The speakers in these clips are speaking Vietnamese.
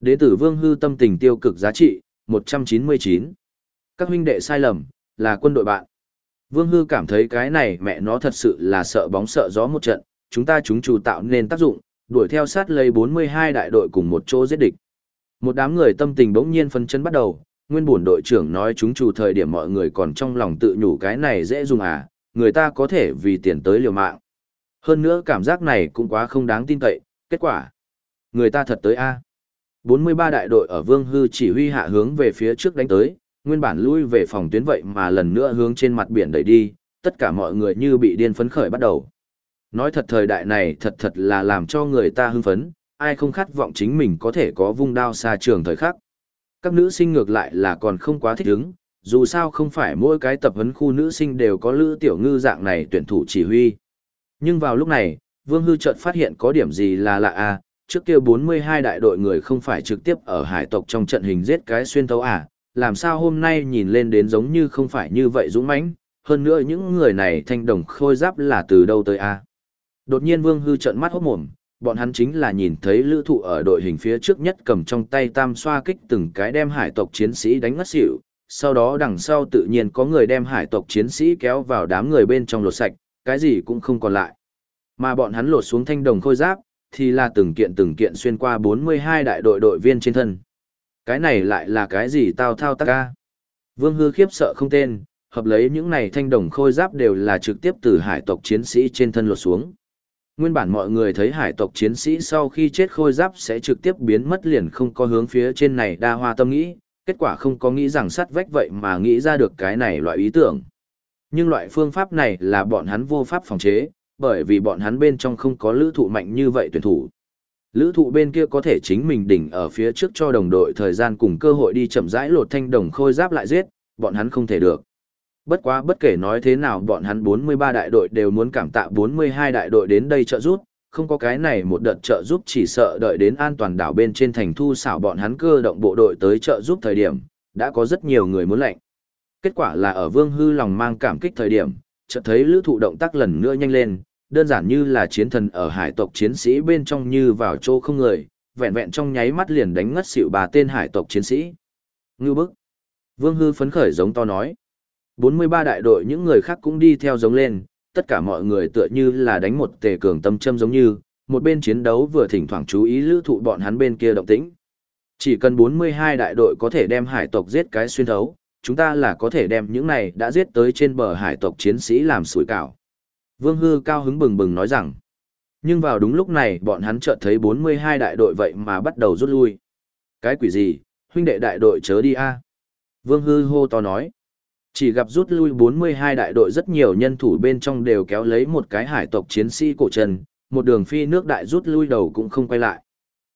Đế tử Vương Hư tâm tình tiêu cực giá trị, 199. Các huynh đệ sai lầm, là quân đội bạn. Vương Hư cảm thấy cái này mẹ nó thật sự là sợ bóng sợ gió một trận, chúng ta chúng chủ tạo nên tác dụng, đuổi theo sát lấy 42 đại đội cùng một chỗ giết địch. Một đám người tâm tình bỗng nhiên phân chân bắt đầu, nguyên bổn đội trưởng nói chúng chủ thời điểm mọi người còn trong lòng tự nhủ cái này dễ dùng à, người ta có thể vì tiền tới liều mạng. Hơn nữa cảm giác này cũng quá không đáng tin cậy, kết quả. Người ta thật tới A. 43 đại đội ở Vương Hư chỉ huy hạ hướng về phía trước đánh tới, nguyên bản lui về phòng tuyến vậy mà lần nữa hướng trên mặt biển đẩy đi, tất cả mọi người như bị điên phấn khởi bắt đầu. Nói thật thời đại này thật thật là làm cho người ta hưng phấn, ai không khát vọng chính mình có thể có vung đao xa trường thời khắc. Các nữ sinh ngược lại là còn không quá thích ứng, dù sao không phải mỗi cái tập huấn khu nữ sinh đều có lữ tiểu ngư dạng này tuyển thủ chỉ huy. Nhưng vào lúc này, Vương Hư chợt phát hiện có điểm gì là lạ à, trước kia 42 đại đội người không phải trực tiếp ở hải tộc trong trận hình giết cái xuyên thấu à, làm sao hôm nay nhìn lên đến giống như không phải như vậy dũng mãnh, hơn nữa những người này thanh đồng khôi giáp là từ đâu tới à. Đột nhiên Vương Hư trợn mắt hốt mồm, bọn hắn chính là nhìn thấy lữ thụ ở đội hình phía trước nhất cầm trong tay tam xoa kích từng cái đem hải tộc chiến sĩ đánh ngất xỉu, sau đó đằng sau tự nhiên có người đem hải tộc chiến sĩ kéo vào đám người bên trong lột sạch, cái gì cũng không còn lại. Mà bọn hắn lột xuống thanh đồng khôi giáp, thì là từng kiện từng kiện xuyên qua 42 đại đội đội viên trên thân. Cái này lại là cái gì tao thao tác ca? Vương hư khiếp sợ không tên, hợp lấy những này thanh đồng khôi giáp đều là trực tiếp từ hải tộc chiến sĩ trên thân lột xuống. Nguyên bản mọi người thấy hải tộc chiến sĩ sau khi chết khôi giáp sẽ trực tiếp biến mất liền không có hướng phía trên này đa hoa tâm nghĩ, kết quả không có nghĩ rằng sắt vách vậy mà nghĩ ra được cái này loại ý tưởng. Nhưng loại phương pháp này là bọn hắn vô pháp phòng chế, bởi vì bọn hắn bên trong không có lữ thụ mạnh như vậy tuyển thủ. Lữ thụ bên kia có thể chính mình đỉnh ở phía trước cho đồng đội thời gian cùng cơ hội đi chậm rãi lột thanh đồng khôi giáp lại giết, bọn hắn không thể được. Bất quá bất kể nói thế nào bọn hắn 43 đại đội đều muốn cảm tạ 42 đại đội đến đây trợ giúp, không có cái này một đợt trợ giúp chỉ sợ đợi đến an toàn đảo bên trên thành thu xảo bọn hắn cơ động bộ đội tới trợ giúp thời điểm, đã có rất nhiều người muốn lệnh. Kết quả là ở vương hư lòng mang cảm kích thời điểm, chợt thấy lữ thụ động tác lần nữa nhanh lên, đơn giản như là chiến thần ở hải tộc chiến sĩ bên trong như vào chỗ không người, vẹn vẹn trong nháy mắt liền đánh ngất xỉu bà tên hải tộc chiến sĩ. Ngưu bức. Vương hư phấn khởi giống to nói. 43 đại đội những người khác cũng đi theo giống lên, tất cả mọi người tựa như là đánh một tề cường tâm châm giống như, một bên chiến đấu vừa thỉnh thoảng chú ý lữ thụ bọn hắn bên kia động tĩnh. Chỉ cần 42 đại đội có thể đem hải tộc giết cái xuyên thấu, chúng ta là có thể đem những này đã giết tới trên bờ hải tộc chiến sĩ làm sủi cảo. Vương Hư cao hứng bừng bừng nói rằng, nhưng vào đúng lúc này bọn hắn chợt thấy 42 đại đội vậy mà bắt đầu rút lui. Cái quỷ gì, huynh đệ đại đội chớ đi a Vương Hư hô to nói. Chỉ gặp rút lui 42 đại đội rất nhiều nhân thủ bên trong đều kéo lấy một cái hải tộc chiến sĩ cổ trần, một đường phi nước đại rút lui đầu cũng không quay lại.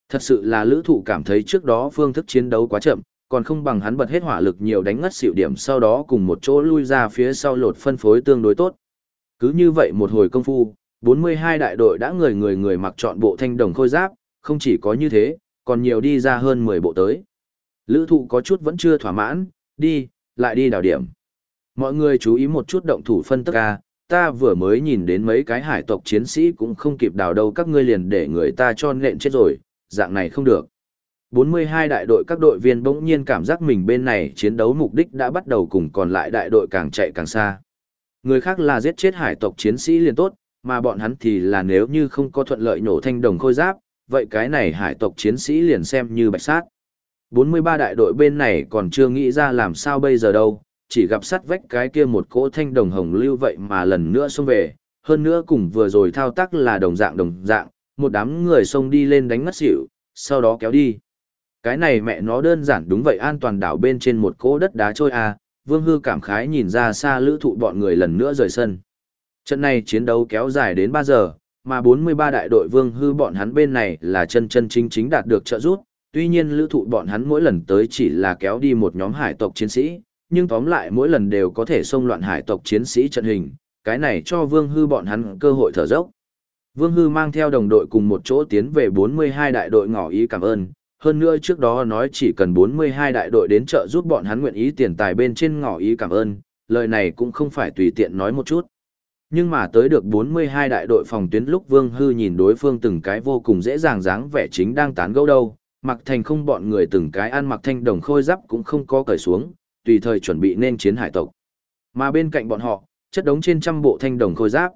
Thật sự là lữ thụ cảm thấy trước đó phương thức chiến đấu quá chậm, còn không bằng hắn bật hết hỏa lực nhiều đánh ngất xịu điểm sau đó cùng một chỗ lui ra phía sau lột phân phối tương đối tốt. Cứ như vậy một hồi công phu, 42 đại đội đã người người người mặc chọn bộ thanh đồng khôi giáp, không chỉ có như thế, còn nhiều đi ra hơn 10 bộ tới. Lữ thụ có chút vẫn chưa thỏa mãn, đi, lại đi đào điểm. Mọi người chú ý một chút động thủ phân tức ca, ta vừa mới nhìn đến mấy cái hải tộc chiến sĩ cũng không kịp đào đâu các ngươi liền để người ta cho nện chết rồi, dạng này không được. 42 đại đội các đội viên bỗng nhiên cảm giác mình bên này chiến đấu mục đích đã bắt đầu cùng còn lại đại đội càng chạy càng xa. Người khác là giết chết hải tộc chiến sĩ liền tốt, mà bọn hắn thì là nếu như không có thuận lợi nổ thanh đồng khôi giáp, vậy cái này hải tộc chiến sĩ liền xem như bạch sát. 43 đại đội bên này còn chưa nghĩ ra làm sao bây giờ đâu, chỉ gặp sắt vách cái kia một cỗ thanh đồng hồng lưu vậy mà lần nữa xông về, hơn nữa cùng vừa rồi thao tác là đồng dạng đồng dạng, một đám người xông đi lên đánh ngất xỉu, sau đó kéo đi. Cái này mẹ nó đơn giản đúng vậy an toàn đảo bên trên một cỗ đất đá trôi à, Vương Hư cảm khái nhìn ra xa lữ thụ bọn người lần nữa rời sân. Trận này chiến đấu kéo dài đến 3 giờ, mà 43 đại đội Vương Hư bọn hắn bên này là chân chân chính chính đạt được trợ giúp, tuy nhiên lữ thụ bọn hắn mỗi lần tới chỉ là kéo đi một nhóm hải tộc chiến sĩ, nhưng tóm lại mỗi lần đều có thể xông loạn hải tộc chiến sĩ trận hình, cái này cho Vương Hư bọn hắn cơ hội thở dốc. Vương Hư mang theo đồng đội cùng một chỗ tiến về 42 đại đội ngỏ ý cảm ơn, hơn nữa trước đó nói chỉ cần 42 đại đội đến chợ giúp bọn hắn nguyện ý tiền tài bên trên ngỏ ý cảm ơn, lời này cũng không phải tùy tiện nói một chút. Nhưng mà tới được 42 đại đội phòng tuyến lúc Vương Hư nhìn đối phương từng cái vô cùng dễ dàng dáng vẻ chính đang tán gẫu đâu, mặc thành không bọn người từng cái ăn mặc thanh đồng khôi giáp cũng không có cởi xuống, tùy thời chuẩn bị nên chiến hải tộc. Mà bên cạnh bọn họ, chất đống trên trăm bộ thanh đồng khôi giáp.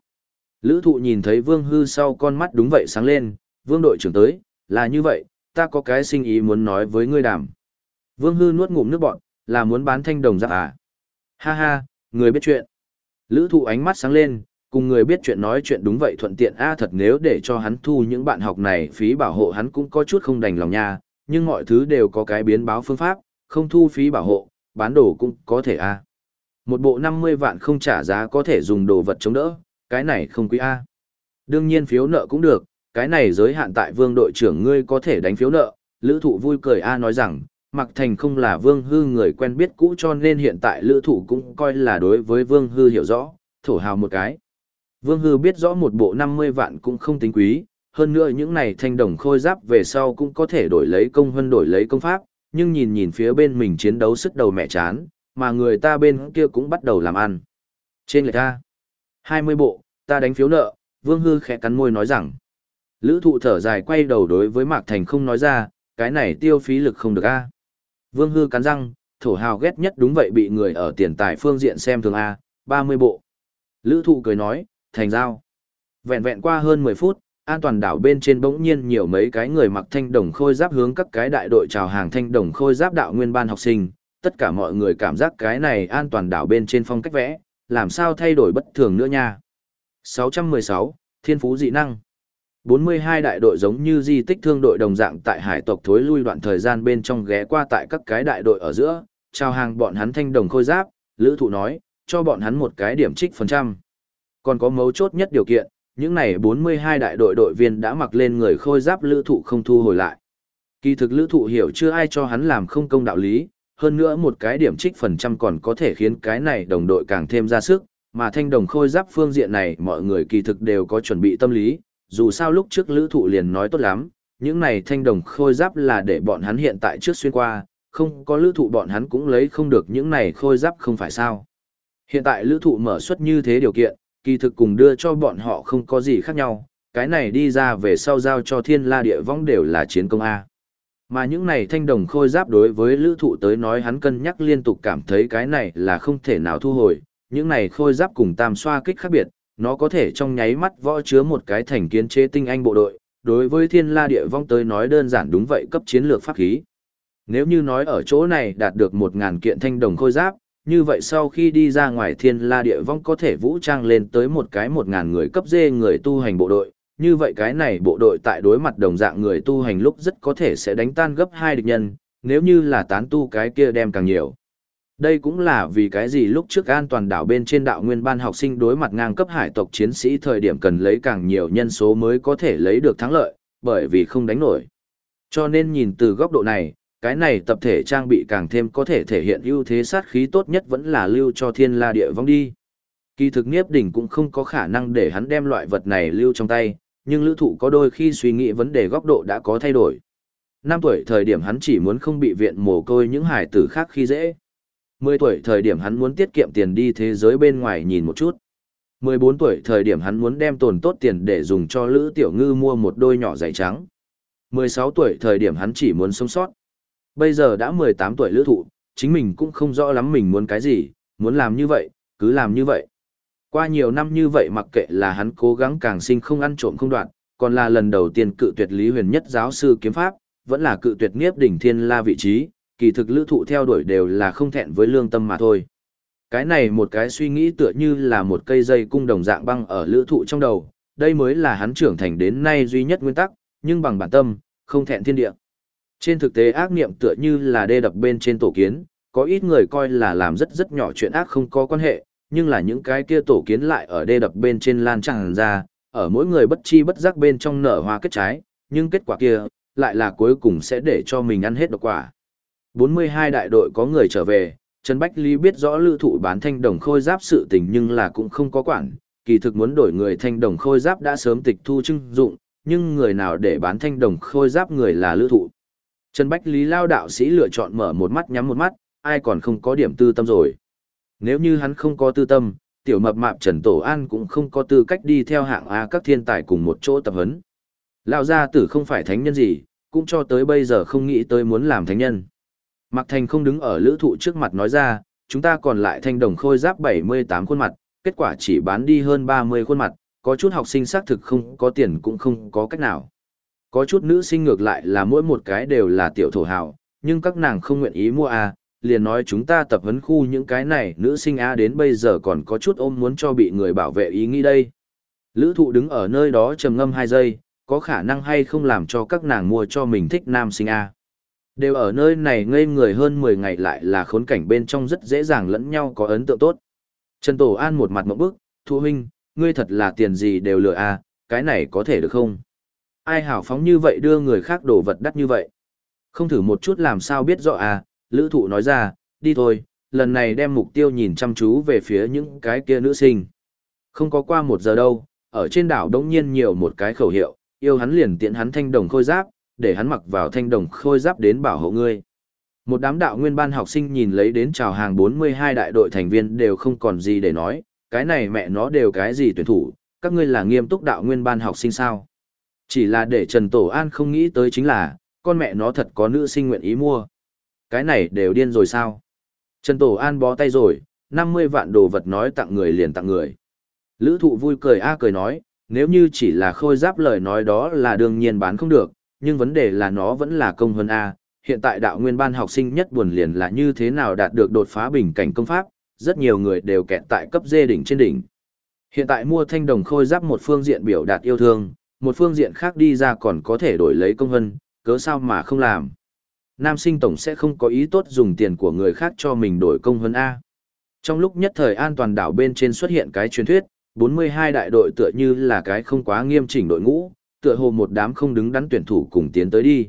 Lữ thụ nhìn thấy vương hư sau con mắt đúng vậy sáng lên, vương đội trưởng tới, là như vậy, ta có cái sinh ý muốn nói với ngươi đàm. Vương hư nuốt ngụm nước bọn, là muốn bán thanh đồng giáp à. Ha ha, người biết chuyện. Lữ thụ ánh mắt sáng lên, cùng người biết chuyện nói chuyện đúng vậy thuận tiện a thật nếu để cho hắn thu những bạn học này phí bảo hộ hắn cũng có chút không đành lòng nha, nhưng mọi thứ đều có cái biến báo phương pháp, không thu phí bảo hộ, bán đồ cũng có thể a. Một bộ 50 vạn không trả giá có thể dùng đồ vật chống đỡ, cái này không quý a. Đương nhiên phiếu nợ cũng được, cái này giới hạn tại vương đội trưởng ngươi có thể đánh phiếu nợ, lữ thụ vui cười a nói rằng, Mặc Thành không là Vương Hư người quen biết cũ cho nên hiện tại lữ thụ cũng coi là đối với Vương Hư hiểu rõ, thổ hào một cái. Vương Hư biết rõ một bộ 50 vạn cũng không tính quý, hơn nữa những này thanh đồng khôi giáp về sau cũng có thể đổi lấy công hơn đổi lấy công pháp, nhưng nhìn nhìn phía bên mình chiến đấu sức đầu mẹ chán, mà người ta bên kia cũng bắt đầu làm ăn. Trên lệch ta, 20 bộ, ta đánh phiếu nợ, Vương Hư khẽ cắn môi nói rằng. Lữ thụ thở dài quay đầu đối với Mạc Thành không nói ra, cái này tiêu phí lực không được a Vương Hư cắn răng, thổ hào ghét nhất đúng vậy bị người ở tiền tài phương diện xem thường A, 30 bộ. Lữ thụ cười nói, thành giao. Vẹn vẹn qua hơn 10 phút, an toàn đảo bên trên bỗng nhiên nhiều mấy cái người mặc thanh đồng khôi giáp hướng các cái đại đội chào hàng thanh đồng khôi giáp đạo nguyên ban học sinh. Tất cả mọi người cảm giác cái này an toàn đảo bên trên phong cách vẽ, làm sao thay đổi bất thường nữa nha. 616, Thiên Phú dị năng 42 đại đội giống như di tích thương đội đồng dạng tại hải tộc thối lui đoạn thời gian bên trong ghé qua tại các cái đại đội ở giữa, trao hàng bọn hắn thanh đồng khôi giáp, lữ thụ nói, cho bọn hắn một cái điểm trích phần trăm. Còn có mấu chốt nhất điều kiện, những này 42 đại đội đội viên đã mặc lên người khôi giáp lữ thụ không thu hồi lại. Kỳ thực lữ thụ hiểu chưa ai cho hắn làm không công đạo lý, hơn nữa một cái điểm trích phần trăm còn có thể khiến cái này đồng đội càng thêm ra sức, mà thanh đồng khôi giáp phương diện này mọi người kỳ thực đều có chuẩn bị tâm lý, dù sao lúc trước lữ thụ liền nói tốt lắm, những này thanh đồng khôi giáp là để bọn hắn hiện tại trước xuyên qua, không có lữ thụ bọn hắn cũng lấy không được những này khôi giáp không phải sao. Hiện tại lữ thụ mở xuất như thế điều kiện, kỳ thực cùng đưa cho bọn họ không có gì khác nhau, cái này đi ra về sau giao cho thiên la địa vong đều là chiến công A. Mà những này thanh đồng khôi giáp đối với lữ thụ tới nói hắn cân nhắc liên tục cảm thấy cái này là không thể nào thu hồi, những này khôi giáp cùng tam xoa kích khác biệt, nó có thể trong nháy mắt võ chứa một cái thành kiến chế tinh anh bộ đội, đối với thiên la địa vong tới nói đơn giản đúng vậy cấp chiến lược pháp khí. Nếu như nói ở chỗ này đạt được 1.000 kiện thanh đồng khôi giáp, như vậy sau khi đi ra ngoài thiên la địa vong có thể vũ trang lên tới một cái 1.000 người cấp dê người tu hành bộ đội, như vậy cái này bộ đội tại đối mặt đồng dạng người tu hành lúc rất có thể sẽ đánh tan gấp hai địch nhân, nếu như là tán tu cái kia đem càng nhiều. Đây cũng là vì cái gì lúc trước an toàn đảo bên trên đạo nguyên ban học sinh đối mặt ngang cấp hải tộc chiến sĩ thời điểm cần lấy càng nhiều nhân số mới có thể lấy được thắng lợi, bởi vì không đánh nổi. Cho nên nhìn từ góc độ này, cái này tập thể trang bị càng thêm có thể thể hiện ưu thế sát khí tốt nhất vẫn là lưu cho thiên la địa vong đi. Kỳ thực Niếp Đỉnh cũng không có khả năng để hắn đem loại vật này lưu trong tay, nhưng lữ thụ có đôi khi suy nghĩ vấn đề góc độ đã có thay đổi. Năm tuổi thời điểm hắn chỉ muốn không bị viện mồ côi những hải tử khác khi dễ. 10 tuổi thời điểm hắn muốn tiết kiệm tiền đi thế giới bên ngoài nhìn một chút. 14 tuổi thời điểm hắn muốn đem tồn tốt tiền để dùng cho Lữ Tiểu Ngư mua một đôi nhỏ giày trắng. 16 tuổi thời điểm hắn chỉ muốn sống sót. Bây giờ đã 18 tuổi lữ thụ, chính mình cũng không rõ lắm mình muốn cái gì, muốn làm như vậy, cứ làm như vậy. Qua nhiều năm như vậy mặc kệ là hắn cố gắng càng sinh không ăn trộm không đoạn, còn là lần đầu tiên cự tuyệt Lý Huyền Nhất giáo sư kiếm pháp, vẫn là cự tuyệt nghiếp đỉnh thiên la vị trí, kỳ thực lữ thụ theo đuổi đều là không thẹn với lương tâm mà thôi. Cái này một cái suy nghĩ tựa như là một cây dây cung đồng dạng băng ở lữ thụ trong đầu, đây mới là hắn trưởng thành đến nay duy nhất nguyên tắc, nhưng bằng bản tâm, không thẹn thiên địa. Trên thực tế ác niệm tựa như là đê đập bên trên tổ kiến, có ít người coi là làm rất rất nhỏ chuyện ác không có quan hệ, nhưng là những cái kia tổ kiến lại ở đê đập bên trên lan tràn ra, ở mỗi người bất chi bất giác bên trong nở hoa kết trái, nhưng kết quả kia, lại là cuối cùng sẽ để cho mình ăn hết độc quả. 42 đại đội có người trở về, Trần Bách Lý biết rõ lữ thụ bán thanh đồng khôi giáp sự tình nhưng là cũng không có quản, kỳ thực muốn đổi người thanh đồng khôi giáp đã sớm tịch thu trưng dụng, nhưng người nào để bán thanh đồng khôi giáp người là lữ thụ. Trần Bách Lý lao đạo sĩ lựa chọn mở một mắt nhắm một mắt, ai còn không có điểm tư tâm rồi. Nếu như hắn không có tư tâm, tiểu mập mạp Trần Tổ An cũng không có tư cách đi theo hạng A các thiên tài cùng một chỗ tập huấn. Lao gia tử không phải thánh nhân gì, cũng cho tới bây giờ không nghĩ tới muốn làm thánh nhân. Mạc Thành không đứng ở lữ thụ trước mặt nói ra, chúng ta còn lại thanh đồng khôi giáp 78 khuôn mặt, kết quả chỉ bán đi hơn 30 khuôn mặt, có chút học sinh xác thực không có tiền cũng không có cách nào. Có chút nữ sinh ngược lại là mỗi một cái đều là tiểu thổ hào, nhưng các nàng không nguyện ý mua A, liền nói chúng ta tập huấn khu những cái này nữ sinh A đến bây giờ còn có chút ôm muốn cho bị người bảo vệ ý nghĩ đây. Lữ thụ đứng ở nơi đó trầm ngâm 2 giây, có khả năng hay không làm cho các nàng mua cho mình thích nam sinh A. Đều ở nơi này ngây người hơn 10 ngày lại là khốn cảnh bên trong rất dễ dàng lẫn nhau có ấn tượng tốt. Trần Tổ An một mặt mộng bức, Thu huynh, ngươi thật là tiền gì đều lừa à, cái này có thể được không? Ai hảo phóng như vậy đưa người khác đồ vật đắt như vậy? Không thử một chút làm sao biết rõ à, lữ thụ nói ra, đi thôi, lần này đem mục tiêu nhìn chăm chú về phía những cái kia nữ sinh. Không có qua một giờ đâu, ở trên đảo đống nhiên nhiều một cái khẩu hiệu, yêu hắn liền tiện hắn thanh đồng khôi giáp, để hắn mặc vào thanh đồng khôi giáp đến bảo hộ ngươi. Một đám đạo nguyên ban học sinh nhìn lấy đến chào hàng 42 đại đội thành viên đều không còn gì để nói, cái này mẹ nó đều cái gì tuyển thủ, các ngươi là nghiêm túc đạo nguyên ban học sinh sao. Chỉ là để Trần Tổ An không nghĩ tới chính là, con mẹ nó thật có nữ sinh nguyện ý mua. Cái này đều điên rồi sao? Trần Tổ An bó tay rồi, 50 vạn đồ vật nói tặng người liền tặng người. Lữ thụ vui cười a cười nói, nếu như chỉ là khôi giáp lời nói đó là đương nhiên bán không được, nhưng vấn đề là nó vẫn là công hơn A. Hiện tại đạo nguyên ban học sinh nhất buồn liền là như thế nào đạt được đột phá bình cảnh công pháp, rất nhiều người đều kẹt tại cấp dê đỉnh trên đỉnh. Hiện tại mua thanh đồng khôi giáp một phương diện biểu đạt yêu thương, một phương diện khác đi ra còn có thể đổi lấy công hân, cớ sao mà không làm. Nam sinh tổng sẽ không có ý tốt dùng tiền của người khác cho mình đổi công hân A. Trong lúc nhất thời an toàn đảo bên trên xuất hiện cái truyền thuyết, 42 đại đội tựa như là cái không quá nghiêm chỉnh đội ngũ, tựa hồ một đám không đứng đắn tuyển thủ cùng tiến tới đi.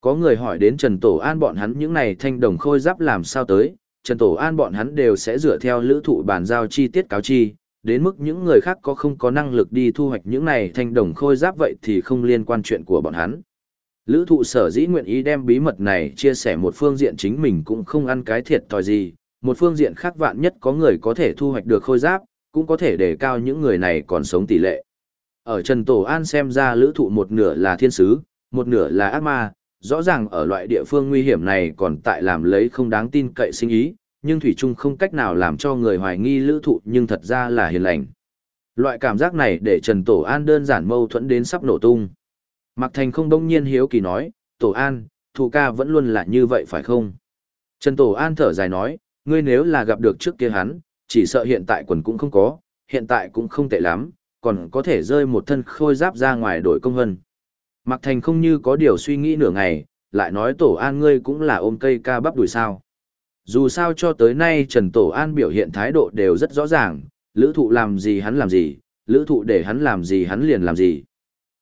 Có người hỏi đến Trần Tổ An bọn hắn những này thanh đồng khôi giáp làm sao tới, Trần Tổ An bọn hắn đều sẽ dựa theo lữ thụ bàn giao chi tiết cáo chi, đến mức những người khác có không có năng lực đi thu hoạch những này thanh đồng khôi giáp vậy thì không liên quan chuyện của bọn hắn. Lữ thụ sở dĩ nguyện ý đem bí mật này chia sẻ một phương diện chính mình cũng không ăn cái thiệt thòi gì, một phương diện khác vạn nhất có người có thể thu hoạch được khôi giáp, cũng có thể để cao những người này còn sống tỷ lệ. Ở Trần Tổ An xem ra lữ thụ một nửa là thiên sứ, một nửa là ác ma, rõ ràng ở loại địa phương nguy hiểm này còn tại làm lấy không đáng tin cậy sinh ý, nhưng Thủy Trung không cách nào làm cho người hoài nghi lữ thụ nhưng thật ra là hiền lành. Loại cảm giác này để Trần Tổ An đơn giản mâu thuẫn đến sắp nổ tung. Mạc Thành không đông nhiên hiếu kỳ nói, Tổ An, thụ ca vẫn luôn là như vậy phải không? Trần Tổ An thở dài nói, ngươi nếu là gặp được trước kia hắn, chỉ sợ hiện tại quần cũng không có, hiện tại cũng không tệ lắm, còn có thể rơi một thân khôi giáp ra ngoài đổi công vân. Mạc Thành không như có điều suy nghĩ nửa ngày, lại nói Tổ An ngươi cũng là ôm cây ca bắp đuổi sao. Dù sao cho tới nay Trần Tổ An biểu hiện thái độ đều rất rõ ràng, lữ thụ làm gì hắn làm gì, lữ thụ để hắn làm gì hắn liền làm gì.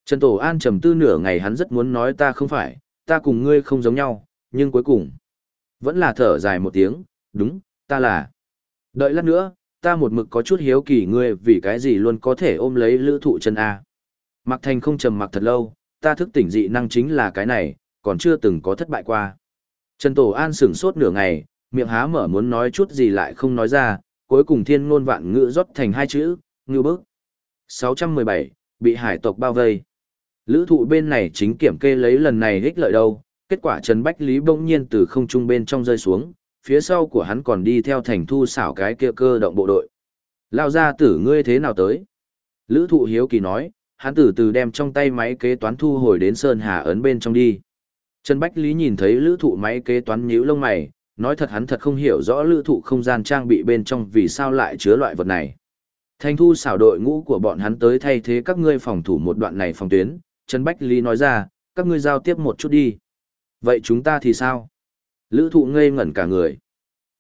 Trần Tổ An trầm tư nửa ngày hắn rất muốn nói ta không phải, ta cùng ngươi không giống nhau, nhưng cuối cùng, vẫn là thở dài một tiếng, đúng, ta là. Đợi lát nữa, ta một mực có chút hiếu kỳ ngươi vì cái gì luôn có thể ôm lấy lữ thụ chân A. Mặc thành không trầm mặc thật lâu, ta thức tỉnh dị năng chính là cái này, còn chưa từng có thất bại qua. Trần Tổ An sửng sốt nửa ngày, miệng há mở muốn nói chút gì lại không nói ra, cuối cùng thiên ngôn vạn ngữ rót thành hai chữ, ngư bức. 617, bị hải tộc bao vây. Lữ thụ bên này chính kiểm kê lấy lần này ích lợi đâu, kết quả Trần Bách Lý bỗng nhiên từ không trung bên trong rơi xuống, phía sau của hắn còn đi theo thành thu xảo cái kia cơ động bộ đội. Lao ra tử ngươi thế nào tới? Lữ thụ hiếu kỳ nói, hắn từ từ đem trong tay máy kế toán thu hồi đến Sơn Hà ấn bên trong đi. Trần Bách Lý nhìn thấy lữ thụ máy kế toán nhíu lông mày, nói thật hắn thật không hiểu rõ lữ thụ không gian trang bị bên trong vì sao lại chứa loại vật này. Thành thu xảo đội ngũ của bọn hắn tới thay thế các ngươi phòng thủ một đoạn này phòng tuyến, Trần Bách Lý nói ra, các ngươi giao tiếp một chút đi. Vậy chúng ta thì sao? Lữ thụ ngây ngẩn cả người.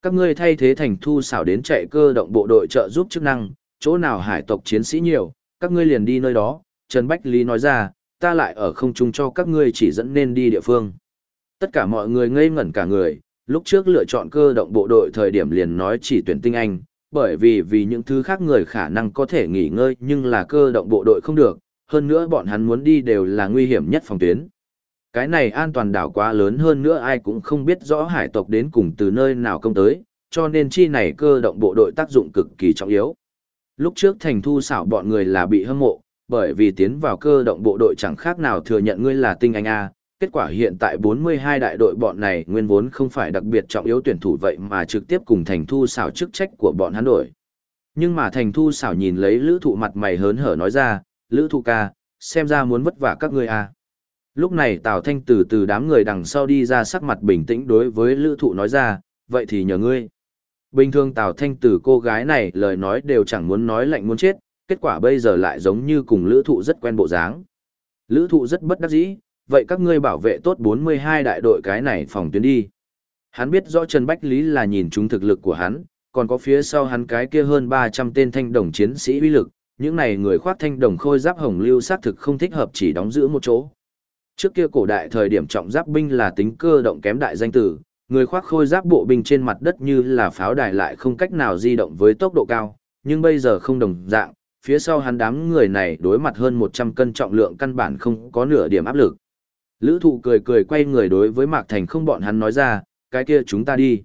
Các ngươi thay thế thành thu xảo đến chạy cơ động bộ đội trợ giúp chức năng, chỗ nào hải tộc chiến sĩ nhiều, các ngươi liền đi nơi đó. Trần Bách Lý nói ra, ta lại ở không trung cho các ngươi chỉ dẫn nên đi địa phương. Tất cả mọi người ngây ngẩn cả người, lúc trước lựa chọn cơ động bộ đội thời điểm liền nói chỉ tuyển tinh anh, bởi vì vì những thứ khác người khả năng có thể nghỉ ngơi nhưng là cơ động bộ đội không được, hơn nữa bọn hắn muốn đi đều là nguy hiểm nhất phòng tuyến. Cái này an toàn đảo quá lớn hơn nữa ai cũng không biết rõ hải tộc đến cùng từ nơi nào công tới, cho nên chi này cơ động bộ đội tác dụng cực kỳ trọng yếu. Lúc trước thành thu xảo bọn người là bị hâm mộ, bởi vì tiến vào cơ động bộ đội chẳng khác nào thừa nhận ngươi là tinh anh A, kết quả hiện tại 42 đại đội bọn này nguyên vốn không phải đặc biệt trọng yếu tuyển thủ vậy mà trực tiếp cùng thành thu xảo chức trách của bọn hắn đổi. Nhưng mà thành thu xảo nhìn lấy lữ thụ mặt mày hớn hở nói ra, lữ thụ ca, xem ra muốn vất vả các ngươi à. Lúc này Tào Thanh từ từ đám người đằng sau đi ra sắc mặt bình tĩnh đối với lữ thụ nói ra, vậy thì nhờ ngươi. Bình thường Tào Thanh từ cô gái này lời nói đều chẳng muốn nói lạnh muốn chết, kết quả bây giờ lại giống như cùng lữ thụ rất quen bộ dáng. Lữ thụ rất bất đắc dĩ, vậy các ngươi bảo vệ tốt 42 đại đội cái này phòng tuyến đi. Hắn biết rõ Trần Bách Lý là nhìn chúng thực lực của hắn, còn có phía sau hắn cái kia hơn 300 tên thanh đồng chiến sĩ uy lực, những này người khoác thanh đồng khôi giáp hồng lưu xác thực không thích hợp chỉ đóng giữ một chỗ. Trước kia cổ đại thời điểm trọng giáp binh là tính cơ động kém đại danh tử, người khoác khôi giáp bộ binh trên mặt đất như là pháo đài lại không cách nào di động với tốc độ cao, nhưng bây giờ không đồng dạng, phía sau hắn đám người này đối mặt hơn 100 cân trọng lượng căn bản không có nửa điểm áp lực. Lữ thụ cười cười quay người đối với Mạc Thành không bọn hắn nói ra, cái kia chúng ta đi.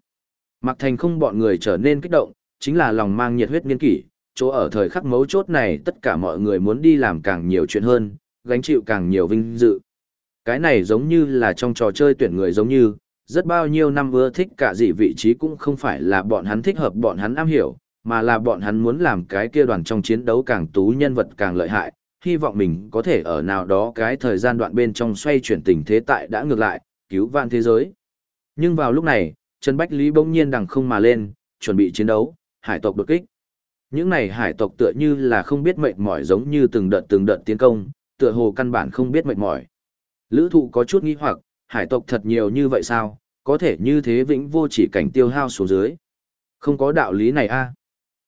Mạc Thành không bọn người trở nên kích động, chính là lòng mang nhiệt huyết nghiên kỷ, chỗ ở thời khắc mấu chốt này tất cả mọi người muốn đi làm càng nhiều chuyện hơn, gánh chịu càng nhiều vinh dự. Cái này giống như là trong trò chơi tuyển người giống như, rất bao nhiêu năm vừa thích cả gì vị trí cũng không phải là bọn hắn thích hợp bọn hắn am hiểu, mà là bọn hắn muốn làm cái kia đoàn trong chiến đấu càng tú nhân vật càng lợi hại, hy vọng mình có thể ở nào đó cái thời gian đoạn bên trong xoay chuyển tình thế tại đã ngược lại, cứu vạn thế giới. Nhưng vào lúc này, Trần Bách Lý bỗng nhiên đằng không mà lên, chuẩn bị chiến đấu, hải tộc đột kích. Những này hải tộc tựa như là không biết mệt mỏi giống như từng đợt từng đợt tiến công, tựa hồ căn bản không biết mệt mỏi. Lữ thụ có chút nghi hoặc, hải tộc thật nhiều như vậy sao, có thể như thế vĩnh vô chỉ cảnh tiêu hao xuống dưới. Không có đạo lý này a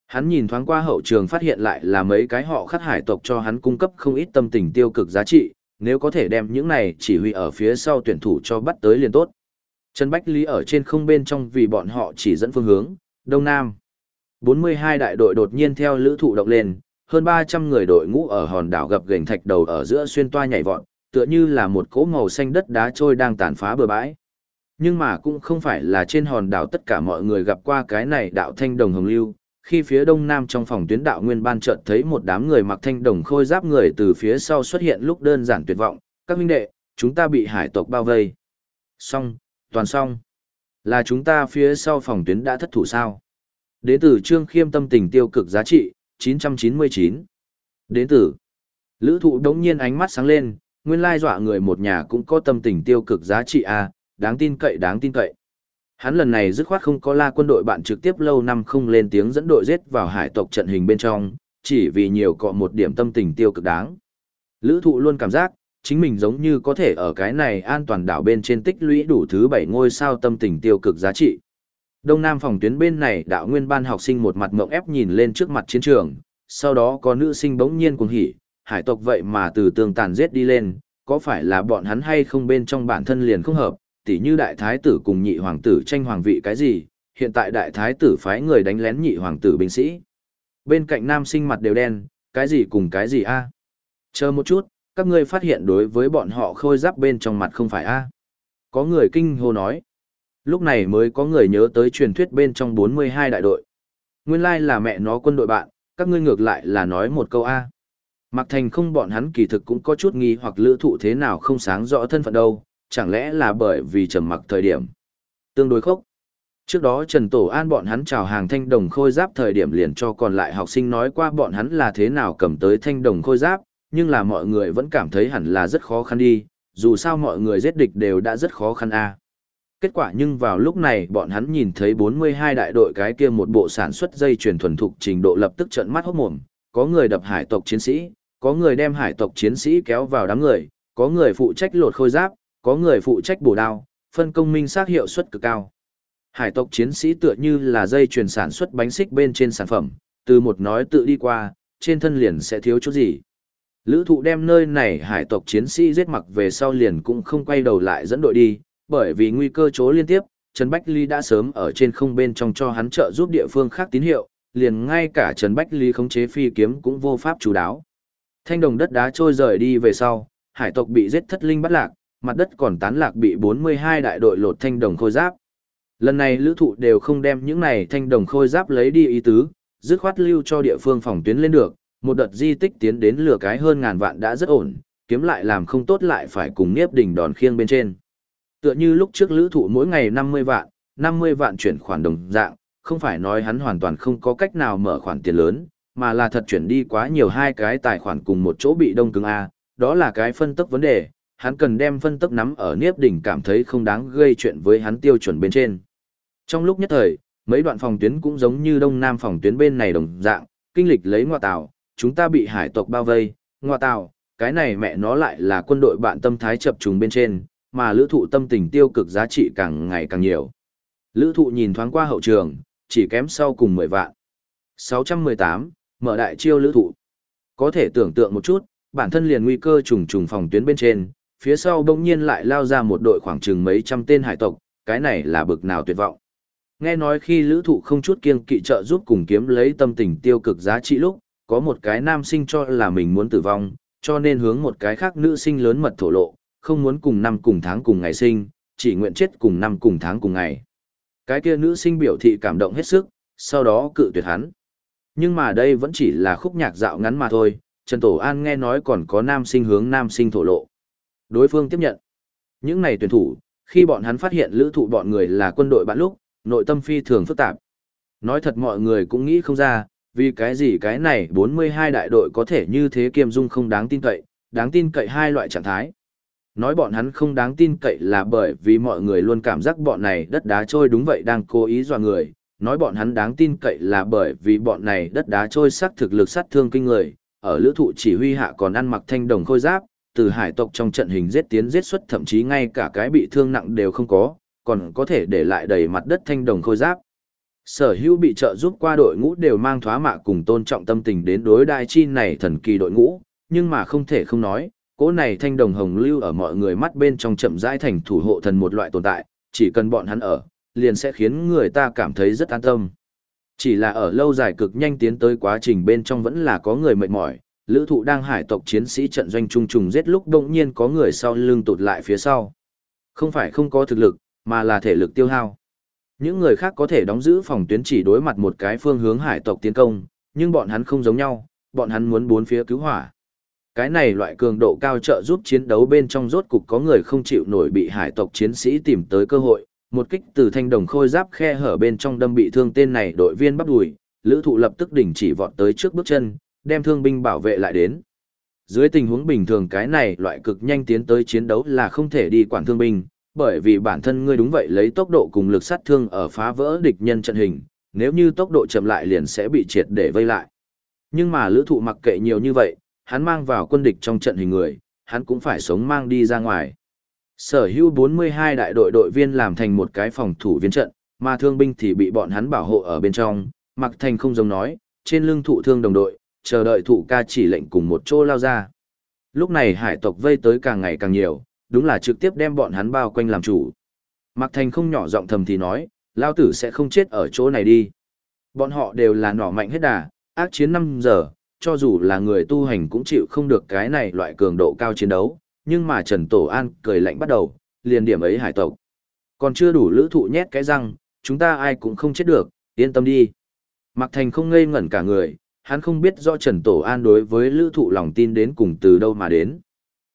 Hắn nhìn thoáng qua hậu trường phát hiện lại là mấy cái họ khắc hải tộc cho hắn cung cấp không ít tâm tình tiêu cực giá trị, nếu có thể đem những này chỉ huy ở phía sau tuyển thủ cho bắt tới liền tốt. Trần Bách Lý ở trên không bên trong vì bọn họ chỉ dẫn phương hướng, Đông Nam. 42 đại đội đột nhiên theo lữ thụ động lên, hơn 300 người đội ngũ ở hòn đảo gập gành thạch đầu ở giữa xuyên toa nhảy vọt, tựa như là một cỗ màu xanh đất đá trôi đang tàn phá bờ bãi. Nhưng mà cũng không phải là trên hòn đảo tất cả mọi người gặp qua cái này đạo thanh đồng hồng lưu, khi phía đông nam trong phòng tuyến đạo nguyên ban chợt thấy một đám người mặc thanh đồng khôi giáp người từ phía sau xuất hiện lúc đơn giản tuyệt vọng, các huynh đệ, chúng ta bị hải tộc bao vây. Xong, toàn xong. Là chúng ta phía sau phòng tuyến đã thất thủ sao? Đến từ Trương Khiêm tâm tình tiêu cực giá trị, 999. Đến từ Lữ thụ đống nhiên ánh mắt sáng lên, nguyên lai dọa người một nhà cũng có tâm tình tiêu cực giá trị à, đáng tin cậy đáng tin cậy. Hắn lần này dứt khoát không có la quân đội bạn trực tiếp lâu năm không lên tiếng dẫn đội giết vào hải tộc trận hình bên trong, chỉ vì nhiều cọ một điểm tâm tình tiêu cực đáng. Lữ thụ luôn cảm giác, chính mình giống như có thể ở cái này an toàn đảo bên trên tích lũy đủ thứ bảy ngôi sao tâm tình tiêu cực giá trị. Đông Nam phòng tuyến bên này đạo nguyên ban học sinh một mặt mộng ép nhìn lên trước mặt chiến trường, sau đó có nữ sinh bỗng nhiên cuồng hỉ, hải tộc vậy mà từ tường tàn giết đi lên, có phải là bọn hắn hay không bên trong bản thân liền không hợp, tỉ như đại thái tử cùng nhị hoàng tử tranh hoàng vị cái gì, hiện tại đại thái tử phái người đánh lén nhị hoàng tử binh sĩ. Bên cạnh nam sinh mặt đều đen, cái gì cùng cái gì a? Chờ một chút, các ngươi phát hiện đối với bọn họ khôi giáp bên trong mặt không phải a? Có người kinh hô nói. Lúc này mới có người nhớ tới truyền thuyết bên trong 42 đại đội. Nguyên lai là mẹ nó quân đội bạn, các ngươi ngược lại là nói một câu a. Mặc thành không bọn hắn kỳ thực cũng có chút nghi hoặc lữ thụ thế nào không sáng rõ thân phận đâu, chẳng lẽ là bởi vì trầm mặc thời điểm. Tương đối khốc. Trước đó Trần Tổ An bọn hắn chào hàng thanh đồng khôi giáp thời điểm liền cho còn lại học sinh nói qua bọn hắn là thế nào cầm tới thanh đồng khôi giáp, nhưng là mọi người vẫn cảm thấy hẳn là rất khó khăn đi, dù sao mọi người giết địch đều đã rất khó khăn a. Kết quả nhưng vào lúc này bọn hắn nhìn thấy 42 đại đội cái kia một bộ sản xuất dây chuyển thuần thục trình độ lập tức trợn mắt hốt mồm, có người đập hải tộc chiến sĩ, có người đem hải tộc chiến sĩ kéo vào đám người, có người phụ trách lột khôi giáp, có người phụ trách bổ đao, phân công minh xác hiệu suất cực cao. Hải tộc chiến sĩ tựa như là dây chuyền sản xuất bánh xích bên trên sản phẩm, từ một nói tự đi qua, trên thân liền sẽ thiếu chút gì. Lữ thụ đem nơi này hải tộc chiến sĩ giết mặc về sau liền cũng không quay đầu lại dẫn đội đi, bởi vì nguy cơ chố liên tiếp, Trần Bách Ly đã sớm ở trên không bên trong cho hắn trợ giúp địa phương khác tín hiệu, liền ngay cả Trần Bách Ly khống chế phi kiếm cũng vô pháp chủ đáo. Thanh đồng đất đá trôi rời đi về sau, hải tộc bị giết thất linh bắt lạc, mặt đất còn tán lạc bị 42 đại đội lột thanh đồng khôi giáp. Lần này lữ thụ đều không đem những này thanh đồng khôi giáp lấy đi ý tứ, dứt khoát lưu cho địa phương phòng tuyến lên được, một đợt di tích tiến đến lửa cái hơn ngàn vạn đã rất ổn, kiếm lại làm không tốt lại phải cùng nghiếp đỉnh đòn khiêng bên trên. Tựa như lúc trước lữ thụ mỗi ngày 50 vạn, 50 vạn chuyển khoản đồng dạng, không phải nói hắn hoàn toàn không có cách nào mở khoản tiền lớn, mà là thật chuyển đi quá nhiều hai cái tài khoản cùng một chỗ bị đông cứng A, đó là cái phân tức vấn đề, hắn cần đem phân tức nắm ở Niếp đỉnh cảm thấy không đáng gây chuyện với hắn tiêu chuẩn bên trên. Trong lúc nhất thời, mấy đoạn phòng tuyến cũng giống như đông nam phòng tuyến bên này đồng dạng, kinh lịch lấy ngoa tàu, chúng ta bị hải tộc bao vây, ngoa tàu, cái này mẹ nó lại là quân đội bạn tâm thái chập trùng bên trên, mà lữ thụ tâm tình tiêu cực giá trị càng ngày càng nhiều. Lữ thụ nhìn thoáng qua hậu trường, chỉ kém sau cùng 10 vạn. 618, mở đại chiêu lữ thụ. Có thể tưởng tượng một chút, bản thân liền nguy cơ trùng trùng phòng tuyến bên trên, phía sau đông nhiên lại lao ra một đội khoảng chừng mấy trăm tên hải tộc, cái này là bực nào tuyệt vọng. Nghe nói khi lữ thụ không chút kiêng kỵ trợ giúp cùng kiếm lấy tâm tình tiêu cực giá trị lúc, có một cái nam sinh cho là mình muốn tử vong, cho nên hướng một cái khác nữ sinh lớn mật thổ lộ, không muốn cùng năm cùng tháng cùng ngày sinh, chỉ nguyện chết cùng năm cùng tháng cùng ngày. Cái kia nữ sinh biểu thị cảm động hết sức, sau đó cự tuyệt hắn. Nhưng mà đây vẫn chỉ là khúc nhạc dạo ngắn mà thôi, Trần Tổ An nghe nói còn có nam sinh hướng nam sinh thổ lộ. Đối phương tiếp nhận. Những này tuyển thủ, khi bọn hắn phát hiện lữ thụ bọn người là quân đội bạn lúc, nội tâm phi thường phức tạp. Nói thật mọi người cũng nghĩ không ra, vì cái gì cái này 42 đại đội có thể như thế kiêm dung không đáng tin cậy, đáng tin cậy hai loại trạng thái. Nói bọn hắn không đáng tin cậy là bởi vì mọi người luôn cảm giác bọn này đất đá trôi đúng vậy đang cố ý dọa người, nói bọn hắn đáng tin cậy là bởi vì bọn này đất đá trôi sắc thực lực sát thương kinh người, ở lữ thụ chỉ huy hạ còn ăn mặc thanh đồng khôi giáp, từ hải tộc trong trận hình giết tiến giết xuất thậm chí ngay cả cái bị thương nặng đều không có, còn có thể để lại đầy mặt đất thanh đồng khôi giáp. Sở hữu bị trợ giúp qua đội ngũ đều mang thoá mạ cùng tôn trọng tâm tình đến đối đại chi này thần kỳ đội ngũ, nhưng mà không thể không nói, cỗ này thanh đồng hồng lưu ở mọi người mắt bên trong chậm rãi thành thủ hộ thần một loại tồn tại, chỉ cần bọn hắn ở, liền sẽ khiến người ta cảm thấy rất an tâm. Chỉ là ở lâu dài cực nhanh tiến tới quá trình bên trong vẫn là có người mệt mỏi, lữ thụ đang hải tộc chiến sĩ trận doanh trung trùng giết lúc đông nhiên có người sau lưng tụt lại phía sau. Không phải không có thực lực, mà là thể lực tiêu hao. Những người khác có thể đóng giữ phòng tuyến chỉ đối mặt một cái phương hướng hải tộc tiến công, nhưng bọn hắn không giống nhau, bọn hắn muốn bốn phía cứu hỏa. Cái này loại cường độ cao trợ giúp chiến đấu bên trong rốt cục có người không chịu nổi bị hải tộc chiến sĩ tìm tới cơ hội, một kích từ thanh đồng khôi giáp khe hở bên trong đâm bị thương tên này đội viên bắt đùi, lữ thụ lập tức đình chỉ vọt tới trước bước chân, đem thương binh bảo vệ lại đến. Dưới tình huống bình thường cái này loại cực nhanh tiến tới chiến đấu là không thể đi quản thương binh, bởi vì bản thân ngươi đúng vậy lấy tốc độ cùng lực sát thương ở phá vỡ địch nhân trận hình, nếu như tốc độ chậm lại liền sẽ bị triệt để vây lại. Nhưng mà lữ thụ mặc kệ nhiều như vậy, hắn mang vào quân địch trong trận hình người, hắn cũng phải sống mang đi ra ngoài. Sở hữu 42 đại đội đội viên làm thành một cái phòng thủ viên trận, mà thương binh thì bị bọn hắn bảo hộ ở bên trong, mặc thành không giống nói, trên lưng thụ thương đồng đội, chờ đợi thụ ca chỉ lệnh cùng một chỗ lao ra. Lúc này hải tộc vây tới càng ngày càng nhiều, đúng là trực tiếp đem bọn hắn bao quanh làm chủ. Mặc thành không nhỏ giọng thầm thì nói, lao tử sẽ không chết ở chỗ này đi. Bọn họ đều là nỏ mạnh hết đà, ác chiến 5 giờ, cho dù là người tu hành cũng chịu không được cái này loại cường độ cao chiến đấu, nhưng mà Trần Tổ An cười lạnh bắt đầu, liền điểm ấy hải tộc. Còn chưa đủ lữ thụ nhét cái răng, chúng ta ai cũng không chết được, yên tâm đi. Mặc thành không ngây ngẩn cả người, hắn không biết do Trần Tổ An đối với lữ thụ lòng tin đến cùng từ đâu mà đến.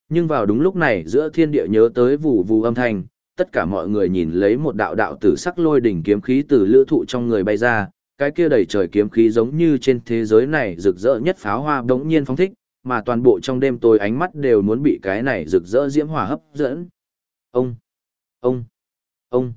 Nhưng vào đúng lúc này giữa thiên địa nhớ tới vù vù âm thanh, tất cả mọi người nhìn lấy một đạo đạo tử sắc lôi đỉnh kiếm khí từ lữ thụ trong người bay ra, cái kia đầy trời kiếm khí giống như trên thế giới này rực rỡ nhất pháo hoa đống nhiên phóng thích, mà toàn bộ trong đêm tối ánh mắt đều muốn bị cái này rực rỡ diễm hỏa hấp dẫn. Ông, ông, ông.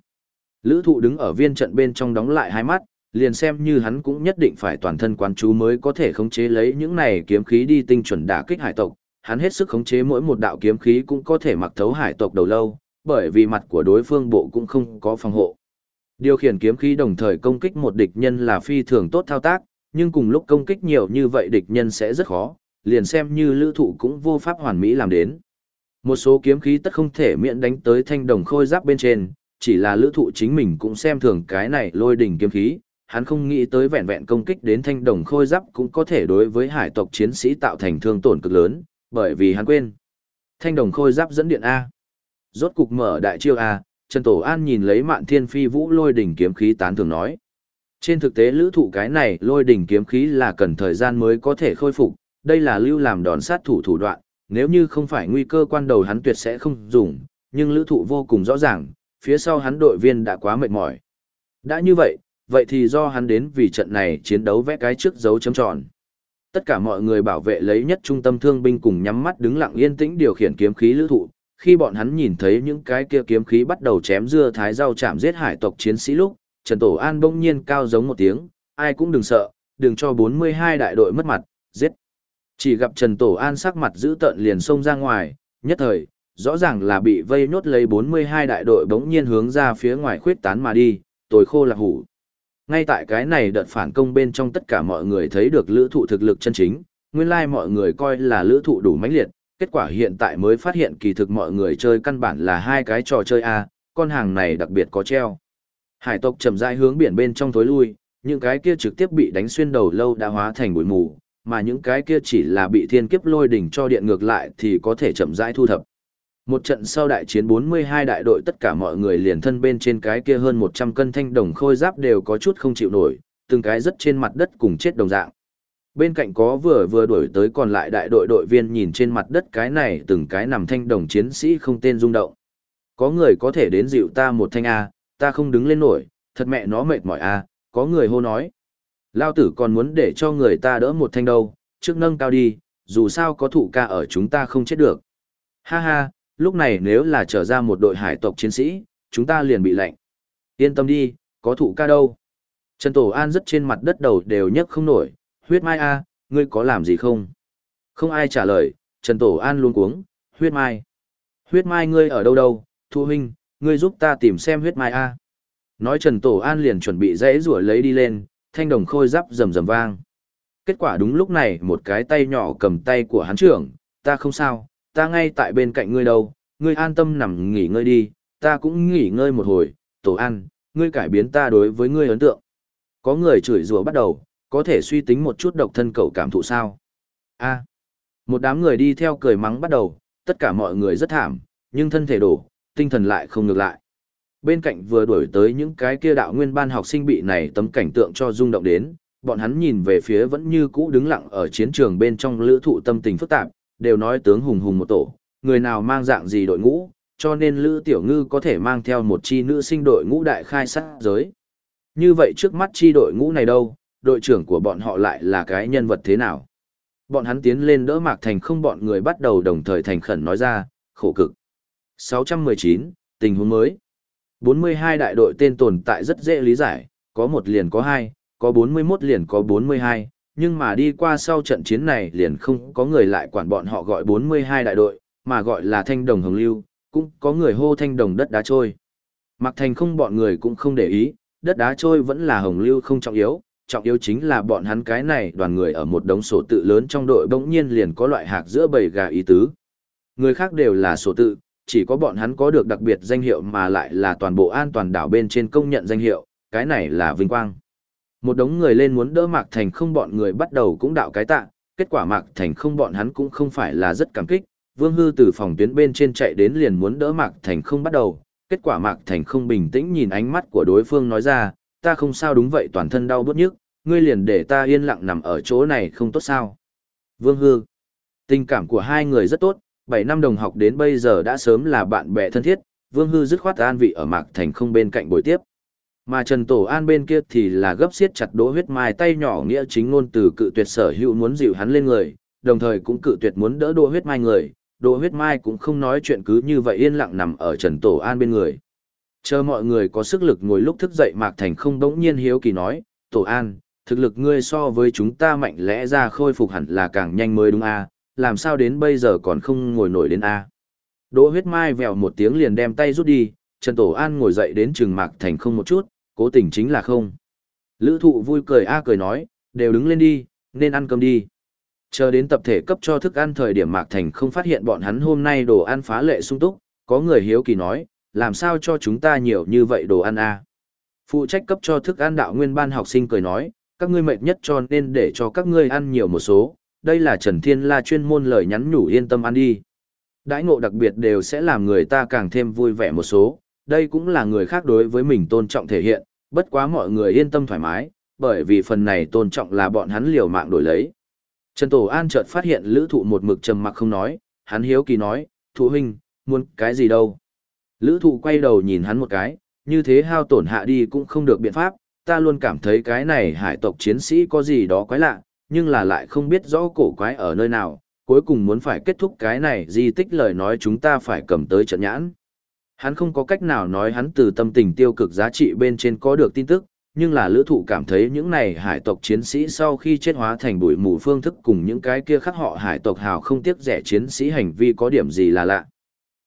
Lữ thụ đứng ở viên trận bên trong đóng lại hai mắt, liền xem như hắn cũng nhất định phải toàn thân quán chú mới có thể khống chế lấy những này kiếm khí đi tinh chuẩn đả kích hải tộc. Hắn hết sức khống chế mỗi một đạo kiếm khí cũng có thể mặc thấu hải tộc đầu lâu, bởi vì mặt của đối phương bộ cũng không có phòng hộ. Điều khiển kiếm khí đồng thời công kích một địch nhân là phi thường tốt thao tác, nhưng cùng lúc công kích nhiều như vậy địch nhân sẽ rất khó, liền xem như lữ thụ cũng vô pháp hoàn mỹ làm đến. Một số kiếm khí tất không thể miễn đánh tới thanh đồng khôi giáp bên trên, chỉ là lữ thụ chính mình cũng xem thường cái này lôi đỉnh kiếm khí, hắn không nghĩ tới vẹn vẹn công kích đến thanh đồng khôi giáp cũng có thể đối với hải tộc chiến sĩ tạo thành thương tổn cực lớn, bởi vì hắn quên. Thanh đồng khôi giáp dẫn điện A. Rốt cục mở đại chiêu A, Trần Tổ An nhìn lấy mạn thiên phi vũ lôi đỉnh kiếm khí tán thường nói. Trên thực tế lữ thụ cái này lôi đỉnh kiếm khí là cần thời gian mới có thể khôi phục, đây là lưu làm đòn sát thủ thủ đoạn, nếu như không phải nguy cơ quan đầu hắn tuyệt sẽ không dùng, nhưng lữ thụ vô cùng rõ ràng, phía sau hắn đội viên đã quá mệt mỏi. Đã như vậy, vậy thì do hắn đến vì trận này chiến đấu vẽ cái trước dấu chấm tròn. Tất cả mọi người bảo vệ lấy nhất trung tâm thương binh cùng nhắm mắt đứng lặng yên tĩnh điều khiển kiếm khí lữ thụ, khi bọn hắn nhìn thấy những cái kia kiếm khí bắt đầu chém dưa thái rau chạm giết hải tộc chiến sĩ lúc, Trần Tổ An bỗng nhiên cao giống một tiếng, ai cũng đừng sợ, đừng cho 42 đại đội mất mặt, giết. Chỉ gặp Trần Tổ An sắc mặt giữ tợn liền xông ra ngoài, nhất thời, rõ ràng là bị vây nhốt lấy 42 đại đội bỗng nhiên hướng ra phía ngoài khuyết tán mà đi, tối khô là hủ. Ngay tại cái này đợt phản công bên trong tất cả mọi người thấy được lữ thụ thực lực chân chính, nguyên lai like mọi người coi là lữ thụ đủ mãnh liệt, kết quả hiện tại mới phát hiện kỳ thực mọi người chơi căn bản là hai cái trò chơi A, con hàng này đặc biệt có treo. Hải tộc chậm rãi hướng biển bên trong tối lui, những cái kia trực tiếp bị đánh xuyên đầu lâu đã hóa thành bụi mù, mà những cái kia chỉ là bị thiên kiếp lôi đỉnh cho điện ngược lại thì có thể chậm rãi thu thập. Một trận sau đại chiến 42 đại đội tất cả mọi người liền thân bên trên cái kia hơn 100 cân thanh đồng khôi giáp đều có chút không chịu nổi, từng cái rất trên mặt đất cùng chết đồng dạng. Bên cạnh có vừa vừa đuổi tới còn lại đại đội đội viên nhìn trên mặt đất cái này từng cái nằm thanh đồng chiến sĩ không tên rung động. Có người có thể đến dịu ta một thanh A, ta không đứng lên nổi, thật mẹ nó mệt mỏi A, có người hô nói. Lao tử còn muốn để cho người ta đỡ một thanh đâu, trước nâng cao đi, dù sao có thủ ca ở chúng ta không chết được. Ha ha, lúc này nếu là trở ra một đội hải tộc chiến sĩ, chúng ta liền bị lạnh. Yên tâm đi, có thủ ca đâu. Trần Tổ An rất trên mặt đất đầu đều nhấc không nổi, huyết mai a, ngươi có làm gì không? Không ai trả lời, Trần Tổ An luôn cuống, huyết mai. Huyết mai ngươi ở đâu đâu, thu huynh, ngươi giúp ta tìm xem huyết mai a. Nói Trần Tổ An liền chuẩn bị dãy rủa lấy đi lên, thanh đồng khôi giáp rầm rầm vang. Kết quả đúng lúc này một cái tay nhỏ cầm tay của hắn trưởng, ta không sao, ta ngay tại bên cạnh ngươi đâu, ngươi an tâm nằm nghỉ ngơi đi, ta cũng nghỉ ngơi một hồi, Tổ ăn, ngươi cải biến ta đối với ngươi ấn tượng. Có người chửi rủa bắt đầu, có thể suy tính một chút độc thân cậu cảm thụ sao? A. một đám người đi theo cười mắng bắt đầu, tất cả mọi người rất thảm, nhưng thân thể đổ, tinh thần lại không ngược lại. Bên cạnh vừa đuổi tới những cái kia đạo nguyên ban học sinh bị này tấm cảnh tượng cho rung động đến, bọn hắn nhìn về phía vẫn như cũ đứng lặng ở chiến trường bên trong lữ thụ tâm tình phức tạp, đều nói tướng hùng hùng một tổ, người nào mang dạng gì đội ngũ, cho nên lữ tiểu ngư có thể mang theo một chi nữ sinh đội ngũ đại khai sát giới. Như vậy trước mắt chi đội ngũ này đâu, đội trưởng của bọn họ lại là cái nhân vật thế nào. Bọn hắn tiến lên đỡ Mạc Thành không bọn người bắt đầu đồng thời thành khẩn nói ra, khổ cực. 619, tình huống mới. 42 đại đội tên tồn tại rất dễ lý giải, có một liền có hai, có 41 liền có 42, nhưng mà đi qua sau trận chiến này liền không có người lại quản bọn họ gọi 42 đại đội, mà gọi là thanh đồng hồng lưu, cũng có người hô thanh đồng đất đá trôi. Mặc Thành không bọn người cũng không để ý, đất đá trôi vẫn là hồng lưu không trọng yếu, trọng yếu chính là bọn hắn cái này đoàn người ở một đống sổ tự lớn trong đội bỗng nhiên liền có loại hạc giữa bầy gà ý tứ. Người khác đều là sổ tự, chỉ có bọn hắn có được đặc biệt danh hiệu mà lại là toàn bộ an toàn đảo bên trên công nhận danh hiệu, cái này là vinh quang. Một đống người lên muốn đỡ Mạc Thành không bọn người bắt đầu cũng đạo cái tạ, kết quả Mạc Thành không bọn hắn cũng không phải là rất cảm kích, Vương Hư từ phòng tuyến bên trên chạy đến liền muốn đỡ Mạc Thành không bắt đầu, kết quả Mạc Thành không bình tĩnh nhìn ánh mắt của đối phương nói ra, ta không sao đúng vậy toàn thân đau bớt nhức, ngươi liền để ta yên lặng nằm ở chỗ này không tốt sao. Vương Hư, tình cảm của hai người rất tốt, 7 năm đồng học đến bây giờ đã sớm là bạn bè thân thiết, Vương Hư dứt khoát an vị ở Mạc Thành không bên cạnh buổi tiếp. Mà Trần Tổ An bên kia thì là gấp xiết chặt đỗ huyết mai tay nhỏ nghĩa chính ngôn từ cự tuyệt sở hữu muốn dịu hắn lên người, đồng thời cũng cự tuyệt muốn đỡ đỗ huyết mai người, đỗ huyết mai cũng không nói chuyện cứ như vậy yên lặng nằm ở Trần Tổ An bên người. Chờ mọi người có sức lực ngồi lúc thức dậy Mạc Thành không đống nhiên hiếu kỳ nói, Tổ An, thực lực ngươi so với chúng ta mạnh lẽ ra khôi phục hẳn là càng nhanh mới đúng a làm sao đến bây giờ còn không ngồi nổi đến a Đỗ huyết mai vèo một tiếng liền đem tay rút đi, Trần Tổ An ngồi dậy đến trường Mạc Thành không một chút, cố tình chính là không. Lữ thụ vui cười a cười nói, đều đứng lên đi, nên ăn cơm đi. Chờ đến tập thể cấp cho thức ăn thời điểm Mạc Thành không phát hiện bọn hắn hôm nay đồ ăn phá lệ sung túc, có người hiếu kỳ nói, làm sao cho chúng ta nhiều như vậy đồ ăn a Phụ trách cấp cho thức ăn đạo nguyên ban học sinh cười nói, các ngươi mệt nhất cho nên để cho các ngươi ăn nhiều một số, đây là Trần Thiên La chuyên môn lời nhắn nhủ yên tâm ăn đi. Đãi ngộ đặc biệt đều sẽ làm người ta càng thêm vui vẻ một số, đây cũng là người khác đối với mình tôn trọng thể hiện, bất quá mọi người yên tâm thoải mái, bởi vì phần này tôn trọng là bọn hắn liều mạng đổi lấy. Trần Tổ An chợt phát hiện lữ thụ một mực trầm mặc không nói, hắn hiếu kỳ nói, thụ huynh, muốn cái gì đâu. Lữ thụ quay đầu nhìn hắn một cái, như thế hao tổn hạ đi cũng không được biện pháp, ta luôn cảm thấy cái này hải tộc chiến sĩ có gì đó quái lạ, nhưng là lại không biết rõ cổ quái ở nơi nào, cuối cùng muốn phải kết thúc cái này di tích lời nói chúng ta phải cầm tới trận nhãn. Hắn không có cách nào nói hắn từ tâm tình tiêu cực giá trị bên trên có được tin tức, nhưng là lữ thụ cảm thấy những này hải tộc chiến sĩ sau khi chết hóa thành bụi mù phương thức cùng những cái kia khác họ hải tộc hào không tiếc rẻ chiến sĩ hành vi có điểm gì là lạ.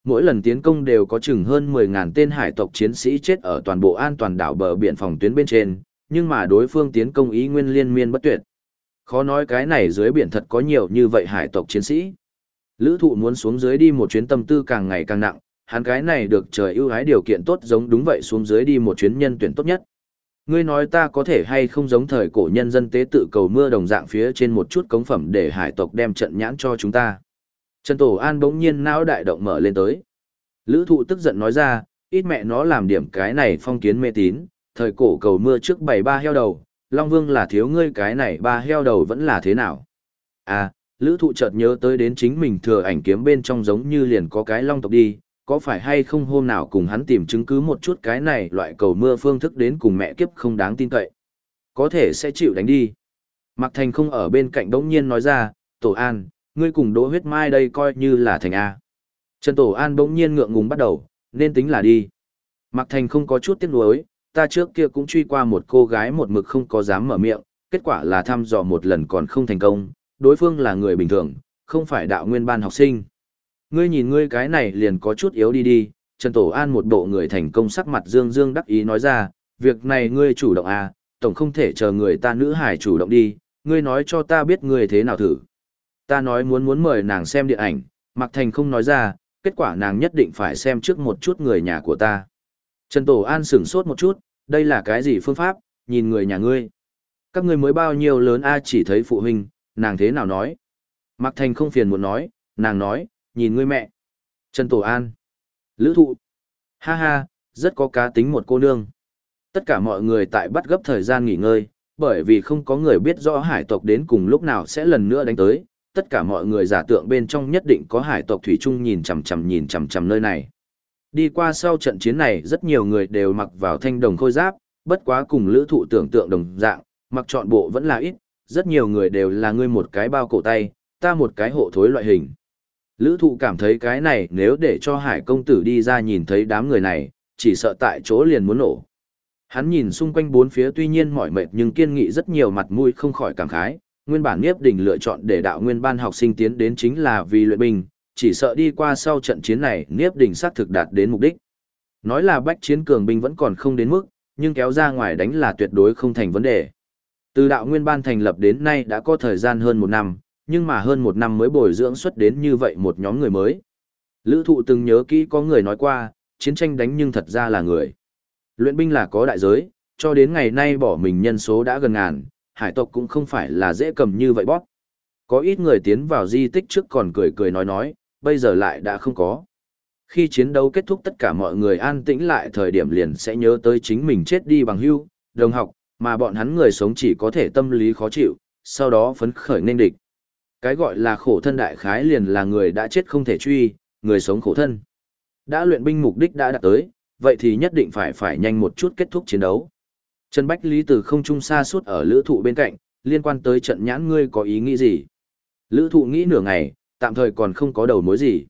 Mỗi lần tiến công đều có chừng hơn 10.000 tên hải tộc chiến sĩ chết ở toàn bộ an toàn đảo bờ biển phòng tuyến bên trên, nhưng mà đối phương tiến công ý nguyên liên miên bất tuyệt. Khó nói cái này dưới biển thật có nhiều như vậy hải tộc chiến sĩ. Lữ thụ muốn xuống dưới đi một chuyến tâm tư càng ngày càng nặng, hắn cái này được trời ưu ái điều kiện tốt giống đúng vậy xuống dưới đi một chuyến nhân tuyển tốt nhất. Ngươi nói ta có thể hay không giống thời cổ nhân dân tế tự cầu mưa đồng dạng phía trên một chút cống phẩm để hải tộc đem trận nhãn cho chúng ta. Trần Tổ An bỗng nhiên não đại động mở lên tới. Lữ thụ tức giận nói ra, ít mẹ nó làm điểm cái này phong kiến mê tín, thời cổ cầu mưa trước bảy ba heo đầu, Long Vương là thiếu ngươi cái này ba heo đầu vẫn là thế nào? À, lữ thụ chợt nhớ tới đến chính mình thừa ảnh kiếm bên trong giống như liền có cái long tộc đi, có phải hay không hôm nào cùng hắn tìm chứng cứ một chút cái này loại cầu mưa phương thức đến cùng mẹ kiếp không đáng tin cậy. Có thể sẽ chịu đánh đi. Mạc Thành không ở bên cạnh đống nhiên nói ra, Tổ An, ngươi cùng Đỗ huyết mai đây coi như là thành A. Trần Tổ An bỗng nhiên ngượng ngùng bắt đầu, nên tính là đi. Mạc Thành không có chút tiếc nuối, ta trước kia cũng truy qua một cô gái một mực không có dám mở miệng, kết quả là thăm dò một lần còn không thành công, đối phương là người bình thường, không phải đạo nguyên ban học sinh. Ngươi nhìn ngươi cái này liền có chút yếu đi đi, Trần Tổ An một bộ người thành công sắc mặt dương dương đắc ý nói ra, việc này ngươi chủ động à, tổng không thể chờ người ta nữ hải chủ động đi, ngươi nói cho ta biết ngươi thế nào thử. Ta nói muốn muốn mời nàng xem điện ảnh, Mạc Thành không nói ra, kết quả nàng nhất định phải xem trước một chút người nhà của ta. Trần Tổ An sửng sốt một chút, đây là cái gì phương pháp, nhìn người nhà ngươi. Các ngươi mới bao nhiêu lớn a chỉ thấy phụ huynh, nàng thế nào nói. Mạc Thành không phiền muốn nói, nàng nói, nhìn ngươi mẹ. Trần Tổ An. Lữ thụ. Ha ha, rất có cá tính một cô nương. Tất cả mọi người tại bắt gấp thời gian nghỉ ngơi, bởi vì không có người biết rõ hải tộc đến cùng lúc nào sẽ lần nữa đánh tới. Tất cả mọi người giả tượng bên trong nhất định có hải tộc thủy chung nhìn chằm chằm nhìn chằm chằm nơi này. Đi qua sau trận chiến này rất nhiều người đều mặc vào thanh đồng khôi giáp, bất quá cùng lữ thụ tưởng tượng đồng dạng, mặc chọn bộ vẫn là ít, rất nhiều người đều là ngươi một cái bao cổ tay, ta một cái hộ thối loại hình. Lữ thụ cảm thấy cái này nếu để cho hải công tử đi ra nhìn thấy đám người này, chỉ sợ tại chỗ liền muốn nổ. Hắn nhìn xung quanh bốn phía tuy nhiên mỏi mệt nhưng kiên nghị rất nhiều mặt mũi không khỏi cảm khái, nguyên bản Niếp Đình lựa chọn để đạo nguyên ban học sinh tiến đến chính là vì luyện binh, chỉ sợ đi qua sau trận chiến này Niếp Đình xác thực đạt đến mục đích. Nói là bách chiến cường binh vẫn còn không đến mức, nhưng kéo ra ngoài đánh là tuyệt đối không thành vấn đề. Từ đạo nguyên ban thành lập đến nay đã có thời gian hơn một năm, nhưng mà hơn một năm mới bồi dưỡng xuất đến như vậy một nhóm người mới. Lữ thụ từng nhớ kỹ có người nói qua, chiến tranh đánh nhưng thật ra là người. Luyện binh là có đại giới, cho đến ngày nay bỏ mình nhân số đã gần ngàn, hải tộc cũng không phải là dễ cầm như vậy bóp. Có ít người tiến vào di tích trước còn cười cười nói nói, bây giờ lại đã không có. Khi chiến đấu kết thúc tất cả mọi người an tĩnh lại thời điểm liền sẽ nhớ tới chính mình chết đi bằng hưu, đồng học, mà bọn hắn người sống chỉ có thể tâm lý khó chịu, sau đó phấn khởi nên địch. Cái gọi là khổ thân đại khái liền là người đã chết không thể truy, người sống khổ thân. Đã luyện binh mục đích đã đạt tới, vậy thì nhất định phải phải nhanh một chút kết thúc chiến đấu. Trần Bách Lý từ không trung xa suốt ở lữ thụ bên cạnh, liên quan tới trận nhãn ngươi có ý nghĩ gì? Lữ thụ nghĩ nửa ngày, tạm thời còn không có đầu mối gì.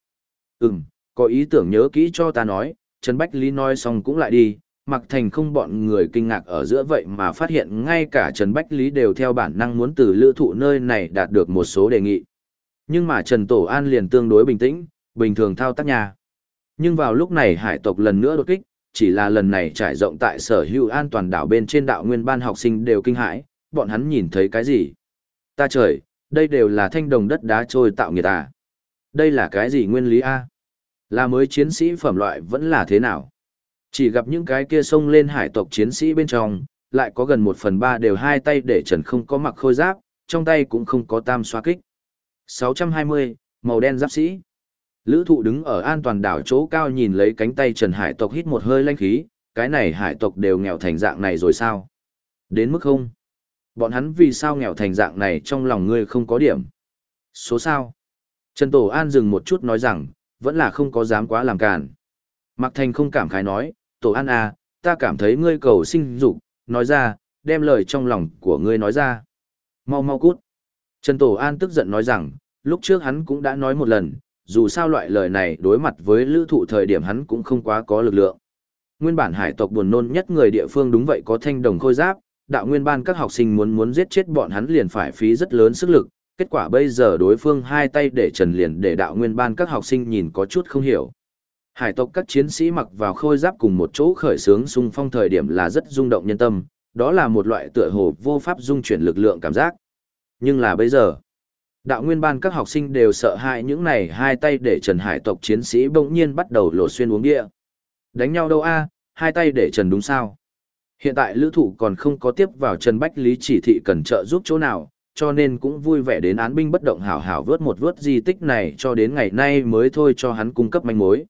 Ừm, có ý tưởng nhớ kỹ cho ta nói, Trần Bách Lý nói xong cũng lại đi, mặc thành không bọn người kinh ngạc ở giữa vậy mà phát hiện ngay cả Trần Bách Lý đều theo bản năng muốn từ lữ thụ nơi này đạt được một số đề nghị. Nhưng mà Trần Tổ An liền tương đối bình tĩnh, bình thường thao tác nhà. Nhưng vào lúc này hải tộc lần nữa đột kích, chỉ là lần này trải rộng tại sở hữu an toàn đảo bên trên đạo nguyên ban học sinh đều kinh hãi, bọn hắn nhìn thấy cái gì? Ta trời, đây đều là thanh đồng đất đá trôi tạo nghiệt à? Đây là cái gì nguyên lý A? Là mới chiến sĩ phẩm loại vẫn là thế nào? Chỉ gặp những cái kia xông lên hải tộc chiến sĩ bên trong, lại có gần một phần ba đều hai tay để trần không có mặc khôi giáp, trong tay cũng không có tam xoa kích. 620, màu đen giáp sĩ. Lữ thụ đứng ở an toàn đảo chỗ cao nhìn lấy cánh tay trần hải tộc hít một hơi lanh khí, cái này hải tộc đều nghèo thành dạng này rồi sao? Đến mức không? Bọn hắn vì sao nghèo thành dạng này trong lòng ngươi không có điểm? Số sao? Trần Tổ An dừng một chút nói rằng, vẫn là không có dám quá làm cản. Mạc Thành không cảm khái nói, Tổ An à, ta cảm thấy ngươi cầu sinh dục, nói ra, đem lời trong lòng của ngươi nói ra. Mau mau cút. Trần Tổ An tức giận nói rằng, lúc trước hắn cũng đã nói một lần, dù sao loại lời này đối mặt với lữ thụ thời điểm hắn cũng không quá có lực lượng. Nguyên bản hải tộc buồn nôn nhất người địa phương đúng vậy có thanh đồng khôi giáp, đạo nguyên ban các học sinh muốn muốn giết chết bọn hắn liền phải phí rất lớn sức lực, kết quả bây giờ đối phương hai tay để trần liền để đạo nguyên ban các học sinh nhìn có chút không hiểu. Hải tộc các chiến sĩ mặc vào khôi giáp cùng một chỗ khởi sướng xung phong thời điểm là rất rung động nhân tâm, đó là một loại tựa hồ vô pháp dung chuyển lực lượng cảm giác. Nhưng là bây giờ, đạo nguyên ban các học sinh đều sợ hãi những này hai tay để trần hải tộc chiến sĩ bỗng nhiên bắt đầu lộ xuyên uống địa. Đánh nhau đâu a hai tay để trần đúng sao? Hiện tại lữ thủ còn không có tiếp vào Trần Bách Lý chỉ thị cần trợ giúp chỗ nào, cho nên cũng vui vẻ đến án binh bất động hảo hảo vớt một vớt di tích này cho đến ngày nay mới thôi cho hắn cung cấp manh mối.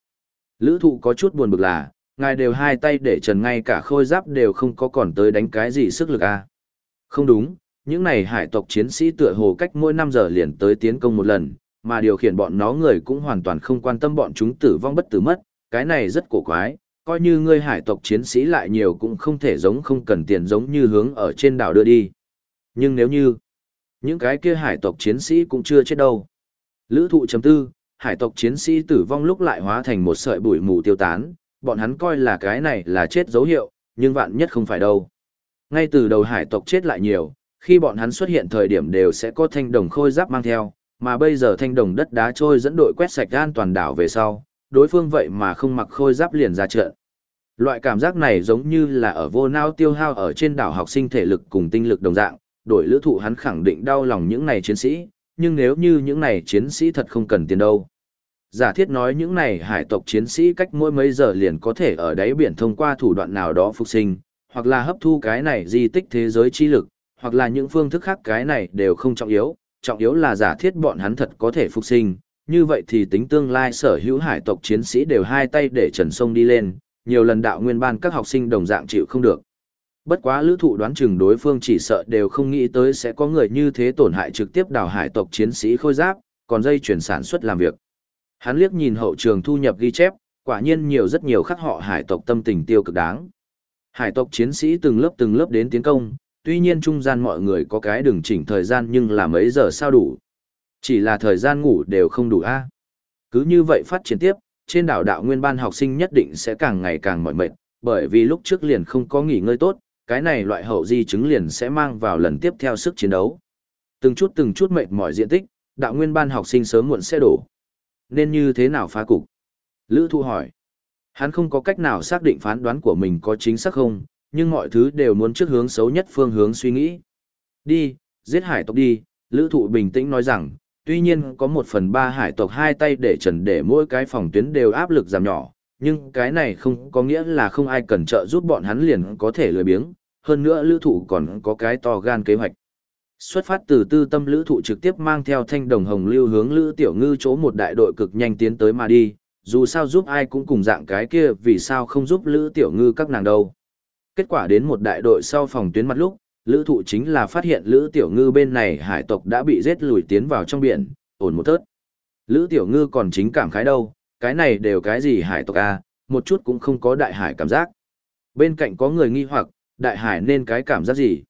Lữ thụ có chút buồn bực là, ngài đều hai tay để trần ngay cả khôi giáp đều không có còn tới đánh cái gì sức lực à. Không đúng, những này hải tộc chiến sĩ tựa hồ cách mỗi 5 giờ liền tới tiến công một lần, mà điều khiển bọn nó người cũng hoàn toàn không quan tâm bọn chúng tử vong bất tử mất, cái này rất cổ quái, coi như ngươi hải tộc chiến sĩ lại nhiều cũng không thể giống không cần tiền giống như hướng ở trên đảo đưa đi. Nhưng nếu như, những cái kia hải tộc chiến sĩ cũng chưa chết đâu. Lữ thụ chấm tư, hải tộc chiến sĩ tử vong lúc lại hóa thành một sợi bụi mù tiêu tán, bọn hắn coi là cái này là chết dấu hiệu, nhưng vạn nhất không phải đâu. Ngay từ đầu hải tộc chết lại nhiều, khi bọn hắn xuất hiện thời điểm đều sẽ có thanh đồng khôi giáp mang theo, mà bây giờ thanh đồng đất đá trôi dẫn đội quét sạch an toàn đảo về sau, đối phương vậy mà không mặc khôi giáp liền ra trận. Loại cảm giác này giống như là ở vô nao tiêu hao ở trên đảo học sinh thể lực cùng tinh lực đồng dạng, đổi lữ thụ hắn khẳng định đau lòng những này chiến sĩ, nhưng nếu như những này chiến sĩ thật không cần tiền đâu. Giả thiết nói những này hải tộc chiến sĩ cách mỗi mấy giờ liền có thể ở đáy biển thông qua thủ đoạn nào đó phục sinh, hoặc là hấp thu cái này di tích thế giới chi lực, hoặc là những phương thức khác cái này đều không trọng yếu, trọng yếu là giả thiết bọn hắn thật có thể phục sinh, như vậy thì tính tương lai sở hữu hải tộc chiến sĩ đều hai tay để trần sông đi lên, nhiều lần đạo nguyên ban các học sinh đồng dạng chịu không được. Bất quá lữ thụ đoán chừng đối phương chỉ sợ đều không nghĩ tới sẽ có người như thế tổn hại trực tiếp đào hải tộc chiến sĩ khôi giáp, còn dây chuyển sản xuất làm việc. Hắn liếc nhìn hậu trường thu nhập ghi chép, quả nhiên nhiều rất nhiều khắc họ hải tộc tâm tình tiêu cực đáng. Hải tộc chiến sĩ từng lớp từng lớp đến tiến công, tuy nhiên trung gian mọi người có cái đường chỉnh thời gian nhưng là mấy giờ sao đủ. Chỉ là thời gian ngủ đều không đủ a Cứ như vậy phát triển tiếp, trên đảo đạo nguyên ban học sinh nhất định sẽ càng ngày càng mỏi mệt, bởi vì lúc trước liền không có nghỉ ngơi tốt, cái này loại hậu di chứng liền sẽ mang vào lần tiếp theo sức chiến đấu. Từng chút từng chút mệt mỏi diện tích, đạo nguyên ban học sinh sớm muộn sẽ đổ. Nên như thế nào phá cục? Lữ Thu hỏi. Hắn không có cách nào xác định phán đoán của mình có chính xác không, nhưng mọi thứ đều muốn trước hướng xấu nhất phương hướng suy nghĩ. Đi, giết hải tộc đi, Lữ Thụ bình tĩnh nói rằng, tuy nhiên có một phần ba hải tộc hai tay để trần để mỗi cái phòng tuyến đều áp lực giảm nhỏ, nhưng cái này không có nghĩa là không ai cần trợ giúp bọn hắn liền có thể lười biếng, hơn nữa lữ thụ còn có cái to gan kế hoạch. Xuất phát từ tư tâm lữ thụ trực tiếp mang theo thanh đồng hồng lưu hướng lữ tiểu ngư chỗ một đại đội cực nhanh tiến tới mà đi, dù sao giúp ai cũng cùng dạng cái kia vì sao không giúp lữ tiểu ngư các nàng đâu. Kết quả đến một đại đội sau phòng tuyến mặt lúc, lữ thụ chính là phát hiện lữ tiểu ngư bên này hải tộc đã bị giết lùi tiến vào trong biển, ổn một thớt. Lữ tiểu ngư còn chính cảm khái đâu, cái này đều cái gì hải tộc à, một chút cũng không có đại hải cảm giác. Bên cạnh có người nghi hoặc, đại hải nên cái cảm giác gì?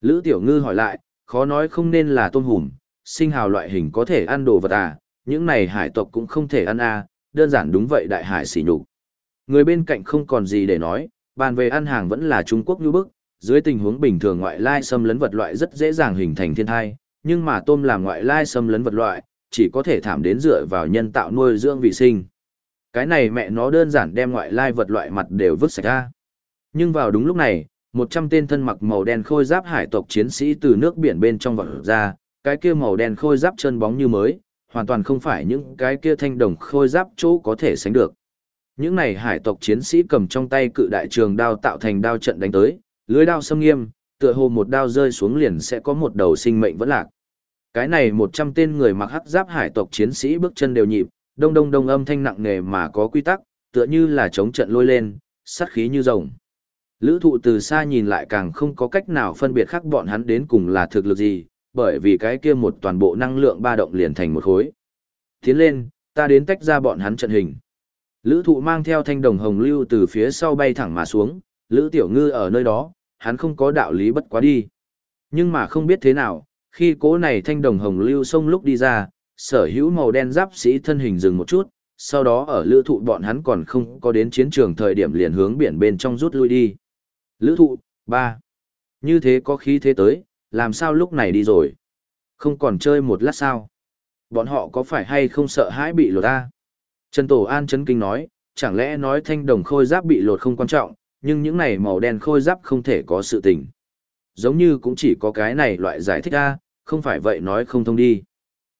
Lữ tiểu ngư hỏi lại, khó nói không nên là tôm hùm, sinh hào loại hình có thể ăn đồ vật à, những này hải tộc cũng không thể ăn à, đơn giản đúng vậy đại hải xỉ nhục. Người bên cạnh không còn gì để nói, bàn về ăn hàng vẫn là Trung Quốc như bức, dưới tình huống bình thường ngoại lai xâm lấn vật loại rất dễ dàng hình thành thiên thai, nhưng mà tôm làm ngoại lai xâm lấn vật loại, chỉ có thể thảm đến dựa vào nhân tạo nuôi dưỡng vị sinh. Cái này mẹ nó đơn giản đem ngoại lai vật loại mặt đều vứt sạch ra. Nhưng vào đúng lúc này, một trăm tên thân mặc màu đen khôi giáp hải tộc chiến sĩ từ nước biển bên trong vọt ra, cái kia màu đen khôi giáp chân bóng như mới, hoàn toàn không phải những cái kia thanh đồng khôi giáp chỗ có thể sánh được. Những này hải tộc chiến sĩ cầm trong tay cự đại trường đao tạo thành đao trận đánh tới, lưới đao xâm nghiêm, tựa hồ một đao rơi xuống liền sẽ có một đầu sinh mệnh vẫn lạc. Cái này một trăm tên người mặc hắc giáp hải tộc chiến sĩ bước chân đều nhịp, đông đông đông âm thanh nặng nề mà có quy tắc, tựa như là chống trận lôi lên, sát khí như rồng. Lữ thụ từ xa nhìn lại càng không có cách nào phân biệt khác bọn hắn đến cùng là thực lực gì, bởi vì cái kia một toàn bộ năng lượng ba động liền thành một khối. Tiến lên, ta đến tách ra bọn hắn trận hình. Lữ thụ mang theo thanh đồng hồng lưu từ phía sau bay thẳng mà xuống, Lữ tiểu ngư ở nơi đó, hắn không có đạo lý bất quá đi. Nhưng mà không biết thế nào, khi cố này thanh đồng hồng lưu sông lúc đi ra, sở hữu màu đen giáp sĩ thân hình dừng một chút, sau đó ở lữ thụ bọn hắn còn không có đến chiến trường thời điểm liền hướng biển bên trong rút lui đi. Lữ thụ, ba Như thế có khí thế tới, làm sao lúc này đi rồi? Không còn chơi một lát sao? Bọn họ có phải hay không sợ hãi bị lột ta? Trần Tổ An chấn kinh nói, chẳng lẽ nói thanh đồng khôi giáp bị lột không quan trọng, nhưng những này màu đen khôi giáp không thể có sự tình. Giống như cũng chỉ có cái này loại giải thích a không phải vậy nói không thông đi.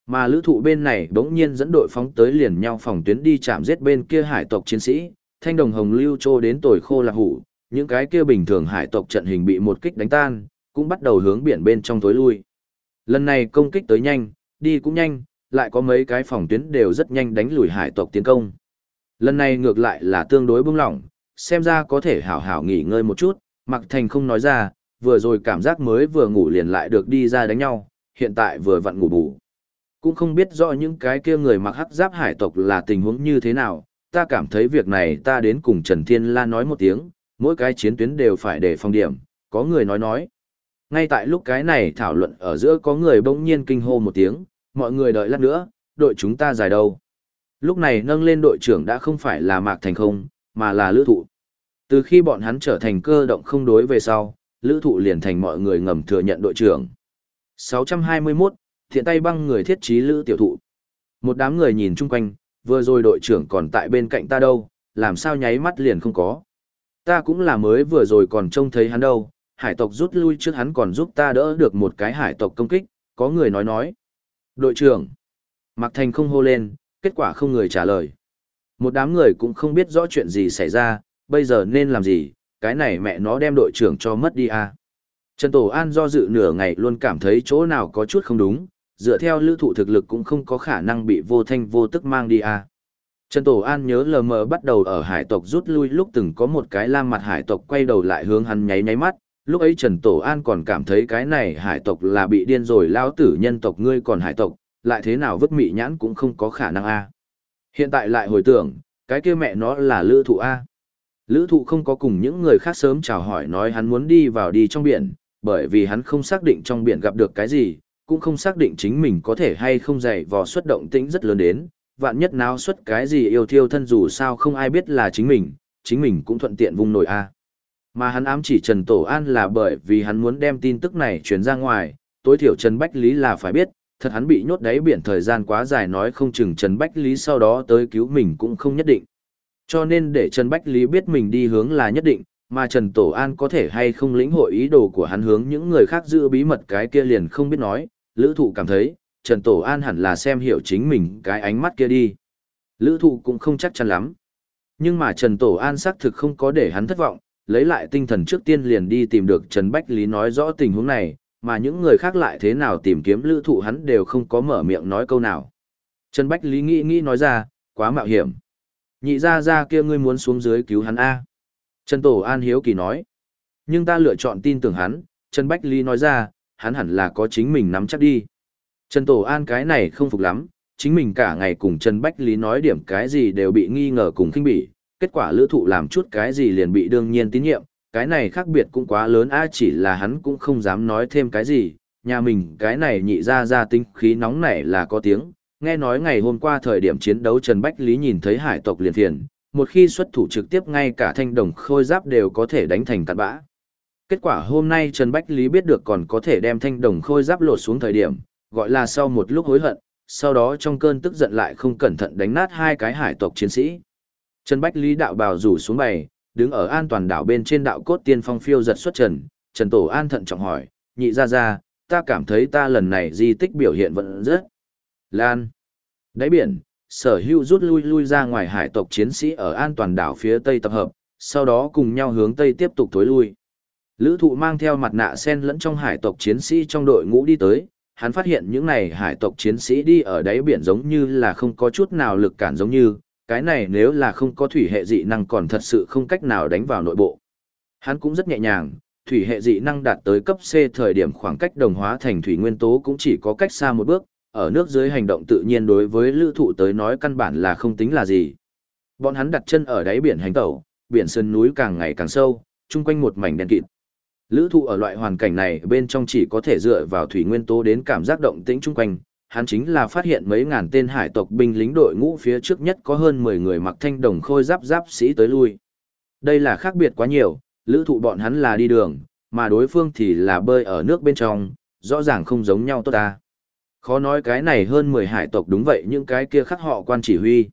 Mà lữ thụ bên này bỗng nhiên dẫn đội phóng tới liền nhau phòng tuyến đi chạm giết bên kia hải tộc chiến sĩ, thanh đồng hồng lưu trô đến tồi khô lạc hủ, những cái kia bình thường hải tộc trận hình bị một kích đánh tan, cũng bắt đầu hướng biển bên trong tối lui. Lần này công kích tới nhanh, đi cũng nhanh, lại có mấy cái phòng tuyến đều rất nhanh đánh lùi hải tộc tiến công. Lần này ngược lại là tương đối bưng lỏng, xem ra có thể hảo hảo nghỉ ngơi một chút, Mặc Thành không nói ra, vừa rồi cảm giác mới vừa ngủ liền lại được đi ra đánh nhau, hiện tại vừa vặn ngủ bù. Cũng không biết rõ những cái kia người mặc hắc giáp hải tộc là tình huống như thế nào, ta cảm thấy việc này ta đến cùng Trần Thiên La nói một tiếng, mỗi cái chiến tuyến đều phải để phòng điểm, có người nói nói. Ngay tại lúc cái này thảo luận ở giữa có người bỗng nhiên kinh hô một tiếng, mọi người đợi lát nữa, đội chúng ta dài đâu. Lúc này nâng lên đội trưởng đã không phải là Mạc Thành không, mà là Lữ Thụ. Từ khi bọn hắn trở thành cơ động không đối về sau, Lữ Thụ liền thành mọi người ngầm thừa nhận đội trưởng. 621, thiện tay băng người thiết trí Lữ Tiểu Thụ. Một đám người nhìn chung quanh, vừa rồi đội trưởng còn tại bên cạnh ta đâu, làm sao nháy mắt liền không có. Ta cũng là mới vừa rồi còn trông thấy hắn đâu, hải tộc rút lui trước hắn còn giúp ta đỡ được một cái hải tộc công kích, có người nói nói. Đội trưởng. Mạc Thành không hô lên, kết quả không người trả lời. Một đám người cũng không biết rõ chuyện gì xảy ra, bây giờ nên làm gì, cái này mẹ nó đem đội trưởng cho mất đi à. Trần Tổ An do dự nửa ngày luôn cảm thấy chỗ nào có chút không đúng, dựa theo lữ thụ thực lực cũng không có khả năng bị vô thanh vô tức mang đi à. Trần Tổ An nhớ lờ mờ bắt đầu ở hải tộc rút lui lúc từng có một cái lam mặt hải tộc quay đầu lại hướng hắn nháy nháy mắt, lúc ấy Trần Tổ An còn cảm thấy cái này hải tộc là bị điên rồi lao tử nhân tộc ngươi còn hải tộc, lại thế nào vứt mị nhãn cũng không có khả năng a Hiện tại lại hồi tưởng, cái kia mẹ nó là lữ thụ a. Lữ thụ không có cùng những người khác sớm chào hỏi nói hắn muốn đi vào đi trong biển, bởi vì hắn không xác định trong biển gặp được cái gì, cũng không xác định chính mình có thể hay không dạy vò xuất động tĩnh rất lớn đến, vạn nhất nào xuất cái gì yêu thiêu thân dù sao không ai biết là chính mình, chính mình cũng thuận tiện vùng nổi a. Mà hắn ám chỉ Trần Tổ An là bởi vì hắn muốn đem tin tức này truyền ra ngoài, tối thiểu Trần Bách Lý là phải biết, thật hắn bị nhốt đáy biển thời gian quá dài nói không chừng Trần Bách Lý sau đó tới cứu mình cũng không nhất định. Cho nên để Trần Bách Lý biết mình đi hướng là nhất định, mà Trần Tổ An có thể hay không lĩnh hội ý đồ của hắn hướng những người khác giữ bí mật cái kia liền không biết nói, lữ thụ cảm thấy, Trần Tổ An hẳn là xem hiểu chính mình cái ánh mắt kia đi. Lữ thụ cũng không chắc chắn lắm. Nhưng mà Trần Tổ An xác thực không có để hắn thất vọng, lấy lại tinh thần trước tiên liền đi tìm được Trần Bách Lý nói rõ tình huống này, mà những người khác lại thế nào tìm kiếm lữ thụ hắn đều không có mở miệng nói câu nào. Trần Bách Lý nghĩ nghĩ nói ra, quá mạo hiểm. Nhị ra ra kia ngươi muốn xuống dưới cứu hắn A. Trần Tổ An Hiếu Kỳ nói. Nhưng ta lựa chọn tin tưởng hắn, Trần Bách Lý nói ra, hắn hẳn là có chính mình nắm chắc đi. Trần Tổ An cái này không phục lắm, chính mình cả ngày cùng Trần Bách Lý nói điểm cái gì đều bị nghi ngờ cùng khinh bỉ, kết quả lữ thụ làm chút cái gì liền bị đương nhiên tín nhiệm, cái này khác biệt cũng quá lớn a chỉ là hắn cũng không dám nói thêm cái gì, nhà mình cái này nhị ra ra tinh khí nóng nảy là có tiếng, nghe nói ngày hôm qua thời điểm chiến đấu Trần Bách Lý nhìn thấy hải tộc liền thiền, một khi xuất thủ trực tiếp ngay cả thanh đồng khôi giáp đều có thể đánh thành cặn bã. Kết quả hôm nay Trần Bách Lý biết được còn có thể đem thanh đồng khôi giáp lột xuống thời điểm, gọi là sau một lúc hối hận, sau đó trong cơn tức giận lại không cẩn thận đánh nát hai cái hải tộc chiến sĩ. Trần Bách Lý đạo bào rủ xuống bày, đứng ở an toàn đảo bên trên đạo cốt tiên phong phiêu giật xuất trần, Trần Tổ An thận trọng hỏi, nhị ra ra, ta cảm thấy ta lần này di tích biểu hiện vẫn rất lan. Đáy biển, sở hữu rút lui lui ra ngoài hải tộc chiến sĩ ở an toàn đảo phía tây tập hợp, sau đó cùng nhau hướng tây tiếp tục tối lui. Lữ thụ mang theo mặt nạ sen lẫn trong hải tộc chiến sĩ trong đội ngũ đi tới, hắn phát hiện những này hải tộc chiến sĩ đi ở đáy biển giống như là không có chút nào lực cản giống như, cái này nếu là không có thủy hệ dị năng còn thật sự không cách nào đánh vào nội bộ. Hắn cũng rất nhẹ nhàng, thủy hệ dị năng đạt tới cấp C thời điểm khoảng cách đồng hóa thành thủy nguyên tố cũng chỉ có cách xa một bước, ở nước dưới hành động tự nhiên đối với lữ thụ tới nói căn bản là không tính là gì. Bọn hắn đặt chân ở đáy biển hành tẩu, biển sơn núi càng ngày càng sâu, chung quanh một mảnh đen kịt. Lữ thụ ở loại hoàn cảnh này bên trong chỉ có thể dựa vào thủy nguyên tố đến cảm giác động tĩnh chung quanh, hắn chính là phát hiện mấy ngàn tên hải tộc binh lính đội ngũ phía trước nhất có hơn 10 người mặc thanh đồng khôi giáp giáp sĩ tới lui. Đây là khác biệt quá nhiều, lữ thụ bọn hắn là đi đường, mà đối phương thì là bơi ở nước bên trong, rõ ràng không giống nhau tốt ta. Khó nói cái này hơn 10 hải tộc đúng vậy những cái kia khắc họ quan chỉ huy.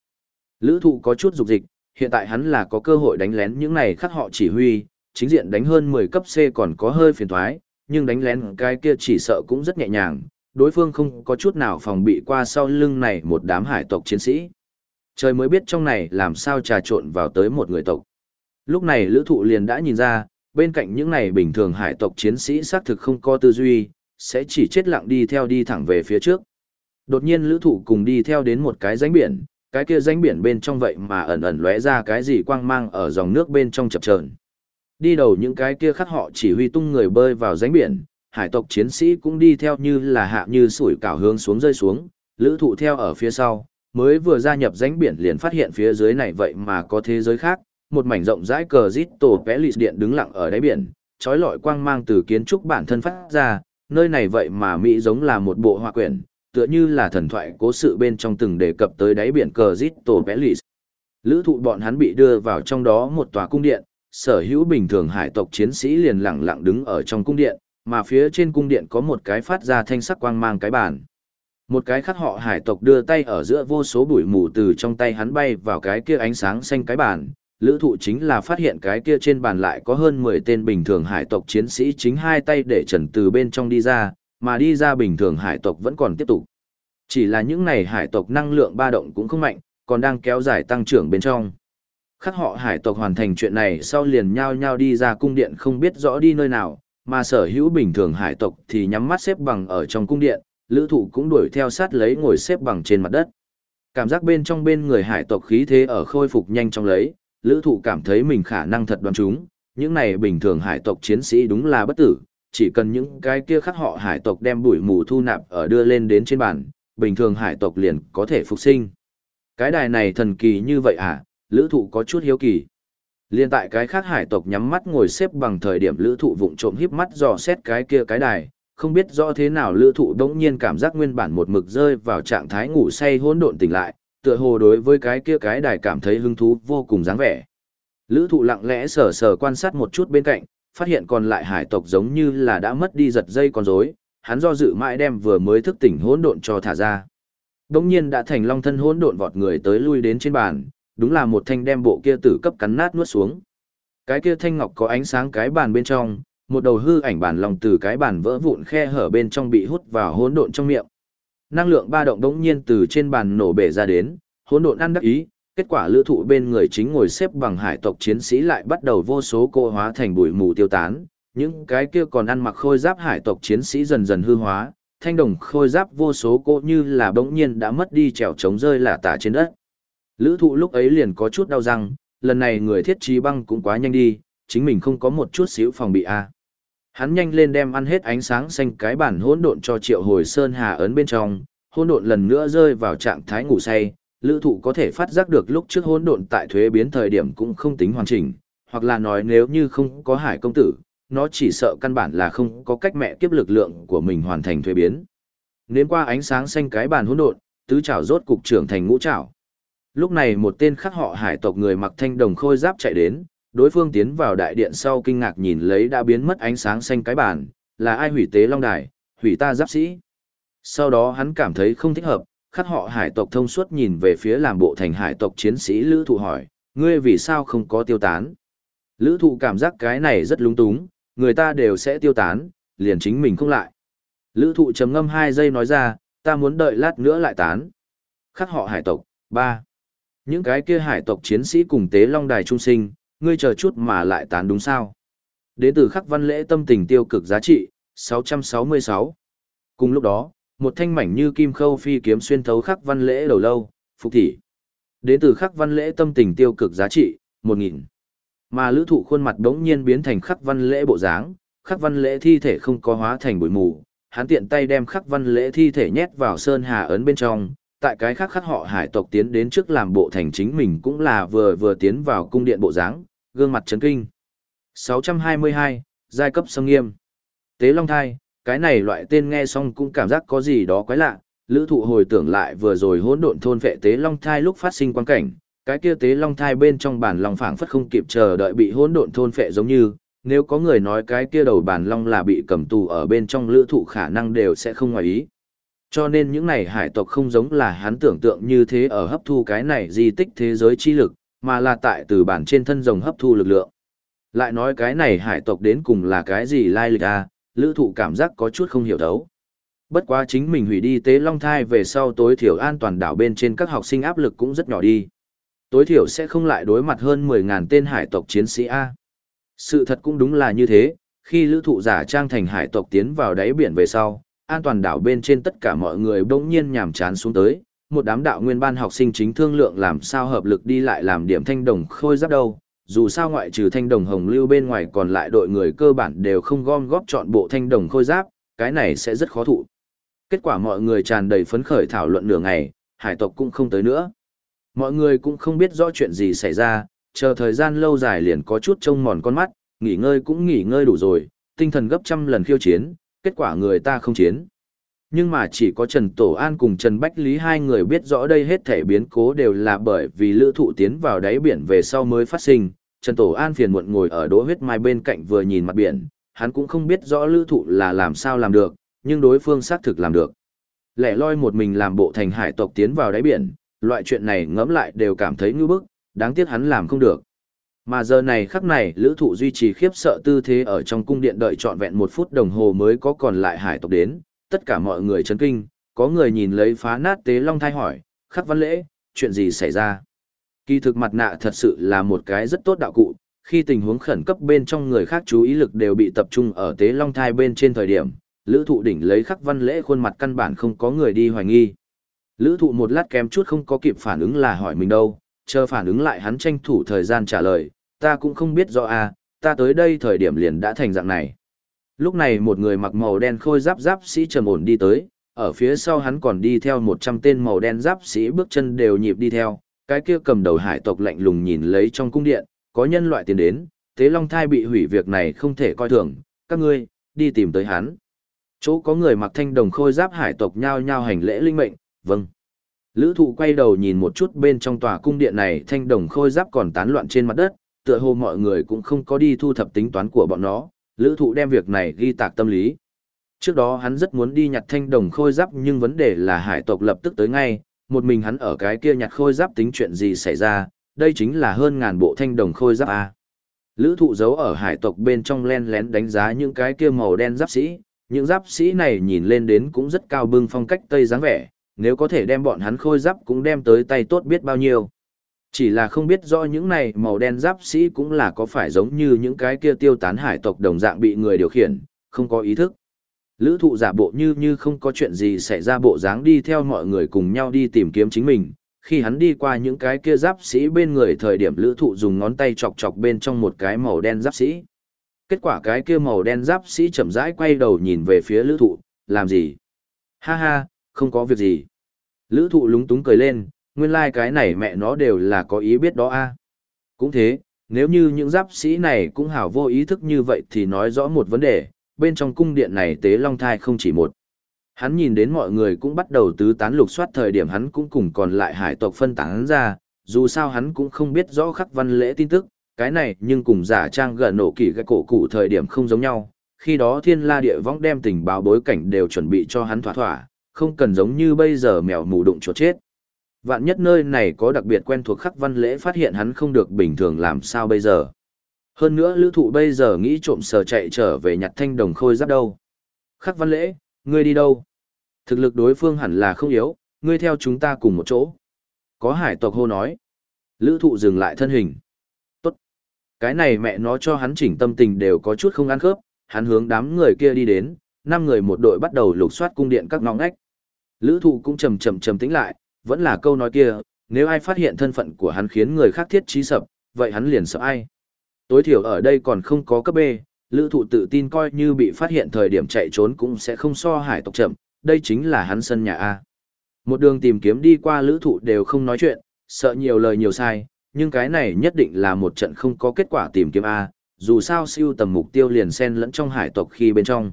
Lữ thụ có chút dục dịch, hiện tại hắn là có cơ hội đánh lén những này khắc họ chỉ huy, chính diện đánh hơn 10 cấp C còn có hơi phiền thoái, nhưng đánh lén cái kia chỉ sợ cũng rất nhẹ nhàng, đối phương không có chút nào phòng bị qua sau lưng này một đám hải tộc chiến sĩ. Trời mới biết trong này làm sao trà trộn vào tới một người tộc. Lúc này lữ thụ liền đã nhìn ra, bên cạnh những này bình thường hải tộc chiến sĩ xác thực không có tư duy, sẽ chỉ chết lặng đi theo đi thẳng về phía trước. Đột nhiên lữ thụ cùng đi theo đến một cái rãnh biển, cái kia rãnh biển bên trong vậy mà ẩn ẩn lóe ra cái gì quang mang ở dòng nước bên trong chập chờn. Đi đầu những cái kia khắc họ chỉ huy tung người bơi vào rãnh biển, hải tộc chiến sĩ cũng đi theo như là hạ như sủi cảo hướng xuống rơi xuống, lữ thụ theo ở phía sau, mới vừa gia nhập rãnh biển liền phát hiện phía dưới này vậy mà có thế giới khác, một mảnh rộng rãi cờ rít tổ vẽ lịt điện đứng lặng ở đáy biển, trói lọi quang mang từ kiến trúc bản thân phát ra, nơi này vậy mà Mỹ giống là một bộ hoa quyển, tựa như là thần thoại cố sự bên trong từng đề cập tới đáy biển cờ rít tổ vẽ lịt. Lữ thụ bọn hắn bị đưa vào trong đó một tòa cung điện, sở hữu bình thường hải tộc chiến sĩ liền lặng lặng đứng ở trong cung điện, mà phía trên cung điện có một cái phát ra thanh sắc quang mang cái bàn. Một cái khác họ hải tộc đưa tay ở giữa vô số bụi mù từ trong tay hắn bay vào cái kia ánh sáng xanh cái bàn. Lữ thụ chính là phát hiện cái kia trên bàn lại có hơn 10 tên bình thường hải tộc chiến sĩ chính hai tay để trần từ bên trong đi ra, mà đi ra bình thường hải tộc vẫn còn tiếp tục. Chỉ là những này hải tộc năng lượng ba động cũng không mạnh, còn đang kéo dài tăng trưởng bên trong. Khắc họ hải tộc hoàn thành chuyện này sau liền nhao nhao đi ra cung điện không biết rõ đi nơi nào, mà sở hữu bình thường hải tộc thì nhắm mắt xếp bằng ở trong cung điện, lữ thụ cũng đuổi theo sát lấy ngồi xếp bằng trên mặt đất. Cảm giác bên trong bên người hải tộc khí thế ở khôi phục nhanh trong lấy, lữ thụ cảm thấy mình khả năng thật đoán chúng, những này bình thường hải tộc chiến sĩ đúng là bất tử, chỉ cần những cái kia khắc họ hải tộc đem bụi mù thu nạp ở đưa lên đến trên bàn, bình thường hải tộc liền có thể phục sinh. Cái đài này thần kỳ như vậy à, lữ thụ có chút hiếu kỳ. Liên tại cái khác hải tộc nhắm mắt ngồi xếp bằng thời điểm lữ thụ vụng trộm híp mắt dò xét cái kia cái đài, không biết rõ thế nào lữ thụ đống nhiên cảm giác nguyên bản một mực rơi vào trạng thái ngủ say hỗn độn tỉnh lại, tựa hồ đối với cái kia cái đài cảm thấy hứng thú vô cùng dáng vẻ. Lữ thụ lặng lẽ sờ sờ quan sát một chút bên cạnh, phát hiện còn lại hải tộc giống như là đã mất đi giật dây con rối, hắn do dự mãi đem vừa mới thức tỉnh hỗn độn cho thả ra. Đống nhiên đã thành long thân hỗn độn vọt người tới lui đến trên bàn, đúng là một thanh đem bộ kia tử cấp cắn nát nuốt xuống. Cái kia thanh ngọc có ánh sáng cái bàn bên trong, một đầu hư ảnh bản lòng từ cái bàn vỡ vụn khe hở bên trong bị hút vào hỗn độn trong miệng. Năng lượng ba động đống nhiên từ trên bàn nổ bể ra đến, hỗn độn ăn đắc ý, kết quả lữ thụ bên người chính ngồi xếp bằng hải tộc chiến sĩ lại bắt đầu vô số cô hóa thành bụi mù tiêu tán, những cái kia còn ăn mặc khôi giáp hải tộc chiến sĩ dần dần hư hóa, thanh đồng khôi giáp vô số cô như là bỗng nhiên đã mất đi trèo trống rơi lả tả trên đất. Lữ thụ lúc ấy liền có chút đau răng, lần này người thiết trí băng cũng quá nhanh đi, chính mình không có một chút xíu phòng bị a Hắn nhanh lên đem ăn hết ánh sáng xanh cái bản hỗn độn cho triệu hồi sơn hà ấn bên trong, hỗn độn lần nữa rơi vào trạng thái ngủ say, lữ thụ có thể phát giác được lúc trước hỗn độn tại thuế biến thời điểm cũng không tính hoàn chỉnh, hoặc là nói nếu như không có hải công tử, nó chỉ sợ căn bản là không có cách mẹ kiếp lực lượng của mình hoàn thành thuế biến. Nếm qua ánh sáng xanh cái bàn hỗn độn, tứ chảo rốt cục trưởng thành ngũ chảo. Lúc này một tên khắc họ hải tộc người mặc thanh đồng khôi giáp chạy đến, đối phương tiến vào đại điện sau kinh ngạc nhìn lấy đã biến mất ánh sáng xanh cái bàn, là ai hủy tế long đài, hủy ta giáp sĩ. Sau đó hắn cảm thấy không thích hợp, khắc họ hải tộc thông suốt nhìn về phía làm bộ thành hải tộc chiến sĩ lữ thụ hỏi, ngươi vì sao không có tiêu tán? Lữ thụ cảm giác cái này rất lung túng, người ta đều sẽ tiêu tán, liền chính mình không lại. Lữ thụ chấm ngâm 2 giây nói ra, ta muốn đợi lát nữa lại tán. Khắc họ hải tộc, 3. Những cái kia hải tộc chiến sĩ cùng tế long đài trung sinh, ngươi chờ chút mà lại tán đúng sao. Đến từ khắc văn lễ tâm tình tiêu cực giá trị, 666. Cùng lúc đó, một thanh mảnh như kim khâu phi kiếm xuyên thấu khắc văn lễ đầu lâu, phục thị. Đến từ khắc văn lễ tâm tình tiêu cực giá trị, 1000. Mà lữ thụ khuôn mặt đống nhiên biến thành khắc văn lễ bộ dáng, khắc văn lễ thi thể không có hóa thành bụi mù, hắn tiện tay đem khắc văn lễ thi thể nhét vào sơn hà ấn bên trong, tại cái khác khác họ hải tộc tiến đến trước làm bộ thành chính mình cũng là vừa vừa tiến vào cung điện bộ dáng, gương mặt chấn kinh. 622, giai cấp sâm nghiêm. Tế Long Thai, cái này loại tên nghe xong cũng cảm giác có gì đó quái lạ, lữ thụ hồi tưởng lại vừa rồi hỗn độn thôn vệ Tế Long Thai lúc phát sinh quan cảnh, cái kia Tế Long Thai bên trong bản lòng phảng phất không kịp chờ đợi bị hỗn độn thôn vệ giống như, nếu có người nói cái kia đầu bản long là bị cầm tù ở bên trong lữ thụ khả năng đều sẽ không ngoài ý. Cho nên những này hải tộc không giống là hắn tưởng tượng như thế ở hấp thu cái này di tích thế giới chi lực, mà là tại từ bản trên thân rồng hấp thu lực lượng. Lại nói cái này hải tộc đến cùng là cái gì lai lịch à, lữ thụ cảm giác có chút không hiểu đấu. Bất quá chính mình hủy đi tế long thai về sau tối thiểu an toàn đảo bên trên các học sinh áp lực cũng rất nhỏ đi. Tối thiểu sẽ không lại đối mặt hơn 10.000 tên hải tộc chiến sĩ A. Sự thật cũng đúng là như thế, khi lữ thụ giả trang thành hải tộc tiến vào đáy biển về sau, an toàn đảo bên trên tất cả mọi người bỗng nhiên nhàm chán xuống tới, một đám đạo nguyên ban học sinh chính thương lượng làm sao hợp lực đi lại làm điểm thanh đồng khôi giáp đâu, dù sao ngoại trừ thanh đồng hồng lưu bên ngoài còn lại đội người cơ bản đều không gom góp chọn bộ thanh đồng khôi giáp, cái này sẽ rất khó thụ. Kết quả mọi người tràn đầy phấn khởi thảo luận nửa ngày, hải tộc cũng không tới nữa. Mọi người cũng không biết rõ chuyện gì xảy ra, chờ thời gian lâu dài liền có chút trông mòn con mắt, nghỉ ngơi cũng nghỉ ngơi đủ rồi, tinh thần gấp trăm lần khiêu chiến, kết quả người ta không chiến. Nhưng mà chỉ có Trần Tổ An cùng Trần Bách Lý hai người biết rõ đây hết thể biến cố đều là bởi vì lữ thụ tiến vào đáy biển về sau mới phát sinh. Trần Tổ An phiền muộn ngồi ở đỗ huyết mai bên cạnh vừa nhìn mặt biển, hắn cũng không biết rõ lữ thụ là làm sao làm được, nhưng đối phương xác thực làm được. Lẻ loi một mình làm bộ thành hải tộc tiến vào đáy biển, loại chuyện này ngẫm lại đều cảm thấy ngư bức, đáng tiếc hắn làm không được. Mà giờ này khắc này, lữ thụ duy trì khiếp sợ tư thế ở trong cung điện đợi trọn vẹn một phút đồng hồ mới có còn lại hải tộc đến, tất cả mọi người chấn kinh, có người nhìn lấy phá nát tế long thai hỏi, khắc văn lễ, chuyện gì xảy ra? Kỳ thực mặt nạ thật sự là một cái rất tốt đạo cụ, khi tình huống khẩn cấp bên trong người khác chú ý lực đều bị tập trung ở tế long thai bên trên thời điểm, lữ thụ đỉnh lấy khắc văn lễ khuôn mặt căn bản không có người đi hoài nghi. Lữ thụ một lát kém chút không có kịp phản ứng là hỏi mình đâu, chờ phản ứng lại hắn tranh thủ thời gian trả lời, ta cũng không biết rõ à, ta tới đây thời điểm liền đã thành dạng này. Lúc này một người mặc màu đen khôi giáp giáp sĩ trầm ổn đi tới, ở phía sau hắn còn đi theo 100 tên màu đen giáp sĩ bước chân đều nhịp đi theo, cái kia cầm đầu hải tộc lạnh lùng nhìn lấy trong cung điện, có nhân loại tiền đến, tế long thai bị hủy việc này không thể coi thường, các ngươi, đi tìm tới hắn. Chỗ có người mặc thanh đồng khôi giáp hải tộc nhao nhao hành lễ linh mệnh, vâng. Lữ thụ quay đầu nhìn một chút bên trong tòa cung điện này thanh đồng khôi giáp còn tán loạn trên mặt đất, tựa hồ mọi người cũng không có đi thu thập tính toán của bọn nó, lữ thụ đem việc này ghi tạc tâm lý. Trước đó hắn rất muốn đi nhặt thanh đồng khôi giáp nhưng vấn đề là hải tộc lập tức tới ngay, một mình hắn ở cái kia nhặt khôi giáp tính chuyện gì xảy ra, đây chính là hơn ngàn bộ thanh đồng khôi giáp A. Lữ thụ giấu ở hải tộc bên trong len lén đánh giá những cái kia màu đen giáp sĩ, những giáp sĩ này nhìn lên đến cũng rất cao bưng phong cách Tây dáng vẻ, nếu có thể đem bọn hắn khôi giáp cũng đem tới tay tốt biết bao nhiêu. Chỉ là không biết do những này màu đen giáp sĩ cũng là có phải giống như những cái kia tiêu tán hải tộc đồng dạng bị người điều khiển, không có ý thức. Lữ thụ giả bộ như như không có chuyện gì xảy ra bộ dáng đi theo mọi người cùng nhau đi tìm kiếm chính mình. Khi hắn đi qua những cái kia giáp sĩ bên người thời điểm lữ thụ dùng ngón tay chọc chọc bên trong một cái màu đen giáp sĩ. Kết quả cái kia màu đen giáp sĩ chậm rãi quay đầu nhìn về phía lữ thụ, làm gì? Ha ha, không có việc gì. Lữ thụ lúng túng cười lên, nguyên lai like cái này mẹ nó đều là có ý biết đó a à. Cũng thế, nếu như những giáp sĩ này cũng hảo vô ý thức như vậy thì nói rõ một vấn đề, bên trong cung điện này tế long thai không chỉ một. Hắn nhìn đến mọi người cũng bắt đầu tứ tán lục soát thời điểm hắn cũng cùng còn lại hải tộc phân tán ra, dù sao hắn cũng không biết rõ khắc văn lễ tin tức, cái này nhưng cùng giả trang gần nổ kỳ cái cổ cụ thời điểm không giống nhau. Khi đó thiên la địa võng đem tình báo bối cảnh đều chuẩn bị cho hắn thỏa thỏa, không cần giống như bây giờ mèo mù đụng chuột chết. Vạn nhất nơi này có đặc biệt quen thuộc khắc văn lễ phát hiện hắn không được bình thường làm sao bây giờ. Hơn nữa lữ thụ bây giờ nghĩ trộm sờ chạy trở về nhặt thanh đồng khôi giáp đâu. Khắc văn lễ, ngươi đi đâu? Thực lực đối phương hẳn là không yếu, ngươi theo chúng ta cùng một chỗ. Có hải tộc hô nói. Lữ thụ dừng lại thân hình. Tốt. Cái này mẹ nó cho hắn chỉnh tâm tình đều có chút không ăn khớp, hắn hướng đám người kia đi đến, năm người một đội bắt đầu lục soát cung điện các ngõ ngách. Lữ thụ cũng chầm chầm chầm tĩnh lại, vẫn là câu nói kia, nếu ai phát hiện thân phận của hắn khiến người khác thiết trí sập, vậy hắn liền sợ ai. Tối thiểu ở đây còn không có cấp B, lữ thụ tự tin coi như bị phát hiện thời điểm chạy trốn cũng sẽ không so hải tộc chậm, đây chính là hắn sân nhà A. Một đường tìm kiếm đi qua lữ thụ đều không nói chuyện, sợ nhiều lời nhiều sai, nhưng cái này nhất định là một trận không có kết quả tìm kiếm A, dù sao siêu tầm mục tiêu liền xen lẫn trong hải tộc khi bên trong.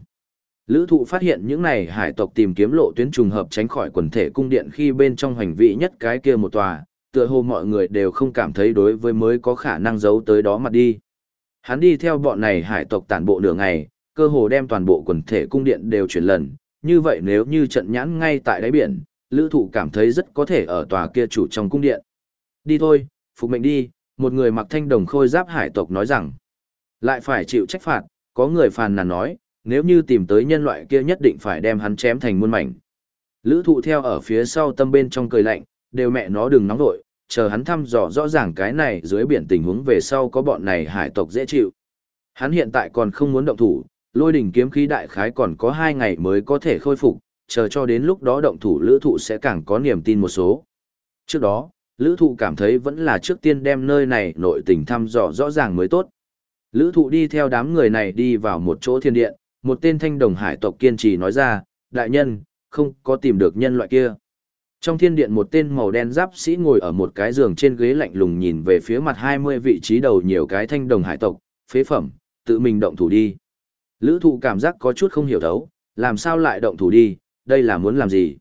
Lữ thụ phát hiện những này hải tộc tìm kiếm lộ tuyến trùng hợp tránh khỏi quần thể cung điện khi bên trong hành vị nhất cái kia một tòa, tựa hồ mọi người đều không cảm thấy đối với mới có khả năng giấu tới đó mặt đi. Hắn đi theo bọn này hải tộc tản bộ nửa ngày, cơ hồ đem toàn bộ quần thể cung điện đều chuyển lần, như vậy nếu như trận nhãn ngay tại đáy biển, lữ thụ cảm thấy rất có thể ở tòa kia chủ trong cung điện. Đi thôi, phục mệnh đi, một người mặc thanh đồng khôi giáp hải tộc nói rằng, lại phải chịu trách phạt, có người phàn nàn nói, nếu như tìm tới nhân loại kia nhất định phải đem hắn chém thành muôn mảnh. Lữ thụ theo ở phía sau tâm bên trong cười lạnh, đều mẹ nó đừng nóng vội, chờ hắn thăm dò rõ ràng cái này dưới biển tình huống về sau có bọn này hải tộc dễ chịu. Hắn hiện tại còn không muốn động thủ, lôi đỉnh kiếm khí đại khái còn có 2 ngày mới có thể khôi phục, chờ cho đến lúc đó động thủ lữ thụ sẽ càng có niềm tin một số. Trước đó, lữ thụ cảm thấy vẫn là trước tiên đem nơi này nội tình thăm dò rõ ràng mới tốt. Lữ thụ đi theo đám người này đi vào một chỗ thiên điện, một tên thanh đồng hải tộc kiên trì nói ra, đại nhân, không có tìm được nhân loại kia. Trong thiên điện một tên màu đen giáp sĩ ngồi ở một cái giường trên ghế lạnh lùng nhìn về phía mặt 20 vị trí đầu nhiều cái thanh đồng hải tộc, phế phẩm, tự mình động thủ đi. Lữ thụ cảm giác có chút không hiểu thấu, làm sao lại động thủ đi, đây là muốn làm gì.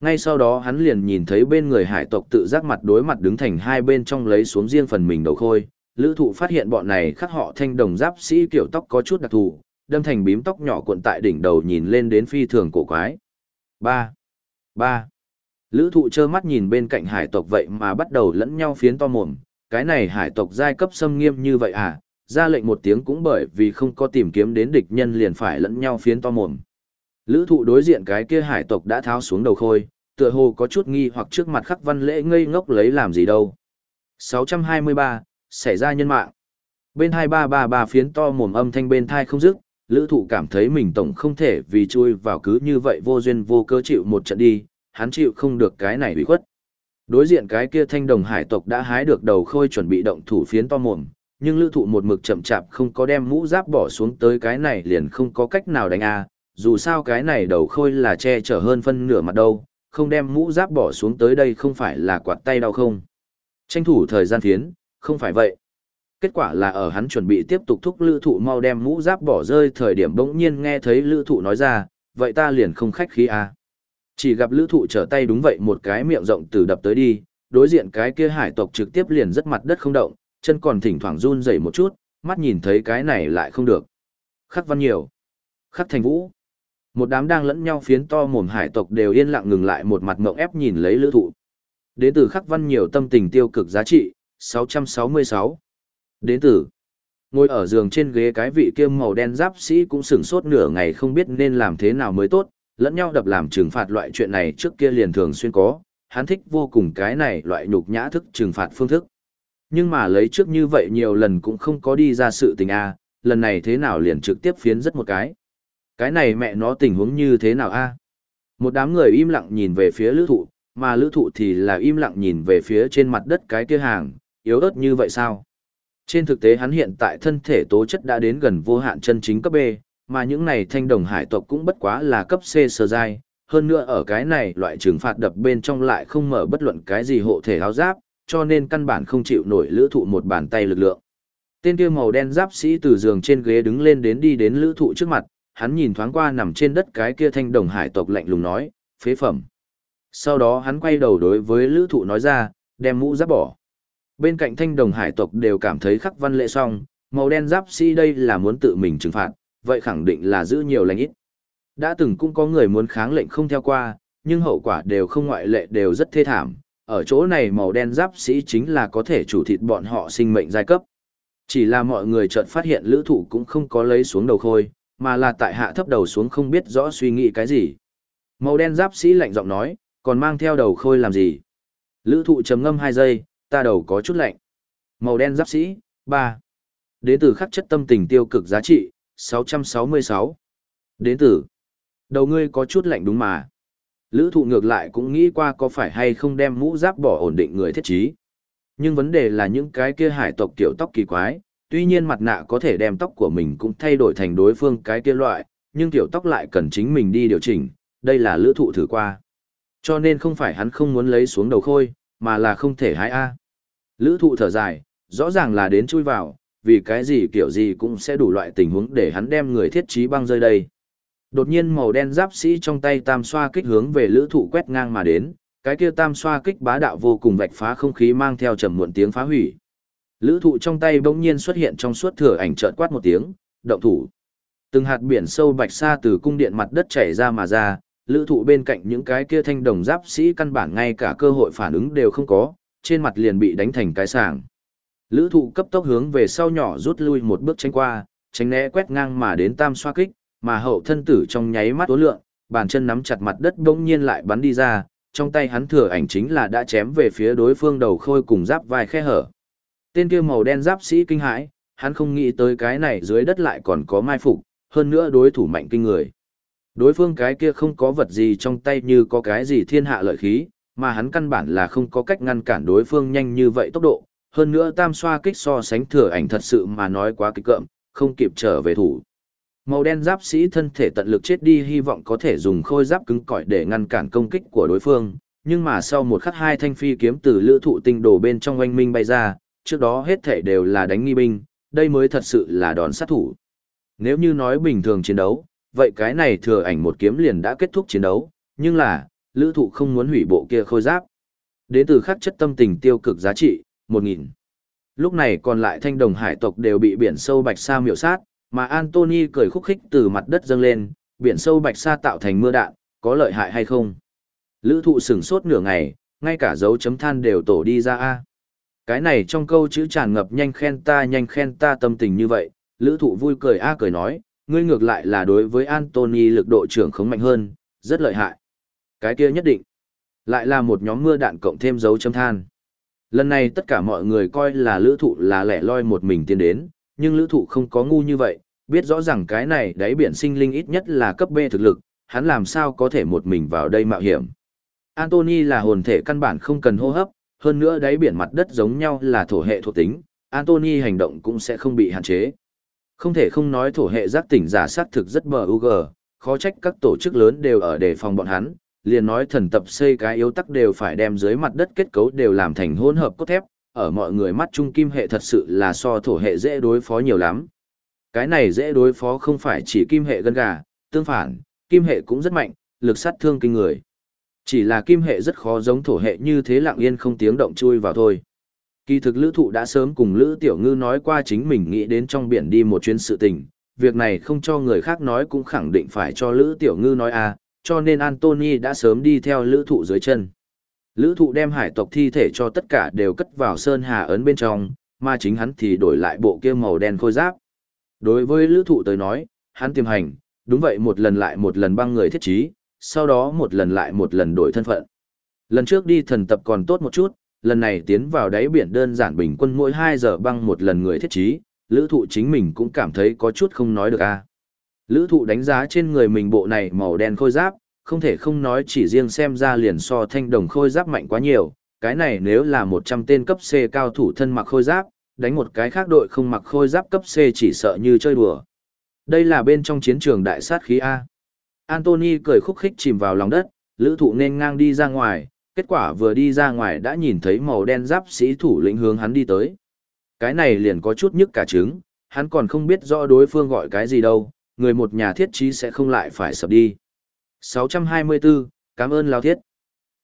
Ngay sau đó hắn liền nhìn thấy bên người hải tộc tự giác mặt đối mặt đứng thành hai bên trong lấy xuống riêng phần mình đầu khôi. Lữ thụ phát hiện bọn này khắc họ thanh đồng giáp sĩ kiểu tóc có chút đặc thù, đâm thành bím tóc nhỏ cuộn tại đỉnh đầu nhìn lên đến phi thường cổ quái. 3. 3. Lữ thụ trơ mắt nhìn bên cạnh hải tộc vậy mà bắt đầu lẫn nhau phiến to mồm, cái này hải tộc giai cấp xâm nghiêm như vậy à, ra lệnh một tiếng cũng bởi vì không có tìm kiếm đến địch nhân liền phải lẫn nhau phiến to mồm. Lữ thụ đối diện cái kia hải tộc đã tháo xuống đầu khôi, tựa hồ có chút nghi hoặc trước mặt khắc văn lễ ngây ngốc lấy làm gì đâu. 623, xảy ra nhân mạng. Bên 2333 phiến to mồm âm thanh bên thai không dứt, lữ thụ cảm thấy mình tổng không thể vì chui vào cứ như vậy vô duyên vô cơ chịu một trận đi, hắn chịu không được cái này bị khuất. Đối diện cái kia thanh đồng hải tộc đã hái được đầu khôi chuẩn bị động thủ phiến to mồm, nhưng lữ thụ một mực chậm chạp không có đem mũ giáp bỏ xuống tới cái này liền không có cách nào đánh a dù sao cái này đầu khôi là che chở hơn phân nửa mặt đâu, không đem mũ giáp bỏ xuống tới đây không phải là quạt tay đau không. Tranh thủ thời gian phiến, không phải vậy. Kết quả là ở hắn chuẩn bị tiếp tục thúc lữ thụ mau đem mũ giáp bỏ rơi thời điểm bỗng nhiên nghe thấy lữ thụ nói ra, vậy ta liền không khách khí à. Chỉ gặp lữ thụ trở tay đúng vậy một cái miệng rộng từ đập tới đi, đối diện cái kia hải tộc trực tiếp liền rất mặt đất không động, chân còn thỉnh thoảng run dậy một chút, mắt nhìn thấy cái này lại không được. Khắc văn nhiều. Khắc thành vũ. Một đám đang lẫn nhau phiến to mồm hải tộc đều yên lặng ngừng lại một mặt mộng ép nhìn lấy lữ thụ. Đến từ khắc văn nhiều tâm tình tiêu cực giá trị, 666. Đến từ ngồi ở giường trên ghế cái vị kiêm màu đen giáp sĩ cũng sửng sốt nửa ngày không biết nên làm thế nào mới tốt, lẫn nhau đập làm trừng phạt loại chuyện này trước kia liền thường xuyên có, hắn thích vô cùng cái này loại nhục nhã thức trừng phạt phương thức. Nhưng mà lấy trước như vậy nhiều lần cũng không có đi ra sự tình a, lần này thế nào liền trực tiếp phiến rất một cái. Cái này mẹ nó tình huống như thế nào a? Một đám người im lặng nhìn về phía lữ thụ, mà lữ thụ thì là im lặng nhìn về phía trên mặt đất cái kia hàng, yếu ớt như vậy sao? Trên thực tế hắn hiện tại thân thể tố chất đã đến gần vô hạn chân chính cấp B, mà những này thanh đồng hải tộc cũng bất quá là cấp C sơ giai, hơn nữa ở cái này loại trừng phạt đập bên trong lại không mở bất luận cái gì hộ thể áo giáp, cho nên căn bản không chịu nổi lữ thụ một bàn tay lực lượng. Tên kia màu đen giáp sĩ từ giường trên ghế đứng lên đến đi đến lữ thụ trước mặt, hắn nhìn thoáng qua nằm trên đất cái kia thanh đồng hải tộc lạnh lùng nói, phế phẩm. Sau đó hắn quay đầu đối với lữ thụ nói ra, đem mũ giáp bỏ. Bên cạnh thanh đồng hải tộc đều cảm thấy khắc văn lệ xong, màu đen giáp sĩ đây là muốn tự mình trừng phạt, vậy khẳng định là giữ nhiều lành ít. Đã từng cũng có người muốn kháng lệnh không theo qua, nhưng hậu quả đều không ngoại lệ đều rất thê thảm. Ở chỗ này màu đen giáp sĩ chính là có thể chủ thịt bọn họ sinh mệnh giai cấp. Chỉ là mọi người chợt phát hiện lữ thụ cũng không có lấy xuống đầu khôi, mà là tại hạ thấp đầu xuống không biết rõ suy nghĩ cái gì. Màu đen giáp sĩ lạnh giọng nói, còn mang theo đầu khôi làm gì? Lữ thụ trầm ngâm 2 giây, ta đầu có chút lạnh. Màu đen giáp sĩ, 3. Đến từ khắc chất tâm tình tiêu cực giá trị, 666. Đến từ, đầu ngươi có chút lạnh đúng mà. Lữ thụ ngược lại cũng nghĩ qua có phải hay không đem mũ giáp bỏ ổn định người thiết trí. Nhưng vấn đề là những cái kia hải tộc kiểu tóc kỳ quái, tuy nhiên mặt nạ có thể đem tóc của mình cũng thay đổi thành đối phương cái kia loại, nhưng tiểu tóc lại cần chính mình đi điều chỉnh, đây là lữ thụ thử qua. Cho nên không phải hắn không muốn lấy xuống đầu khôi, mà là không thể hái A. Lữ thụ thở dài, rõ ràng là đến chui vào, vì cái gì kiểu gì cũng sẽ đủ loại tình huống để hắn đem người thiết trí băng rơi đây. Đột nhiên màu đen giáp sĩ trong tay tam xoa kích hướng về lữ thụ quét ngang mà đến, cái kia tam xoa kích bá đạo vô cùng vạch phá không khí mang theo trầm muộn tiếng phá hủy. Lữ thụ trong tay bỗng nhiên xuất hiện trong suốt thừa ảnh chợt quát một tiếng, động thủ. Từng hạt biển sâu bạch xa từ cung điện mặt đất chảy ra mà ra, lữ thụ bên cạnh những cái kia thanh đồng giáp sĩ căn bản ngay cả cơ hội phản ứng đều không có, trên mặt liền bị đánh thành cái sàng. Lữ thụ cấp tốc hướng về sau nhỏ rút lui một bước tránh qua, tránh né quét ngang mà đến tam xoa kích, mà hậu thân tử trong nháy mắt tối lượng, bàn chân nắm chặt mặt đất bỗng nhiên lại bắn đi ra, trong tay hắn thừa ảnh chính là đã chém về phía đối phương đầu khôi cùng giáp vai khe hở. Tên kia màu đen giáp sĩ kinh hãi, hắn không nghĩ tới cái này dưới đất lại còn có mai phục, hơn nữa đối thủ mạnh kinh người. Đối phương cái kia không có vật gì trong tay như có cái gì thiên hạ lợi khí, mà hắn căn bản là không có cách ngăn cản đối phương nhanh như vậy tốc độ, hơn nữa tam xoa kích so sánh thừa ảnh thật sự mà nói quá kịch cợm, không kịp trở về thủ. Màu đen giáp sĩ thân thể tận lực chết đi hy vọng có thể dùng khôi giáp cứng cỏi để ngăn cản công kích của đối phương, nhưng mà sau một khắc hai thanh phi kiếm từ lữ thụ tinh đổ bên trong oanh minh bay ra, trước đó hết thể đều là đánh nghi binh, đây mới thật sự là đòn sát thủ. Nếu như nói bình thường chiến đấu, vậy cái này thừa ảnh một kiếm liền đã kết thúc chiến đấu, nhưng là, lữ thụ không muốn hủy bộ kia khôi giáp. Đến từ khắc chất tâm tình tiêu cực giá trị, 1.000. Lúc này còn lại thanh đồng hải tộc đều bị biển sâu bạch sa miểu sát, mà Anthony cười khúc khích từ mặt đất dâng lên, biển sâu bạch sa tạo thành mưa đạn, có lợi hại hay không? Lữ thụ sửng sốt nửa ngày, ngay cả dấu chấm than đều tổ đi ra A. Cái này trong câu chữ tràn ngập nhanh khen ta nhanh khen ta tâm tình như vậy, lữ thụ vui cười A cười nói, ngươi ngược lại là đối với Anthony lực độ trưởng khống mạnh hơn, rất lợi hại. Cái kia nhất định. Lại là một nhóm mưa đạn cộng thêm dấu chấm than. Lần này tất cả mọi người coi là lữ thụ là lẻ loi một mình tiến đến, nhưng lữ thụ không có ngu như vậy, biết rõ rằng cái này đáy biển sinh linh ít nhất là cấp B thực lực, hắn làm sao có thể một mình vào đây mạo hiểm. Anthony là hồn thể căn bản không cần hô hấp, hơn nữa đáy biển mặt đất giống nhau là thổ hệ thuộc tính, Anthony hành động cũng sẽ không bị hạn chế. Không thể không nói thổ hệ giác tỉnh giả sát thực rất bờ UG, khó trách các tổ chức lớn đều ở đề phòng bọn hắn, liền nói thần tập xây cái yếu tắc đều phải đem dưới mặt đất kết cấu đều làm thành hỗn hợp cốt thép, ở mọi người mắt trung kim hệ thật sự là so thổ hệ dễ đối phó nhiều lắm. Cái này dễ đối phó không phải chỉ kim hệ gân gà, tương phản, kim hệ cũng rất mạnh, lực sát thương kinh người. Chỉ là kim hệ rất khó giống thổ hệ như thế lặng yên không tiếng động chui vào thôi. Kỳ thực lữ thụ đã sớm cùng lữ tiểu ngư nói qua chính mình nghĩ đến trong biển đi một chuyến sự tình, việc này không cho người khác nói cũng khẳng định phải cho lữ tiểu ngư nói à, cho nên Anthony đã sớm đi theo lữ thụ dưới chân. Lữ thụ đem hải tộc thi thể cho tất cả đều cất vào sơn hà ấn bên trong, mà chính hắn thì đổi lại bộ kia màu đen khôi giáp. Đối với lữ thụ tới nói, hắn tiềm hành, đúng vậy một lần lại một lần băng người thiết trí, sau đó một lần lại một lần đổi thân phận. Lần trước đi thần tập còn tốt một chút, lần này tiến vào đáy biển đơn giản bình quân mỗi 2 giờ băng một lần người thiết trí, lữ thụ chính mình cũng cảm thấy có chút không nói được a Lữ thụ đánh giá trên người mình bộ này màu đen khôi giáp, không thể không nói chỉ riêng xem ra liền so thanh đồng khôi giáp mạnh quá nhiều, cái này nếu là 100 tên cấp C cao thủ thân mặc khôi giáp, đánh một cái khác đội không mặc khôi giáp cấp C chỉ sợ như chơi đùa. Đây là bên trong chiến trường đại sát khí A. Anthony cười khúc khích chìm vào lòng đất, lữ thụ nên ngang đi ra ngoài, kết quả vừa đi ra ngoài đã nhìn thấy màu đen giáp sĩ thủ lĩnh hướng hắn đi tới. Cái này liền có chút nhức cả trứng, hắn còn không biết rõ đối phương gọi cái gì đâu, người một nhà thiết trí sẽ không lại phải sập đi. 624, cảm ơn lao thiết.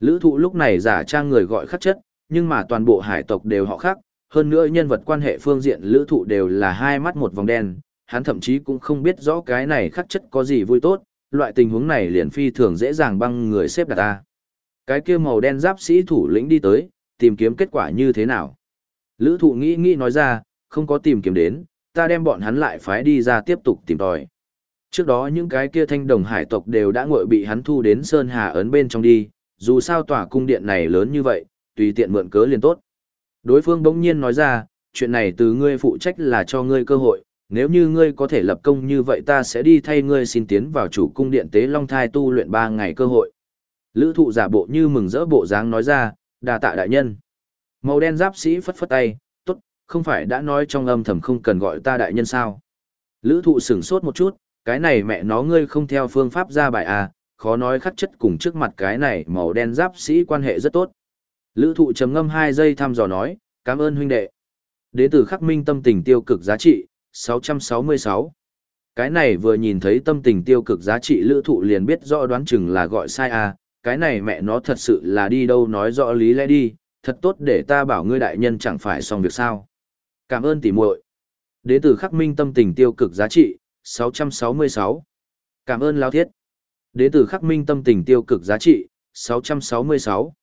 Lữ thụ lúc này giả trang người gọi khắc chất, nhưng mà toàn bộ hải tộc đều họ khác, hơn nữa nhân vật quan hệ phương diện lữ thụ đều là hai mắt một vòng đen, hắn thậm chí cũng không biết rõ cái này khắc chất có gì vui tốt, loại tình huống này liền phi thường dễ dàng băng người xếp đặt ta. Cái kia màu đen giáp sĩ thủ lĩnh đi tới, tìm kiếm kết quả như thế nào. Lữ thụ nghĩ nghĩ nói ra, không có tìm kiếm đến, ta đem bọn hắn lại phái đi ra tiếp tục tìm tòi. Trước đó những cái kia thanh đồng hải tộc đều đã ngội bị hắn thu đến Sơn Hà ấn bên trong đi, dù sao tòa cung điện này lớn như vậy, tùy tiện mượn cớ liền tốt. Đối phương bỗng nhiên nói ra, chuyện này từ ngươi phụ trách là cho ngươi cơ hội, nếu như ngươi có thể lập công như vậy ta sẽ đi thay ngươi xin tiến vào chủ cung điện tế long thai tu luyện 3 ngày cơ hội. Lữ thụ giả bộ như mừng rỡ bộ dáng nói ra, đà tạ đại nhân. Màu đen giáp sĩ phất phất tay, tốt, không phải đã nói trong âm thầm không cần gọi ta đại nhân sao. Lữ thụ sửng sốt một chút, cái này mẹ nó ngươi không theo phương pháp ra bài à, khó nói khắc chất cùng trước mặt cái này màu đen giáp sĩ quan hệ rất tốt. Lữ thụ chấm ngâm 2 giây thăm dò nói, cảm ơn huynh đệ. Đế tử khắc minh tâm tình tiêu cực giá trị, 666. Cái này vừa nhìn thấy tâm tình tiêu cực giá trị lữ thụ liền biết rõ đoán chừng là gọi sai à, cái này mẹ nó thật sự là đi đâu nói rõ lý lẽ đi, thật tốt để ta bảo ngươi đại nhân chẳng phải xong việc sao. Cảm ơn tỉ muội Đến từ khắc minh tâm tình tiêu cực giá trị, 666. Cảm ơn lao thiết. Đến từ khắc minh tâm tình tiêu cực giá trị, 666.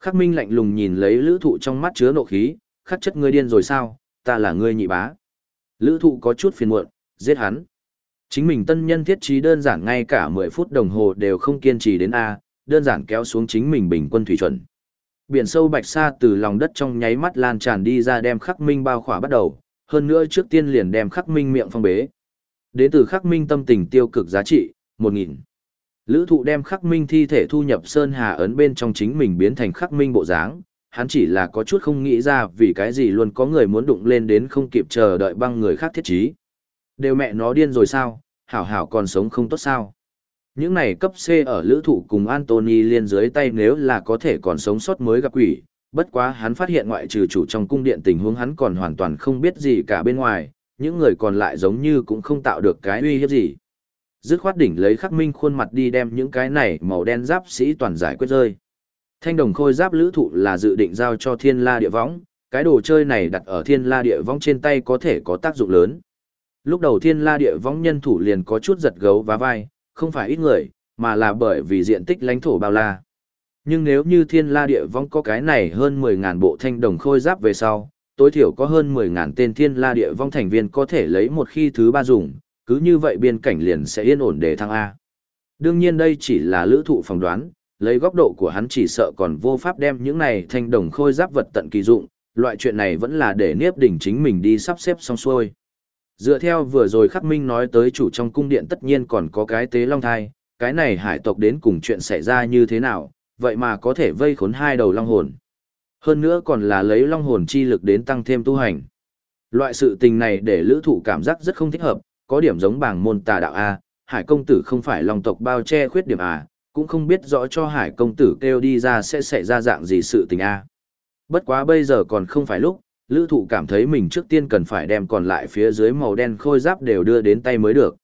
Khắc minh lạnh lùng nhìn lấy lữ thụ trong mắt chứa nộ khí, khắc chất ngươi điên rồi sao, ta là ngươi nhị bá. Lữ thụ có chút phiền muộn, giết hắn. Chính mình tân nhân thiết trí đơn giản ngay cả 10 phút đồng hồ đều không kiên trì đến A, đơn giản kéo xuống chính mình bình quân thủy chuẩn. Biển sâu bạch sa từ lòng đất trong nháy mắt lan tràn đi ra đem khắc minh bao khỏa bắt đầu, hơn nữa trước tiên liền đem khắc minh miệng phong bế. Đến từ khắc minh tâm tình tiêu cực giá trị, 1.000. Lữ thụ đem khắc minh thi thể thu nhập Sơn Hà ấn bên trong chính mình biến thành khắc minh bộ dáng, hắn chỉ là có chút không nghĩ ra vì cái gì luôn có người muốn đụng lên đến không kịp chờ đợi băng người khác thiết trí. Đều mẹ nó điên rồi sao, hảo hảo còn sống không tốt sao. Những này cấp C ở lữ thụ cùng Anthony liên dưới tay nếu là có thể còn sống sót mới gặp quỷ, bất quá hắn phát hiện ngoại trừ chủ trong cung điện tình huống hắn còn hoàn toàn không biết gì cả bên ngoài, những người còn lại giống như cũng không tạo được cái uy hiếp gì. Dứt khoát đỉnh lấy khắc minh khuôn mặt đi đem những cái này màu đen giáp sĩ toàn giải quyết rơi. Thanh đồng khôi giáp lữ thụ là dự định giao cho thiên la địa võng, cái đồ chơi này đặt ở thiên la địa võng trên tay có thể có tác dụng lớn. Lúc đầu thiên la địa võng nhân thủ liền có chút giật gấu và vai, không phải ít người, mà là bởi vì diện tích lãnh thổ bao la. Nhưng nếu như thiên la địa Vong có cái này hơn 10.000 bộ thanh đồng khôi giáp về sau, tối thiểu có hơn 10.000 tên thiên la địa vong thành viên có thể lấy một khi thứ ba dùng, cứ như vậy biên cảnh liền sẽ yên ổn để thăng A. Đương nhiên đây chỉ là lữ thụ phỏng đoán, lấy góc độ của hắn chỉ sợ còn vô pháp đem những này thanh đồng khôi giáp vật tận kỳ dụng, loại chuyện này vẫn là để Niếp Đỉnh chính mình đi sắp xếp xong xuôi. Dựa theo vừa rồi Khắc Minh nói tới chủ trong cung điện tất nhiên còn có cái tế long thai, cái này hải tộc đến cùng chuyện xảy ra như thế nào, vậy mà có thể vây khốn hai đầu long hồn. Hơn nữa còn là lấy long hồn chi lực đến tăng thêm tu hành. Loại sự tình này để lữ thụ cảm giác rất không thích hợp, có điểm giống bảng môn tà đạo A, hải công tử không phải long tộc bao che khuyết điểm A, cũng không biết rõ cho hải công tử kêu đi ra sẽ xảy ra dạng gì sự tình A. Bất quá bây giờ còn không phải lúc, lữ thụ cảm thấy mình trước tiên cần phải đem còn lại phía dưới màu đen khôi giáp đều đưa đến tay mới được.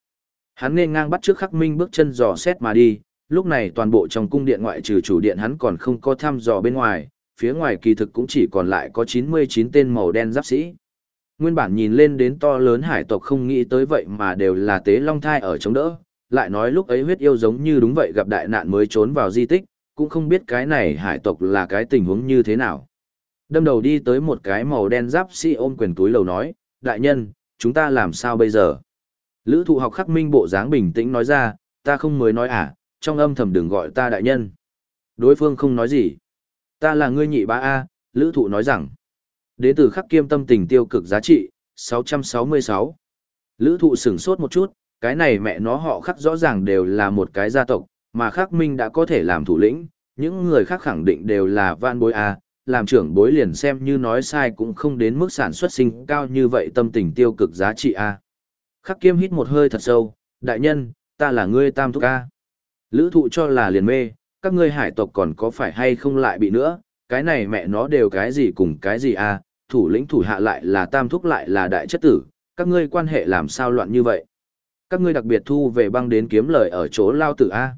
Hắn nên ngang bắt trước khắc minh bước chân dò xét mà đi, lúc này toàn bộ trong cung điện ngoại trừ chủ điện hắn còn không có thăm dò bên ngoài, phía ngoài kỳ thực cũng chỉ còn lại có 99 tên màu đen giáp sĩ. Nguyên bản nhìn lên đến to lớn hải tộc không nghĩ tới vậy mà đều là tế long thai ở chống đỡ, lại nói lúc ấy huyết yêu giống như đúng vậy gặp đại nạn mới trốn vào di tích, cũng không biết cái này hải tộc là cái tình huống như thế nào. Đâm đầu đi tới một cái màu đen giáp sĩ ôm quyền túi lầu nói, đại nhân, chúng ta làm sao bây giờ? Lữ thụ học khắc minh bộ dáng bình tĩnh nói ra, ta không mới nói à, trong âm thầm đừng gọi ta đại nhân. Đối phương không nói gì. Ta là ngươi nhị ba A, lữ thụ nói rằng. Đế tử khắc kiêm tâm tình tiêu cực giá trị, 666. Lữ thụ sửng sốt một chút, cái này mẹ nó họ khắc rõ ràng đều là một cái gia tộc, mà khắc minh đã có thể làm thủ lĩnh, những người khác khẳng định đều là van bối A, làm trưởng bối liền xem như nói sai cũng không đến mức sản xuất sinh cao như vậy tâm tình tiêu cực giá trị A. Khắc kiêm hít một hơi thật sâu, đại nhân, ta là ngươi tam thúc A. Lữ thụ cho là liền mê, các ngươi hải tộc còn có phải hay không lại bị nữa, cái này mẹ nó đều cái gì cùng cái gì à, thủ lĩnh thủ hạ lại là tam thúc lại là đại chất tử, các ngươi quan hệ làm sao loạn như vậy. Các ngươi đặc biệt thu về băng đến kiếm lời ở chỗ lao tử A.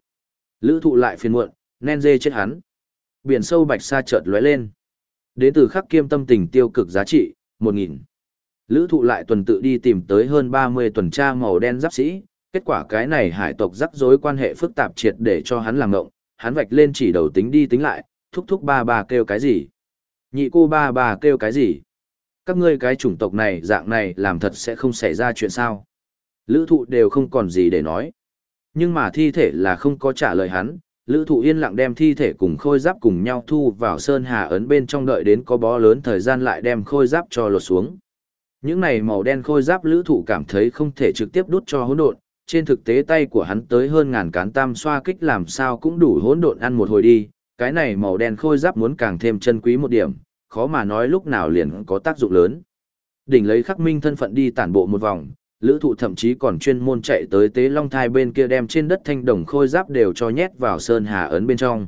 Lữ thụ lại phiền muộn, nen dê chết hắn. Biển sâu bạch sa chợt lóe lên. Đến từ khắc kiêm tâm tình tiêu cực giá trị, 1.000. Lữ thụ lại tuần tự đi tìm tới hơn 30 tuần tra màu đen giáp sĩ, kết quả cái này hải tộc rắc rối quan hệ phức tạp triệt để cho hắn làm ngộng, hắn vạch lên chỉ đầu tính đi tính lại, thúc thúc ba bà kêu cái gì? Nhị cô ba bà kêu cái gì? Các ngươi cái chủng tộc này dạng này làm thật sẽ không xảy ra chuyện sao? Lữ thụ đều không còn gì để nói. Nhưng mà thi thể là không có trả lời hắn, lữ thụ yên lặng đem thi thể cùng khôi giáp cùng nhau thu vào sơn hà ấn bên trong đợi đến có bó lớn thời gian lại đem khôi giáp cho lột xuống. Những này màu đen khôi giáp lữ thụ cảm thấy không thể trực tiếp đút cho hỗn độn, trên thực tế tay của hắn tới hơn ngàn cán tam xoa kích làm sao cũng đủ hỗn độn ăn một hồi đi, cái này màu đen khôi giáp muốn càng thêm chân quý một điểm, khó mà nói lúc nào liền có tác dụng lớn. Đỉnh lấy khắc minh thân phận đi tản bộ một vòng, lữ thụ thậm chí còn chuyên môn chạy tới tế long thai bên kia đem trên đất thanh đồng khôi giáp đều cho nhét vào sơn hà ấn bên trong.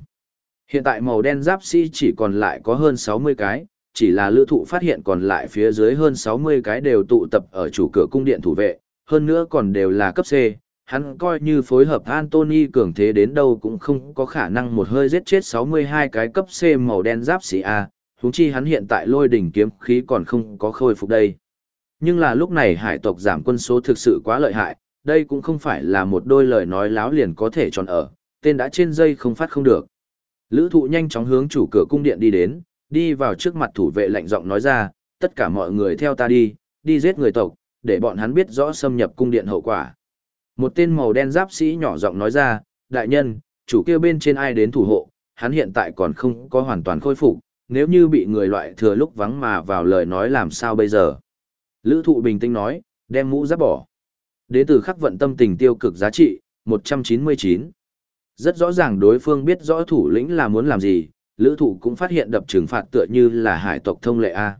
Hiện tại màu đen giáp si chỉ còn lại có hơn 60 cái, chỉ là lữ thụ phát hiện còn lại phía dưới hơn 60 cái đều tụ tập ở chủ cửa cung điện thủ vệ, hơn nữa còn đều là cấp C, hắn coi như phối hợp Anthony cường thế đến đâu cũng không có khả năng một hơi giết chết 62 cái cấp C màu đen giáp sĩ A, húng chi hắn hiện tại lôi đỉnh kiếm khí còn không có khôi phục đây. Nhưng là lúc này hải tộc giảm quân số thực sự quá lợi hại, đây cũng không phải là một đôi lời nói láo liền có thể tròn ở, tên đã trên dây không phát không được. Lữ thụ nhanh chóng hướng chủ cửa cung điện đi đến, đi vào trước mặt thủ vệ lạnh giọng nói ra, tất cả mọi người theo ta đi, đi giết người tộc, để bọn hắn biết rõ xâm nhập cung điện hậu quả. Một tên màu đen giáp sĩ nhỏ giọng nói ra, đại nhân, chủ kia bên trên ai đến thủ hộ, hắn hiện tại còn không có hoàn toàn khôi phục, nếu như bị người loại thừa lúc vắng mà vào lời nói làm sao bây giờ. Lữ thụ bình tĩnh nói, đem mũ giáp bỏ. Đến từ khắc vận tâm tình tiêu cực giá trị, 199. Rất rõ ràng đối phương biết rõ thủ lĩnh là muốn làm gì, lữ thụ cũng phát hiện đập trừng phạt tựa như là hải tộc thông lệ A.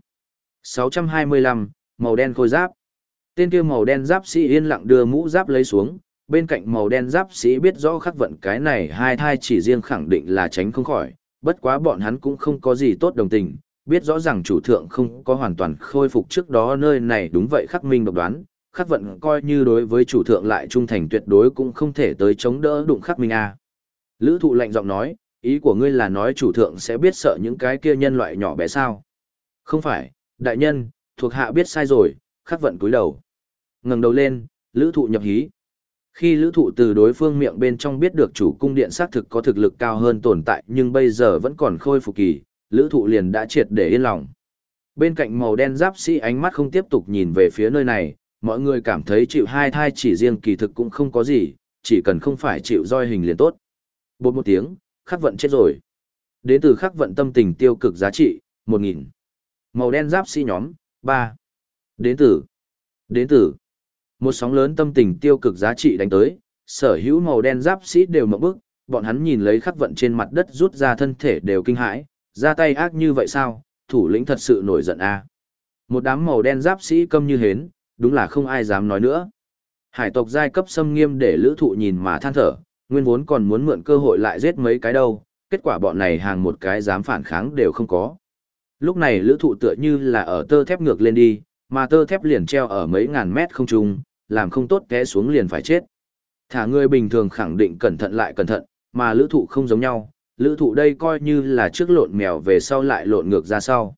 625, màu đen khôi giáp. Tên kia màu đen giáp sĩ yên lặng đưa mũ giáp lấy xuống, bên cạnh màu đen giáp sĩ biết rõ khắc vận cái này hai thai chỉ riêng khẳng định là tránh không khỏi, bất quá bọn hắn cũng không có gì tốt đồng tình, biết rõ ràng chủ thượng không có hoàn toàn khôi phục trước đó nơi này đúng vậy khắc minh độc đoán, khắc vận coi như đối với chủ thượng lại trung thành tuyệt đối cũng không thể tới chống đỡ đụng khắc minh a. Lữ thụ lạnh giọng nói, ý của ngươi là nói chủ thượng sẽ biết sợ những cái kia nhân loại nhỏ bé sao? Không phải, đại nhân, thuộc hạ biết sai rồi, khắc vận cúi đầu. ngẩng đầu lên, lữ thụ nhập hí. Khi lữ thụ từ đối phương miệng bên trong biết được chủ cung điện xác thực có thực lực cao hơn tồn tại nhưng bây giờ vẫn còn khôi phục kỳ, lữ thụ liền đã triệt để yên lòng. Bên cạnh màu đen giáp sĩ ánh mắt không tiếp tục nhìn về phía nơi này, mọi người cảm thấy chịu hai thai chỉ riêng kỳ thực cũng không có gì, chỉ cần không phải chịu roi hình liền tốt. Bột một tiếng, khắc vận chết rồi. Đến từ khắc vận tâm tình tiêu cực giá trị, 1.000. Màu đen giáp sĩ nhóm, 3. Đến từ. Đến từ. Một sóng lớn tâm tình tiêu cực giá trị đánh tới, sở hữu màu đen giáp sĩ đều mộng bức, bọn hắn nhìn lấy khắc vận trên mặt đất rút ra thân thể đều kinh hãi, ra tay ác như vậy sao, thủ lĩnh thật sự nổi giận a. À. Một đám màu đen giáp sĩ câm như hến, đúng là không ai dám nói nữa. Hải tộc giai cấp xâm nghiêm để lữ thụ nhìn mà than thở, nguyên vốn còn muốn mượn cơ hội lại giết mấy cái đâu, kết quả bọn này hàng một cái dám phản kháng đều không có. Lúc này lữ thụ tựa như là ở tơ thép ngược lên đi, mà tơ thép liền treo ở mấy ngàn mét không trung, làm không tốt té xuống liền phải chết. Thả người bình thường khẳng định cẩn thận lại cẩn thận, mà lữ thụ không giống nhau, lữ thụ đây coi như là trước lộn mèo về sau lại lộn ngược ra sau.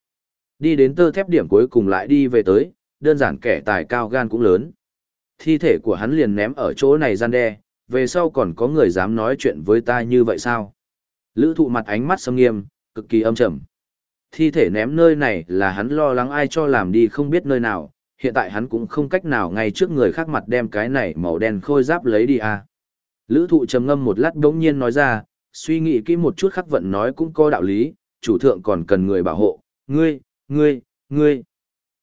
Đi đến tơ thép điểm cuối cùng lại đi về tới, đơn giản kẻ tài cao gan cũng lớn. Thi thể của hắn liền ném ở chỗ này gian đe, về sau còn có người dám nói chuyện với ta như vậy sao? Lữ thụ mặt ánh mắt sâm nghiêm, cực kỳ âm trầm. Thi thể ném nơi này là hắn lo lắng ai cho làm đi không biết nơi nào, hiện tại hắn cũng không cách nào ngay trước người khác mặt đem cái này màu đen khôi giáp lấy đi à. Lữ thụ trầm ngâm một lát đống nhiên nói ra, suy nghĩ kỹ một chút khắc vận nói cũng có đạo lý, chủ thượng còn cần người bảo hộ, ngươi, ngươi, ngươi.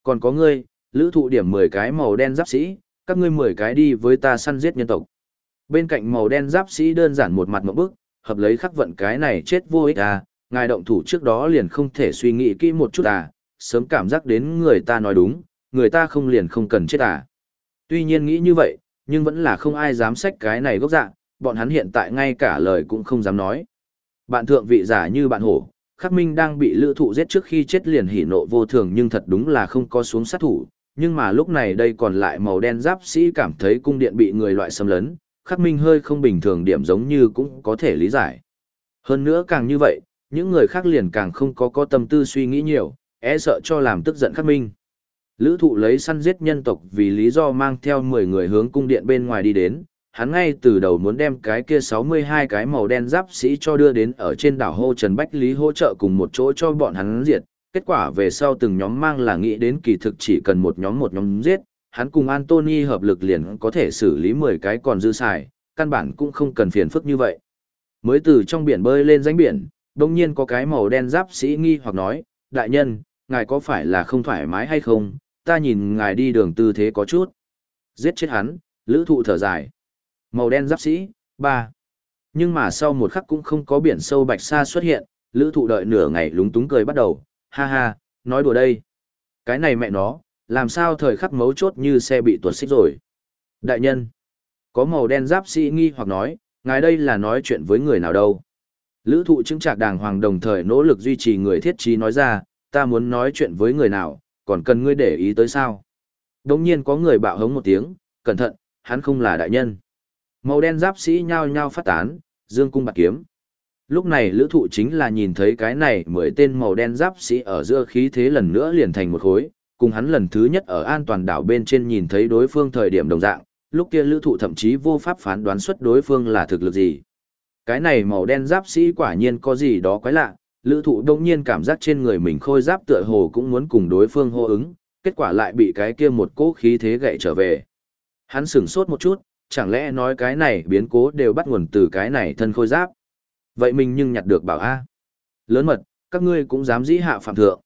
Còn có ngươi, lữ thụ điểm 10 cái màu đen giáp sĩ, các ngươi 10 cái đi với ta săn giết nhân tộc. Bên cạnh màu đen giáp sĩ đơn giản một mặt một bức, hợp lấy khắc vận cái này chết vô ích à, ngài động thủ trước đó liền không thể suy nghĩ kỹ một chút à, sớm cảm giác đến người ta nói đúng, người ta không liền không cần chết à. Tuy nhiên nghĩ như vậy, nhưng vẫn là không ai dám xách cái này gốc dạng, bọn hắn hiện tại ngay cả lời cũng không dám nói. Bạn thượng vị giả như bạn hổ, khắc minh đang bị lữ thụ giết trước khi chết liền hỉ nộ vô thường nhưng thật đúng là không có xuống sát thủ, nhưng mà lúc này đây còn lại màu đen giáp sĩ cảm thấy cung điện bị người loại xâm lấn, khắc minh hơi không bình thường điểm giống như cũng có thể lý giải. Hơn nữa càng như vậy, những người khác liền càng không có có tâm tư suy nghĩ nhiều, e sợ cho làm tức giận khắc minh. Lữ thụ lấy săn giết nhân tộc vì lý do mang theo 10 người hướng cung điện bên ngoài đi đến, hắn ngay từ đầu muốn đem cái kia 62 cái màu đen giáp sĩ cho đưa đến ở trên đảo hô Trần Bách Lý hỗ trợ cùng một chỗ cho bọn hắn diệt. Kết quả về sau từng nhóm mang là nghĩ đến kỳ thực chỉ cần một nhóm một nhóm giết, hắn cùng Anthony hợp lực liền có thể xử lý 10 cái còn dư xài, căn bản cũng không cần phiền phức như vậy. Mới từ trong biển bơi lên rãnh biển, đồng nhiên có cái màu đen giáp sĩ nghi hoặc nói, đại nhân, ngài có phải là không thoải mái hay không, ta nhìn ngài đi đường tư thế có chút. Giết chết hắn, lữ thụ thở dài. Màu đen giáp sĩ, ba Nhưng mà sau một khắc cũng không có biển sâu bạch sa xuất hiện, lữ thụ đợi nửa ngày lúng túng cười bắt đầu, ha ha, nói đùa đây. Cái này mẹ nó, làm sao thời khắc mấu chốt như xe bị tuột xích rồi. Đại nhân, có màu đen giáp sĩ nghi hoặc nói, ngài đây là nói chuyện với người nào đâu. Lữ thụ chứng trạc đàng hoàng đồng thời nỗ lực duy trì người thiết trí nói ra, ta muốn nói chuyện với người nào, còn cần ngươi để ý tới sao. Đồng nhiên có người bạo hống một tiếng, cẩn thận, hắn không là đại nhân. Màu đen giáp sĩ nhao nhao phát tán, dương cung bạc kiếm. Lúc này lữ thụ chính là nhìn thấy cái này mười tên màu đen giáp sĩ ở giữa khí thế lần nữa liền thành một khối, cùng hắn lần thứ nhất ở an toàn đảo bên trên nhìn thấy đối phương thời điểm đồng dạng, lúc kia lữ thụ thậm chí vô pháp phán đoán xuất đối phương là thực lực gì. Cái này màu đen giáp sĩ quả nhiên có gì đó quái lạ, lữ thụ đông nhiên cảm giác trên người mình khôi giáp tựa hồ cũng muốn cùng đối phương hô ứng, kết quả lại bị cái kia một cỗ khí thế gậy trở về. Hắn sửng sốt một chút, chẳng lẽ nói cái này biến cố đều bắt nguồn từ cái này thân khôi giáp. Vậy mình nhưng nhặt được bảo A. Lớn mật, các ngươi cũng dám dĩ hạ phạm thượng.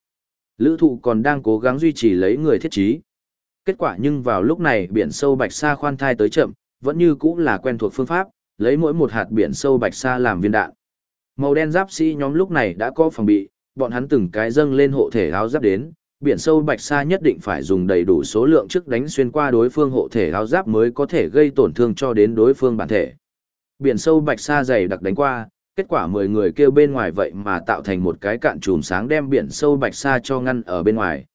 Lữ thụ còn đang cố gắng duy trì lấy người thiết trí. Kết quả nhưng vào lúc này biển sâu bạch sa khoan thai tới chậm, vẫn như cũng là quen thuộc phương pháp, lấy mỗi một hạt biển sâu bạch sa làm viên đạn. Màu đen giáp sĩ nhóm lúc này đã có phòng bị, bọn hắn từng cái dâng lên hộ thể áo giáp đến, biển sâu bạch sa nhất định phải dùng đầy đủ số lượng trước đánh xuyên qua đối phương hộ thể áo giáp mới có thể gây tổn thương cho đến đối phương bản thể. Biển sâu bạch sa dày đặc đánh qua, kết quả 10 người kêu bên ngoài vậy mà tạo thành một cái cạn chùm sáng đem biển sâu bạch sa cho ngăn ở bên ngoài.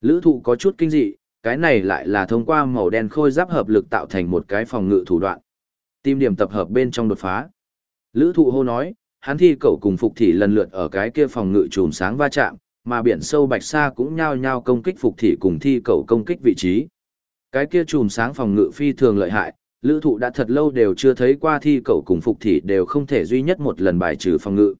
Lữ thụ có chút kinh dị, cái này lại là thông qua màu đen khôi giáp hợp lực tạo thành một cái phòng ngự thủ đoạn. Tìm điểm tập hợp bên trong đột phá. Lữ thụ hô nói, hắn thi cậu cùng phục thị lần lượt ở cái kia phòng ngự chùm sáng va chạm, mà biển sâu bạch sa cũng nhao nhao công kích phục thị cùng thi cầu công kích vị trí. Cái kia chùm sáng phòng ngự phi thường lợi hại, lữ thụ đã thật lâu đều chưa thấy qua thi cầu cùng phục thị đều không thể duy nhất một lần bài trừ phòng ngự.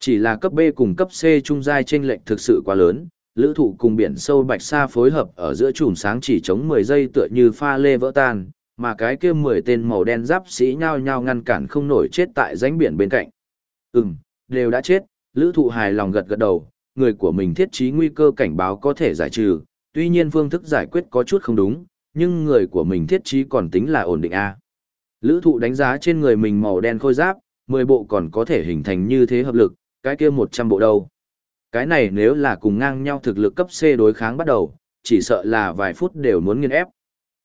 Chỉ là cấp B cùng cấp C trung giai chênh lệnh thực sự quá lớn, lữ thụ cùng biển sâu bạch sa phối hợp ở giữa chùm sáng chỉ chống 10 giây tựa như pha lê vỡ tan, mà cái kia 10 tên màu đen giáp sĩ nhao nhao ngăn cản không nổi chết tại rãnh biển bên cạnh. Ừm, đều đã chết, lữ thụ hài lòng gật gật đầu, người của mình thiết trí nguy cơ cảnh báo có thể giải trừ, tuy nhiên phương thức giải quyết có chút không đúng, nhưng người của mình thiết trí còn tính là ổn định A. Lữ thụ đánh giá trên người mình màu đen khôi giáp, 10 bộ còn có thể hình thành như thế hợp lực, cái kia 100 bộ đâu. Cái này nếu là cùng ngang nhau thực lực cấp C đối kháng bắt đầu, chỉ sợ là vài phút đều muốn nghiên ép.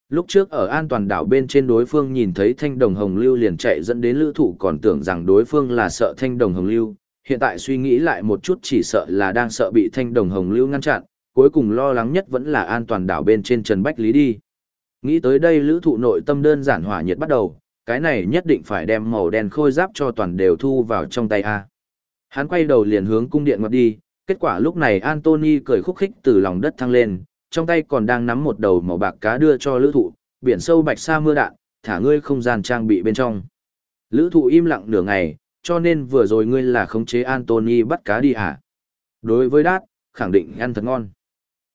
Lúc trước ở an toàn đảo bên trên đối phương nhìn thấy thanh đồng hồng lưu liền chạy dẫn đến lữ thụ còn tưởng rằng đối phương là sợ thanh đồng hồng lưu. Hiện tại suy nghĩ lại một chút chỉ sợ là đang sợ bị thanh đồng hồng lưu ngăn chặn, cuối cùng lo lắng nhất vẫn là an toàn đảo bên trên Trần Bách Lý đi. Nghĩ tới đây lữ thụ nội tâm đơn giản hỏa nhiệt bắt đầu, cái này nhất định phải đem màu đen khôi giáp cho toàn đều thu vào trong tay A. Hắn quay đầu liền hướng cung điện ngọt đi, kết quả lúc này Anthony cười khúc khích từ lòng đất thăng lên, trong tay còn đang nắm một đầu màu bạc cá đưa cho lữ thụ, biển sâu bạch sa mưa đạn, thả ngươi không gian trang bị bên trong. Lữ thụ im lặng nửa ngày, cho nên vừa rồi ngươi là khống chế Anthony bắt cá đi à? Đối với đát, khẳng định ăn thật ngon.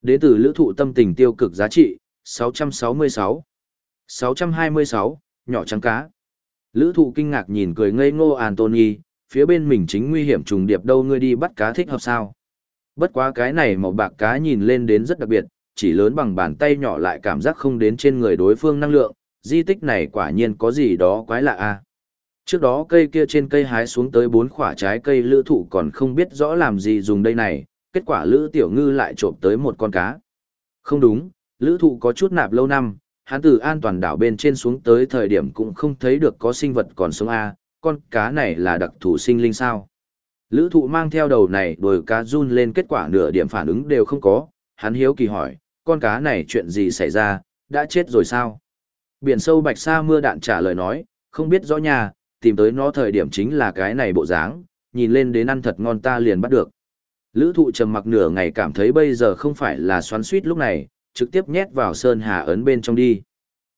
Đế tử lữ thụ tâm tình tiêu cực giá trị, 666. 626, nhỏ trắng cá. Lữ thụ kinh ngạc nhìn cười ngây ngô Anthony, phía bên mình chính nguy hiểm trùng điệp đâu ngươi đi bắt cá thích hợp sao. Bất quá cái này màu bạc cá nhìn lên đến rất đặc biệt, chỉ lớn bằng bàn tay nhỏ lại cảm giác không đến trên người đối phương năng lượng, di tích này quả nhiên có gì đó quái lạ a. Trước đó cây kia trên cây hái xuống tới bốn quả trái cây lữ thụ còn không biết rõ làm gì dùng đây này, kết quả lữ tiểu ngư lại trộm tới một con cá. Không đúng, lữ thụ có chút nạp lâu năm, hắn từ an toàn đảo bên trên xuống tới thời điểm cũng không thấy được có sinh vật còn sống A, con cá này là đặc thù sinh linh sao. Lữ thụ mang theo đầu này đồi cá run lên kết quả nửa điểm phản ứng đều không có, hắn hiếu kỳ hỏi, con cá này chuyện gì xảy ra, đã chết rồi sao? Biển sâu bạch sa mưa đạn trả lời nói, không biết rõ nhà, tìm tới nó thời điểm chính là cái này bộ dáng, nhìn lên đến ăn thật ngon ta liền bắt được. Lữ thụ trầm mặc nửa ngày cảm thấy bây giờ không phải là xoắn suýt lúc này, trực tiếp nhét vào sơn hà ấn bên trong đi.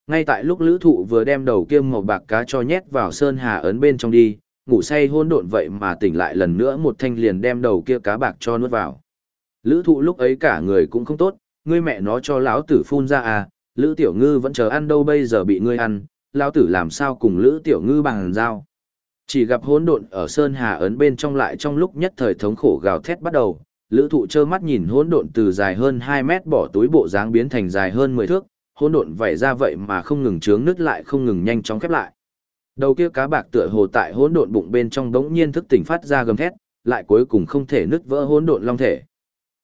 Ngay tại lúc lữ thụ vừa đem đầu kiêm màu bạc cá cho nhét vào sơn hà ấn bên trong đi, ngủ say hôn độn vậy mà tỉnh lại lần nữa một thanh liền đem đầu kia cá bạc cho nuốt vào. Lữ thụ lúc ấy cả người cũng không tốt, ngươi mẹ nó cho lão tử phun ra à, lữ tiểu ngư vẫn chờ ăn đâu bây giờ bị ngươi ăn, lão tử làm sao cùng lữ tiểu ngư bằng dao. Chỉ gặp hỗn độn ở sơn hà ấn bên trong lại trong lúc nhất thời thống khổ gào thét bắt đầu, lữ thụ trơ mắt nhìn hỗn độn từ dài hơn 2 mét bỏ túi bộ dáng biến thành dài hơn 10 thước, hỗn độn vảy ra vậy mà không ngừng trướng nứt lại không ngừng nhanh chóng khép lại. Đầu kia cá bạc tựa hồ tại hỗn độn bụng bên trong đống nhiên thức tỉnh phát ra gầm thét, lại cuối cùng không thể nứt vỡ hỗn độn long thể.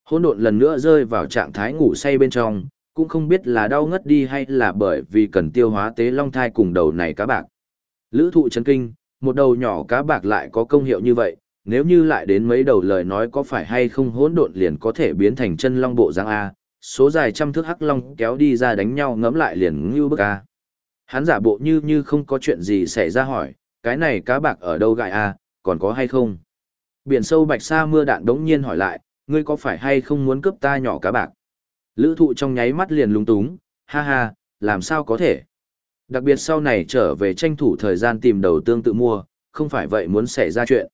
Hỗn độn lần nữa rơi vào trạng thái ngủ say bên trong, cũng không biết là đau ngất đi hay là bởi vì cần tiêu hóa tế long thai cùng đầu này cá bạc. Lữ thụ chấn kinh, một đầu nhỏ cá bạc lại có công hiệu như vậy, nếu như lại đến mấy đầu lời nói có phải hay không hỗn độn liền có thể biến thành chân long bộ giang A, số dài trăm thước hắc long kéo đi ra đánh nhau ngẫm lại liền như bức A. Hắn giả bộ như như không có chuyện gì xảy ra hỏi, cái này cá bạc ở đâu gại A, còn có hay không? Biển sâu bạch sa mưa đạn đống nhiên hỏi lại, ngươi có phải hay không muốn cướp ta nhỏ cá bạc? Lữ thụ trong nháy mắt liền lung túng, ha ha, làm sao có thể? Đặc biệt sau này trở về tranh thủ thời gian tìm đầu tương tự mua, không phải vậy muốn xảy ra chuyện.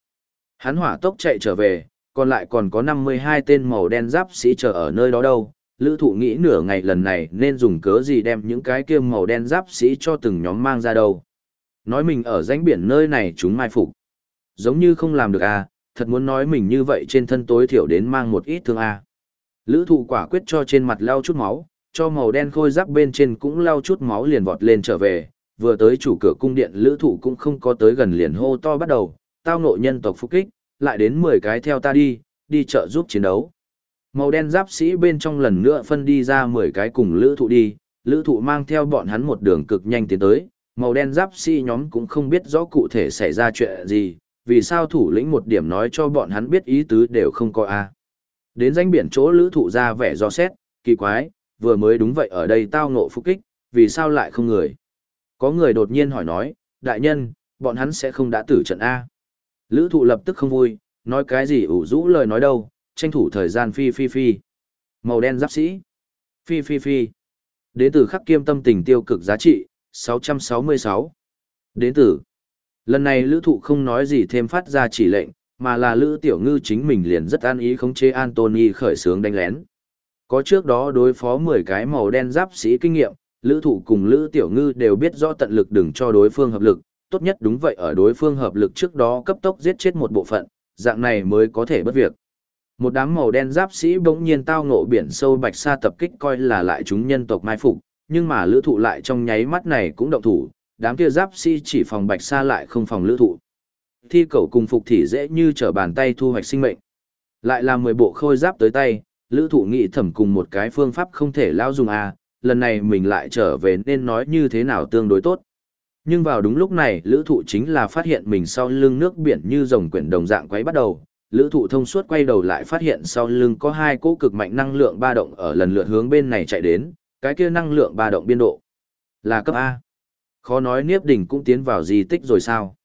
Hắn hỏa tốc chạy trở về, còn lại còn có 52 tên màu đen giáp sĩ chờ ở nơi đó đâu. Lữ thụ nghĩ nửa ngày lần này nên dùng cớ gì đem những cái kia màu đen giáp sĩ cho từng nhóm mang ra đâu. Nói mình ở danh biển nơi này chúng mai phục. Giống như không làm được à, thật muốn nói mình như vậy trên thân tối thiểu đến mang một ít thương à. Lữ thụ quả quyết cho trên mặt lau chút máu, cho màu đen khôi giáp bên trên cũng lau chút máu liền vọt lên trở về, vừa tới chủ cửa cung điện lữ thụ cũng không có tới gần liền hô to bắt đầu, tao nội nhân tộc phục kích, lại đến 10 cái theo ta đi, đi chợ giúp chiến đấu. Màu đen giáp sĩ bên trong lần nữa phân đi ra 10 cái cùng lữ thụ đi, lữ thụ mang theo bọn hắn một đường cực nhanh tiến tới, màu đen giáp sĩ nhóm cũng không biết rõ cụ thể xảy ra chuyện gì, vì sao thủ lĩnh một điểm nói cho bọn hắn biết ý tứ đều không có a. Đến danh biển chỗ lữ thụ ra vẻ do xét, kỳ quái, vừa mới đúng vậy ở đây tao ngộ phục kích, vì sao lại không người? Có người đột nhiên hỏi nói, đại nhân, bọn hắn sẽ không đã tử trận A. Lữ thụ lập tức không vui, nói cái gì ủ rũ lời nói đâu, tranh thủ thời gian phi phi phi. Màu đen giáp sĩ. Phi phi phi. Đến từ khắc kiêm tâm tình tiêu cực giá trị, 666. Đến từ. Lần này lữ thụ không nói gì thêm phát ra chỉ lệnh, mà là lữ tiểu ngư chính mình liền rất an ý khống chế Anthony khởi sướng đánh lén. Có trước đó đối phó 10 cái màu đen giáp sĩ kinh nghiệm, lữ thụ cùng lữ tiểu ngư đều biết rõ tận lực đừng cho đối phương hợp lực, tốt nhất đúng vậy ở đối phương hợp lực trước đó cấp tốc giết chết một bộ phận, dạng này mới có thể bất việc. Một đám màu đen giáp sĩ bỗng nhiên tao ngộ biển sâu bạch sa tập kích coi là lại chúng nhân tộc mai phục, nhưng mà lữ thụ lại trong nháy mắt này cũng động thủ, đám kia giáp sĩ chỉ phòng bạch sa lại không phòng lữ thụ. Thi cầu cùng phục thì dễ như trở bàn tay thu hoạch sinh mệnh. Lại là 10 bộ khôi giáp tới tay, lữ thụ nghĩ thẩm cùng một cái phương pháp không thể lao dùng à, lần này mình lại trở về nên nói như thế nào tương đối tốt. Nhưng vào đúng lúc này, lữ thụ chính là phát hiện mình sau lưng nước biển như rồng quyển đồng dạng quấy bắt đầu. Lữ thụ thông suốt quay đầu lại phát hiện sau lưng có hai cỗ cực mạnh năng lượng ba động ở lần lượt hướng bên này chạy đến, cái kia năng lượng ba động biên độ là cấp A. Khó nói Niếp Đỉnh cũng tiến vào di tích rồi sao?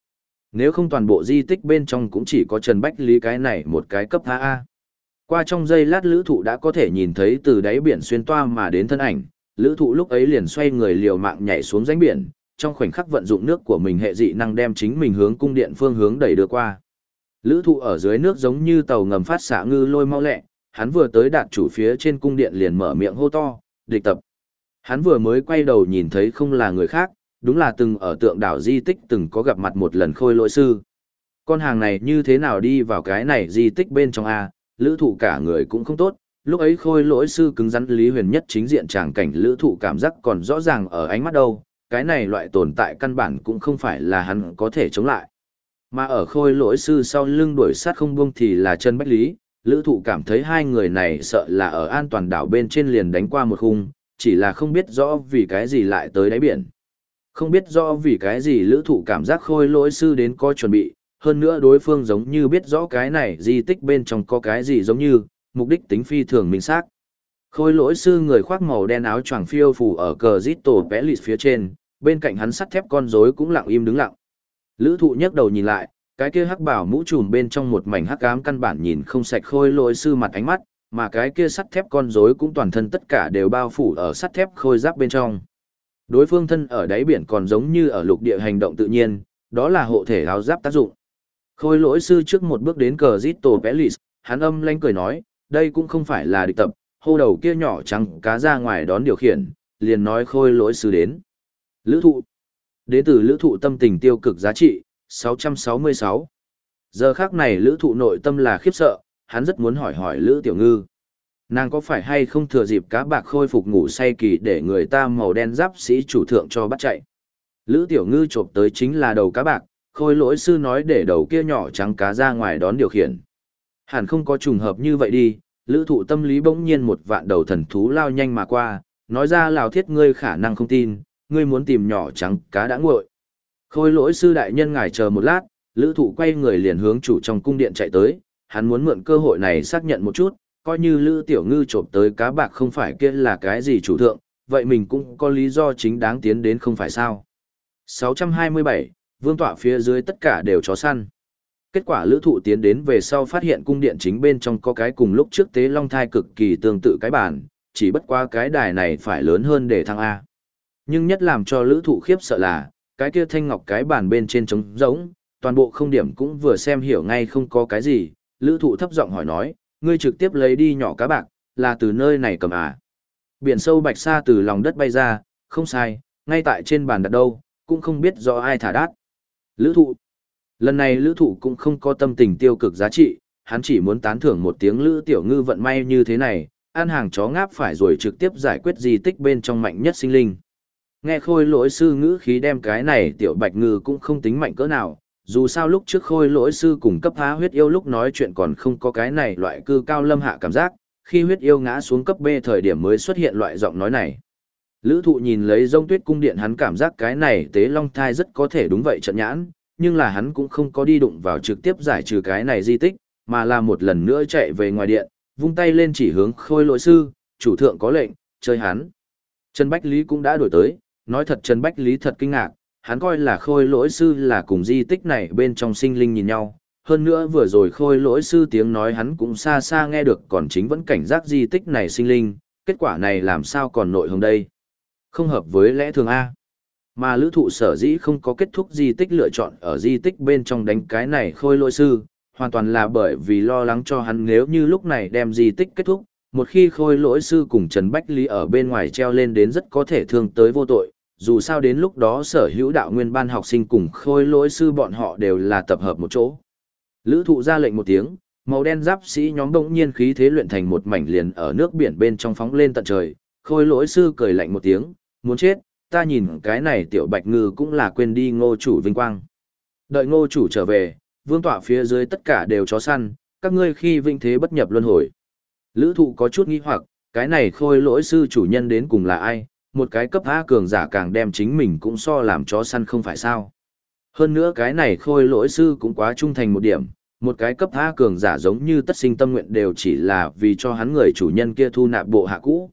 Nếu không toàn bộ di tích bên trong cũng chỉ có Trần Bách Lý cái này một cái cấp A. Qua trong giây lát lữ thụ đã có thể nhìn thấy từ đáy biển xuyên toa mà đến thân ảnh, lữ thụ lúc ấy liền xoay người liều mạng nhảy xuống rãnh biển, trong khoảnh khắc vận dụng nước của mình hệ dị năng đem chính mình hướng cung điện phương hướng đẩy đưa qua. Lữ thụ ở dưới nước giống như tàu ngầm phát xạ ngư lôi mau lẹ, hắn vừa tới đạt chủ phía trên cung điện liền mở miệng hô to, địch tập. Hắn vừa mới quay đầu nhìn thấy không là người khác, đúng là từng ở tượng đảo di tích từng có gặp mặt một lần khôi lỗi sư. Con hàng này như thế nào đi vào cái này di tích bên trong A, lữ thụ cả người cũng không tốt, lúc ấy khôi lỗi sư cứng rắn Lý Huyền nhất chính diện tràng cảnh lữ thụ cảm giác còn rõ ràng ở ánh mắt đâu, cái này loại tồn tại căn bản cũng không phải là hắn có thể chống lại. Mà ở khôi lỗi sư sau lưng đuổi sát không buông thì là chân bách lý, lữ thụ cảm thấy hai người này sợ là ở an toàn đảo bên trên liền đánh qua một khung, chỉ là không biết rõ vì cái gì lại tới đáy biển. Không biết do vì cái gì lữ thụ cảm giác khôi lỗi sư đến coi chuẩn bị, hơn nữa đối phương giống như biết rõ cái này di tích bên trong có cái gì giống như, mục đích tính phi thường minh xác Khôi lỗi sư người khoác màu đen áo choàng phiêu phủ ở cờ rít tổ vẽ lịt phía trên, bên cạnh hắn sắt thép con rối cũng lặng im đứng lặng. Lữ thụ nhấc đầu nhìn lại, cái kia hắc bảo mũ trùm bên trong một mảnh hắc ám căn bản nhìn không sạch khôi lỗi sư mặt ánh mắt, mà cái kia sắt thép con rối cũng toàn thân tất cả đều bao phủ ở sắt thép khôi giáp bên trong. Đối phương thân ở đáy biển còn giống như ở lục địa hành động tự nhiên, đó là hộ thể áo giáp tác dụng. Khôi lỗi sư trước một bước đến cờ Zito Pelis, hắn âm lanh cười nói, đây cũng không phải là địch tập, hô đầu kia nhỏ trắng cá ra ngoài đón điều khiển, liền nói khôi lỗi sư đến. Lữ thụ. Đế tử lữ thụ tâm tình tiêu cực giá trị, 666. Giờ khác này lữ thụ nội tâm là khiếp sợ, hắn rất muốn hỏi hỏi lữ tiểu ngư. Nàng có phải hay không thừa dịp cá bạc khôi phục ngủ say kỳ để người ta màu đen giáp sĩ chủ thượng cho bắt chạy. Lữ tiểu ngư chộp tới chính là đầu cá bạc, khôi lỗi sư nói để đầu kia nhỏ trắng cá ra ngoài đón điều khiển. Hẳn không có trùng hợp như vậy đi, lữ thụ tâm lý bỗng nhiên một vạn đầu thần thú lao nhanh mà qua, nói ra lào thiết ngươi khả năng không tin, ngươi muốn tìm nhỏ trắng cá đã nguội. Khôi lỗi sư đại nhân ngài chờ một lát, lữ thụ quay người liền hướng chủ trong cung điện chạy tới, hắn muốn mượn cơ hội này xác nhận một chút, coi như lữ tiểu ngư trộm tới cá bạc không phải kia là cái gì chủ thượng, vậy mình cũng có lý do chính đáng tiến đến không phải sao. 627, vương tọa phía dưới tất cả đều chó săn. Kết quả lữ thụ tiến đến về sau phát hiện cung điện chính bên trong có cái cùng lúc trước tế long thai cực kỳ tương tự cái bàn, chỉ bất qua cái đài này phải lớn hơn để thăng A. Nhưng nhất làm cho lữ thụ khiếp sợ là, cái kia thanh ngọc cái bàn bên trên trống rỗng, toàn bộ không điểm cũng vừa xem hiểu ngay không có cái gì, lữ thụ thấp giọng hỏi nói, ngươi trực tiếp lấy đi nhỏ cá bạc, là từ nơi này cầm à. Biển sâu bạch sa từ lòng đất bay ra, không sai, ngay tại trên bàn đặt đâu, cũng không biết do ai thả đát. Lữ thụ. Lần này lữ thụ cũng không có tâm tình tiêu cực giá trị, hắn chỉ muốn tán thưởng một tiếng lữ tiểu ngư vận may như thế này, ăn hàng chó ngáp phải rồi trực tiếp giải quyết di tích bên trong mạnh nhất sinh linh. Nghe khôi lỗi sư ngữ khí đem cái này tiểu bạch ngư cũng không tính mạnh cỡ nào, dù sao lúc trước khôi lỗi sư cùng cấp há huyết yêu lúc nói chuyện còn không có cái này loại cư cao lâm hạ cảm giác, khi huyết yêu ngã xuống cấp B thời điểm mới xuất hiện loại giọng nói này. Lữ thụ nhìn lấy rông tuyết cung điện hắn cảm giác cái này tế long thai rất có thể đúng vậy trận nhãn, nhưng là hắn cũng không có đi đụng vào trực tiếp giải trừ cái này di tích, mà là một lần nữa chạy về ngoài điện, vung tay lên chỉ hướng khôi lỗi sư, chủ thượng có lệnh, chơi hắn. Trần Bách Lý cũng đã đổi tới, nói thật Trần Bách Lý thật kinh ngạc, hắn coi là khôi lỗi sư là cùng di tích này bên trong sinh linh nhìn nhau. Hơn nữa vừa rồi khôi lỗi sư tiếng nói hắn cũng xa xa nghe được còn chính vẫn cảnh giác di tích này sinh linh, kết quả này làm sao còn nội hồng đây. Không hợp với lẽ thường A. Mà lữ thụ sở dĩ không có kết thúc di tích lựa chọn ở di tích bên trong đánh cái này khôi lỗi sư, hoàn toàn là bởi vì lo lắng cho hắn nếu như lúc này đem di tích kết thúc, một khi khôi lỗi sư cùng Trần Bách Lý ở bên ngoài treo lên đến rất có thể thương tới vô tội, dù sao đến lúc đó sở hữu đạo nguyên ban học sinh cùng khôi lỗi sư bọn họ đều là tập hợp một chỗ. Lữ thụ ra lệnh một tiếng, màu đen giáp sĩ nhóm đông nhiên khí thế luyện thành một mảnh liền ở nước biển bên trong phóng lên tận trời, khôi lỗi sư cười lạnh một tiếng, muốn chết, ta nhìn cái này tiểu bạch ngư cũng là quên đi ngô chủ vinh quang. Đợi ngô chủ trở về, vương tọa phía dưới tất cả đều chó săn, các ngươi khi vinh thế bất nhập luân hồi. Lữ thụ có chút nghi hoặc, cái này khôi lỗi sư chủ nhân đến cùng là ai, một cái cấp A cường giả càng đem chính mình cũng so làm chó săn không phải sao. Hơn nữa cái này khôi lỗi sư cũng quá trung thành một điểm, một cái cấp A cường giả giống như tất sinh tâm nguyện đều chỉ là vì cho hắn người chủ nhân kia thu nạp bộ hạ cũ.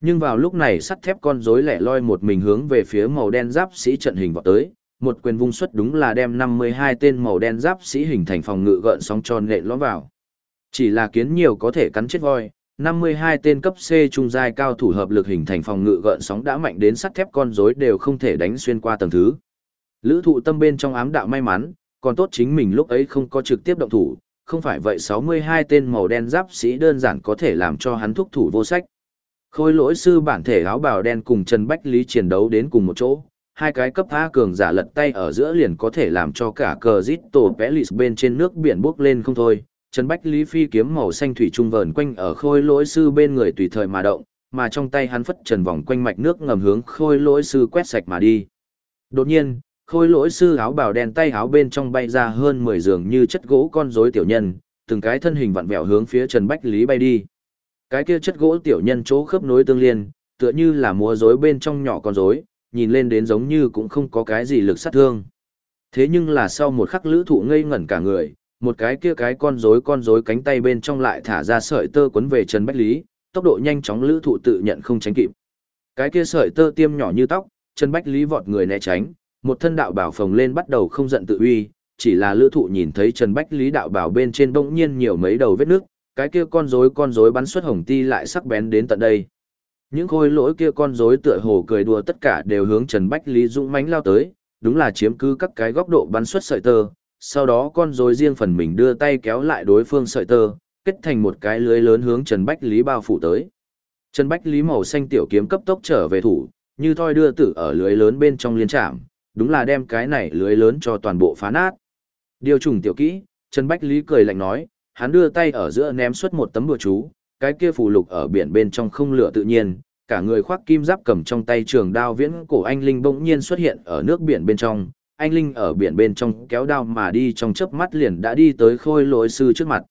Nhưng vào lúc này sắt thép con rối lẻ loi một mình hướng về phía màu đen giáp sĩ trận hình vọt tới, một quyền vung xuất đúng là đem 52 tên màu đen giáp sĩ hình thành phòng ngự gợn sóng tròn nện lõm vào. Chỉ là kiến nhiều có thể cắn chết voi, 52 tên cấp C trung giai cao thủ hợp lực hình thành phòng ngự gợn sóng đã mạnh đến sắt thép con rối đều không thể đánh xuyên qua tầng thứ. Lữ thụ tâm bên trong ám đạo may mắn, còn tốt chính mình lúc ấy không có trực tiếp động thủ, không phải vậy 62 tên màu đen giáp sĩ đơn giản có thể làm cho hắn thúc thủ vô sách. Khôi lỗi sư bản thể áo bào đen cùng Trần Bách Lý chiến đấu đến cùng một chỗ, hai cái cấp A cường giả lật tay ở giữa liền có thể làm cho cả cờ giít tổ Pelis bên trên nước biển bốc lên không thôi. Trần Bách Lý phi kiếm màu xanh thủy trung vờn quanh ở khôi lỗi sư bên người tùy thời mà động, mà trong tay hắn phất trần vòng quanh mạch nước ngầm hướng khôi lỗi sư quét sạch mà đi. Đột nhiên, khôi lỗi sư áo bào đen tay áo bên trong bay ra hơn 10 giường như chất gỗ con rối tiểu nhân, từng cái thân hình vặn vẹo hướng phía Trần Bách Lý bay đi. Cái kia chất gỗ tiểu nhân chỗ khớp nối tương liên, tựa như là múa rối bên trong nhỏ con rối, nhìn lên đến giống như cũng không có cái gì lực sát thương. Thế nhưng là sau một khắc lữ thụ ngây ngẩn cả người, một cái kia cái con rối con rối cánh tay bên trong lại thả ra sợi tơ quấn về Trần Bách Lý, tốc độ nhanh chóng lữ thụ tự nhận không tránh kịp. Cái kia sợi tơ tiêm nhỏ như tóc, Trần Bách Lý vọt người né tránh, một thân đạo bảo phồng lên bắt đầu không giận tự uy, chỉ là lữ thụ nhìn thấy Trần Bách Lý đạo bảo bên trên bỗng nhiên nhiều mấy đầu vết nước, cái kia con rối con rối bắn xuất hồng ti lại sắc bén đến tận đây. Những khôi lỗi kia con rối tựa hồ cười đùa tất cả đều hướng Trần Bách Lý dũng mãnh lao tới, đúng là chiếm cứ các cái góc độ bắn xuất sợi tơ, sau đó con rối riêng phần mình đưa tay kéo lại đối phương sợi tơ, kết thành một cái lưới lớn hướng Trần Bách Lý bao phủ tới. Trần Bách Lý màu xanh tiểu kiếm cấp tốc trở về thủ, như thoi đưa tử ở lưới lớn bên trong liên trạm, đúng là đem cái này lưới lớn cho toàn bộ phá nát. Điều trùng tiểu kỹ, Trần Bách Lý cười lạnh nói, hắn đưa tay ở giữa ném xuất một tấm bùa chú, cái kia phù lục ở biển bên trong không lửa tự nhiên, cả người khoác kim giáp cầm trong tay trường đao viễn cổ anh linh bỗng nhiên xuất hiện ở nước biển bên trong, anh linh ở biển bên trong kéo đao mà đi trong chớp mắt liền đã đi tới khôi lỗi sư trước mặt.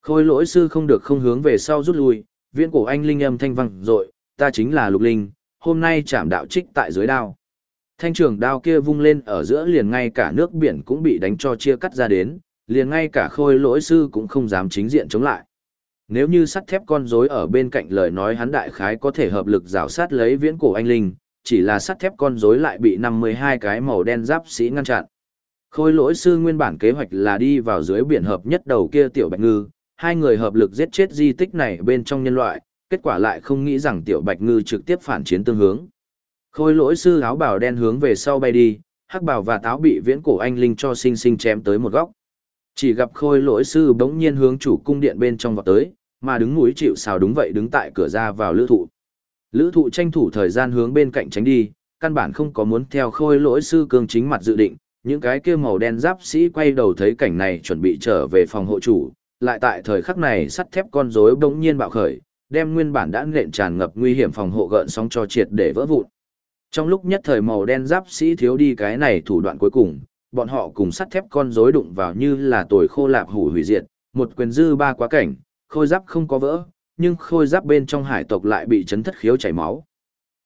Khôi lỗi sư không được không hướng về sau rút lui, viễn cổ anh linh âm thanh vang rội, ta chính là lục linh, hôm nay chạm đạo trích tại dưới đao. Thanh trường đao kia vung lên ở giữa liền ngay cả nước biển cũng bị đánh cho chia cắt ra đến, liền ngay cả khôi lỗi sư cũng không dám chính diện chống lại. Nếu như sắt thép con rối ở bên cạnh lời nói hắn đại khái có thể hợp lực rào sát lấy viễn cổ anh linh, chỉ là sắt thép con rối lại bị 52 cái màu đen giáp sĩ ngăn chặn. Khôi lỗi sư nguyên bản kế hoạch là đi vào dưới biển hợp nhất đầu kia tiểu bạch ngư, hai người hợp lực giết chết di tích này bên trong nhân loại, kết quả lại không nghĩ rằng tiểu bạch ngư trực tiếp phản chiến tương hướng. Khôi lỗi sư áo bào đen hướng về sau bay đi, hắc bào và táo bị viễn cổ anh linh cho sinh sinh chém tới một góc. Chỉ gặp khôi lỗi sư bỗng nhiên hướng chủ cung điện bên trong vọt tới, mà đứng mũi chịu sào đúng vậy đứng tại cửa ra vào lữ thụ. Lữ thụ tranh thủ thời gian hướng bên cạnh tránh đi, căn bản không có muốn theo khôi lỗi sư cương chính mặt dự định, những cái kia màu đen giáp sĩ quay đầu thấy cảnh này chuẩn bị trở về phòng hộ chủ, lại tại thời khắc này sắt thép con rối bỗng nhiên bạo khởi, đem nguyên bản đã nện tràn ngập nguy hiểm phòng hộ gợn sóng cho triệt để vỡ vụn. Trong lúc nhất thời màu đen giáp sĩ thiếu đi cái này thủ đoạn cuối cùng, bọn họ cùng sắt thép con rối đụng vào như là tồi khô lạp hủ hủy diệt, một quyền dư ba quá cảnh, khôi giáp không có vỡ, nhưng khôi giáp bên trong hải tộc lại bị chấn thất khiếu chảy máu.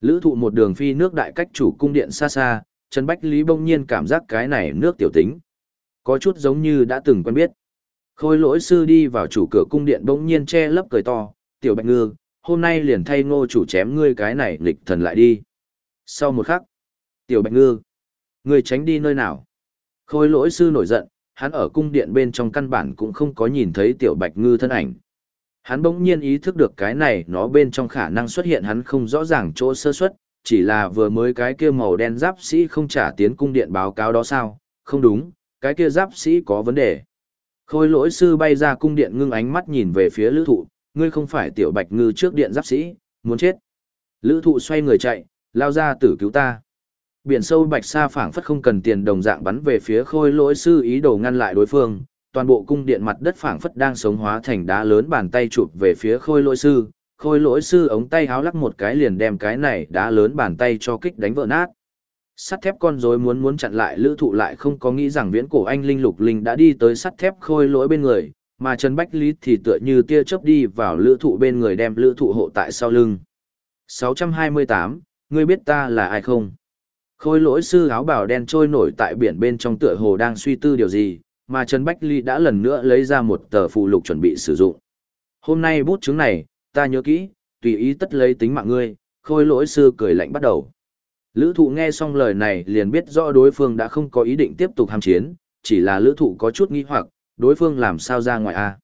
Lữ thụ một đường phi nước đại cách chủ cung điện xa xa, Trần Bách Lý bỗng nhiên cảm giác cái này nước tiểu tính. Có chút giống như đã từng quen biết. Khôi lỗi sư đi vào chủ cửa cung điện bỗng nhiên che lấp cười to, tiểu bạch ngư, hôm nay liền thay ngô chủ chém ngươi cái này lịch thần lại đi. Sau một khắc, tiểu bạch ngư, ngươi tránh đi nơi nào? Khôi lỗi sư nổi giận, hắn ở cung điện bên trong căn bản cũng không có nhìn thấy tiểu bạch ngư thân ảnh. Hắn bỗng nhiên ý thức được cái này nó bên trong khả năng xuất hiện hắn không rõ ràng chỗ sơ suất, chỉ là vừa mới cái kia màu đen giáp sĩ không trả tiến cung điện báo cáo đó sao, không đúng, cái kia giáp sĩ có vấn đề. Khôi lỗi sư bay ra cung điện ngưng ánh mắt nhìn về phía lữ thụ, ngươi không phải tiểu bạch ngư trước điện giáp sĩ, muốn chết. Lữ thụ xoay người chạy, lao ra tử cứu ta. Biển sâu bạch sa phảng phất không cần tiền đồng dạng bắn về phía khôi lỗi sư ý đồ ngăn lại đối phương, toàn bộ cung điện mặt đất phảng phất đang sống hóa thành đá lớn bàn tay chụp về phía khôi lỗi sư, khôi lỗi sư ống tay háo lắc một cái liền đem cái này đá lớn bàn tay cho kích đánh vỡ nát. Sắt thép con rối muốn muốn chặn lại lữ thụ lại không có nghĩ rằng viễn cổ anh linh lục linh đã đi tới sắt thép khôi lỗi bên người, mà Trần Bách Lý thì tựa như tia chớp đi vào lữ thụ bên người đem lữ thụ hộ tại sau lưng. 628, ngươi biết ta là ai không? Khôi lỗi sư áo bào đen trôi nổi tại biển bên trong tựa hồ đang suy tư điều gì, mà Trần Bách Ly đã lần nữa lấy ra một tờ phụ lục chuẩn bị sử dụng. Hôm nay bút chứng này, ta nhớ kỹ, tùy ý tất lấy tính mạng ngươi, khôi lỗi sư cười lạnh bắt đầu. Lữ thụ nghe xong lời này liền biết rõ đối phương đã không có ý định tiếp tục ham chiến, chỉ là lữ thụ có chút nghi hoặc, đối phương làm sao ra ngoài a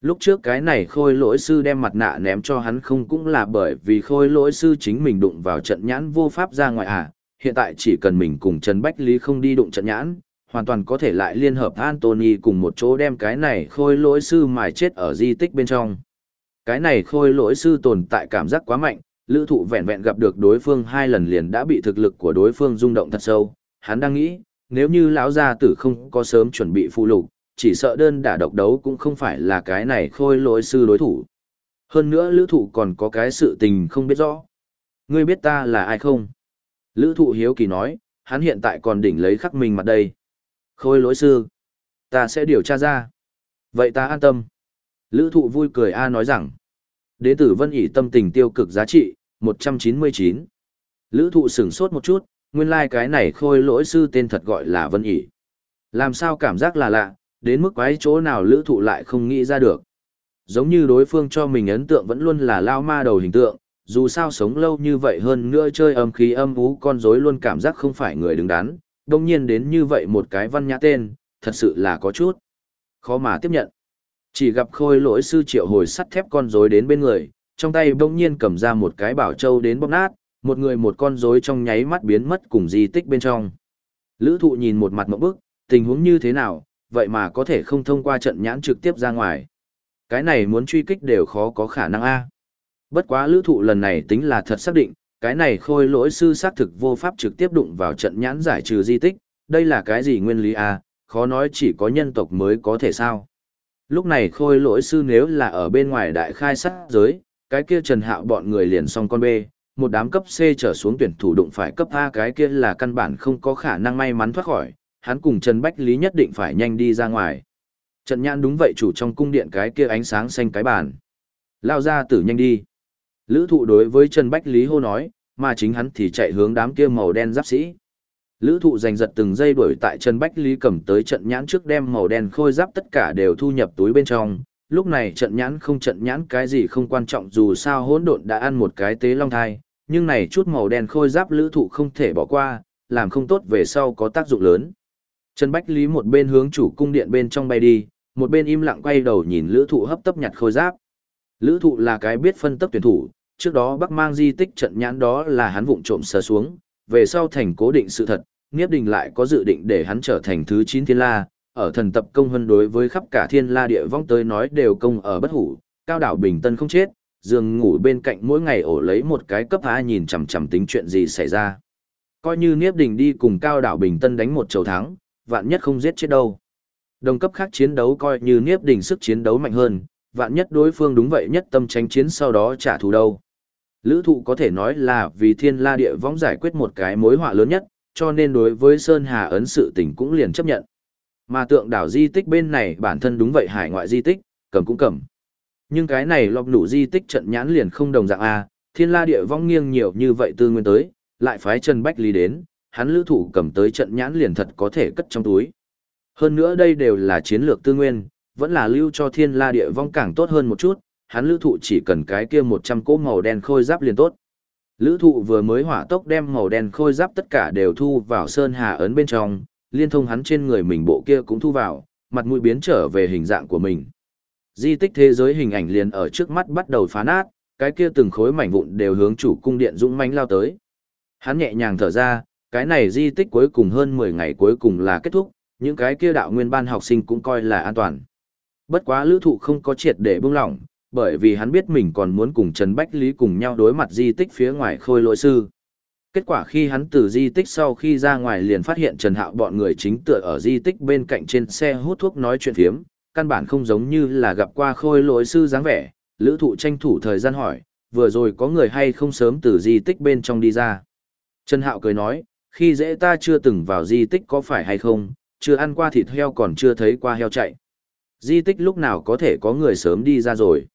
Lúc trước cái này khôi lỗi sư đem mặt nạ ném cho hắn không cũng là bởi vì khôi lỗi sư chính mình đụng vào trận nhãn vô pháp ra ngoài à, hiện tại chỉ cần mình cùng Trần Bách Lý không đi đụng trận nhãn, hoàn toàn có thể lại liên hợp Anthony cùng một chỗ đem cái này khôi lỗi sư mài chết ở di tích bên trong. Cái này khôi lỗi sư tồn tại cảm giác quá mạnh, lữ thụ vẹn vẹn gặp được đối phương hai lần liền đã bị thực lực của đối phương rung động thật sâu. Hắn đang nghĩ, nếu như lão gia tử không có sớm chuẩn bị phụ lục, chỉ sợ đơn đả độc đấu cũng không phải là cái này khôi lỗi sư đối thủ. Hơn nữa lữ thụ còn có cái sự tình không biết rõ. Ngươi biết ta là ai không? Lữ thụ hiếu kỳ nói, hắn hiện tại còn đỉnh lấy khắc mình mặt đây. Khôi lỗi sư. Ta sẽ điều tra ra. Vậy ta an tâm. Lữ thụ vui cười A nói rằng. Đế tử vân ỉ tâm tình tiêu cực giá trị, 199. Lữ thụ sửng sốt một chút, nguyên lai like cái này khôi lỗi sư tên thật gọi là vân ỉ. Làm sao cảm giác là lạ, đến mức quái chỗ nào lữ thụ lại không nghĩ ra được. Giống như đối phương cho mình ấn tượng vẫn luôn là lao ma đầu hình tượng, dù sao sống lâu như vậy hơn nữa chơi âm khí âm ú con rối luôn cảm giác không phải người đứng đắn, đông nhiên đến như vậy một cái văn nhã tên, thật sự là có chút khó mà tiếp nhận. Chỉ gặp khôi lỗi sư triệu hồi sắt thép con rối đến bên người, trong tay bỗng nhiên cầm ra một cái bảo châu đến bóp nát, một người một con rối trong nháy mắt biến mất cùng di tích bên trong. Lữ thụ nhìn một mặt mộng bức, tình huống như thế nào, vậy mà có thể không thông qua trận nhãn trực tiếp ra ngoài. Cái này muốn truy kích đều khó có khả năng A. Bất quá lữ thụ lần này tính là thật xác định, cái này khôi lỗi sư xác thực vô pháp trực tiếp đụng vào trận nhãn giải trừ di tích, đây là cái gì nguyên lý à khó nói chỉ có nhân tộc mới có thể sao. Lúc này khôi lỗi sư nếu là ở bên ngoài đại khai sát giới, cái kia trần hạo bọn người liền xong con B, một đám cấp C trở xuống tuyển thủ đụng phải cấp A cái kia là căn bản không có khả năng may mắn thoát khỏi, hắn cùng Trần Bách Lý nhất định phải nhanh đi ra ngoài. Trận nhãn đúng vậy chủ trong cung điện cái kia ánh sáng xanh cái bàn. Lao ra tử nhanh đi. Lữ thụ đối với Trần Bách Lý hô nói, mà chính hắn thì chạy hướng đám kia màu đen giáp sĩ. Lữ thụ giành giật từng giây đuổi tại Trần Bách Lý cầm tới trận nhãn trước đem màu đen khôi giáp tất cả đều thu nhập túi bên trong. Lúc này trận nhãn không trận nhãn cái gì không quan trọng dù sao hỗn độn đã ăn một cái tế long thai, nhưng này chút màu đen khôi giáp lữ thụ không thể bỏ qua, làm không tốt về sau có tác dụng lớn. Trần Bách Lý một bên hướng chủ cung điện bên trong bay đi, một bên im lặng quay đầu nhìn lữ thụ hấp tấp nhặt khôi giáp. Lữ thụ là cái biết phân tấp tuyển thủ, trước đó Bắc mang di tích trận nhãn đó là hắn vụng trộm sờ xuống, về sau thành cố định sự thật, Niếp Đình lại có dự định để hắn trở thành thứ chín thiên la, ở thần tập công hơn đối với khắp cả thiên la địa vong tới nói đều công ở bất hủ, cao đảo bình tân không chết, giường ngủ bên cạnh mỗi ngày ổ lấy một cái cấp A nhìn chằm chằm tính chuyện gì xảy ra. Coi như Niếp Đình đi cùng cao đảo bình tân đánh một chầu thắng, vạn nhất không giết chết đâu. Đồng cấp khác chiến đấu coi như Niếp Đình sức chiến đấu mạnh hơn, vạn nhất đối phương đúng vậy nhất tâm tranh chiến sau đó trả thù đâu. Lữ thụ có thể nói là vì thiên la địa vong giải quyết một cái mối họa lớn nhất, cho nên đối với Sơn Hà ấn sự tình cũng liền chấp nhận. Mà tượng đảo di tích bên này bản thân đúng vậy hải ngoại di tích, cầm cũng cầm. Nhưng cái này lọc nụ di tích trận nhãn liền không đồng dạng A, thiên la địa vong nghiêng nhiều như vậy tư nguyên tới, lại phái Trần Bách Lý đến, hắn lữ thủ cầm tới trận nhãn liền thật có thể cất trong túi. Hơn nữa đây đều là chiến lược tư nguyên, vẫn là lưu cho thiên la địa vong càng tốt hơn một chút, hắn lữ thụ chỉ cần cái kia 100 cỗ màu đen khôi giáp liền tốt. Lữ thụ vừa mới hỏa tốc đem màu đen khôi giáp tất cả đều thu vào sơn hà ấn bên trong, liên thông hắn trên người mình bộ kia cũng thu vào, mặt mũi biến trở về hình dạng của mình. Di tích thế giới hình ảnh liền ở trước mắt bắt đầu phá nát, cái kia từng khối mảnh vụn đều hướng chủ cung điện dũng mãnh lao tới. Hắn nhẹ nhàng thở ra, cái này di tích cuối cùng hơn 10 ngày cuối cùng là kết thúc, những cái kia đạo nguyên ban học sinh cũng coi là an toàn. Bất quá lữ thụ không có triệt để buông lỏng, bởi vì hắn biết mình còn muốn cùng Trần Bách Lý cùng nhau đối mặt di tích phía ngoài khôi lỗi sư. Kết quả khi hắn từ di tích sau khi ra ngoài liền phát hiện Trần Hạo bọn người chính tựa ở di tích bên cạnh trên xe hút thuốc nói chuyện phiếm, căn bản không giống như là gặp qua khôi lỗi sư dáng vẻ, lữ thụ tranh thủ thời gian hỏi, vừa rồi có người hay không sớm từ di tích bên trong đi ra. Trần Hạo cười nói, khi dễ ta chưa từng vào di tích có phải hay không, chưa ăn qua thịt heo còn chưa thấy qua heo chạy. Di tích lúc nào có thể có người sớm đi ra rồi.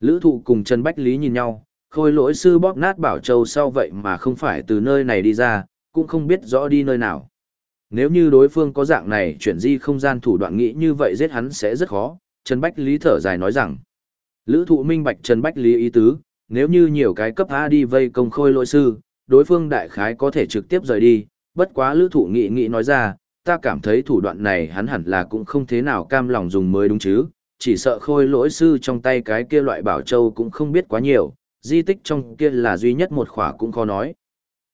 Lữ thụ cùng Trần Bách Lý nhìn nhau, khôi lỗi sư bóp nát bảo châu sau vậy mà không phải từ nơi này đi ra, cũng không biết rõ đi nơi nào. Nếu như đối phương có dạng này chuyển di không gian thủ đoạn nghĩ như vậy giết hắn sẽ rất khó, Trần Bách Lý thở dài nói rằng. Lữ thụ minh bạch Trần Bách Lý ý tứ, nếu như nhiều cái cấp A đi vây công khôi lỗi sư, đối phương đại khái có thể trực tiếp rời đi, bất quá lữ thụ nghị nghị nói ra, ta cảm thấy thủ đoạn này hắn hẳn là cũng không thế nào cam lòng dùng mới đúng chứ, chỉ sợ khôi lỗi sư trong tay cái kia loại bảo châu cũng không biết quá nhiều, di tích trong kia là duy nhất một khỏa cũng khó nói.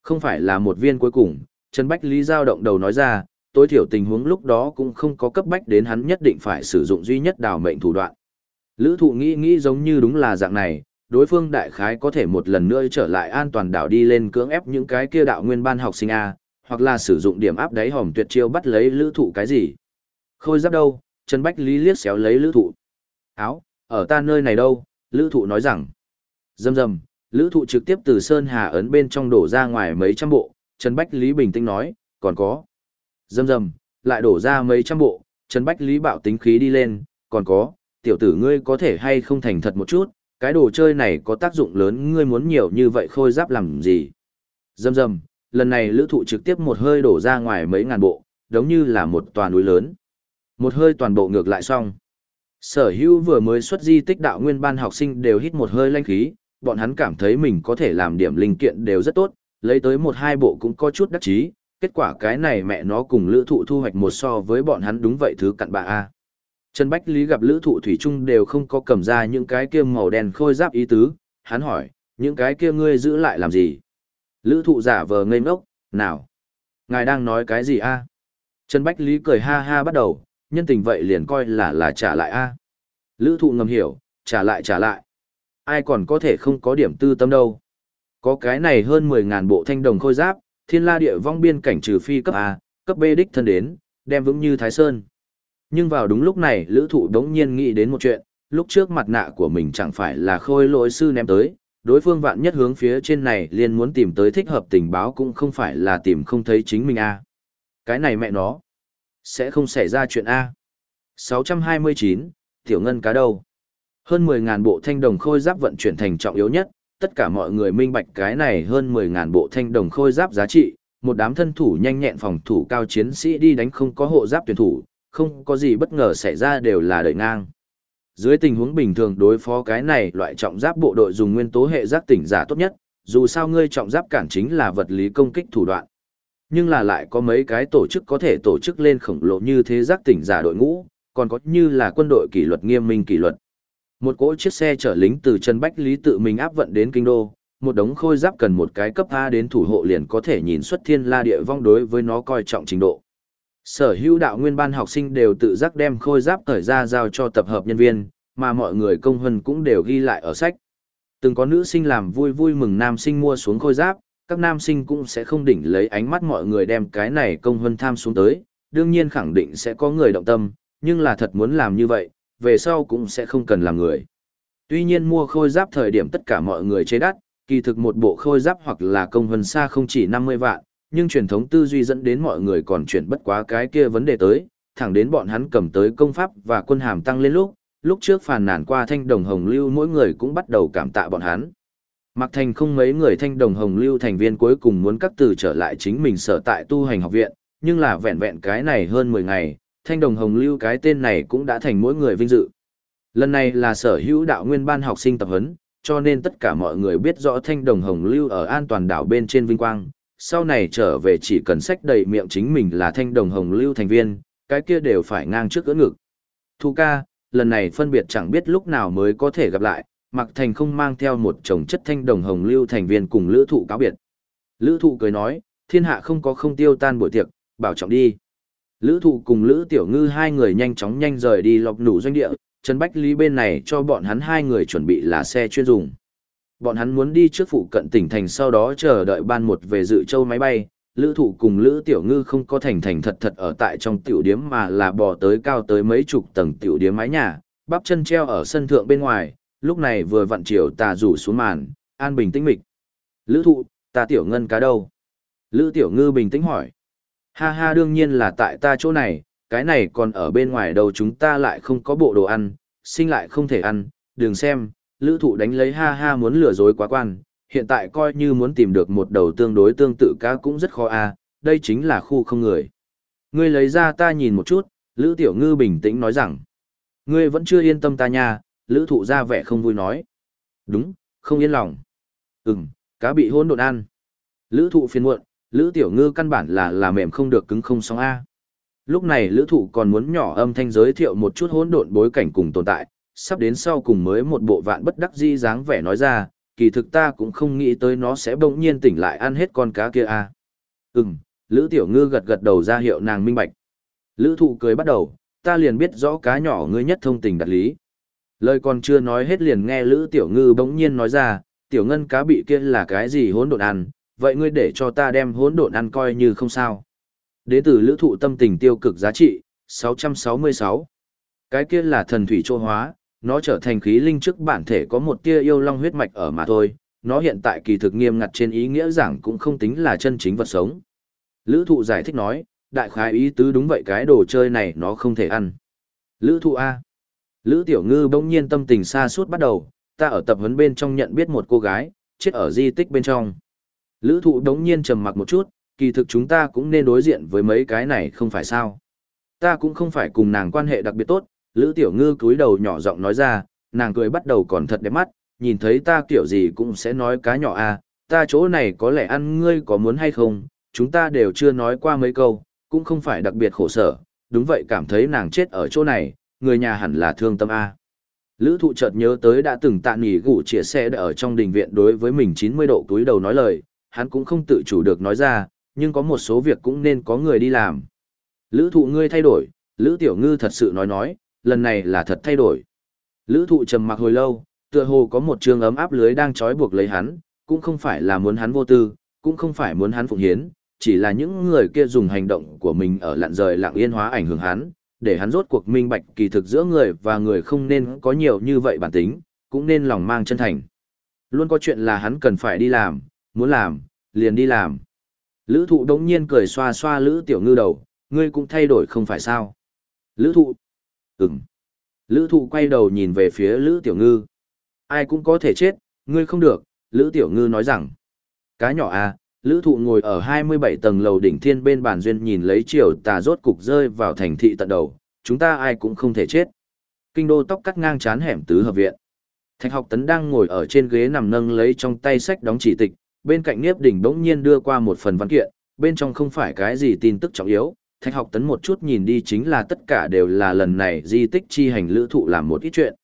Không phải là một viên cuối cùng, Trần Bách Lý giao động đầu nói ra, tối thiểu tình huống lúc đó cũng không có cấp bách đến hắn nhất định phải sử dụng duy nhất đào mệnh thủ đoạn. Lữ thụ nghĩ nghĩ giống như đúng là dạng này, đối phương đại khái có thể một lần nữa trở lại an toàn đảo đi lên cưỡng ép những cái kia đạo nguyên ban học sinh A, hoặc là sử dụng điểm áp đáy hòm tuyệt chiêu bắt lấy lữ thụ cái gì. Khôi giáp đâu, Trần Bách Lý liếc xéo lấy lữ thụ. Áo, ở ta nơi này đâu, lữ thụ nói rằng. Dầm dầm, lữ thụ trực tiếp từ Sơn Hà ấn bên trong đổ ra ngoài mấy trăm bộ, Trần Bách Lý bình tĩnh nói, còn có. Dầm dầm, lại đổ ra mấy trăm bộ, Trần Bách Lý bạo tính khí đi lên, còn có, tiểu tử ngươi có thể hay không thành thật một chút, cái đồ chơi này có tác dụng lớn ngươi muốn nhiều như vậy khôi giáp làm gì. Dầm dầm, lần này lữ thụ trực tiếp một hơi đổ ra ngoài mấy ngàn bộ, giống như là một tòa núi lớn. Một hơi toàn bộ ngược lại xong. Sở hữu vừa mới xuất di tích đạo nguyên ban học sinh đều hít một hơi lanh khí, bọn hắn cảm thấy mình có thể làm điểm linh kiện đều rất tốt, lấy tới một hai bộ cũng có chút đắc chí, kết quả cái này mẹ nó cùng lữ thụ thu hoạch một so với bọn hắn đúng vậy thứ cặn bạ A. Trần Bách Lý gặp lữ thụ thủy chung đều không có cầm ra những cái kia màu đen khôi giáp ý tứ, hắn hỏi, những cái kia ngươi giữ lại làm gì? Lữ thụ giả vờ ngây ngốc, nào? Ngài đang nói cái gì a Trần Bách Lý cười ha ha bắt đầu, nhân tình vậy liền coi là là trả lại a Lữ thụ ngầm hiểu, trả lại trả lại. Ai còn có thể không có điểm tư tâm đâu. Có cái này hơn 10.000 bộ thanh đồng khôi giáp, thiên la địa vong biên cảnh trừ phi cấp A, cấp B đích thân đến, đem vững như Thái Sơn. Nhưng vào đúng lúc này lữ thụ đống nhiên nghĩ đến một chuyện, lúc trước mặt nạ của mình chẳng phải là khôi lỗi sư ném tới, đối phương vạn nhất hướng phía trên này liền muốn tìm tới thích hợp tình báo cũng không phải là tìm không thấy chính mình a. Cái này mẹ nó, sẽ không xảy ra chuyện a. 629, tiểu ngân cá đâu. Hơn 10.000 bộ thanh đồng khôi giáp vận chuyển thành trọng yếu nhất, tất cả mọi người minh bạch cái này hơn 10.000 bộ thanh đồng khôi giáp giá trị, một đám thân thủ nhanh nhẹn phòng thủ cao chiến sĩ đi đánh không có hộ giáp tuyển thủ, không có gì bất ngờ xảy ra đều là đợi ngang. Dưới tình huống bình thường đối phó cái này loại trọng giáp bộ đội dùng nguyên tố hệ giác tỉnh giả tốt nhất, dù sao ngươi trọng giáp cản chính là vật lý công kích thủ đoạn. Nhưng là lại có mấy cái tổ chức có thể tổ chức lên khổng lồ như thế giác tỉnh giả đội ngũ, còn có như là quân đội kỷ luật nghiêm minh kỷ luật. Một cỗ chiếc xe chở lính từ Trần Bách Lý tự mình áp vận đến kinh đô, một đống khôi giáp cần một cái cấp A đến thủ hộ liền có thể nhìn xuất thiên la địa vong đối với nó coi trọng trình độ. Sở hữu đạo nguyên ban học sinh đều tự giác đem khôi giáp thời ra giao cho tập hợp nhân viên, mà mọi người công hân cũng đều ghi lại ở sách. Từng có nữ sinh làm vui vui mừng nam sinh mua xuống khôi giáp, các nam sinh cũng sẽ không đỉnh lấy ánh mắt mọi người đem cái này công hân tham xuống tới, đương nhiên khẳng định sẽ có người động tâm, nhưng là thật muốn làm như vậy, về sau cũng sẽ không cần làm người. Tuy nhiên mua khôi giáp thời điểm tất cả mọi người chế đắt, kỳ thực một bộ khôi giáp hoặc là công hân xa không chỉ 50 vạn, nhưng truyền thống tư duy dẫn đến mọi người còn chuyển bất quá cái kia vấn đề tới, thẳng đến bọn hắn cầm tới công pháp và quân hàm tăng lên lúc, lúc trước phàn nàn qua thanh đồng hồng lưu mỗi người cũng bắt đầu cảm tạ bọn hắn. Mặc thành không mấy người thanh đồng hồng lưu thành viên cuối cùng muốn cắt từ trở lại chính mình sở tại tu hành học viện, nhưng là vẹn vẹn cái này hơn 10 ngày, thanh đồng hồng lưu cái tên này cũng đã thành mỗi người vinh dự. Lần này là sở hữu đạo nguyên ban học sinh tập huấn, cho nên tất cả mọi người biết rõ thanh đồng hồng lưu ở an toàn đảo bên trên vinh quang, sau này trở về chỉ cần sách đầy miệng chính mình là thanh đồng hồng lưu thành viên, cái kia đều phải ngang trước ưỡn ngực. Thu ca, lần này phân biệt chẳng biết lúc nào mới có thể gặp lại, Mạc Thành không mang theo một chồng chất thanh đồng hồng lưu thành viên cùng lữ thụ cáo biệt. Lữ thụ cười nói, thiên hạ không có không tiêu tan buổi tiệc, bảo trọng đi. Lữ thụ cùng Lữ Tiểu Ngư hai người nhanh chóng nhanh rời đi lọc nủ doanh địa, Trần Bách Lý bên này cho bọn hắn hai người chuẩn bị là xe chuyên dùng. Bọn hắn muốn đi trước phụ cận tỉnh thành sau đó chờ đợi ban một về dự châu máy bay, Lữ thụ cùng Lữ Tiểu Ngư không có thành thành thật thật ở tại trong tiểu điếm mà là bò tới cao tới mấy chục tầng tiểu điếm mái nhà, bắp chân treo ở sân thượng bên ngoài, lúc này vừa vặn chiều tà rủ xuống màn, an bình tĩnh mịch. Lữ thụ, ta tiểu ngân cá đâu? Lữ Tiểu Ngư bình tĩnh hỏi. Ha ha đương nhiên là tại ta chỗ này, cái này còn ở bên ngoài đầu chúng ta lại không có bộ đồ ăn, sinh lại không thể ăn, đừng xem, lữ thụ đánh lấy ha ha muốn lừa dối quá quan, hiện tại coi như muốn tìm được một đầu tương đối tương tự cá cũng rất khó a à, đây chính là khu không người. Ngươi lấy ra ta nhìn một chút, lữ tiểu ngư bình tĩnh nói rằng, ngươi vẫn chưa yên tâm ta nha, lữ thụ ra vẻ không vui nói. Đúng, không yên lòng. Ừm, cá bị hôn đột ăn. Lữ thụ phiền muộn, lữ tiểu ngư căn bản là là mềm không được cứng không xong A. Lúc này lữ thụ còn muốn nhỏ âm thanh giới thiệu một chút hỗn độn bối cảnh cùng tồn tại, sắp đến sau cùng mới một bộ vạn bất đắc di dáng vẻ nói ra, kỳ thực ta cũng không nghĩ tới nó sẽ bỗng nhiên tỉnh lại ăn hết con cá kia a. Ừm, Lữ Tiểu Ngư gật gật đầu ra hiệu nàng minh bạch. Lữ thụ cười bắt đầu, ta liền biết rõ cá nhỏ ngươi nhất thông tình đặt lý. Lời còn chưa nói hết liền nghe Lữ Tiểu Ngư bỗng nhiên nói ra, Tiểu Ngân cá bị kia là cái gì hỗn độn ăn, vậy ngươi để cho ta đem hỗn độn ăn coi như không sao. Đế tử lữ thụ tâm tình tiêu cực giá trị, 666. Cái kia là thần thủy trô hóa, nó trở thành khí linh trước bản thể có một tia yêu long huyết mạch ở mà thôi, nó hiện tại kỳ thực nghiêm ngặt trên ý nghĩa giảng cũng không tính là chân chính vật sống. Lữ thụ giải thích nói, đại khái ý tứ đúng vậy cái đồ chơi này nó không thể ăn. Lữ thụ A. Lữ tiểu ngư bỗng nhiên tâm tình xa suốt bắt đầu, ta ở tập huấn bên trong nhận biết một cô gái, chết ở di tích bên trong. Lữ thụ đống nhiên trầm mặc một chút, kỳ thực chúng ta cũng nên đối diện với mấy cái này không phải sao. Ta cũng không phải cùng nàng quan hệ đặc biệt tốt, Lữ Tiểu Ngư cúi đầu nhỏ giọng nói ra, nàng cười bắt đầu còn thật đẹp mắt, nhìn thấy ta kiểu gì cũng sẽ nói cá nhỏ à, ta chỗ này có lẽ ăn ngươi có muốn hay không, chúng ta đều chưa nói qua mấy câu, cũng không phải đặc biệt khổ sở, đúng vậy cảm thấy nàng chết ở chỗ này, người nhà hẳn là thương tâm a. Lữ thụ chợt nhớ tới đã từng tạ nghỉ gủ chia xe ở trong đình viện đối với mình 90 độ túi đầu nói lời, hắn cũng không tự chủ được nói ra, nhưng có một số việc cũng nên có người đi làm. Lữ thụ ngươi thay đổi, Lữ tiểu ngư thật sự nói nói, lần này là thật thay đổi. Lữ thụ trầm mặc hồi lâu, tựa hồ có một trường ấm áp lưới đang trói buộc lấy hắn, cũng không phải là muốn hắn vô tư, cũng không phải muốn hắn phụng hiến, chỉ là những người kia dùng hành động của mình ở lặn rời lặng yên hóa ảnh hưởng hắn, để hắn rốt cuộc minh bạch kỳ thực giữa người và người không nên có nhiều như vậy bản tính, cũng nên lòng mang chân thành. Luôn có chuyện là hắn cần phải đi làm, muốn làm, liền đi làm. Lữ thụ đống nhiên cười xoa xoa lữ tiểu ngư đầu, ngươi cũng thay đổi không phải sao. Lữ thụ. Ừm. Lữ thụ quay đầu nhìn về phía lữ tiểu ngư. Ai cũng có thể chết, ngươi không được, Lữ Tiểu Ngư nói rằng, cá nhỏ à, Lữ thụ ngồi ở 27 tầng lầu đỉnh thiên bên bàn duyên nhìn lấy chiều tà rốt cục rơi vào thành thị tận đầu, chúng ta ai cũng không thể chết. Kinh đô tóc cắt ngang chán hẻm tứ hợp viện. Thạch học tấn đang ngồi ở trên ghế nằm nâng lấy trong tay sách đóng chỉ tịch, bên cạnh Niếp Đỉnh bỗng nhiên đưa qua một phần văn kiện, bên trong không phải cái gì tin tức trọng yếu, Thạch học tấn một chút nhìn đi chính là tất cả đều là lần này di tích chi hành lữ thụ làm một ít chuyện.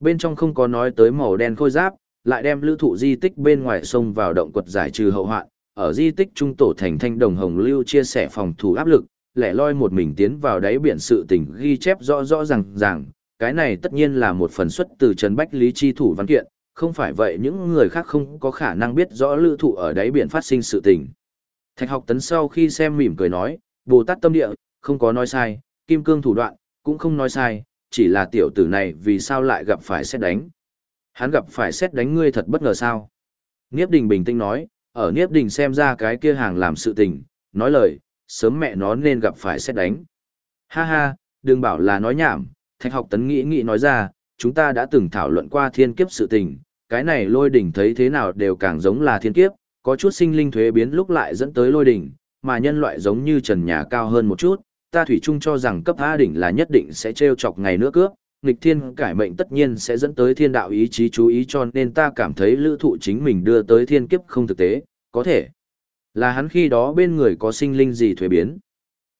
Bên trong không có nói tới màu đen khôi giáp, lại đem lữ thụ di tích bên ngoài sông vào động quật giải trừ hậu hoạn, ở di tích trung tổ thành thanh đồng hồng lưu chia sẻ phòng thủ áp lực, lẻ loi một mình tiến vào đáy biển sự tình ghi chép rõ rõ ràng ràng, cái này tất nhiên là một phần xuất từ Trần Bách Lý chi thủ văn kiện, không phải vậy những người khác không có khả năng biết rõ lữ thụ ở đáy biển phát sinh sự tình. Thạch học tấn sau khi xem mỉm cười nói, Bồ Tát tâm địa, không có nói sai, kim cương thủ đoạn, cũng không nói sai, chỉ là tiểu tử này vì sao lại gặp phải xét đánh. Hắn gặp phải xét đánh ngươi thật bất ngờ sao. Niếp đình bình tĩnh nói, ở Niếp đình xem ra cái kia hàng làm sự tình, nói lời, sớm mẹ nó nên gặp phải xét đánh. Ha ha, đừng bảo là nói nhảm, thạch học tấn nghĩ nghĩ nói ra, chúng ta đã từng thảo luận qua thiên kiếp sự tình, cái này lôi đỉnh thấy thế nào đều càng giống là thiên kiếp, có chút sinh linh thuế biến lúc lại dẫn tới lôi đỉnh, mà nhân loại giống như trần nhà cao hơn một chút, ta thủy chung cho rằng cấp A đỉnh là nhất định sẽ treo chọc ngày nữa cướp, nghịch thiên cải mệnh tất nhiên sẽ dẫn tới thiên đạo ý chí chú ý cho nên ta cảm thấy lữ thụ chính mình đưa tới thiên kiếp không thực tế, có thể là hắn khi đó bên người có sinh linh gì thuế biến.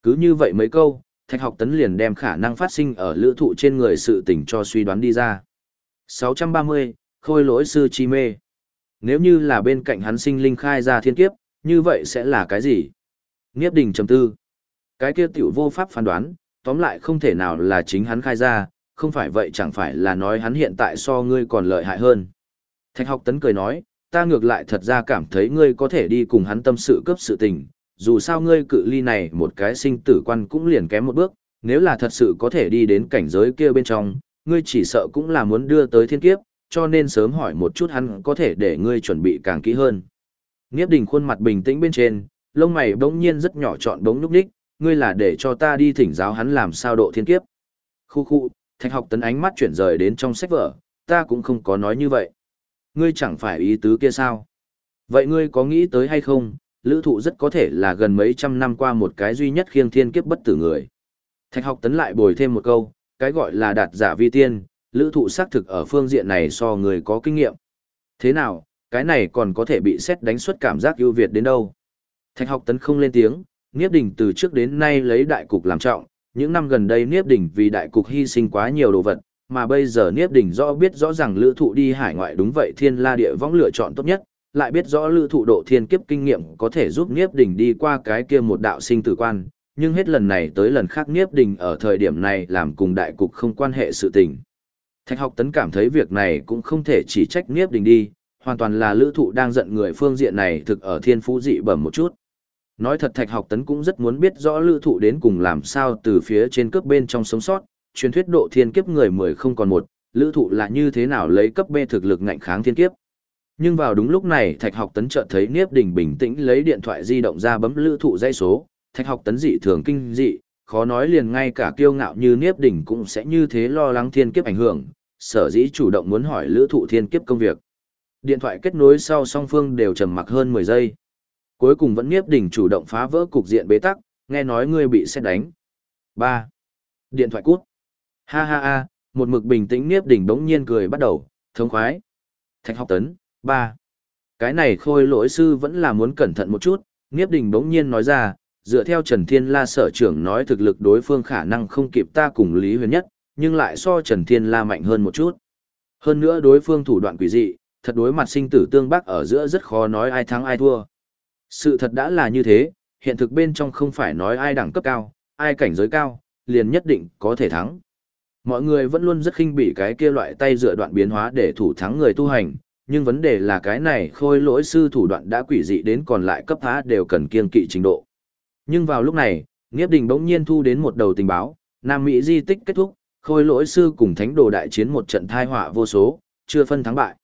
Cứ như vậy mấy câu, thạch học tấn liền đem khả năng phát sinh ở lữ thụ trên người sự tình cho suy đoán đi ra. 630, Khôi lỗi sư chi mê. Nếu như là bên cạnh hắn sinh linh khai ra thiên kiếp, như vậy sẽ là cái gì? Nghiếp đình chấm tư. Cái kia tiểu vô pháp phán đoán, tóm lại không thể nào là chính hắn khai ra, không phải vậy chẳng phải là nói hắn hiện tại so ngươi còn lợi hại hơn. Thạch học tấn cười nói, ta ngược lại thật ra cảm thấy ngươi có thể đi cùng hắn tâm sự cấp sự tình, dù sao ngươi cự ly này một cái sinh tử quan cũng liền kém một bước, nếu là thật sự có thể đi đến cảnh giới kia bên trong, ngươi chỉ sợ cũng là muốn đưa tới thiên kiếp, cho nên sớm hỏi một chút hắn có thể để ngươi chuẩn bị càng kỹ hơn. Nghiếp đình khuôn mặt bình tĩnh bên trên, lông mày bỗng nhiên rất nhỏ trọn bỗng núp đích, ngươi là để cho ta đi thỉnh giáo hắn làm sao độ thiên kiếp. Khu khu, thạch học tấn ánh mắt chuyển rời đến trong sách vở, ta cũng không có nói như vậy. Ngươi chẳng phải ý tứ kia sao? Vậy ngươi có nghĩ tới hay không, lữ thụ rất có thể là gần mấy trăm năm qua một cái duy nhất khiêng thiên kiếp bất tử người. Thạch học tấn lại bồi thêm một câu, cái gọi là đạt giả vi tiên, lữ thụ xác thực ở phương diện này so người có kinh nghiệm. Thế nào, cái này còn có thể bị xét đánh suất cảm giác ưu việt đến đâu? Thạch học tấn không lên tiếng, Niếp Đình từ trước đến nay lấy đại cục làm trọng, những năm gần đây Niếp Đình vì đại cục hy sinh quá nhiều đồ vật, mà bây giờ Niếp Đình rõ biết rõ rằng lữ thụ đi hải ngoại đúng vậy thiên la địa võng lựa chọn tốt nhất, lại biết rõ lữ thụ độ thiên kiếp kinh nghiệm có thể giúp Niếp Đình đi qua cái kia một đạo sinh tử quan, nhưng hết lần này tới lần khác Niếp Đình ở thời điểm này làm cùng đại cục không quan hệ sự tình. Thạch học tấn cảm thấy việc này cũng không thể chỉ trách Niếp Đình đi, hoàn toàn là lữ thụ đang giận người phương diện này thực ở thiên phú dị bẩm một chút. Nói thật thạch học tấn cũng rất muốn biết rõ lữ thụ đến cùng làm sao từ phía trên cấp bên trong sống sót, truyền thuyết độ thiên kiếp người mười không còn một, lữ thụ là như thế nào lấy cấp B thực lực ngạnh kháng thiên kiếp. Nhưng vào đúng lúc này thạch học tấn chợt thấy Niếp Đình bình tĩnh lấy điện thoại di động ra bấm lữ thụ dây số, thạch học tấn dị thường kinh dị, khó nói liền ngay cả kiêu ngạo như Niếp Đình cũng sẽ như thế lo lắng thiên kiếp ảnh hưởng, sở dĩ chủ động muốn hỏi lữ thụ thiên kiếp công việc. Điện thoại kết nối sau song phương đều trầm mặc hơn 10 giây. Cuối cùng vẫn Niếp Đình chủ động phá vỡ cục diện bế tắc, nghe nói ngươi bị xét đánh. 3. Điện thoại cút. Ha ha ha, một mực bình tĩnh Niếp Đình đống nhiên cười bắt đầu, thống khoái. Thạch học tấn, 3. Cái này khôi lỗi sư vẫn là muốn cẩn thận một chút, Niếp Đình đống nhiên nói ra, dựa theo Trần Thiên La sở trưởng nói thực lực đối phương khả năng không kịp ta cùng Lý Huyền nhất, nhưng lại so Trần Thiên La mạnh hơn một chút. Hơn nữa đối phương thủ đoạn quỷ dị, thật đối mặt sinh tử tương bác ở giữa rất khó nói ai thắng ai thua. Sự thật đã là như thế, hiện thực bên trong không phải nói ai đẳng cấp cao, ai cảnh giới cao, liền nhất định có thể thắng. Mọi người vẫn luôn rất khinh bỉ cái kia loại tay dựa đoạn biến hóa để thủ thắng người tu hành, nhưng vấn đề là cái này khôi lỗi sư thủ đoạn đã quỷ dị đến còn lại cấp phá đều cần kiên kỵ trình độ. Nhưng vào lúc này, Nghiếp Đình bỗng nhiên thu đến một đầu tình báo, Nam Mỹ di tích kết thúc, khôi lỗi sư cùng thánh đồ đại chiến một trận thai họa vô số, chưa phân thắng bại.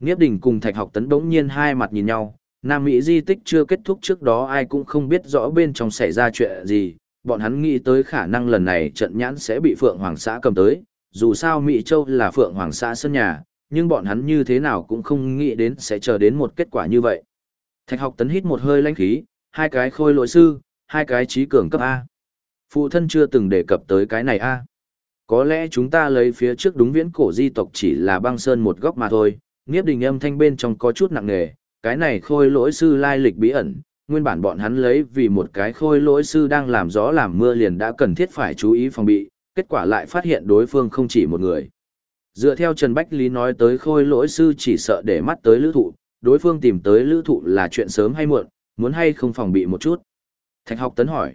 Nghiếp Đình cùng Thạch Học Tấn bỗng nhiên hai mặt nhìn nhau, Nam Mỹ di tích chưa kết thúc trước đó ai cũng không biết rõ bên trong xảy ra chuyện gì, bọn hắn nghĩ tới khả năng lần này trận nhãn sẽ bị Phượng Hoàng xã cầm tới, dù sao Mỹ Châu là Phượng Hoàng xã sân nhà, nhưng bọn hắn như thế nào cũng không nghĩ đến sẽ chờ đến một kết quả như vậy. Thạch học tấn hít một hơi lãnh khí, hai cái khôi lỗi sư, hai cái trí cường cấp A. Phụ thân chưa từng đề cập tới cái này A. Có lẽ chúng ta lấy phía trước đúng viễn cổ di tộc chỉ là băng sơn một góc mà thôi, Niếp đình âm thanh bên trong có chút nặng nề, cái này khôi lỗi sư lai lịch bí ẩn, nguyên bản bọn hắn lấy vì một cái khôi lỗi sư đang làm gió làm mưa liền đã cần thiết phải chú ý phòng bị, kết quả lại phát hiện đối phương không chỉ một người. Dựa theo Trần Bách Lý nói tới khôi lỗi sư chỉ sợ để mắt tới lữ thụ, đối phương tìm tới lữ thụ là chuyện sớm hay muộn, muốn hay không phòng bị một chút. Thạch học tấn hỏi,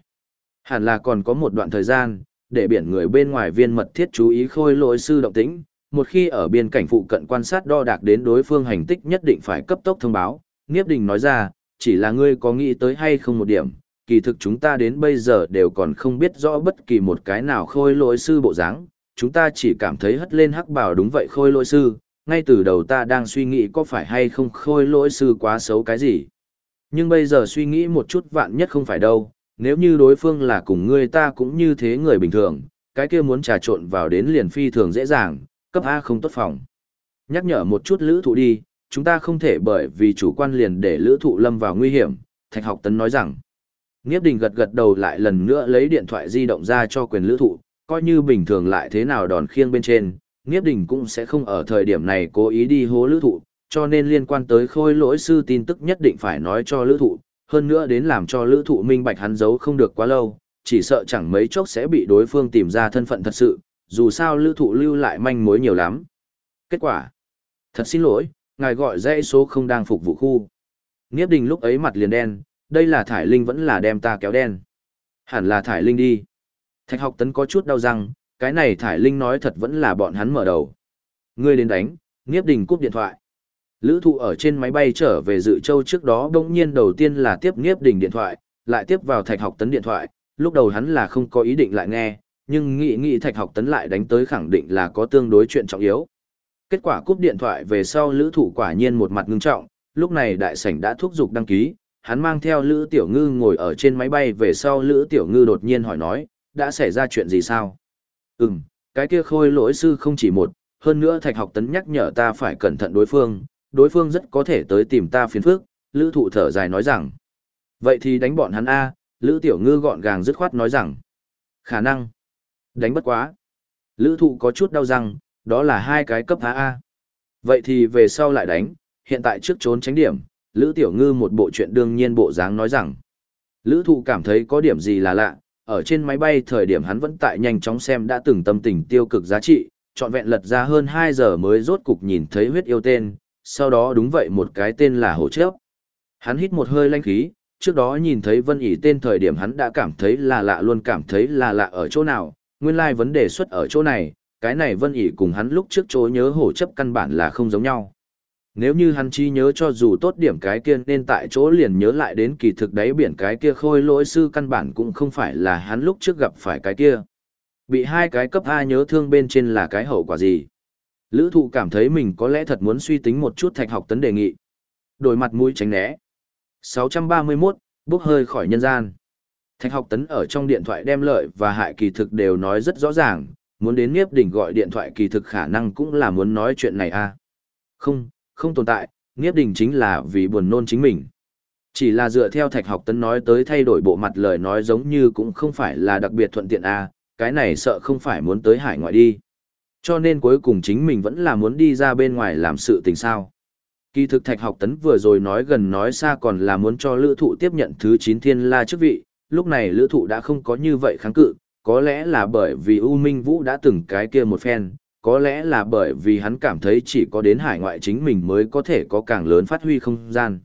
hẳn là còn có một đoạn thời gian, để biển người bên ngoài viên mật thiết chú ý khôi lỗi sư động tĩnh, một khi ở biên cảnh phụ cận quan sát đo đạc đến đối phương hành tích nhất định phải cấp tốc thông báo. Niếp đình nói ra, chỉ là ngươi có nghĩ tới hay không một điểm, kỳ thực chúng ta đến bây giờ đều còn không biết rõ bất kỳ một cái nào khôi lỗi sư bộ dáng, chúng ta chỉ cảm thấy hất lên hắc bảo đúng vậy khôi lỗi sư, ngay từ đầu ta đang suy nghĩ có phải hay không khôi lỗi sư quá xấu cái gì. Nhưng bây giờ suy nghĩ một chút vạn nhất không phải đâu, nếu như đối phương là cùng ngươi ta cũng như thế người bình thường, cái kia muốn trà trộn vào đến liền phi thường dễ dàng, cấp A không tốt phòng. Nhắc nhở một chút lữ thụ đi, chúng ta không thể bởi vì chủ quan liền để lữ thụ lâm vào nguy hiểm, Thạch học tấn nói rằng. Nghiếp đình gật gật đầu lại lần nữa lấy điện thoại di động ra cho quyền lữ thụ, coi như bình thường lại thế nào đòn khiêng bên trên, Nghiếp đình cũng sẽ không ở thời điểm này cố ý đi hố lữ thụ, cho nên liên quan tới khôi lỗi sư tin tức nhất định phải nói cho lữ thụ, hơn nữa đến làm cho lữ thụ minh bạch hắn giấu không được quá lâu, chỉ sợ chẳng mấy chốc sẽ bị đối phương tìm ra thân phận thật sự, dù sao lữ thụ lưu lại manh mối nhiều lắm. Kết quả Thật xin lỗi, ngài gọi dãy số không đang phục vụ khu. Nghiếp đình lúc ấy mặt liền đen, đây là thải linh vẫn là đem ta kéo đen. Hẳn là thải linh đi. Thạch học tấn có chút đau răng, cái này thải linh nói thật vẫn là bọn hắn mở đầu. Ngươi đến đánh, Nghiếp đình cúp điện thoại. Lữ thụ ở trên máy bay trở về dự châu trước đó đông nhiên đầu tiên là tiếp Nghiếp đình điện thoại, lại tiếp vào thạch học tấn điện thoại, lúc đầu hắn là không có ý định lại nghe, nhưng nghị nghị thạch học tấn lại đánh tới khẳng định là có tương đối chuyện trọng yếu. Kết quả cúp điện thoại về sau lữ thủ quả nhiên một mặt ngưng trọng, lúc này đại sảnh đã thúc giục đăng ký, hắn mang theo lữ tiểu ngư ngồi ở trên máy bay về sau lữ tiểu ngư đột nhiên hỏi nói, đã xảy ra chuyện gì sao? Ừm, cái kia khôi lỗi sư không chỉ một, hơn nữa thạch học tấn nhắc nhở ta phải cẩn thận đối phương, đối phương rất có thể tới tìm ta phiền phức, lữ thụ thở dài nói rằng. Vậy thì đánh bọn hắn A, lữ tiểu ngư gọn gàng dứt khoát nói rằng. Khả năng. Đánh bất quá. Lữ thụ có chút đau răng, đó là hai cái cấp A A. Vậy thì về sau lại đánh, hiện tại trước trốn tránh điểm, Lữ Tiểu Ngư một bộ chuyện đương nhiên bộ dáng nói rằng. Lữ thụ cảm thấy có điểm gì là lạ, ở trên máy bay thời điểm hắn vẫn tại nhanh chóng xem đã từng tâm tình tiêu cực giá trị, trọn vẹn lật ra hơn 2 giờ mới rốt cục nhìn thấy huyết yêu tên, sau đó đúng vậy một cái tên là hổ chấp. Hắn hít một hơi lanh khí, trước đó nhìn thấy vân ỉ tên thời điểm hắn đã cảm thấy là lạ luôn cảm thấy là lạ ở chỗ nào, nguyên lai like vấn đề xuất ở chỗ này, cái này vân ỉ cùng hắn lúc trước chỗ nhớ hổ chấp căn bản là không giống nhau. Nếu như hắn chi nhớ cho dù tốt điểm cái kia nên tại chỗ liền nhớ lại đến kỳ thực đáy biển cái kia khôi lỗi sư căn bản cũng không phải là hắn lúc trước gặp phải cái kia. Bị hai cái cấp A nhớ thương bên trên là cái hậu quả gì? Lữ thụ cảm thấy mình có lẽ thật muốn suy tính một chút thạch học tấn đề nghị. Đổi mặt mũi tránh né. 631, bước hơi khỏi nhân gian. Thạch học tấn ở trong điện thoại đem lợi và hại kỳ thực đều nói rất rõ ràng, muốn đến Niếp Đình gọi điện thoại kỳ thực khả năng cũng là muốn nói chuyện này à. Không, không tồn tại, Niếp Đình chính là vì buồn nôn chính mình. Chỉ là dựa theo thạch học tấn nói tới thay đổi bộ mặt lời nói giống như cũng không phải là đặc biệt thuận tiện à, cái này sợ không phải muốn tới hải ngoại đi. Cho nên cuối cùng chính mình vẫn là muốn đi ra bên ngoài làm sự tình sao. Kỳ thực thạch học tấn vừa rồi nói gần nói xa còn là muốn cho lữ thụ tiếp nhận thứ 9 thiên la chức vị, lúc này lữ thụ đã không có như vậy kháng cự, có lẽ là bởi vì U Minh Vũ đã từng cái kia một phen, có lẽ là bởi vì hắn cảm thấy chỉ có đến hải ngoại chính mình mới có thể có càng lớn phát huy không gian.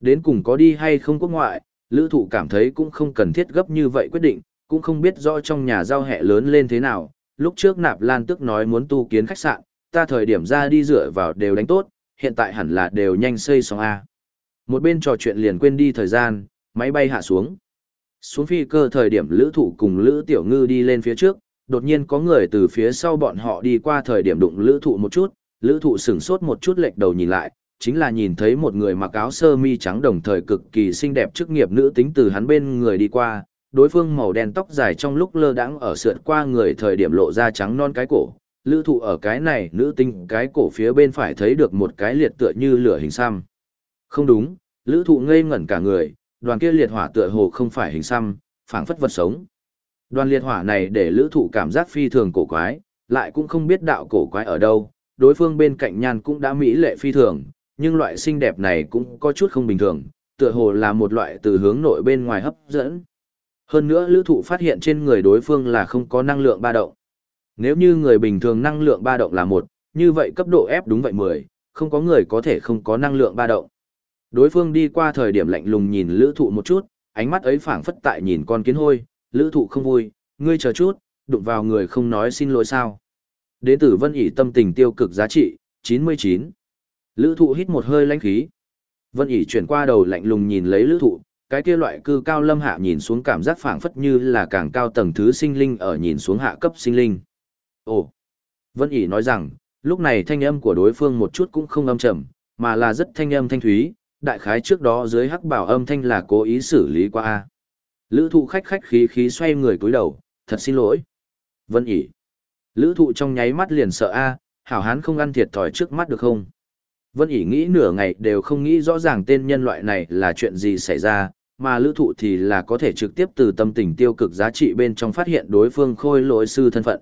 Đến cùng có đi hay không quốc ngoại, lữ thụ cảm thấy cũng không cần thiết gấp như vậy quyết định, cũng không biết rõ trong nhà giao hẹ lớn lên thế nào. Lúc trước nạp lan tức nói muốn tu kiến khách sạn, ta thời điểm ra đi dựa vào đều đánh tốt, hiện tại hẳn là đều nhanh xây xong A. Một bên trò chuyện liền quên đi thời gian, máy bay hạ xuống. Xuống phi cơ thời điểm lữ thụ cùng lữ tiểu ngư đi lên phía trước, đột nhiên có người từ phía sau bọn họ đi qua thời điểm đụng lữ thụ một chút, lữ thụ sửng sốt một chút lệch đầu nhìn lại, chính là nhìn thấy một người mặc áo sơ mi trắng đồng thời cực kỳ xinh đẹp chức nghiệp nữ tính từ hắn bên người đi qua, đối phương màu đen tóc dài trong lúc lơ đãng ở sượt qua người thời điểm lộ ra trắng non cái cổ, Lữ thụ ở cái này nữ tinh cái cổ phía bên phải thấy được một cái liệt tựa như lửa hình xăm. Không đúng, lữ thụ ngây ngẩn cả người, đoàn kia liệt hỏa tựa hồ không phải hình xăm, phảng phất vật sống. Đoàn liệt hỏa này để lữ thụ cảm giác phi thường cổ quái, lại cũng không biết đạo cổ quái ở đâu, đối phương bên cạnh nhan cũng đã mỹ lệ phi thường, nhưng loại xinh đẹp này cũng có chút không bình thường, tựa hồ là một loại từ hướng nội bên ngoài hấp dẫn. Hơn nữa lữ thụ phát hiện trên người đối phương là không có năng lượng ba động. Nếu như người bình thường năng lượng ba động là một, như vậy cấp độ F đúng vậy 10, không có người có thể không có năng lượng ba động. Đối phương đi qua thời điểm lạnh lùng nhìn lữ thụ một chút, ánh mắt ấy phảng phất tại nhìn con kiến hôi, lữ thụ không vui, ngươi chờ chút, đụng vào người không nói xin lỗi sao. Đế tử vân ỉ tâm tình tiêu cực giá trị, 99. Lữ thụ hít một hơi lãnh khí. Vân ỉ chuyển qua đầu lạnh lùng nhìn lấy lữ thụ, cái kia loại cư cao lâm hạ nhìn xuống cảm giác phảng phất như là càng cao tầng thứ sinh linh ở nhìn xuống hạ cấp sinh linh. Ồ! Vân ỉ nói rằng, lúc này thanh âm của đối phương một chút cũng không âm trầm, mà là rất thanh âm thanh thúy, đại khái trước đó dưới hắc bảo âm thanh là cố ý xử lý qua. a Lữ thụ khách khách khí khí xoay người cúi đầu, thật xin lỗi. Vân ỉ. Lữ thụ trong nháy mắt liền sợ a hảo hán không ăn thiệt thòi trước mắt được không? Vân ỉ nghĩ nửa ngày đều không nghĩ rõ ràng tên nhân loại này là chuyện gì xảy ra, mà lữ thụ thì là có thể trực tiếp từ tâm tình tiêu cực giá trị bên trong phát hiện đối phương khôi lỗi sư thân phận.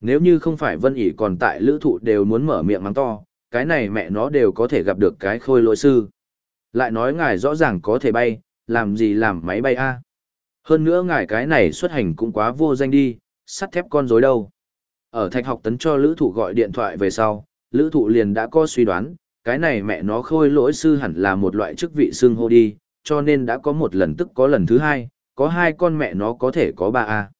Nếu như không phải Vân ỉ còn tại lữ thụ đều muốn mở miệng mắng to, cái này mẹ nó đều có thể gặp được cái khôi lỗi sư. Lại nói ngài rõ ràng có thể bay, làm gì làm máy bay a Hơn nữa ngài cái này xuất hành cũng quá vô danh đi, sắt thép con rối đâu. Ở thạch học tấn cho lữ thụ gọi điện thoại về sau, lữ thụ liền đã có suy đoán, cái này mẹ nó khôi lỗi sư hẳn là một loại chức vị xương hô đi, cho nên đã có một lần tức có lần thứ hai, có hai con mẹ nó có thể có ba a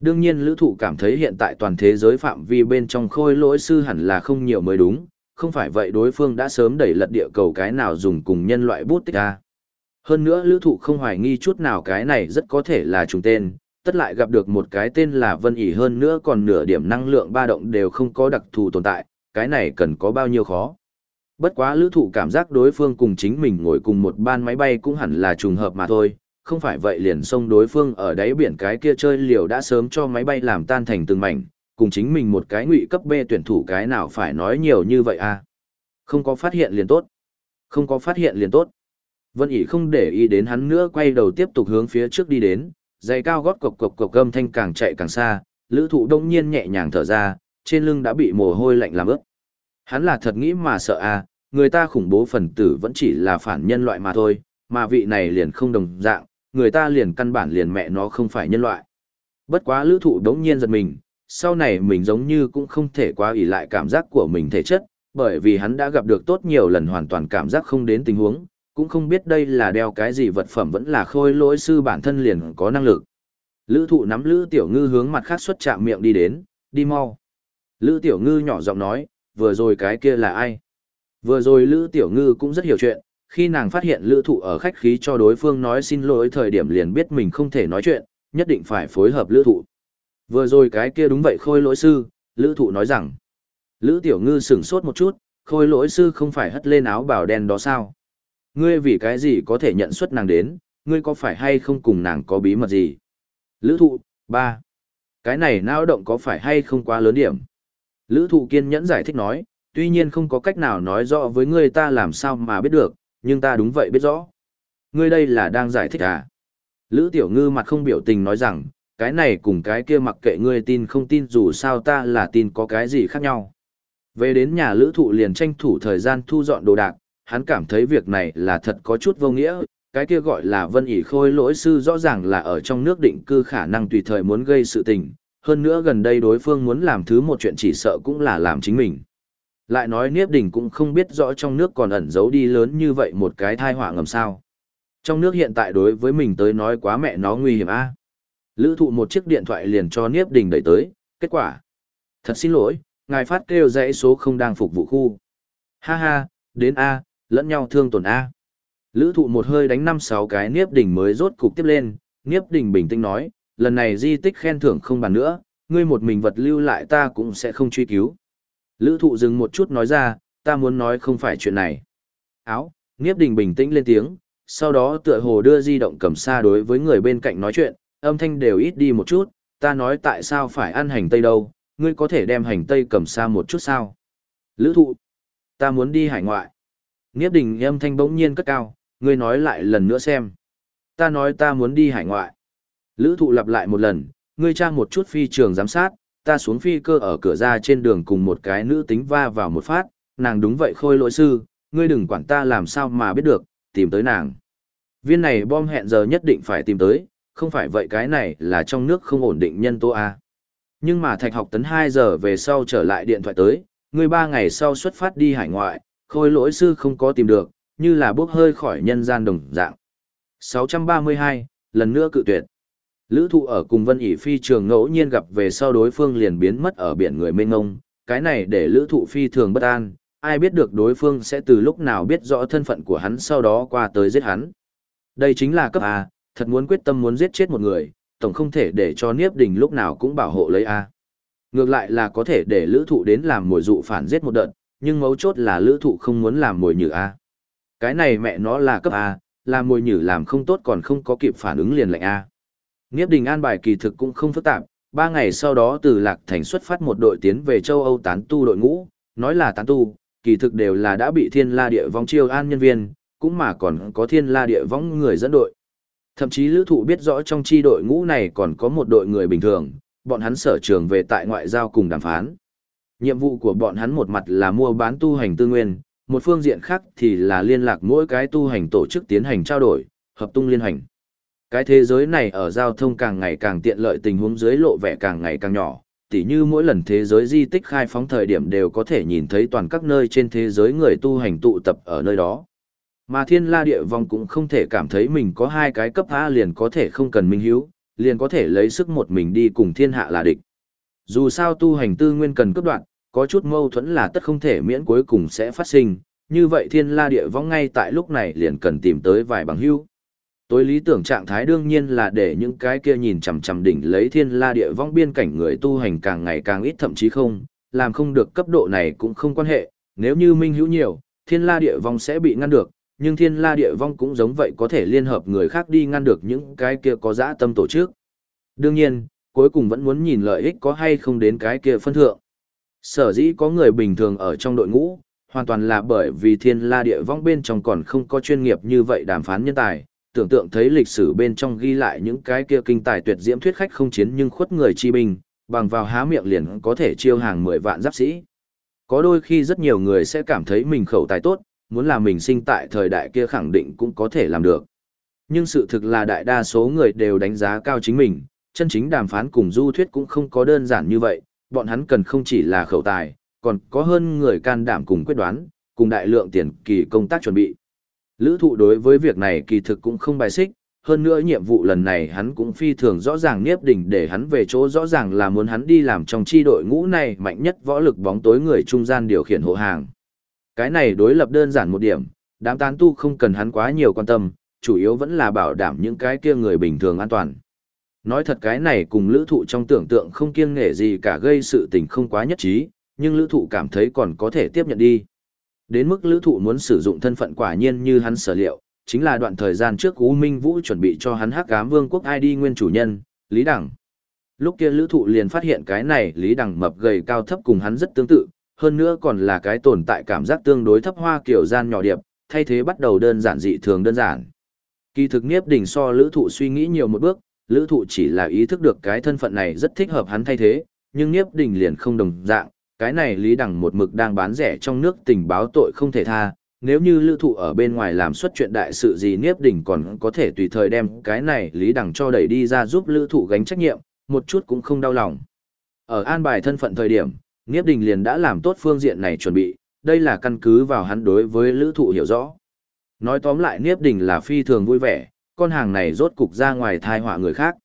Đương nhiên lữ thụ cảm thấy hiện tại toàn thế giới phạm vi bên trong khôi lỗi sư hẳn là không nhiều mới đúng, không phải vậy đối phương đã sớm đẩy lật địa cầu cái nào dùng cùng nhân loại bút tích ra. Hơn nữa lữ thụ không hoài nghi chút nào cái này rất có thể là trùng tên, tất lại gặp được một cái tên là Vân ỉ hơn nữa còn nửa điểm năng lượng ba động đều không có đặc thù tồn tại, cái này cần có bao nhiêu khó. Bất quá lữ thụ cảm giác đối phương cùng chính mình ngồi cùng một ban máy bay cũng hẳn là trùng hợp mà thôi, không phải vậy liền xông đối phương ở đáy biển cái kia chơi liều đã sớm cho máy bay làm tan thành từng mảnh, cùng chính mình một cái ngụy cấp B tuyển thủ cái nào phải nói nhiều như vậy à. Không có phát hiện liền tốt. Không có phát hiện liền tốt. Vân ỉ không để ý đến hắn nữa quay đầu tiếp tục hướng phía trước đi đến, giày cao gót cộc cộc cộc âm thanh càng chạy càng xa, lữ thụ đông nhiên nhẹ nhàng thở ra, trên lưng đã bị mồ hôi lạnh làm ướt. Hắn là thật nghĩ mà sợ à, người ta khủng bố phần tử vẫn chỉ là phản nhân loại mà thôi, mà vị này liền không đồng dạng, người ta liền căn bản liền mẹ nó không phải nhân loại. Bất quá lữ thụ đống nhiên giật mình, sau này mình giống như cũng không thể quá ủy lại cảm giác của mình thể chất, bởi vì hắn đã gặp được tốt nhiều lần hoàn toàn cảm giác không đến tình huống, cũng không biết đây là đeo cái gì vật phẩm vẫn là khôi lỗi sư bản thân liền có năng lực. Lữ thụ nắm Lữ Tiểu Ngư hướng mặt khác xuất chạm miệng đi đến, đi mau. Lữ Tiểu Ngư nhỏ giọng nói, vừa rồi cái kia là ai? Vừa rồi Lữ Tiểu Ngư cũng rất hiểu chuyện, khi nàng phát hiện Lữ thụ ở khách khí cho đối phương nói xin lỗi thời điểm liền biết mình không thể nói chuyện, nhất định phải phối hợp Lữ thụ. Vừa rồi cái kia đúng vậy khôi lỗi sư, Lữ thụ nói rằng. Lữ Tiểu Ngư sửng sốt một chút, khôi lỗi sư không phải hất lên áo bào đen đó sao? Ngươi vì cái gì có thể nhận xuất nàng đến, ngươi có phải hay không cùng nàng có bí mật gì? Lữ thụ, ba Cái này nao động có phải hay không quá lớn điểm? Lữ thụ kiên nhẫn giải thích nói, tuy nhiên không có cách nào nói rõ với ngươi ta làm sao mà biết được, nhưng ta đúng vậy biết rõ. Ngươi đây là đang giải thích à? Lữ tiểu ngư mặt không biểu tình nói rằng, cái này cùng cái kia mặc kệ ngươi tin không tin dù sao ta là tin có cái gì khác nhau. Về đến nhà lữ thụ liền tranh thủ thời gian thu dọn đồ đạc, hắn cảm thấy việc này là thật có chút vô nghĩa, cái kia gọi là vân ỉ khôi lỗi sư rõ ràng là ở trong nước định cư khả năng tùy thời muốn gây sự tình, hơn nữa gần đây đối phương muốn làm thứ một chuyện chỉ sợ cũng là làm chính mình. Lại nói Niếp Đình cũng không biết rõ trong nước còn ẩn giấu đi lớn như vậy một cái thai họa ngầm sao. Trong nước hiện tại đối với mình tới nói quá mẹ nó nguy hiểm a. Lữ thụ một chiếc điện thoại liền cho Niếp Đình đẩy tới, kết quả. Thật xin lỗi, ngài phát kêu dãy số không đang phục vụ khu. Ha ha, đến A, lẫn nhau thương tổn A. Lữ thụ một hơi đánh năm sáu cái Niếp Đình mới rốt cục tiếp lên, Niếp Đình bình tĩnh nói, lần này di tích khen thưởng không bàn nữa, ngươi một mình vật lưu lại ta cũng sẽ không truy cứu. Lữ thụ dừng một chút nói ra, ta muốn nói không phải chuyện này. Áo, Niếp Đình bình tĩnh lên tiếng, sau đó tựa hồ đưa di động cầm xa đối với người bên cạnh nói chuyện, âm thanh đều ít đi một chút, ta nói tại sao phải ăn hành tây đâu, ngươi có thể đem hành tây cầm xa một chút sao? Lữ thụ, ta muốn đi hải ngoại. Nghiếp đình âm thanh bỗng nhiên cất cao, ngươi nói lại lần nữa xem. Ta nói ta muốn đi hải ngoại. Lữ thụ lặp lại một lần, ngươi trang một chút phi trường giám sát, ta xuống phi cơ ở cửa ra trên đường cùng một cái nữ tính va vào một phát, nàng đúng vậy khôi lỗi sư, ngươi đừng quản ta làm sao mà biết được, tìm tới nàng. Viên này bom hẹn giờ nhất định phải tìm tới, không phải vậy cái này là trong nước không ổn định nhân tố A. Nhưng mà thạch học tấn 2 giờ về sau trở lại điện thoại tới, người 3 ngày sau xuất phát đi hải ngoại, khôi lỗi sư không có tìm được, như là bước hơi khỏi nhân gian đồng dạng. 632, lần nữa cự tuyệt. Lữ thụ ở cùng Vân ỉ phi trường ngẫu nhiên gặp về sau đối phương liền biến mất ở biển người mênh ngông, cái này để lữ thụ phi thường bất an, ai biết được đối phương sẽ từ lúc nào biết rõ thân phận của hắn sau đó qua tới giết hắn. Đây chính là cấp A, thật muốn quyết tâm muốn giết chết một người, tổng không thể để cho Niếp Đình lúc nào cũng bảo hộ lấy A. Ngược lại là có thể để lữ thụ đến làm mồi dụ phản giết một đợt, nhưng mấu chốt là lữ thụ không muốn làm mồi nhử A. Cái này mẹ nó là cấp A, làm mồi nhử làm không tốt còn không có kịp phản ứng liền lệnh A. Niếp Đình an bài kỳ thực cũng không phức tạp, ba ngày sau đó từ Lạc Thành xuất phát một đội tiến về châu Âu tán tu đội ngũ, nói là tán tu, kỳ thực đều là đã bị thiên la địa vong chiêu an nhân viên, cũng mà còn có thiên la địa vong người dẫn đội. Thậm chí lữ thụ biết rõ trong chi đội ngũ này còn có một đội người bình thường, bọn hắn sở trường về tại ngoại giao cùng đàm phán. Nhiệm vụ của bọn hắn một mặt là mua bán tu hành tư nguyên, một phương diện khác thì là liên lạc mỗi cái tu hành tổ chức tiến hành trao đổi, hợp tung liên hành. Cái thế giới này ở giao thông càng ngày càng tiện lợi tình huống dưới lộ vẻ càng ngày càng nhỏ, tỉ như mỗi lần thế giới di tích khai phóng thời điểm đều có thể nhìn thấy toàn các nơi trên thế giới người tu hành tụ tập ở nơi đó. Mà thiên la địa vong cũng không thể cảm thấy mình có hai cái cấp A liền có thể không cần minh hiếu, liền có thể lấy sức một mình đi cùng thiên hạ là địch. Dù sao tu hành tư nguyên cần cấp đoạn, có chút mâu thuẫn là tất không thể miễn cuối cùng sẽ phát sinh, như vậy thiên la địa vong ngay tại lúc này liền cần tìm tới vài bằng hữu. Tối lý tưởng trạng thái đương nhiên là để những cái kia nhìn chằm chằm đỉnh lấy thiên la địa vong biên cảnh người tu hành càng ngày càng ít thậm chí không, làm không được cấp độ này cũng không quan hệ, nếu như minh hữu nhiều, thiên la địa vong sẽ bị ngăn được, nhưng thiên la địa vong cũng giống vậy có thể liên hợp người khác đi ngăn được những cái kia có dã tâm tổ chức. Đương nhiên, cuối cùng vẫn muốn nhìn lợi ích có hay không đến cái kia phân thượng. Sở dĩ có người bình thường ở trong đội ngũ, hoàn toàn là bởi vì thiên la địa vong bên trong còn không có chuyên nghiệp như vậy đàm phán nhân tài, tưởng tượng thấy lịch sử bên trong ghi lại những cái kia kinh tài tuyệt diễm thuyết khách không chiến nhưng khuất người chi binh, bằng vào há miệng liền có thể chiêu hàng 10 vạn giáp sĩ. Có đôi khi rất nhiều người sẽ cảm thấy mình khẩu tài tốt, muốn là mình sinh tại thời đại kia khẳng định cũng có thể làm được. Nhưng sự thực là đại đa số người đều đánh giá cao chính mình, chân chính đàm phán cùng du thuyết cũng không có đơn giản như vậy, bọn hắn cần không chỉ là khẩu tài, còn có hơn người can đảm cùng quyết đoán, cùng đại lượng tiền kỳ công tác chuẩn bị. Lữ thụ đối với việc này kỳ thực cũng không bài xích, hơn nữa nhiệm vụ lần này hắn cũng phi thường rõ ràng niếp đỉnh để hắn về chỗ rõ ràng là muốn hắn đi làm trong chi đội ngũ này mạnh nhất võ lực bóng tối người trung gian điều khiển hộ hàng. Cái này đối lập đơn giản một điểm, đám tán tu không cần hắn quá nhiều quan tâm, chủ yếu vẫn là bảo đảm những cái kia người bình thường an toàn. Nói thật cái này cùng lữ thụ trong tưởng tượng không kiêng nghệ gì cả gây sự tình không quá nhất trí, nhưng lữ thụ cảm thấy còn có thể tiếp nhận đi. Đến mức lữ thụ muốn sử dụng thân phận quả nhiên như hắn sở liệu, chính là đoạn thời gian trước U Minh Vũ chuẩn bị cho hắn hắc ám vương quốc ID nguyên chủ nhân, Lý đẳng Lúc kia lữ thụ liền phát hiện cái này Lý đẳng mập gầy cao thấp cùng hắn rất tương tự, hơn nữa còn là cái tồn tại cảm giác tương đối thấp hoa kiểu gian nhỏ điệp, thay thế bắt đầu đơn giản dị thường đơn giản. Kỳ thực Niếp Đỉnh so lữ thụ suy nghĩ nhiều một bước, lữ thụ chỉ là ý thức được cái thân phận này rất thích hợp hắn thay thế, nhưng Niếp Đỉnh liền không đồng dạng, cái này Lý Đằng một mực đang bán rẻ trong nước tình báo tội không thể tha, nếu như lữ thụ ở bên ngoài làm xuất chuyện đại sự gì Niếp Đỉnh còn có thể tùy thời đem cái này Lý Đằng cho đẩy đi ra giúp lữ thụ gánh trách nhiệm, một chút cũng không đau lòng. Ở an bài thân phận thời điểm, Niếp Đình liền đã làm tốt phương diện này chuẩn bị, đây là căn cứ vào hắn đối với lữ thụ hiểu rõ. Nói tóm lại Niếp Đình là phi thường vui vẻ, con hàng này rốt cục ra ngoài thai họa người khác.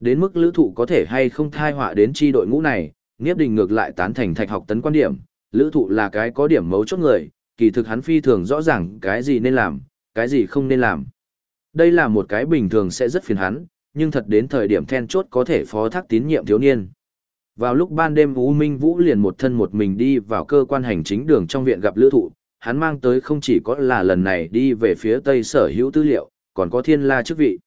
Đến mức lữ thụ có thể hay không thai họa đến chi đội ngũ này, Niếp Đình ngược lại tán thành thạch học tấn quan điểm, lữ thụ là cái có điểm mấu chốt người, kỳ thực hắn phi thường rõ ràng cái gì nên làm, cái gì không nên làm. Đây là một cái bình thường sẽ rất phiền hắn, nhưng thật đến thời điểm then chốt có thể phó thác tín nhiệm thiếu niên. Vào lúc ban đêm U Minh Vũ liền một thân một mình đi vào cơ quan hành chính đường trong viện gặp lữ thụ, hắn mang tới không chỉ có là lần này đi về phía tây sở hữu tư liệu, còn có thiên la chức vị.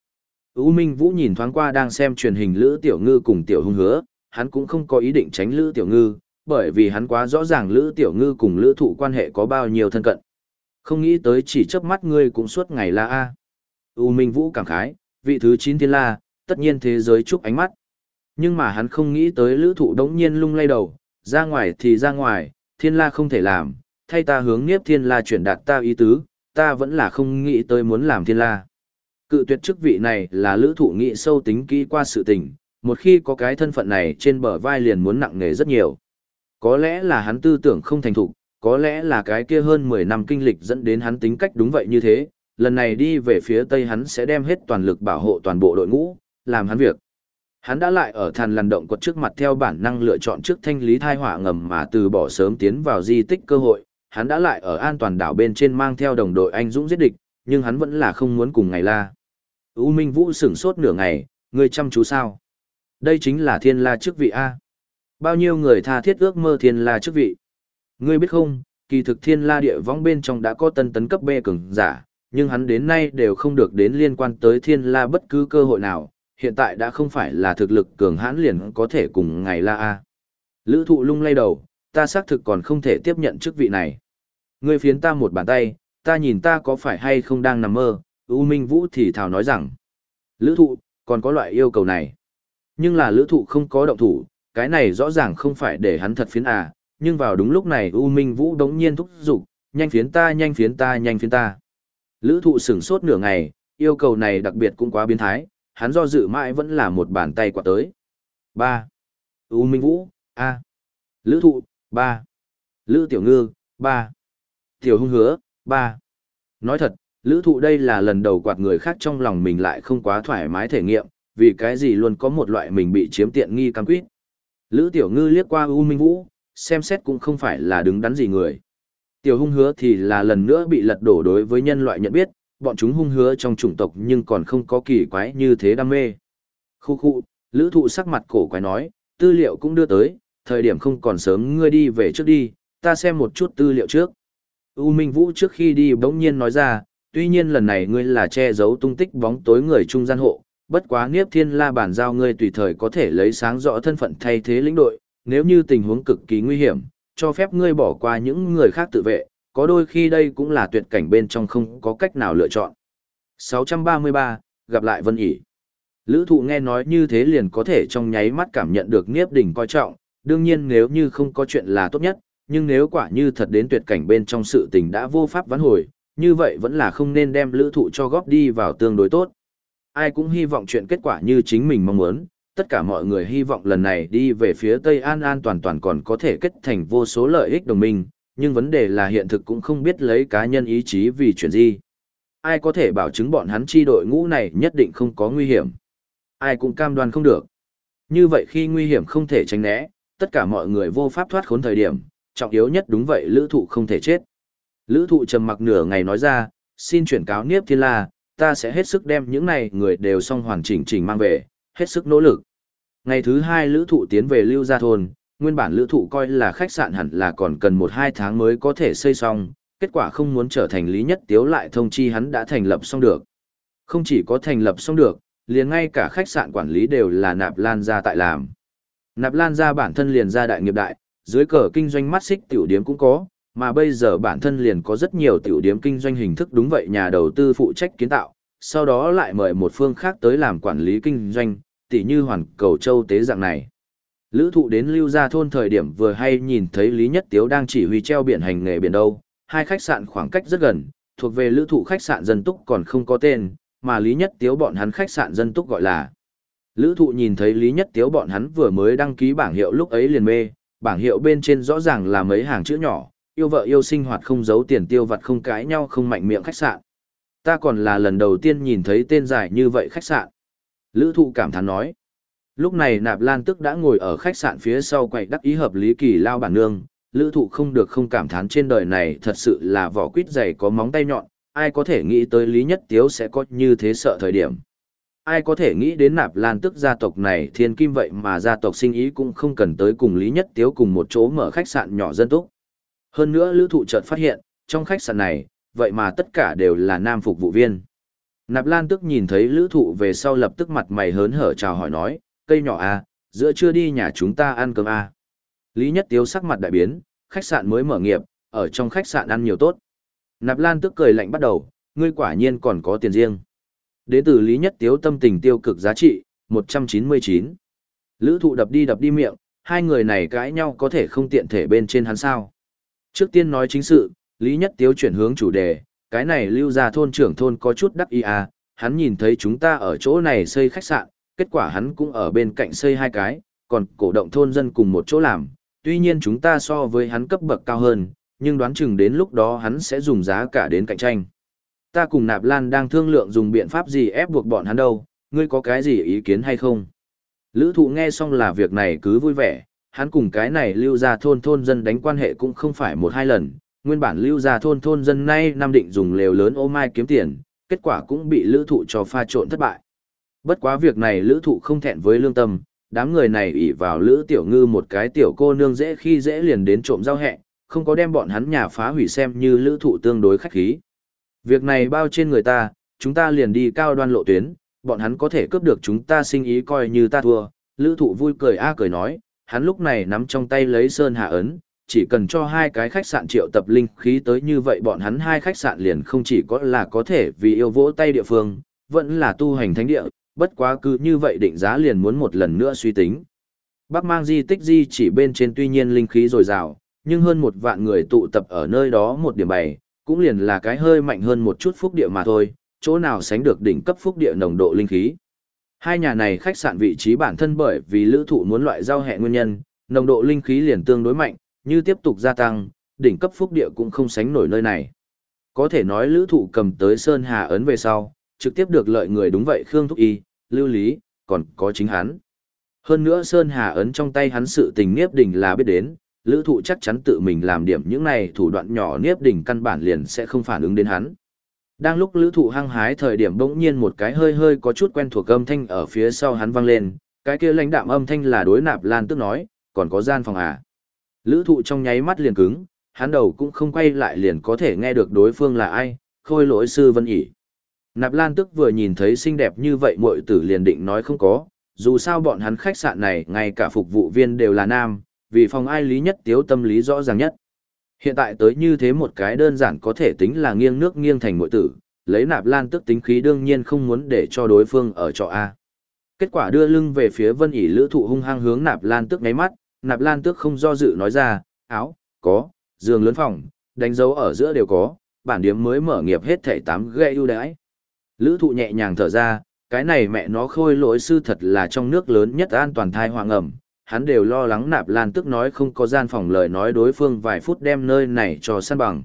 U Minh Vũ nhìn thoáng qua đang xem truyền hình lữ tiểu ngư cùng tiểu hung hứa, hắn cũng không có ý định tránh Lữ Tiểu Ngư, bởi vì hắn quá rõ ràng Lữ Tiểu Ngư cùng Lữ Thụ quan hệ có bao nhiêu thân cận. Không nghĩ tới chỉ chớp mắt ngươi cũng suốt ngày la a. U Minh Vũ cảm khái, vị thứ 9 thiên la, tất nhiên thế giới chúc ánh mắt. Nhưng mà hắn không nghĩ tới Lữ Thụ đống nhiên lung lay đầu, ra ngoài thì ra ngoài, thiên la không thể làm, thay ta hướng nghiếp Thiên La chuyển đạt ta ý tứ, ta vẫn là không nghĩ tới muốn làm Thiên La. Cự tuyệt chức vị này là lữ thụ nghị sâu tính kỹ qua sự tình, một khi có cái thân phận này trên bờ vai liền muốn nặng nề rất nhiều. Có lẽ là hắn tư tưởng không thành thục, có lẽ là cái kia hơn 10 năm kinh lịch dẫn đến hắn tính cách đúng vậy như thế, lần này đi về phía Tây hắn sẽ đem hết toàn lực bảo hộ toàn bộ đội ngũ, làm hắn việc. Hắn đã lại ở thàn lằn động quật trước mặt theo bản năng lựa chọn trước thanh lý thai hỏa ngầm mà từ bỏ sớm tiến vào di tích cơ hội, hắn đã lại ở an toàn đảo bên trên mang theo đồng đội anh dũng giết địch, nhưng hắn vẫn là không muốn cùng ngày la. U Minh Vũ sửng sốt nửa ngày, ngươi chăm chú sao? Đây chính là thiên la chức vị A. Bao nhiêu người tha thiết ước mơ thiên la chức vị? Ngươi biết không, kỳ thực thiên la địa vong bên trong đã có tân tấn cấp B cường giả, nhưng hắn đến nay đều không được đến liên quan tới thiên la bất cứ cơ hội nào, hiện tại đã không phải là thực lực cường hãn liền có thể cùng ngày la A. Lữ thụ lung lay đầu, ta xác thực còn không thể tiếp nhận chức vị này. Ngươi phiến ta một bàn tay, ta nhìn ta có phải hay không đang nằm mơ, U Minh Vũ thì thào nói rằng, lữ thụ, còn có loại yêu cầu này. Nhưng là lữ thụ không có động thủ, cái này rõ ràng không phải để hắn thật phiến à, nhưng vào đúng lúc này U Minh Vũ đống nhiên thúc giục, nhanh phiến ta nhanh phiến ta nhanh phiến ta. Lữ thụ sửng sốt nửa ngày, yêu cầu này đặc biệt cũng quá biến thái, hắn do dự mãi vẫn là một bàn tay quạt tới. 3. U Minh Vũ, A. Lữ thụ, 3. Lữ Tiểu Ngư, 3. Tiểu Hung Hứa, 3. Nói thật, lữ thụ đây là lần đầu quạt người khác trong lòng mình lại không quá thoải mái thể nghiệm, vì cái gì luôn có một loại mình bị chiếm tiện nghi cam quyết. Lữ tiểu ngư liếc qua U Minh Vũ, xem xét cũng không phải là đứng đắn gì người. Tiểu hung hứa thì là lần nữa bị lật đổ đối với nhân loại nhận biết, bọn chúng hung hứa trong chủng tộc nhưng còn không có kỳ quái như thế đam mê. Khu khu, lữ thụ sắc mặt cổ quái nói, tư liệu cũng đưa tới, thời điểm không còn sớm ngươi đi về trước đi, ta xem một chút tư liệu trước. U Minh Vũ trước khi đi bỗng nhiên nói ra, tuy nhiên lần này ngươi là che giấu tung tích bóng tối người trung gian hộ, bất quá Niếp Thiên La bản giao ngươi tùy thời có thể lấy sáng rõ thân phận thay thế lĩnh đội, nếu như tình huống cực kỳ nguy hiểm, cho phép ngươi bỏ qua những người khác tự vệ, có đôi khi đây cũng là tuyệt cảnh bên trong không có cách nào lựa chọn. 633, gặp lại Vân ỉ. Lữ thụ nghe nói như thế liền có thể trong nháy mắt cảm nhận được Niếp Đỉnh coi trọng, đương nhiên nếu như không có chuyện là tốt nhất, nhưng nếu quả như thật đến tuyệt cảnh bên trong sự tình đã vô pháp vãn hồi, như vậy vẫn là không nên đem lữ thụ cho góp đi vào tương đối tốt. Ai cũng hy vọng chuyện kết quả như chính mình mong muốn, tất cả mọi người hy vọng lần này đi về phía Tây An an toàn toàn còn có thể kết thành vô số lợi ích đồng minh, nhưng vấn đề là hiện thực cũng không biết lấy cá nhân ý chí vì chuyện gì. Ai có thể bảo chứng bọn hắn chi đội ngũ này nhất định không có nguy hiểm. Ai cũng cam đoan không được. Như vậy khi nguy hiểm không thể tránh né, tất cả mọi người vô pháp thoát khốn thời điểm, trọng yếu nhất đúng vậy lữ thụ không thể chết. Lữ thụ trầm mặc nửa ngày nói ra, xin chuyển cáo Niếp Thiên La, ta sẽ hết sức đem những này người đều xong hoàn chỉnh chỉnh mang về, hết sức nỗ lực. Ngày thứ hai lữ thụ tiến về Lưu Gia Thôn, nguyên bản lữ thụ coi là khách sạn hẳn là còn cần 1-2 tháng mới có thể xây xong, kết quả không muốn trở thành lý nhất tiếu lại thông chi hắn đã thành lập xong được. Không chỉ có thành lập xong được, liền ngay cả khách sạn quản lý đều là nạp lan ra tại làm. Nạp lan ra bản thân liền ra đại nghiệp đại, dưới cờ kinh doanh mắt xích tiểu điếm cũng có, mà bây giờ bản thân liền có rất nhiều tiểu điếm kinh doanh hình thức đúng vậy nhà đầu tư phụ trách kiến tạo, sau đó lại mời một phương khác tới làm quản lý kinh doanh, tỉ như hoàn cầu châu tế dạng này. Lữ thụ đến lưu gia thôn thời điểm vừa hay nhìn thấy Lý Nhất Tiếu đang chỉ huy treo biển hành nghề biển đâu, hai khách sạn khoảng cách rất gần, thuộc về lữ thụ khách sạn dân túc còn không có tên, mà Lý Nhất Tiếu bọn hắn khách sạn dân túc gọi là. Lữ thụ nhìn thấy Lý Nhất Tiếu bọn hắn vừa mới đăng ký bảng hiệu lúc ấy liền mê, bảng hiệu bên trên rõ ràng là mấy hàng chữ nhỏ, yêu vợ yêu sinh hoạt không giấu tiền tiêu vặt không cãi nhau không mạnh miệng khách sạn. Ta còn là lần đầu tiên nhìn thấy tên dài như vậy khách sạn. Lữ thụ cảm thán nói. Lúc này nạp lan tức đã ngồi ở khách sạn phía sau quậy đắc ý hợp lý kỳ lao bản nương. Lữ thụ không được không cảm thán trên đời này thật sự là vỏ quýt dày có móng tay nhọn. Ai có thể nghĩ tới Lý Nhất Tiếu sẽ có như thế sợ thời điểm. Ai có thể nghĩ đến nạp lan tức gia tộc này thiên kim vậy mà gia tộc sinh ý cũng không cần tới cùng Lý Nhất Tiếu cùng một chỗ mở khách sạn nhỏ dân túc. Hơn nữa lữ thụ chợt phát hiện, trong khách sạn này, vậy mà tất cả đều là nam phục vụ viên. Nạp Lan tức nhìn thấy lữ thụ về sau lập tức mặt mày hớn hở chào hỏi nói, cây nhỏ à, giữa trưa đi nhà chúng ta ăn cơm à. Lý Nhất Tiếu sắc mặt đại biến, khách sạn mới mở nghiệp, ở trong khách sạn ăn nhiều tốt. Nạp Lan tức cười lạnh bắt đầu, ngươi quả nhiên còn có tiền riêng. Đế tử Lý Nhất Tiếu tâm tình tiêu cực giá trị, 199. Lữ thụ đập đi đập đi miệng, hai người này cãi nhau có thể không tiện thể bên trên hắn sao. Trước tiên nói chính sự, Lý Nhất Tiếu chuyển hướng chủ đề, cái này lưu ra thôn trưởng thôn có chút đắc ý à, hắn nhìn thấy chúng ta ở chỗ này xây khách sạn, kết quả hắn cũng ở bên cạnh xây hai cái, còn cổ động thôn dân cùng một chỗ làm, tuy nhiên chúng ta so với hắn cấp bậc cao hơn, nhưng đoán chừng đến lúc đó hắn sẽ dùng giá cả đến cạnh tranh. Ta cùng Nạp Lan đang thương lượng dùng biện pháp gì ép buộc bọn hắn đâu, ngươi có cái gì ý kiến hay không? Lữ thụ nghe xong là việc này cứ vui vẻ, hắn cùng cái này lưu ra thôn thôn dân đánh quan hệ cũng không phải một hai lần, nguyên bản lưu ra thôn thôn dân nay nam định dùng lều lớn ô mai kiếm tiền, kết quả cũng bị lữ thụ cho pha trộn thất bại. Bất quá việc này lữ thụ không thẹn với lương tâm, đám người này ỷ vào lữ tiểu ngư một cái tiểu cô nương dễ khi dễ liền đến trộm giao hẹ, không có đem bọn hắn nhà phá hủy xem như lữ thụ tương đối khách khí. Việc này bao trên người ta, chúng ta liền đi cao đoan lộ tuyến, bọn hắn có thể cướp được chúng ta sinh ý coi như ta thua. Lữ thụ vui cười a cười nói, hắn lúc này nắm trong tay lấy sơn hạ ấn, chỉ cần cho hai cái khách sạn triệu tập linh khí tới như vậy bọn hắn hai khách sạn liền không chỉ có là có thể vì yêu vỗ tay địa phương, vẫn là tu hành thánh địa, bất quá cứ như vậy định giá liền muốn một lần nữa suy tính. Bắc mang di tích di chỉ bên trên tuy nhiên linh khí dồi dào, nhưng hơn một vạn người tụ tập ở nơi đó một điểm bày, cũng liền là cái hơi mạnh hơn một chút phúc địa mà thôi, chỗ nào sánh được đỉnh cấp phúc địa nồng độ linh khí. Hai nhà này khách sạn vị trí bản thân bởi vì lữ thụ muốn loại giao hẹ nguyên nhân, nồng độ linh khí liền tương đối mạnh, như tiếp tục gia tăng, đỉnh cấp phúc địa cũng không sánh nổi nơi này. Có thể nói lữ thụ cầm tới Sơn Hà ấn về sau, trực tiếp được lợi người đúng vậy Khương Thúc Y, Lưu Lý, còn có chính hắn. Hơn nữa Sơn Hà ấn trong tay hắn sự tình Niếp Đình là biết đến, lữ thụ chắc chắn tự mình làm điểm những này thủ đoạn nhỏ Niếp Đình căn bản liền sẽ không phản ứng đến hắn. Đang lúc lữ thụ hăng hái thời điểm bỗng nhiên một cái hơi hơi có chút quen thuộc âm thanh ở phía sau hắn vang lên, cái kia lãnh đạm âm thanh là đối nạp lan tức nói, còn có gian phòng à. Lữ thụ trong nháy mắt liền cứng, hắn đầu cũng không quay lại liền có thể nghe được đối phương là ai, khôi lỗi sư vân ỉ. Nạp Lan tức vừa nhìn thấy xinh đẹp như vậy muội tử liền định nói không có, dù sao bọn hắn khách sạn này ngay cả phục vụ viên đều là nam, vì phòng ai lý nhất tiếu tâm lý rõ ràng nhất. Hiện tại tới như thế một cái đơn giản có thể tính là nghiêng nước nghiêng thành muội tử, lấy Nạp Lan tức tính khí đương nhiên không muốn để cho đối phương ở trọ A. Kết quả đưa lưng về phía Vân ỉ lữ thụ hung hăng hướng Nạp Lan tức ngáy mắt, Nạp Lan tước không do dự nói ra, áo, có, giường lớn phòng, đánh dấu ở giữa đều có, bản điểm mới mở nghiệp hết thảy tám gây ưu đãi. Lữ thụ nhẹ nhàng thở ra, cái này mẹ nó khôi lỗi sư thật là trong nước lớn nhất an toàn thai hoàng ẩm, hắn đều lo lắng Nạp Lan tức nói không có gian phòng lời nói đối phương vài phút đem nơi này cho săn bằng.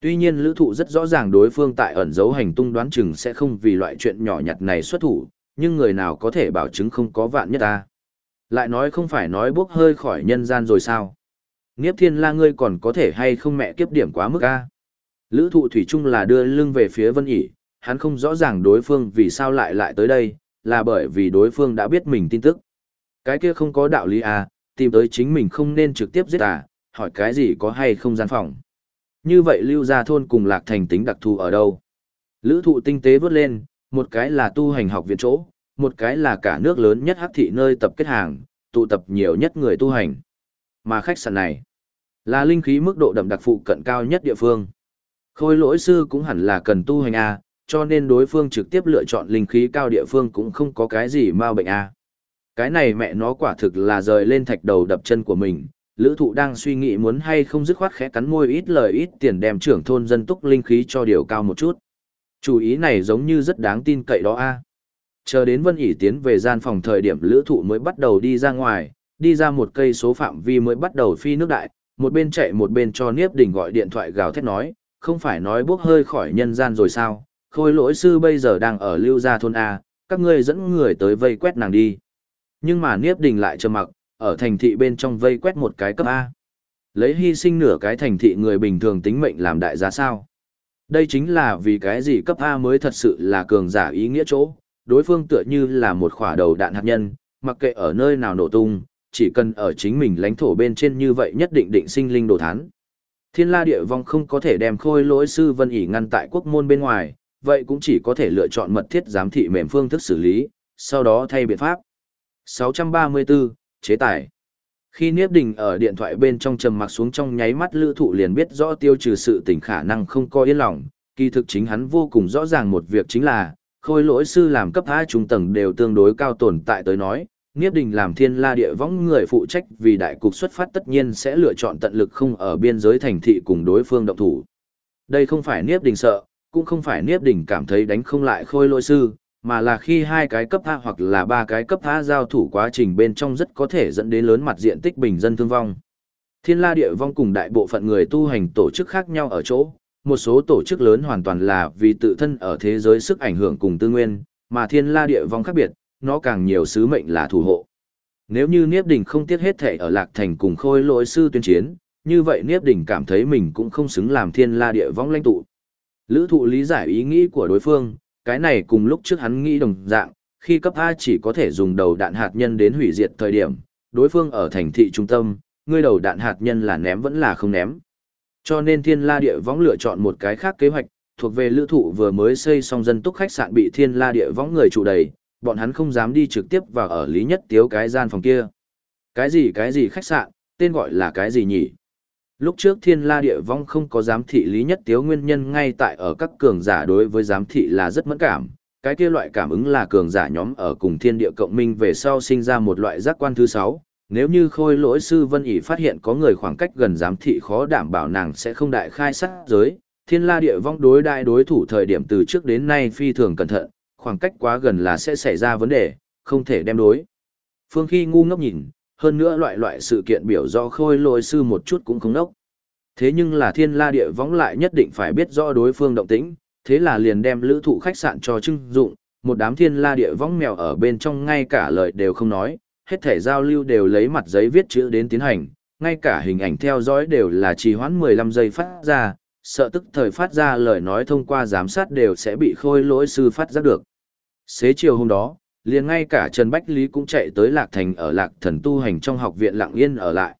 Tuy nhiên lữ thụ rất rõ ràng đối phương tại ẩn dấu hành tung đoán chừng sẽ không vì loại chuyện nhỏ nhặt này xuất thủ, nhưng người nào có thể bảo chứng không có vạn nhất ta. Lại nói không phải nói bốc hơi khỏi nhân gian rồi sao? Niếp thiên la ngươi còn có thể hay không mẹ kiếp điểm quá mức a Lữ thụ thủy chung là đưa lưng về phía vân ỉ, hắn không rõ ràng đối phương vì sao lại lại tới đây, là bởi vì đối phương đã biết mình tin tức. Cái kia không có đạo lý à, tìm tới chính mình không nên trực tiếp giết à, hỏi cái gì có hay không gian phòng. Như vậy lưu gia thôn cùng lạc thành tính đặc thù ở đâu? Lữ thụ tinh tế vớt lên, một cái là tu hành học viện chỗ, một cái là cả nước lớn nhất hắc thị nơi tập kết hàng, tụ tập nhiều nhất người tu hành. Mà khách sạn này, là linh khí mức độ đậm đặc phụ cận cao nhất địa phương. Khôi lỗi sư cũng hẳn là cần tu hành A, cho nên đối phương trực tiếp lựa chọn linh khí cao địa phương cũng không có cái gì mau bệnh A. Cái này mẹ nó quả thực là rời lên thạch đầu đập chân của mình, lữ thụ đang suy nghĩ muốn hay không dứt khoát khẽ cắn môi ít lời ít tiền đem trưởng thôn dân túc linh khí cho điều cao một chút. Chủ ý này giống như rất đáng tin cậy đó a Chờ đến Vân ỉ tiến về gian phòng thời điểm lữ thụ mới bắt đầu đi ra ngoài, đi ra một cây số phạm vi mới bắt đầu phi nước đại, một bên chạy một bên cho Niếp Đình gọi điện thoại gào thét nói, không phải nói bốc hơi khỏi nhân gian rồi sao, khôi lỗi sư bây giờ đang ở lưu gia thôn A, các ngươi dẫn người tới vây quét nàng đi. Nhưng mà Niếp Đình lại trầm mặc, ở thành thị bên trong vây quét một cái cấp A. Lấy hy sinh nửa cái thành thị người bình thường tính mệnh làm đại giá sao. Đây chính là vì cái gì cấp A mới thật sự là cường giả ý nghĩa chỗ, đối phương tựa như là một khỏa đầu đạn hạt nhân, mặc kệ ở nơi nào nổ tung, chỉ cần ở chính mình lãnh thổ bên trên như vậy nhất định định sinh linh đồ thán. Thiên la địa vong không có thể đem khôi lỗi sư vân ỉ ngăn tại quốc môn bên ngoài, vậy cũng chỉ có thể lựa chọn mật thiết giám thị mềm phương thức xử lý, sau đó thay biện pháp. 634, chế tài. Khi Niếp Đình ở điện thoại bên trong trầm mặc xuống trong nháy mắt lữ thụ liền biết rõ tiêu trừ sự tỉnh khả năng không có yên lòng, kỳ thực chính hắn vô cùng rõ ràng một việc chính là, khôi lỗi sư làm cấp hai trung tầng đều tương đối cao tồn tại tới nói, Niếp Đình làm thiên la địa võng người phụ trách vì đại cục xuất phát tất nhiên sẽ lựa chọn tận lực không ở biên giới thành thị cùng đối phương động thủ. Đây không phải Niếp Đình sợ, cũng không phải Niếp Đỉnh cảm thấy đánh không lại khôi lỗi sư, mà là khi hai cái cấp A hoặc là ba cái cấp A giao thủ quá trình bên trong rất có thể dẫn đến lớn mặt diện tích bình dân thương vong. Thiên la địa vong cùng đại bộ phận người tu hành tổ chức khác nhau ở chỗ, một số tổ chức lớn hoàn toàn là vì tự thân ở thế giới sức ảnh hưởng cùng tư nguyên, mà thiên la địa vong khác biệt, nó càng nhiều sứ mệnh là thủ hộ. Nếu như Niếp Đình không tiếc hết thể ở Lạc Thành cùng khôi lỗi sư tuyên chiến, như vậy Niếp Đình cảm thấy mình cũng không xứng làm thiên la địa vong lãnh tụ. Lữ thụ lý giải ý nghĩ của đối phương, cái này cùng lúc trước hắn nghĩ đồng dạng, khi cấp A chỉ có thể dùng đầu đạn hạt nhân đến hủy diệt thời điểm, đối phương ở thành thị trung tâm, ngươi đầu đạn hạt nhân là ném vẫn là không ném. Cho nên Thiên La Địa Võng lựa chọn một cái khác kế hoạch, thuộc về lữ thụ vừa mới xây xong dân túc khách sạn bị Thiên La Địa Võng người chủ đầy, bọn hắn không dám đi trực tiếp vào ở Lý Nhất Tiếu cái gian phòng kia. Cái gì cái gì khách sạn, tên gọi là cái gì nhỉ? Lúc trước thiên la địa vong không có giám thị lý nhất tiếu nguyên nhân ngay tại ở các cường giả đối với giám thị là rất mẫn cảm. Cái kia loại cảm ứng là cường giả nhóm ở cùng thiên địa cộng minh về sau sinh ra một loại giác quan thứ sáu. Nếu như khôi lỗi sư Vân ỉ phát hiện có người khoảng cách gần giám thị khó đảm bảo nàng sẽ không đại khai sát giới, thiên la địa vong đối đại đối thủ thời điểm từ trước đến nay phi thường cẩn thận, khoảng cách quá gần là sẽ xảy ra vấn đề, không thể đem đối. Phương khi ngu ngốc nhìn, hơn nữa loại loại sự kiện biểu do khôi lôi sư một chút cũng không nốc. Thế nhưng là thiên la địa võng lại nhất định phải biết rõ đối phương động tĩnh, thế là liền đem lữ thụ khách sạn cho trưng dụng, một đám thiên la địa võng mèo ở bên trong ngay cả lời đều không nói, hết thể giao lưu đều lấy mặt giấy viết chữ đến tiến hành, ngay cả hình ảnh theo dõi đều là trì hoãn 15 giây phát ra, sợ tức thời phát ra lời nói thông qua giám sát đều sẽ bị khôi lỗi sư phát giác được. Xế chiều hôm đó, liền ngay cả Trần Bách Lý cũng chạy tới Lạc Thành ở Lạc Thần tu hành trong học viện Lạng Yên ở lại.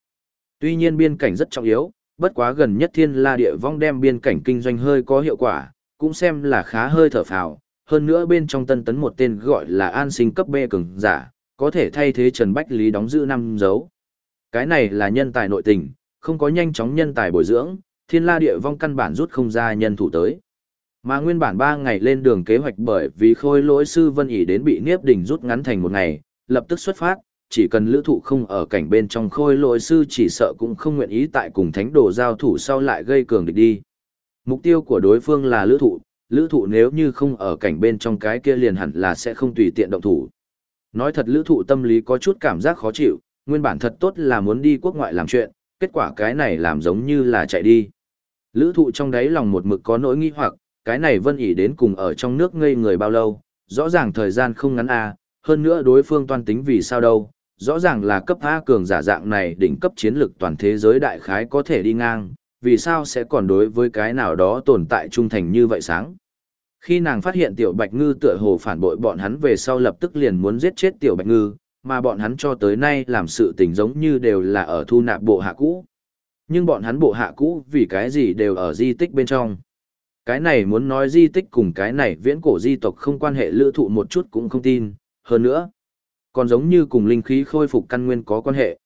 Tuy nhiên biên cảnh rất trọng yếu, bất quá gần nhất thiên la địa vong đem biên cảnh kinh doanh hơi có hiệu quả, cũng xem là khá hơi thở phào. Hơn nữa bên trong tân tấn một tên gọi là an sinh cấp B cường giả, có thể thay thế Trần Bách Lý đóng giữ năm dấu. Cái này là nhân tài nội tình, không có nhanh chóng nhân tài bồi dưỡng, thiên la địa vong căn bản rút không ra nhân thủ tới. Mà nguyên bản 3 ngày lên đường kế hoạch bởi vì khôi lỗi sư Vân ỉ đến bị Niếp Đình rút ngắn thành một ngày, lập tức xuất phát, chỉ cần lữ thụ không ở cảnh bên trong khôi lỗi sư chỉ sợ cũng không nguyện ý tại cùng thánh đồ giao thủ sau lại gây cường địch đi. Mục tiêu của đối phương là lữ thụ, lữ thụ nếu như không ở cảnh bên trong cái kia liền hẳn là sẽ không tùy tiện động thủ. Nói thật lữ thụ tâm lý có chút cảm giác khó chịu, nguyên bản thật tốt là muốn đi quốc ngoại làm chuyện, kết quả cái này làm giống như là chạy đi. Lữ thụ trong đáy lòng một mực có nỗi nghi hoặc, cái này vân ỉ đến cùng ở trong nước ngây người bao lâu, rõ ràng thời gian không ngắn à, hơn nữa đối phương toan tính vì sao đâu, rõ ràng là cấp A cường giả dạng này đỉnh cấp chiến lực toàn thế giới đại khái có thể đi ngang, vì sao sẽ còn đối với cái nào đó tồn tại trung thành như vậy sáng. Khi nàng phát hiện tiểu bạch ngư tựa hồ phản bội bọn hắn về sau lập tức liền muốn giết chết tiểu bạch ngư, mà bọn hắn cho tới nay làm sự tình giống như đều là ở thu nạp bộ hạ cũ. Nhưng bọn hắn bộ hạ cũ vì cái gì đều ở di tích bên trong. Cái này muốn nói di tích cùng cái này viễn cổ di tộc không quan hệ lữ thụ một chút cũng không tin, hơn nữa. Còn giống như cùng linh khí khôi phục căn nguyên có quan hệ.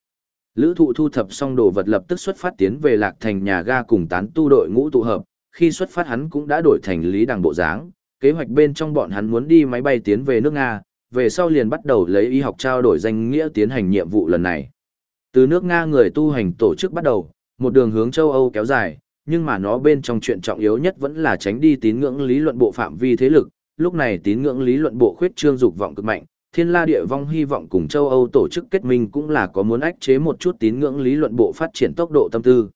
Lữ thụ thu thập xong đồ vật lập tức xuất phát tiến về lạc thành nhà ga cùng tán tu đội ngũ tụ hợp, khi xuất phát hắn cũng đã đổi thành lý đằng bộ dáng, kế hoạch bên trong bọn hắn muốn đi máy bay tiến về nước Nga, về sau liền bắt đầu lấy y học trao đổi danh nghĩa tiến hành nhiệm vụ lần này. Từ nước Nga người tu hành tổ chức bắt đầu, một đường hướng châu Âu kéo dài, nhưng mà nó bên trong chuyện trọng yếu nhất vẫn là tránh đi tín ngưỡng lý luận bộ phạm vi thế lực, lúc này tín ngưỡng lý luận bộ khuyết trương dục vọng cực mạnh, Thiên La Địa Vong hy vọng cùng châu Âu tổ chức kết minh cũng là có muốn ách chế một chút tín ngưỡng lý luận bộ phát triển tốc độ tâm tư.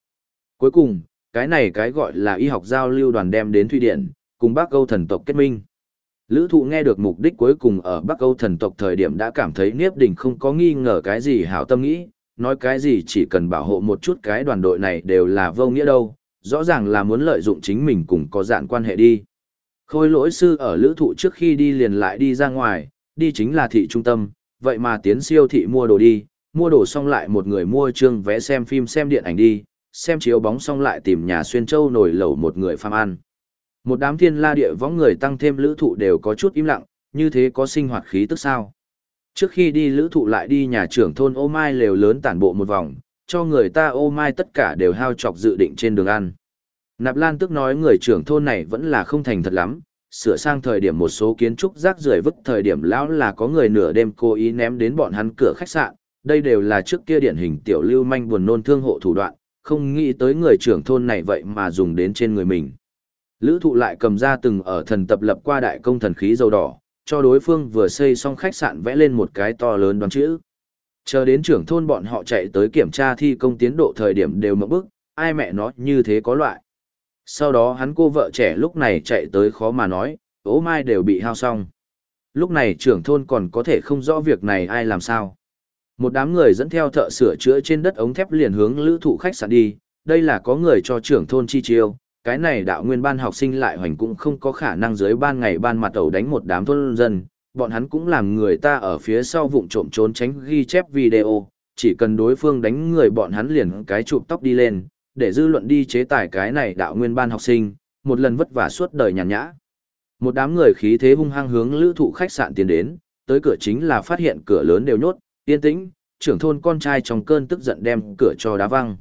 Cuối cùng, cái này cái gọi là y học giao lưu đoàn đem đến Thụy Điển, cùng Bắc Âu thần tộc kết minh. Lữ thụ nghe được mục đích cuối cùng ở Bắc Âu thần tộc thời điểm đã cảm thấy Niếp Đình không có nghi ngờ cái gì hảo tâm nghĩ, nói cái gì chỉ cần bảo hộ một chút cái đoàn đội này đều là vô nghĩa đâu, rõ ràng là muốn lợi dụng chính mình cùng có dạn quan hệ đi. Khôi lỗi sư ở lữ thụ trước khi đi liền lại đi ra ngoài, đi chính là thị trung tâm, vậy mà tiến siêu thị mua đồ đi, mua đồ xong lại một người mua trương vé xem phim xem điện ảnh đi, xem chiếu bóng xong lại tìm nhà xuyên châu nổi lẩu một người phàm ăn. Một đám thiên la địa võng người tăng thêm lữ thụ đều có chút im lặng, như thế có sinh hoạt khí tức sao. Trước khi đi lữ thụ lại đi nhà trưởng thôn ô mai lều lớn tản bộ một vòng, cho người ta ô mai tất cả đều hao chọc dự định trên đường ăn. Nạp Lan tức nói người trưởng thôn này vẫn là không thành thật lắm, sửa sang thời điểm một số kiến trúc rác rưởi vứt thời điểm lão là có người nửa đêm cố ý ném đến bọn hắn cửa khách sạn, đây đều là trước kia điển hình tiểu lưu manh buồn nôn thương hộ thủ đoạn, không nghĩ tới người trưởng thôn này vậy mà dùng đến trên người mình. Lữ thụ lại cầm ra từng ở thần tập lập qua đại công thần khí dầu đỏ, cho đối phương vừa xây xong khách sạn vẽ lên một cái to lớn đoán chữ. Chờ đến trưởng thôn bọn họ chạy tới kiểm tra thi công tiến độ thời điểm đều mộng bức, ai mẹ nó như thế có loại. Sau đó hắn cô vợ trẻ lúc này chạy tới khó mà nói, ố mai đều bị hao xong. Lúc này trưởng thôn còn có thể không rõ việc này ai làm sao. Một đám người dẫn theo thợ sửa chữa trên đất ống thép liền hướng lữ thụ khách sạn đi, đây là có người cho trưởng thôn chi chiêu, cái này đạo nguyên ban học sinh lại hoành cũng không có khả năng dưới ban ngày ban mặt ẩu đánh một đám thôn dân, bọn hắn cũng làm người ta ở phía sau vụng trộm trốn tránh ghi chép video, chỉ cần đối phương đánh người bọn hắn liền cái chụp tóc đi lên, để dư luận đi chế tài cái này đạo nguyên ban học sinh, một lần vất vả suốt đời nhàn nhã. Một đám người khí thế hung hăng hướng lữ thụ khách sạn tiến đến, tới cửa chính là phát hiện cửa lớn đều nhốt, yên tĩnh, trưởng thôn con trai trong cơn tức giận đem cửa cho đá văng.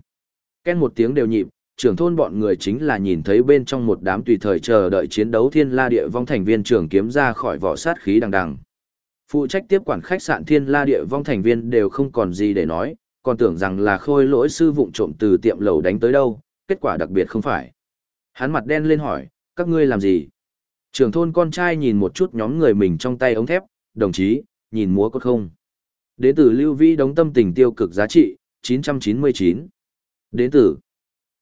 Ken một tiếng đều nhịp, trưởng thôn bọn người chính là nhìn thấy bên trong một đám tùy thời chờ đợi chiến đấu thiên la địa vong thành viên trưởng kiếm ra khỏi vỏ sát khí đằng đằng. Phụ trách tiếp quản khách sạn thiên la địa vong thành viên đều không còn gì để nói, còn tưởng rằng là khôi lỗi sư vụng trộm từ tiệm lầu đánh tới đâu, kết quả đặc biệt không phải. Hắn mặt đen lên hỏi, các ngươi làm gì? Trưởng thôn con trai nhìn một chút nhóm người mình trong tay ống thép, đồng chí, nhìn múa có không? Đến từ Lưu Vĩ đóng tâm tình tiêu cực giá trị, 999. Đến từ.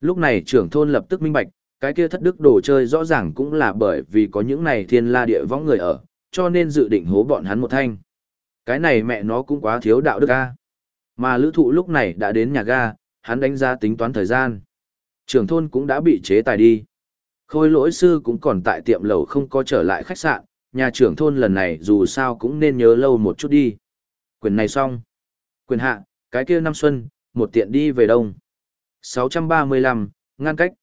Lúc này trưởng thôn lập tức minh bạch, cái kia thất đức đồ chơi rõ ràng cũng là bởi vì có những này thiên la địa võng người ở, cho nên dự định hố bọn hắn một thanh. Cái này mẹ nó cũng quá thiếu đạo đức a. Mà lữ thụ lúc này đã đến nhà ga, hắn đánh giá tính toán thời gian. Trưởng thôn cũng đã bị chế tài đi. Khôi lỗi sư cũng còn tại tiệm lầu không có trở lại khách sạn, nhà trưởng thôn lần này dù sao cũng nên nhớ lâu một chút đi. Quyền này xong. Quyền hạ, cái kia năm xuân, một tiện đi về đông. 635, ngăn cách.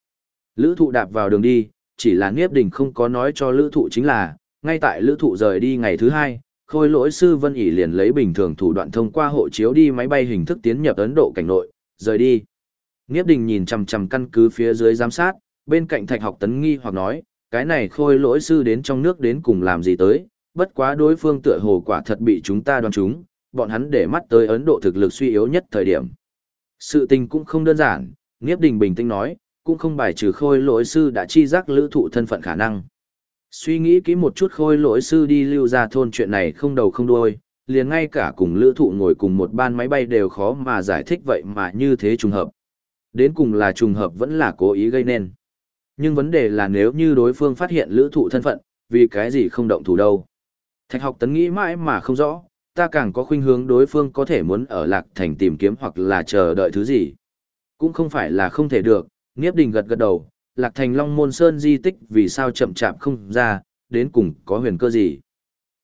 Lữ thụ đạp vào đường đi, chỉ là Niếp Đình không có nói cho lữ thụ chính là, ngay tại lữ thụ rời đi ngày thứ hai, khôi lỗi sư Vân ỉ liền lấy bình thường thủ đoạn thông qua hộ chiếu đi máy bay hình thức tiến nhập Ấn Độ cảnh nội, rời đi. Niếp Đình nhìn chằm chằm căn cứ phía dưới giám sát, bên cạnh Thạch Học Tấn nghi hoặc nói, cái này khôi lỗi sư đến trong nước đến cùng làm gì tới, bất quá đối phương tựa hồ quả thật bị chúng ta đoán chúng, bọn hắn để mắt tới Ấn Độ thực lực suy yếu nhất thời điểm. Sự tình cũng không đơn giản, Niếp Đình bình tĩnh nói, cũng không bài trừ khôi lỗi sư đã chi giác lữ thụ thân phận khả năng. Suy nghĩ kỹ một chút khôi lỗi sư đi lưu ra thôn chuyện này không đầu không đuôi, liền ngay cả cùng lữ thụ ngồi cùng một ban máy bay đều khó mà giải thích vậy mà như thế trùng hợp. Đến cùng là trùng hợp vẫn là cố ý gây nên. Nhưng vấn đề là nếu như đối phương phát hiện lữ thụ thân phận, vì cái gì không động thủ đâu. Thạch học tấn nghĩ mãi mà không rõ, ta càng có khuynh hướng đối phương có thể muốn ở lạc thành tìm kiếm hoặc là chờ đợi thứ gì. Cũng không phải là không thể được, Niếp Đình gật gật đầu, lạc thành Long Môn Sơn di tích vì sao chậm chạp không ra, đến cùng có huyền cơ gì.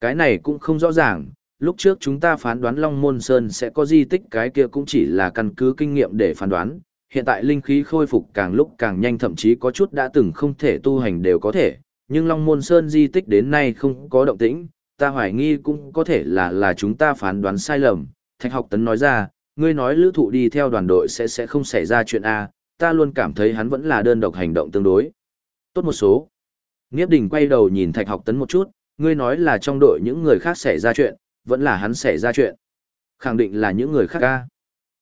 Cái này cũng không rõ ràng, lúc trước chúng ta phán đoán Long Môn Sơn sẽ có di tích cái kia cũng chỉ là căn cứ kinh nghiệm để phán đoán, hiện tại linh khí khôi phục càng lúc càng nhanh thậm chí có chút đã từng không thể tu hành đều có thể, nhưng Long Môn Sơn di tích đến nay không có động tĩnh, ta hoài nghi cũng có thể là là chúng ta phán đoán sai lầm. Thạch học tấn nói ra, ngươi nói lữ thụ đi theo đoàn đội sẽ sẽ không xảy ra chuyện A, ta luôn cảm thấy hắn vẫn là đơn độc hành động tương đối. Tốt một số. Nghiếp đình quay đầu nhìn thạch học tấn một chút, ngươi nói là trong đội những người khác xảy ra chuyện, vẫn là hắn xảy ra chuyện. Khẳng định là những người khác A.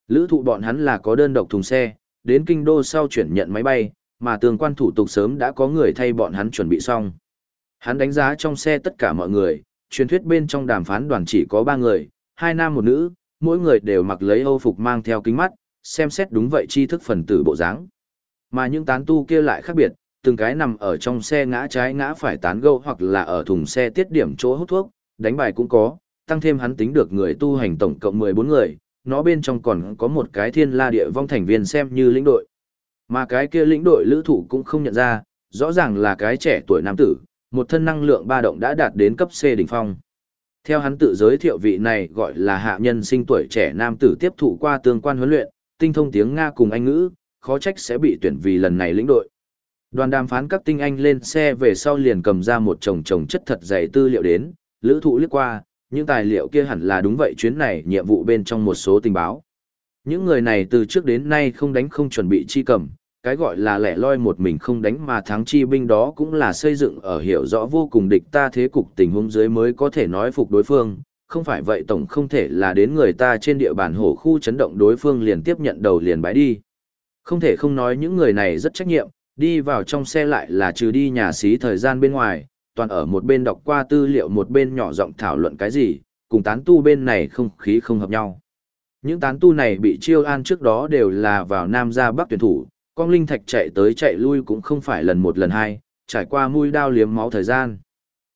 Lữ thụ bọn hắn là có đơn độc thùng xe, đến kinh đô sau chuyển nhận máy bay, mà tương quan thủ tục sớm đã có người thay bọn hắn chuẩn bị xong. Hắn đánh giá trong xe tất cả mọi người, truyền thuyết bên trong đàm phán đoàn chỉ có ba người, hai nam một nữ, mỗi người đều mặc lấy âu phục mang theo kính mắt, xem xét đúng vậy tri thức phần tử bộ dáng. Mà những tán tu kia lại khác biệt, từng cái nằm ở trong xe ngã trái ngã phải tán gẫu hoặc là ở thùng xe tiết điểm chỗ hút thuốc, đánh bài cũng có, tăng thêm hắn tính được người tu hành tổng cộng 14 người, nó bên trong còn có một cái thiên la địa vong thành viên xem như lĩnh đội. Mà cái kia lĩnh đội lữ thủ cũng không nhận ra, rõ ràng là cái trẻ tuổi nam tử, một thân năng lượng ba động đã đạt đến cấp C đỉnh phong. Theo hắn tự giới thiệu vị này gọi là hạ nhân sinh tuổi trẻ nam tử tiếp thụ qua tương quan huấn luyện, tinh thông tiếng Nga cùng Anh ngữ, khó trách sẽ bị tuyển vì lần này lĩnh đội. Đoàn đàm phán các tinh anh lên xe về sau liền cầm ra một chồng chồng chất thật dày tư liệu đến, lữ thụ liếc qua, những tài liệu kia hẳn là đúng vậy chuyến này nhiệm vụ bên trong một số tình báo. Những người này từ trước đến nay không đánh không chuẩn bị chi cầm, cái gọi là lẻ loi một mình không đánh mà thắng chi binh đó cũng là xây dựng ở hiểu rõ vô cùng địch ta thế cục tình huống dưới mới có thể nói phục đối phương, không phải vậy tổng không thể là đến người ta trên địa bàn hổ khu chấn động đối phương liền tiếp nhận đầu liền bãi đi. Không thể không nói những người này rất trách nhiệm, đi vào trong xe lại là trừ đi nhà xí thời gian bên ngoài, toàn ở một bên đọc qua tư liệu một bên nhỏ giọng thảo luận cái gì, cùng tán tu bên này không khí không hợp nhau. Những tán tu này bị chiêu an trước đó đều là vào Nam ra Bắc tuyển thủ, con linh thạch chạy tới chạy lui cũng không phải lần một lần hai, trải qua mũi đao liếm máu thời gian.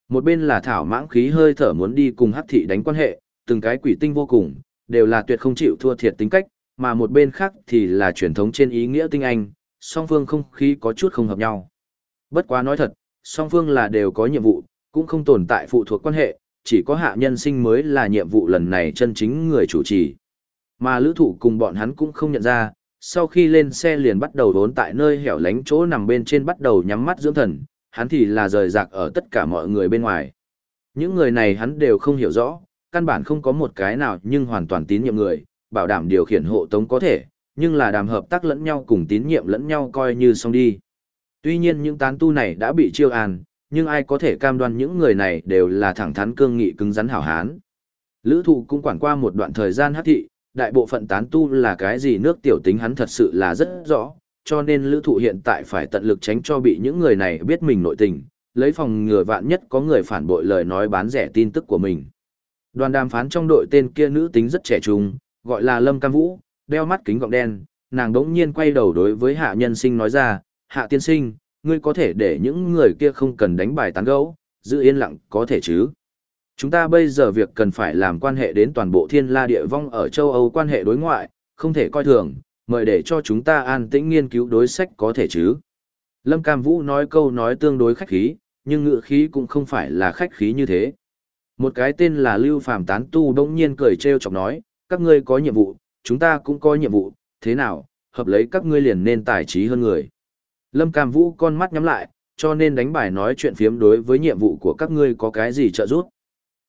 Một bên là thảo mãng khí hơi thở muốn đi cùng hắc thị đánh quan hệ, từng cái quỷ tinh vô cùng, đều là tuyệt không chịu thua thiệt tính cách, mà một bên khác thì là truyền thống trên ý nghĩa tinh anh, song phương không khí có chút không hợp nhau. Bất quá nói thật, song phương là đều có nhiệm vụ, cũng không tồn tại phụ thuộc quan hệ, chỉ có hạ nhân sinh mới là nhiệm vụ lần này chân chính người chủ trì. Mà lữ thủ cùng bọn hắn cũng không nhận ra, sau khi lên xe liền bắt đầu vốn tại nơi hẻo lánh chỗ nằm bên trên bắt đầu nhắm mắt dưỡng thần, hắn thì là rời rạc ở tất cả mọi người bên ngoài. Những người này hắn đều không hiểu rõ, căn bản không có một cái nào nhưng hoàn toàn tín nhiệm người, bảo đảm điều khiển hộ tống có thể, nhưng là đàm hợp tác lẫn nhau cùng tín nhiệm lẫn nhau coi như xong đi. Tuy nhiên những tán tu này đã bị chiêu an, nhưng ai có thể cam đoan những người này đều là thẳng thắn cương nghị cứng rắn hảo hán. Lữ thụ cũng quản qua một đoạn thời gian hát thị, đại bộ phận tán tu là cái gì nước tiểu tính hắn thật sự là rất rõ, cho nên lữ thụ hiện tại phải tận lực tránh cho bị những người này biết mình nội tình, lấy phòng ngừa vạn nhất có người phản bội lời nói bán rẻ tin tức của mình. Đoàn đàm phán trong đội tên kia nữ tính rất trẻ trung, gọi là Lâm Cam Vũ, đeo mắt kính gọng đen, nàng đống nhiên quay đầu đối với hạ nhân sinh nói ra, hạ tiên sinh, ngươi có thể để những người kia không cần đánh bài tán gấu, giữ yên lặng có thể chứ. Chúng ta bây giờ việc cần phải làm quan hệ đến toàn bộ thiên la địa vong ở châu Âu quan hệ đối ngoại, không thể coi thường, mời để cho chúng ta an tĩnh nghiên cứu đối sách có thể chứ. Lâm Cam Vũ nói câu nói tương đối khách khí, nhưng ngựa khí cũng không phải là khách khí như thế. Một cái tên là Lưu Phàm Tán Tu bỗng nhiên cười trêu chọc nói, các ngươi có nhiệm vụ, chúng ta cũng có nhiệm vụ, thế nào, hợp lấy các ngươi liền nên tài trí hơn người. Lâm Cam Vũ con mắt nhắm lại, cho nên đánh bài nói chuyện phiếm đối với nhiệm vụ của các ngươi có cái gì trợ giúp.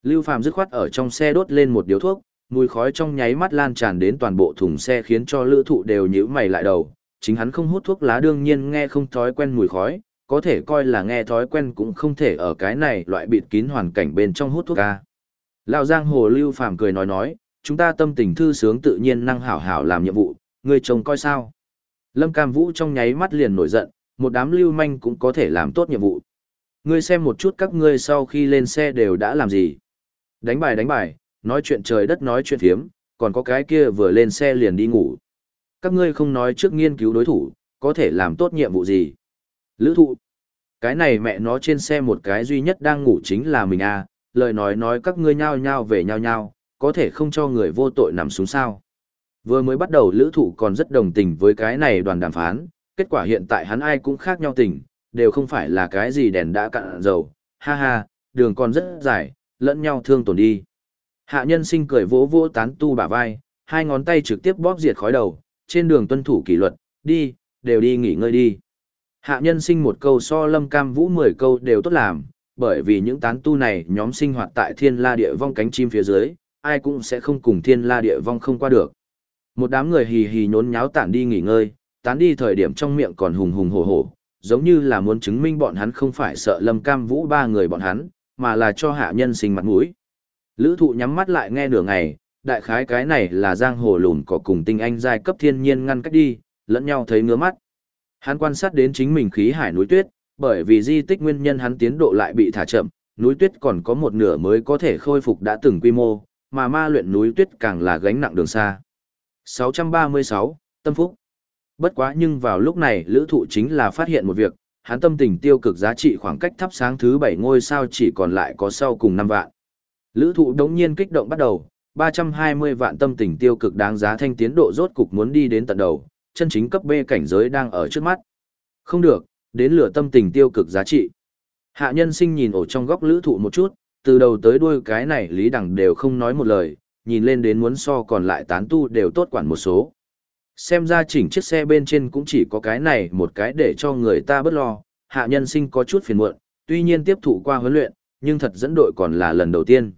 Lưu Phàm dứt khoát ở trong xe đốt lên một điếu thuốc, mùi khói trong nháy mắt lan tràn đến toàn bộ thùng xe khiến cho lữ thụ đều nhíu mày lại đầu. Chính hắn không hút thuốc lá đương nhiên nghe không thói quen mùi khói, có thể coi là nghe thói quen cũng không thể ở cái này loại bịt kín hoàn cảnh bên trong hút thuốc ca. Lão Giang Hồ Lưu Phàm cười nói nói, chúng ta tâm tình thư sướng tự nhiên năng hảo hảo làm nhiệm vụ, người chồng coi sao. Lâm Cam Vũ trong nháy mắt liền nổi giận, một đám lưu manh cũng có thể làm tốt nhiệm vụ. Ngươi xem một chút các ngươi sau khi lên xe đều đã làm gì. Đánh bài đánh bài, nói chuyện trời đất nói chuyện thiếm, còn có cái kia vừa lên xe liền đi ngủ. Các ngươi không nói trước nghiên cứu đối thủ, có thể làm tốt nhiệm vụ gì. Lữ thụ. Cái này mẹ nó trên xe một cái duy nhất đang ngủ chính là mình à, lời nói nói các ngươi nhao nhao về nhao nhao, có thể không cho người vô tội nằm xuống sao. Vừa mới bắt đầu lữ thụ còn rất đồng tình với cái này đoàn đàm phán, kết quả hiện tại hắn ai cũng khác nhau tình, đều không phải là cái gì đèn đã cạn dầu, ha ha, đường còn rất dài, lẫn nhau thương tổn đi. Hạ nhân sinh cười vỗ vỗ tán tu bả vai, hai ngón tay trực tiếp bóp diệt khói đầu, trên đường tuân thủ kỷ luật, đi, đều đi nghỉ ngơi đi. Hạ nhân sinh một câu so lâm cam vũ mười câu đều tốt làm, bởi vì những tán tu này nhóm sinh hoạt tại thiên la địa vong cánh chim phía dưới, ai cũng sẽ không cùng thiên la địa vong không qua được. Một đám người hì hì nhốn nháo tản đi nghỉ ngơi, tán đi thời điểm trong miệng còn hùng hùng hổ hổ, giống như là muốn chứng minh bọn hắn không phải sợ lâm cam vũ ba người bọn hắn, mà là cho hạ nhân sinh mặt mũi. Lữ thụ nhắm mắt lại nghe nửa ngày, đại khái cái này là giang hồ lùn có cùng tinh anh giai cấp thiên nhiên ngăn cách đi, lẫn nhau thấy ngứa mắt. Hắn quan sát đến chính mình khí hải núi tuyết, bởi vì di tích nguyên nhân hắn tiến độ lại bị thả chậm, núi tuyết còn có một nửa mới có thể khôi phục đã từng quy mô, mà ma luyện núi tuyết càng là gánh nặng đường xa. 636, Tâm Phúc Bất quá nhưng vào lúc này lữ thụ chính là phát hiện một việc, hắn tâm tình tiêu cực giá trị khoảng cách thắp sáng thứ 7 ngôi sao chỉ còn lại có sau cùng 5 vạn. Lữ thụ đống nhiên kích động bắt đầu, 320 vạn tâm tình tiêu cực đáng giá thanh tiến độ rốt cục muốn đi đến tận đầu, chân chính cấp B cảnh giới đang ở trước mắt. Không được, đến lửa tâm tình tiêu cực giá trị. Hạ nhân sinh nhìn ổ trong góc lữ thụ một chút, từ đầu tới đuôi cái này lý đẳng đều không nói một lời, nhìn lên đến muốn so còn lại tán tu đều tốt quản một số. Xem ra chỉnh chiếc xe bên trên cũng chỉ có cái này một cái để cho người ta bất lo, hạ nhân sinh có chút phiền muộn, tuy nhiên tiếp thụ qua huấn luyện, nhưng thật dẫn đội còn là lần đầu tiên.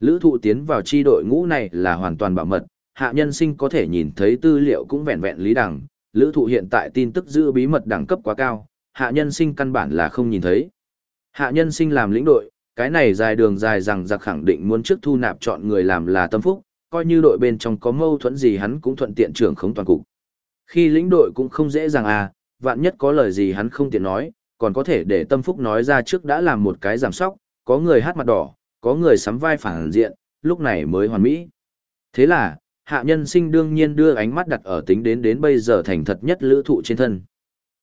Lữ thụ tiến vào chi đội ngũ này là hoàn toàn bảo mật, hạ nhân sinh có thể nhìn thấy tư liệu cũng vẹn vẹn lý đẳng, lữ thụ hiện tại tin tức giữ bí mật đẳng cấp quá cao, hạ nhân sinh căn bản là không nhìn thấy. Hạ nhân sinh làm lĩnh đội, cái này dài đường dài rằng giặc khẳng định muốn trước thu nạp chọn người làm là tâm phúc, coi như đội bên trong có mâu thuẫn gì hắn cũng thuận tiện trưởng khống toàn cục. Khi lĩnh đội cũng không dễ dàng à, vạn nhất có lời gì hắn không tiện nói, còn có thể để tâm phúc nói ra trước đã làm một cái giảm sóc, có người hát mặt đỏ, có người sắm vai phản diện, lúc này mới hoàn mỹ. Thế là, hạ nhân sinh đương nhiên đưa ánh mắt đặt ở tính đến đến bây giờ thành thật nhất lữ thụ trên thân.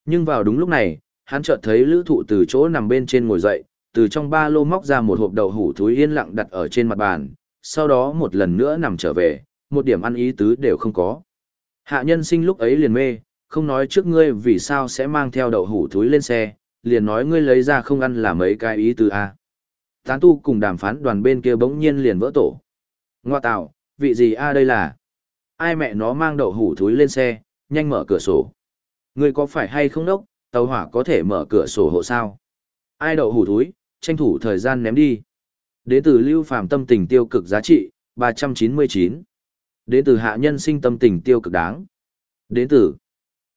Nhưng vào đúng lúc này, hắn chợt thấy lữ thụ từ chỗ nằm bên trên ngồi dậy, từ trong ba lô móc ra một hộp đậu hủ thúi yên lặng đặt ở trên mặt bàn, sau đó một lần nữa nằm trở về, một điểm ăn ý tứ đều không có. Hạ nhân sinh lúc ấy liền mê, không nói trước ngươi vì sao sẽ mang theo đậu hủ thúi lên xe, liền nói ngươi lấy ra không ăn là mấy cái ý tứ A. Tán tu cùng đàm phán đoàn bên kia bỗng nhiên liền vỡ tổ. Ngoa tạo, vị gì A đây là? Ai mẹ nó mang đậu hủ thúi lên xe, nhanh mở cửa sổ. Ngươi có phải hay không đốc, tàu hỏa có thể mở cửa sổ hộ sao? Ai đậu hủ thúi, tranh thủ thời gian ném đi. Đến từ lưu phàm tâm tình tiêu cực giá trị, 399. Đến từ hạ nhân sinh tâm tình tiêu cực đáng. Đến từ,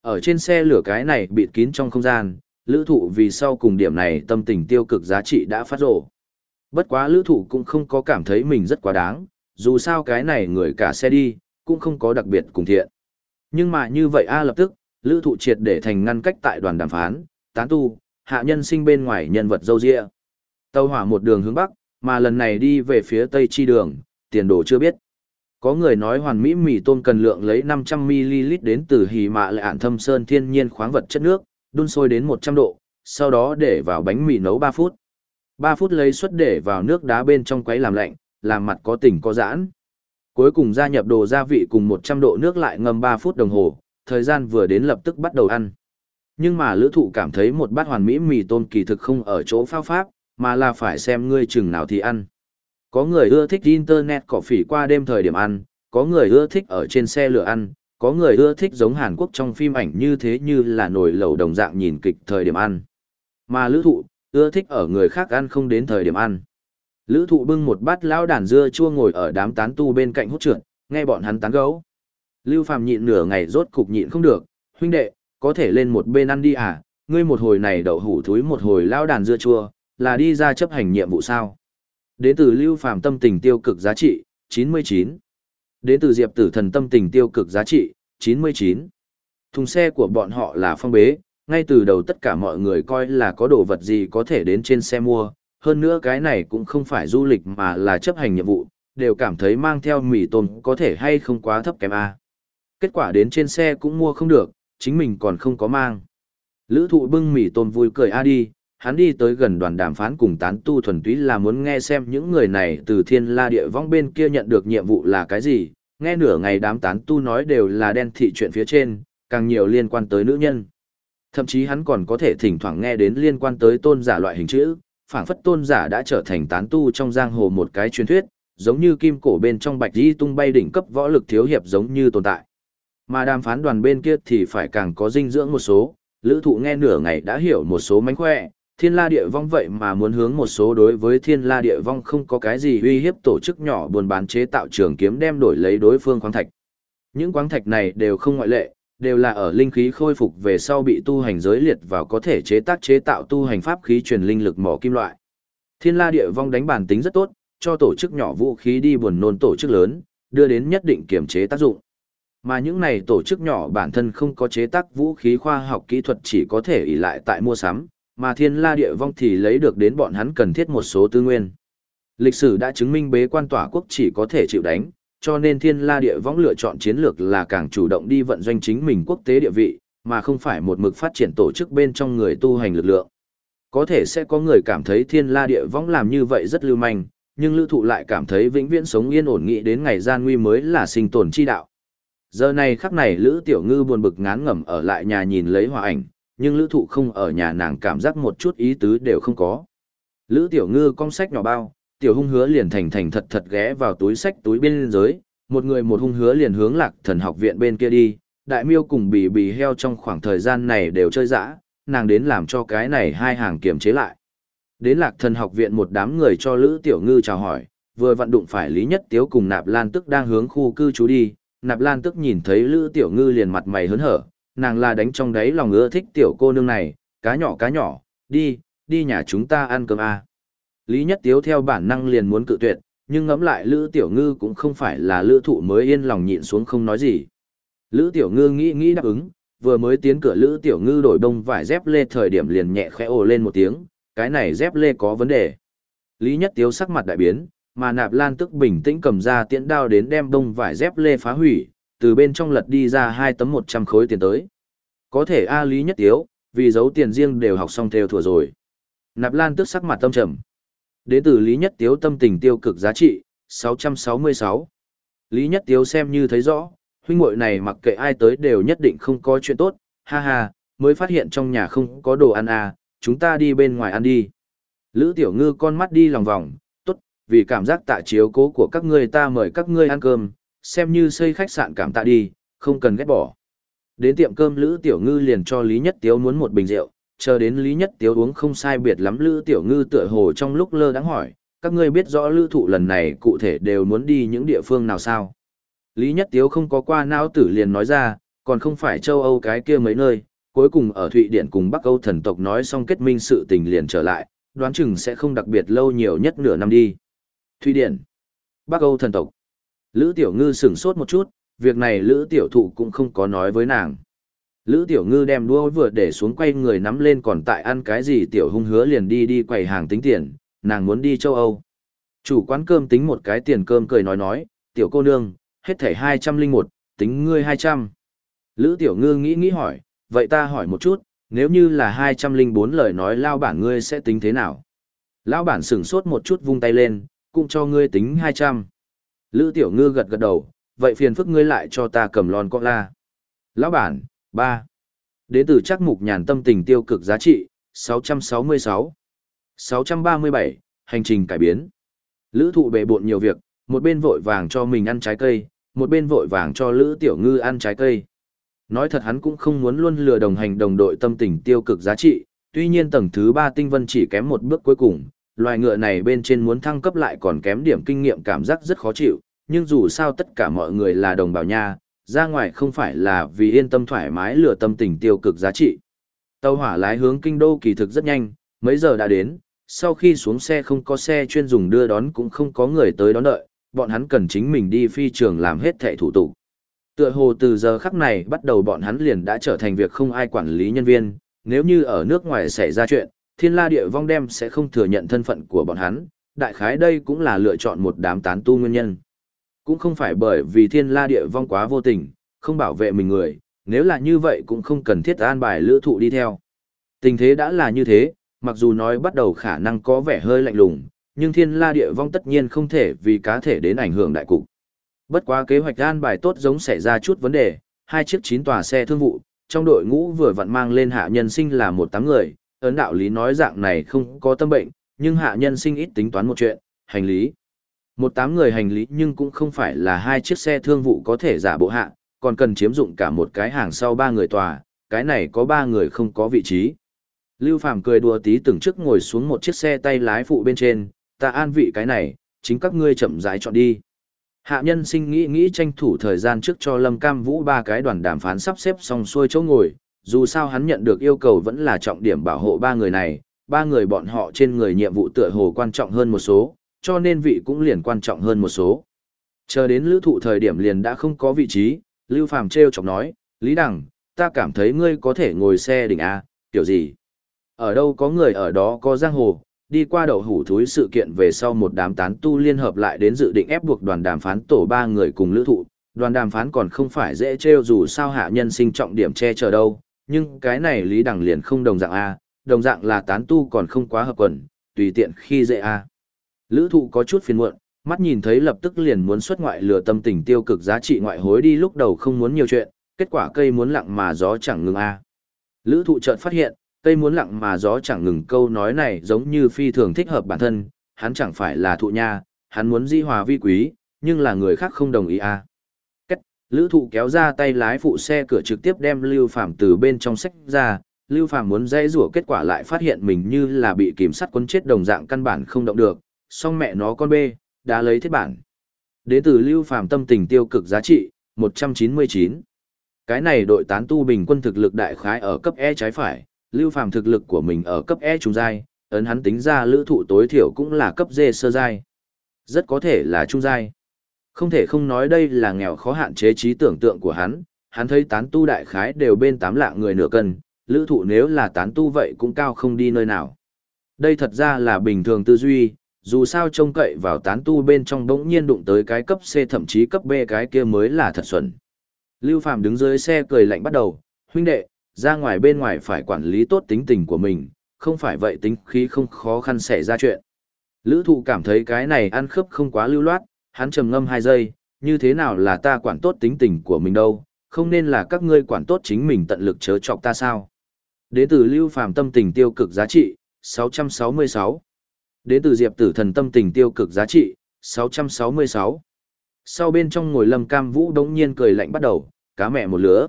ở trên xe lửa cái này bịt kín trong không gian, lữ thụ vì sau cùng điểm này tâm tình tiêu cực giá trị đã phát rổ. Bất quá lữ thụ cũng không có cảm thấy mình rất quá đáng, dù sao cái này người cả xe đi, cũng không có đặc biệt cùng thiện. Nhưng mà như vậy A à lập tức, lữ thụ triệt để thành ngăn cách tại đoàn đàm phán, tán tu, hạ nhân sinh bên ngoài nhân vật dâu dịa. Tàu hỏa một đường hướng bắc, mà lần này đi về phía tây chi đường, tiền đồ chưa biết. Có người nói hoàn mỹ mì tôm cần lượng lấy 500ml đến từ hì mạ lại ản thâm sơn thiên nhiên khoáng vật chất nước, đun sôi đến 100 độ, sau đó để vào bánh mì nấu 3 phút. 3 phút lấy suất để vào nước đá bên trong quấy làm lạnh, làm mặt có tỉnh có giãn. Cuối cùng gia nhập đồ gia vị cùng 100 độ nước lại ngâm 3 phút đồng hồ, thời gian vừa đến lập tức bắt đầu ăn. Nhưng mà lữ thụ cảm thấy một bát hoàn mỹ mì tôm kỳ thực không ở chỗ phao pháp, mà là phải xem ngươi chừng nào thì ăn. Có người ưa thích internet cỏ phỉ qua đêm thời điểm ăn, có người ưa thích ở trên xe lửa ăn, có người ưa thích giống Hàn Quốc trong phim ảnh như thế như là nồi lẩu đồng dạng nhìn kịch thời điểm ăn. Mà lữ thụ, ưa thích ở người khác ăn không đến thời điểm ăn. Lữ thụ bưng một bát lão đàn dưa chua ngồi ở đám tán tu bên cạnh hút trượt, nghe bọn hắn tán gấu. Lưu Phàm nhịn nửa ngày rốt cục nhịn không được, huynh đệ, có thể lên một bên ăn đi à, ngươi một hồi này đậu hủ thúi một hồi lão đàn dưa chua, là đi ra chấp hành nhiệm vụ sao. Đến từ Lưu Phàm tâm tình tiêu cực giá trị, 99. Đến từ Diệp Tử Thần tâm tình tiêu cực giá trị, 99. Thùng xe của bọn họ là phong bế, ngay từ đầu tất cả mọi người coi là có đồ vật gì có thể đến trên xe mua, hơn nữa cái này cũng không phải du lịch mà là chấp hành nhiệm vụ, đều cảm thấy mang theo mì tôm có thể hay không quá thấp kém A. Kết quả đến trên xe cũng mua không được, chính mình còn không có mang. Lữ thụ bưng mì tôm vui cười A đi, hắn đi tới gần đoàn đàm phán cùng tán tu thuần túy là muốn nghe xem những người này từ thiên la địa vong bên kia nhận được nhiệm vụ là cái gì, nghe nửa ngày đám tán tu nói đều là đen thị chuyện phía trên, càng nhiều liên quan tới nữ nhân. Thậm chí hắn còn có thể thỉnh thoảng nghe đến liên quan tới tôn giả loại hình chữ, phảng phất tôn giả đã trở thành tán tu trong giang hồ một cái truyền thuyết, giống như kim cổ bên trong bạch di tung bay đỉnh cấp võ lực thiếu hiệp giống như tồn tại. Mà đàm phán đoàn bên kia thì phải càng có dinh dưỡng một số, lữ thụ nghe nửa ngày đã hiểu một số mánh khỏe, thiên la địa vong vậy mà muốn hướng một số đối với thiên la địa vong không có cái gì uy hiếp tổ chức nhỏ buôn bán chế tạo trường kiếm đem đổi lấy đối phương khoáng thạch. Những khoáng thạch này đều không ngoại lệ, đều là ở linh khí khôi phục về sau bị tu hành giới liệt vào có thể chế tác chế tạo tu hành pháp khí truyền linh lực mỏ kim loại. Thiên la địa vong đánh bản tính rất tốt, cho tổ chức nhỏ vũ khí đi buồn nôn tổ chức lớn, đưa đến nhất định kiểm chế tác dụng. Mà những này tổ chức nhỏ bản thân không có chế tác vũ khí khoa học kỹ thuật chỉ có thể ỷ lại tại mua sắm, mà thiên la địa vong thì lấy được đến bọn hắn cần thiết một số tư nguyên. Lịch sử đã chứng minh bế quan tỏa quốc chỉ có thể chịu đánh, cho nên thiên la địa vong lựa chọn chiến lược là càng chủ động đi vận doanh chính mình quốc tế địa vị, mà không phải một mực phát triển tổ chức bên trong người tu hành lực lượng. Có thể sẽ có người cảm thấy thiên la địa vong làm như vậy rất lưu manh, nhưng lữ thụ lại cảm thấy vĩnh viễn sống yên ổn nghĩ đến ngày gian nguy mới là sinh tồn chi đạo. Giờ này khắc này lữ tiểu ngư buồn bực ngán ngẩm ở lại nhà nhìn lấy hòa ảnh, nhưng lữ thụ không ở nhà nàng cảm giác một chút ý tứ đều không có. Lữ tiểu ngư cong sách nhỏ bao, tiểu hung hứa liền thành thành thật thật ghé vào túi sách túi bên dưới, một người một hung hứa liền hướng lạc thần học viện bên kia đi, đại miêu cùng bì bì heo trong khoảng thời gian này đều chơi dã, nàng đến làm cho cái này hai hàng kiềm chế lại. Đến lạc thần học viện một đám người cho Lữ Tiểu Ngư chào hỏi, vừa vận đụng phải Lý Nhất Tiếu cùng Nạp Lan Tức đang hướng khu cư trú đi, Nạp Lan Tức nhìn thấy Lữ Tiểu Ngư liền mặt mày hớn hở, nàng là đánh trong đáy lòng ưa thích tiểu cô nương này, cá nhỏ cá nhỏ, đi, đi nhà chúng ta ăn cơm à. Lý Nhất Tiếu theo bản năng liền muốn cự tuyệt, nhưng ngẫm lại Lữ Tiểu Ngư cũng không phải là Lữ Thụ mới yên lòng nhịn xuống không nói gì. Lữ Tiểu Ngư nghĩ nghĩ đáp ứng, vừa mới tiến cửa Lữ Tiểu Ngư đổi đông vải dép lê thời điểm liền nhẹ khẽ ồ lên một tiếng, cái này dép lê có vấn đề. Lý Nhất Tiếu sắc mặt đại biến, mà Nạp Lan tức bình tĩnh cầm ra tiễn đao đến đem đông vải dép lê phá hủy, từ bên trong lật đi ra hai tấm 100 khối tiền tới. Có thể A Lý Nhất Tiếu, vì giấu tiền riêng đều học xong theo thừa rồi. Nạp Lan tức sắc mặt tâm trầm. Đến từ Lý Nhất Tiếu tâm tình tiêu cực giá trị, 666. Lý Nhất Tiếu xem như thấy rõ, huynh muội này mặc kệ ai tới đều nhất định không có chuyện tốt, ha ha, mới phát hiện trong nhà không có đồ ăn à, chúng ta đi bên ngoài ăn đi. Lữ Tiểu Ngư con mắt đi lòng vòng, tốt, vì cảm giác tạ chiếu cố của các ngươi ta mời các ngươi ăn cơm, xem như xây khách sạn cảm tạ đi, không cần ghét bỏ. Đến tiệm cơm Lữ Tiểu Ngư liền cho Lý Nhất Tiếu muốn một bình rượu, chờ đến Lý Nhất Tiếu uống không sai biệt lắm Lữ Tiểu Ngư tựa hồ trong lúc lơ đãng hỏi, các ngươi biết rõ Lữ Thụ lần này cụ thể đều muốn đi những địa phương nào sao? Lý Nhất Tiếu không có qua não tử liền nói ra, còn không phải châu Âu cái kia mấy nơi, cuối cùng ở Thụy Điển cùng Bắc Âu thần tộc nói xong kết minh sự tình liền trở lại, đoán chừng sẽ không đặc biệt lâu nhiều nhất nửa năm đi. Thụy Điển, Bắc Âu thần tộc. Lữ Tiểu Ngư sửng sốt một chút, việc này Lữ Tiểu Thụ cũng không có nói với nàng. Lữ Tiểu Ngư đem đua vừa để xuống quay người nắm lên còn tại ăn cái gì Tiểu Hung hứa liền đi đi quầy hàng tính tiền, nàng muốn đi châu Âu. Chủ quán cơm tính một cái tiền cơm cười nói nói, Tiểu cô nương, hết thẻ 201, tính ngươi 200. Lữ Tiểu Ngư nghĩ nghĩ hỏi, vậy ta hỏi một chút, nếu như là 204 lời nói lao bản ngươi sẽ tính thế nào? Lão bản sửng sốt một chút vung tay lên, cũng cho ngươi tính 200. Lữ Tiểu Ngư gật gật đầu, vậy phiền phức ngươi lại cho ta cầm lon cola. Lão bản, 3. Đến từ chắc mục nhàn tâm tình tiêu cực giá trị, 666. 637, hành trình cải biến. Lữ thụ bề bộn nhiều việc, một bên vội vàng cho mình ăn trái cây, một bên vội vàng cho Lữ Tiểu Ngư ăn trái cây. Nói thật hắn cũng không muốn luôn lừa đồng hành đồng đội tâm tình tiêu cực giá trị, tuy nhiên tầng thứ 3 tinh vân chỉ kém một bước cuối cùng, loài ngựa này bên trên muốn thăng cấp lại còn kém điểm kinh nghiệm cảm giác rất khó chịu, nhưng dù sao tất cả mọi người là đồng bào nha, ra ngoài không phải là vì yên tâm thoải mái lừa tâm tình tiêu cực giá trị. Tàu hỏa lái hướng kinh đô kỳ thực rất nhanh, mấy giờ đã đến, sau khi xuống xe không có xe chuyên dùng đưa đón cũng không có người tới đón đợi, bọn hắn cần chính mình đi phi trường làm hết thẻ thủ tục. Tựa hồ từ giờ khắc này bắt đầu bọn hắn liền đã trở thành việc không ai quản lý nhân viên, nếu như ở nước ngoài xảy ra chuyện, thiên la địa vong đem sẽ không thừa nhận thân phận của bọn hắn, đại khái đây cũng là lựa chọn một đám tán tu nguyên nhân. Cũng không phải bởi vì thiên la địa vong quá vô tình, không bảo vệ mình người, nếu là như vậy cũng không cần thiết an bài lữ thụ đi theo. Tình thế đã là như thế, mặc dù nói bắt đầu khả năng có vẻ hơi lạnh lùng, nhưng thiên la địa vong tất nhiên không thể vì cá thể đến ảnh hưởng đại cục. Bất quá kế hoạch an bài tốt giống xảy ra chút vấn đề, hai chiếc chín tòa xe thương vụ, trong đội ngũ vừa vặn mang lên hạ nhân sinh là một tám người, ấn đạo lý nói dạng này không có tâm bệnh, nhưng hạ nhân sinh ít tính toán một chuyện, hành lý. Một tám người hành lý nhưng cũng không phải là hai chiếc xe thương vụ có thể giả bộ hạ, còn cần chiếm dụng cả một cái hàng sau ba người tòa, cái này có ba người không có vị trí. Lưu Phàm cười đùa tí từng trước ngồi xuống một chiếc xe tay lái phụ bên trên, ta an vị cái này, chính các ngươi chậm rãi chọn đi. Hạ nhân sinh nghĩ nghĩ tranh thủ thời gian trước cho Lâm Cam Vũ ba cái đoàn đàm phán sắp xếp xong xuôi chỗ ngồi, dù sao hắn nhận được yêu cầu vẫn là trọng điểm bảo hộ ba người này, ba người bọn họ trên người nhiệm vụ tựa hồ quan trọng hơn một số, cho nên vị cũng liền quan trọng hơn một số. Chờ đến lữ thụ thời điểm liền đã không có vị trí, Lưu Phàm treo chọc nói, Lý Đằng, ta cảm thấy ngươi có thể ngồi xe đỉnh A, kiểu gì? Ở đâu có người ở đó có giang hồ, đi qua đầu hủ thúi sự kiện về sau một đám tán tu liên hợp lại đến dự định ép buộc đoàn đàm phán tổ ba người cùng lữ thụ. Đoàn đàm phán còn không phải dễ trêu dù sao hạ nhân sinh trọng điểm che chở đâu, nhưng cái này Lý Đằng liền không đồng dạng A, đồng dạng là tán tu còn không quá hợp quần, tùy tiện khi dễ A. Lữ thụ có chút phiền muộn, mắt nhìn thấy lập tức liền muốn xuất ngoại lừa tâm tình tiêu cực giá trị ngoại hối đi lúc đầu không muốn nhiều chuyện, kết quả cây muốn lặng mà gió chẳng ngừng A. Lữ thụ chợt phát hiện, cây muốn lặng mà gió chẳng ngừng câu nói này giống như phi thường thích hợp bản thân, hắn chẳng phải là thụ nha, hắn muốn di hòa vi quý, nhưng là người khác không đồng ý a lữ thụ kéo ra tay lái phụ xe cửa trực tiếp đem Lưu Phàm từ bên trong sách ra, Lưu Phàm muốn dây rủa kết quả lại phát hiện mình như là bị kiểm sát quân chết đồng dạng căn bản không động được, song mẹ nó con bê, đã lấy thiết bản. Đến từ Lưu Phàm tâm tình tiêu cực giá trị, 199. Cái này đội tán tu bình quân thực lực đại khái ở cấp E trái phải, Lưu Phàm thực lực của mình ở cấp E trung giai, ấn hắn tính ra lữ thụ tối thiểu cũng là cấp D sơ giai. Rất có thể là trung giai. Không thể không nói đây là nghèo khó hạn chế trí tưởng tượng của hắn, hắn thấy tán tu đại khái đều bên tám lạng người nửa cân, lữ thụ nếu là tán tu vậy cũng cao không đi nơi nào. Đây thật ra là bình thường tư duy, dù sao trông cậy vào tán tu bên trong đống nhiên đụng tới cái cấp C thậm chí cấp B cái kia mới là thật xuẩn. Lưu Phạm đứng dưới xe cười lạnh bắt đầu, huynh đệ, ra ngoài bên ngoài phải quản lý tốt tính tình của mình, không phải vậy tính khí không khó khăn xảy ra chuyện. Lữ thụ cảm thấy cái này ăn khớp không quá lưu loát, hắn trầm ngâm hai giây, như thế nào là ta quản tốt tính tình của mình đâu, không nên là các ngươi quản tốt chính mình tận lực chớ chọc ta sao. Đến từ Lưu Phàm tâm tình tiêu cực giá trị, 666. Đến từ Diệp Tử Thần tâm tình tiêu cực giá trị, 666. Sau bên trong ngồi Lâm Cam Vũ đống nhiên cười lạnh bắt đầu, cá mẹ một lứa.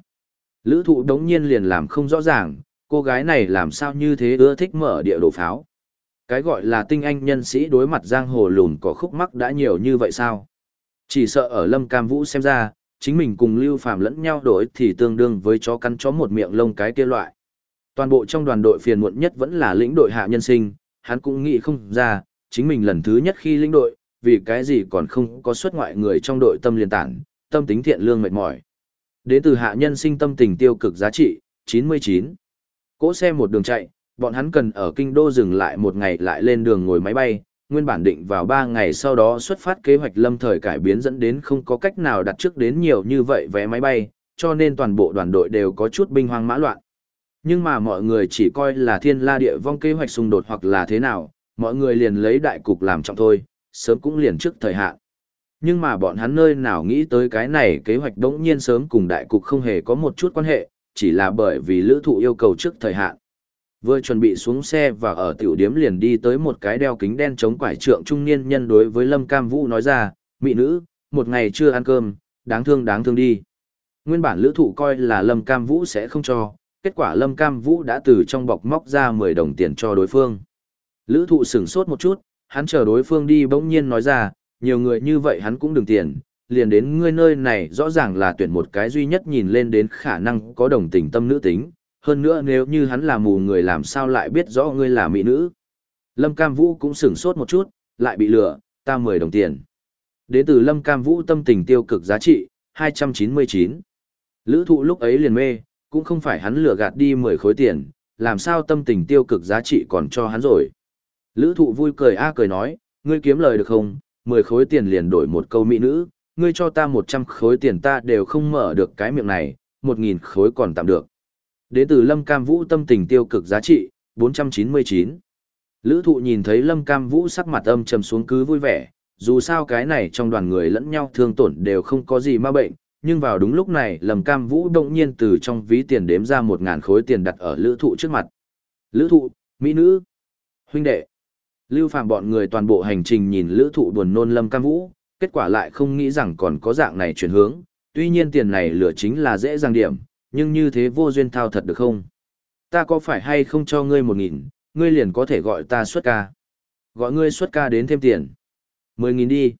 Lữ thụ đống nhiên liền làm không rõ ràng, cô gái này làm sao như thế ưa thích mở địa đồ pháo. Cái gọi là tinh anh nhân sĩ đối mặt giang hồ lùn có khúc mắc đã nhiều như vậy sao? Chỉ sợ ở Lâm Cam Vũ xem ra, chính mình cùng Lưu Phàm lẫn nhau đổi thì tương đương với chó cắn chó một miệng lông cái kia loại. Toàn bộ trong đoàn đội phiền muộn nhất vẫn là lĩnh đội hạ nhân sinh, hắn cũng nghĩ không ra, chính mình lần thứ nhất khi lĩnh đội, vì cái gì còn không có xuất ngoại người trong đội tâm liên tản, tâm tính thiện lương mệt mỏi. Đến từ hạ nhân sinh tâm tình tiêu cực giá trị, 99. Cỗ xe một đường chạy, bọn hắn cần ở kinh đô dừng lại một ngày lại lên đường ngồi máy bay, nguyên bản định vào 3 ngày sau đó xuất phát kế hoạch lâm thời cải biến dẫn đến không có cách nào đặt trước đến nhiều như vậy vé máy bay, cho nên toàn bộ đoàn đội đều có chút binh hoang mã loạn. Nhưng mà mọi người chỉ coi là thiên la địa vong kế hoạch xung đột hoặc là thế nào, mọi người liền lấy đại cục làm trọng thôi, sớm cũng liền trước thời hạn. Nhưng mà bọn hắn nơi nào nghĩ tới cái này kế hoạch đống nhiên sớm cùng đại cục không hề có một chút quan hệ, chỉ là bởi vì lữ thụ yêu cầu trước thời hạn. Vừa chuẩn bị xuống xe và ở tiểu điếm liền đi tới một cái đeo kính đen chống quải trượng trung niên nhân đối với Lâm Cam Vũ nói ra, mỹ nữ, một ngày chưa ăn cơm, đáng thương đáng thương đi. Nguyên bản lữ thụ coi là Lâm Cam Vũ sẽ không cho, kết quả Lâm Cam Vũ đã từ trong bọc móc ra 10 đồng tiền cho đối phương. Lữ thụ sửng sốt một chút, hắn chờ đối phương đi bỗng nhiên nói ra, nhiều người như vậy hắn cũng đừng tiền, liền đến ngươi nơi này rõ ràng là tuyển một cái duy nhất nhìn lên đến khả năng có đồng tình tâm nữ tính, hơn nữa nếu như hắn là mù người làm sao lại biết rõ ngươi là mỹ nữ. Lâm Cam Vũ cũng sửng sốt một chút, lại bị lừa, ta 10 đồng tiền. Đến từ Lâm Cam Vũ tâm tình tiêu cực giá trị, 299. Lữ thụ lúc ấy liền mê, cũng không phải hắn lừa gạt đi 10 khối tiền, làm sao tâm tình tiêu cực giá trị còn cho hắn rồi. Lữ thụ vui cười a cười nói, ngươi kiếm lời được không, 10 khối tiền liền đổi một câu mỹ nữ, ngươi cho ta 100 khối tiền ta đều không mở được cái miệng này, 1.000 khối còn tạm được. Đến từ Lâm Cam Vũ tâm tình tiêu cực giá trị, 499. Lữ thụ nhìn thấy Lâm Cam Vũ sắc mặt âm trầm xuống cứ vui vẻ, dù sao cái này trong đoàn người lẫn nhau thương tổn đều không có gì ma bệnh, nhưng vào đúng lúc này Lâm Cam Vũ động nhiên từ trong ví tiền đếm ra 1.000 khối tiền đặt ở lữ thụ trước mặt. Lữ thụ, mỹ nữ, huynh đệ. Lưu Phạm bọn người toàn bộ hành trình nhìn lữ thụ buồn nôn Lâm Cam Vũ, kết quả lại không nghĩ rằng còn có dạng này chuyển hướng, tuy nhiên tiền này lửa chính là dễ dàng điểm, nhưng như thế vô duyên thao thật được không? Ta có phải hay không cho ngươi một nghìn, ngươi liền có thể gọi ta xuất ca. Gọi ngươi xuất ca đến thêm tiền. Mười nghìn đi.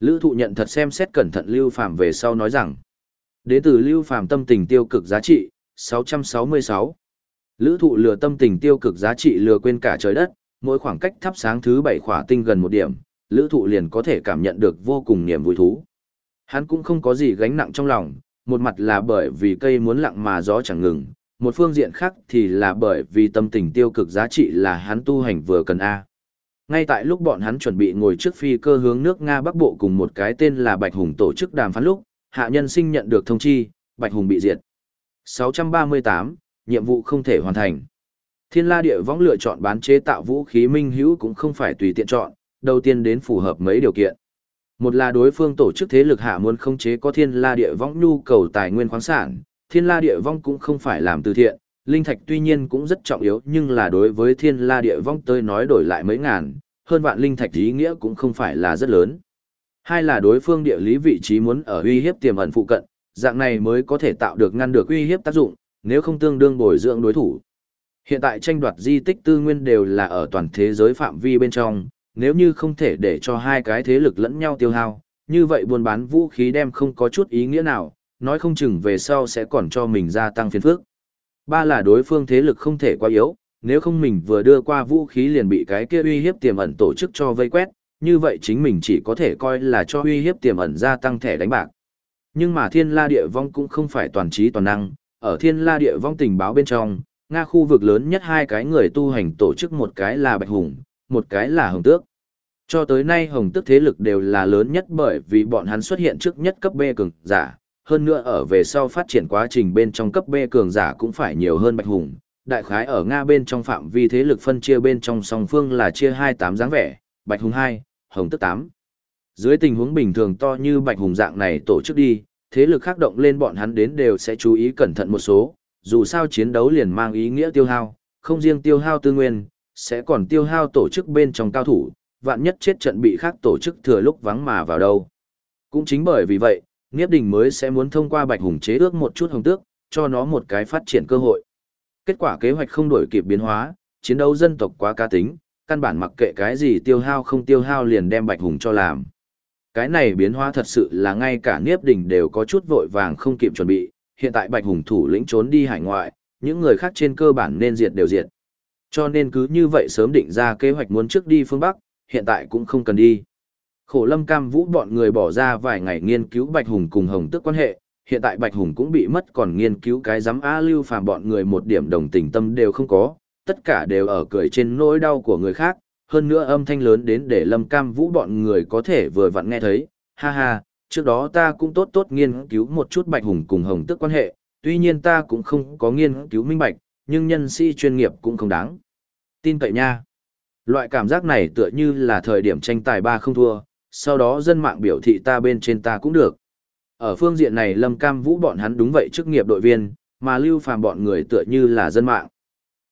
Lữ thụ nhận thật xem xét cẩn thận Lưu Phạm về sau nói rằng. Đế tử Lưu Phạm tâm tình tiêu cực giá trị, 666. Lữ thụ lừa tâm tình tiêu cực giá trị lừa quên cả trời đất, mỗi khoảng cách thắp sáng thứ bảy khỏa tinh gần một điểm, lữ thụ liền có thể cảm nhận được vô cùng niềm vui thú. Hắn cũng không có gì gánh nặng trong lòng, một mặt là bởi vì cây muốn lặng mà gió chẳng ngừng, một phương diện khác thì là bởi vì tâm tình tiêu cực giá trị là hắn tu hành vừa cần A. Ngay tại lúc bọn hắn chuẩn bị ngồi trước phi cơ hướng nước Nga Bắc Bộ cùng một cái tên là Bạch Hùng tổ chức đàm phán lúc, hạ nhân sinh nhận được thông chi, Bạch Hùng bị diệt. 638, nhiệm vụ không thể hoàn thành. Thiên la địa võng lựa chọn bán chế tạo vũ khí minh hữu cũng không phải tùy tiện chọn, đầu tiên đến phù hợp mấy điều kiện. Một là đối phương tổ chức thế lực hạ muốn khống chế có thiên la địa vong nhu cầu tài nguyên khoáng sản, thiên la địa vong cũng không phải làm từ thiện, linh thạch tuy nhiên cũng rất trọng yếu nhưng là đối với thiên la địa vong tới nói đổi lại mấy ngàn, hơn vạn linh thạch ý nghĩa cũng không phải là rất lớn. Hai là đối phương địa lý vị trí muốn ở uy hiếp tiềm ẩn phụ cận, dạng này mới có thể tạo được ngăn được uy hiếp tác dụng, nếu không tương đương bồi dưỡng đối thủ. Hiện tại tranh đoạt di tích tư nguyên đều là ở toàn thế giới phạm vi bên trong, nếu như không thể để cho hai cái thế lực lẫn nhau tiêu hao, như vậy buôn bán vũ khí đem không có chút ý nghĩa nào, nói không chừng về sau sẽ còn cho mình gia tăng phiền phức. Ba là đối phương thế lực không thể quá yếu, nếu không mình vừa đưa qua vũ khí liền bị cái kia uy hiếp tiềm ẩn tổ chức cho vây quét, như vậy chính mình chỉ có thể coi là cho uy hiếp tiềm ẩn gia tăng thẻ đánh bạc. Nhưng mà thiên la địa vong cũng không phải toàn trí toàn năng, ở thiên la địa vong tình báo bên trong, Nga khu vực lớn nhất hai cái người tu hành tổ chức một cái là Bạch Hùng, một cái là Hồng Tước. Cho tới nay Hồng Tước thế lực đều là lớn nhất bởi vì bọn hắn xuất hiện trước nhất cấp B cường giả, hơn nữa ở về sau phát triển quá trình bên trong cấp B cường giả cũng phải nhiều hơn Bạch Hùng. Đại khái ở Nga bên trong phạm vi thế lực phân chia bên trong song phương là chia 28 dáng vẻ, Bạch Hùng hai, Hồng Tước tám. Dưới tình huống bình thường to như Bạch Hùng dạng này tổ chức đi, thế lực khác động lên bọn hắn đến đều sẽ chú ý cẩn thận một số, dù sao chiến đấu liền mang ý nghĩa tiêu hao, không riêng tiêu hao tư nguyên, sẽ còn tiêu hao tổ chức bên trong cao thủ, vạn nhất chết trận bị khác tổ chức thừa lúc vắng mà vào đâu. Cũng chính bởi vì vậy, Niếp Đình mới sẽ muốn thông qua Bạch Hùng chế ước một chút hồng tước, cho nó một cái phát triển cơ hội. Kết quả kế hoạch không đổi kịp biến hóa, chiến đấu dân tộc quá cá tính, căn bản mặc kệ cái gì tiêu hao không tiêu hao liền đem Bạch Hùng cho làm. Cái này biến hóa thật sự là ngay cả Niếp Đình đều có chút vội vàng không kịp chuẩn bị, hiện tại Bạch Hùng thủ lĩnh trốn đi hải ngoại, những người khác trên cơ bản nên diệt đều diệt. Cho nên cứ như vậy sớm định ra kế hoạch muốn trước đi phương Bắc, hiện tại cũng không cần đi. Khổ lâm cam vũ bọn người bỏ ra vài ngày nghiên cứu Bạch Hùng cùng Hồng Tức quan hệ, hiện tại Bạch Hùng cũng bị mất còn nghiên cứu cái giám A lưu phàm bọn người một điểm đồng tình tâm đều không có, tất cả đều ở cười trên nỗi đau của người khác, hơn nữa âm thanh lớn đến để lâm cam vũ bọn người có thể vừa vặn nghe thấy, ha ha, trước đó ta cũng tốt tốt nghiên cứu một chút Bạch Hùng cùng Hồng Tức quan hệ, tuy nhiên ta cũng không có nghiên cứu minh bạch, nhưng nhân sĩ chuyên nghiệp cũng không đáng. Tin cậy nha. Loại cảm giác này tựa như là thời điểm tranh tài ba không thua, sau đó dân mạng biểu thị ta bên trên ta cũng được. Ở phương diện này Lâm Cam Vũ bọn hắn đúng vậy chức nghiệp đội viên, mà Lưu Phàm bọn người tựa như là dân mạng.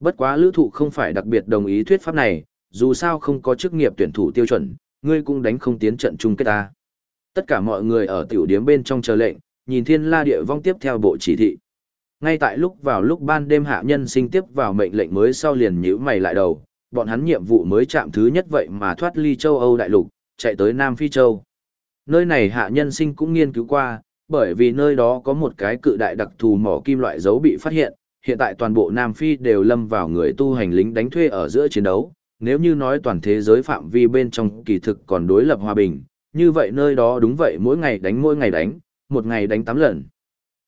Bất quá lữ thụ không phải đặc biệt đồng ý thuyết pháp này, dù sao không có chức nghiệp tuyển thủ tiêu chuẩn, ngươi cũng đánh không tiến trận chung kết ta. Tất cả mọi người ở tiểu điếm bên trong chờ lệnh, nhìn thiên la địa vong tiếp theo bộ chỉ thị. Ngay tại lúc vào lúc ban đêm hạ nhân sinh tiếp vào mệnh lệnh mới sau liền nhíu mày lại đầu, bọn hắn nhiệm vụ mới chạm thứ nhất vậy mà thoát ly châu Âu đại lục, chạy tới Nam Phi Châu. Nơi này hạ nhân sinh cũng nghiên cứu qua, bởi vì nơi đó có một cái cự đại đặc thù mỏ kim loại dấu bị phát hiện, hiện tại toàn bộ Nam Phi đều lâm vào người tu hành lính đánh thuê ở giữa chiến đấu, nếu như nói toàn thế giới phạm vi bên trong kỳ thực còn đối lập hòa bình, như vậy nơi đó đúng vậy mỗi ngày đánh mỗi ngày đánh, một ngày đánh 8 lần.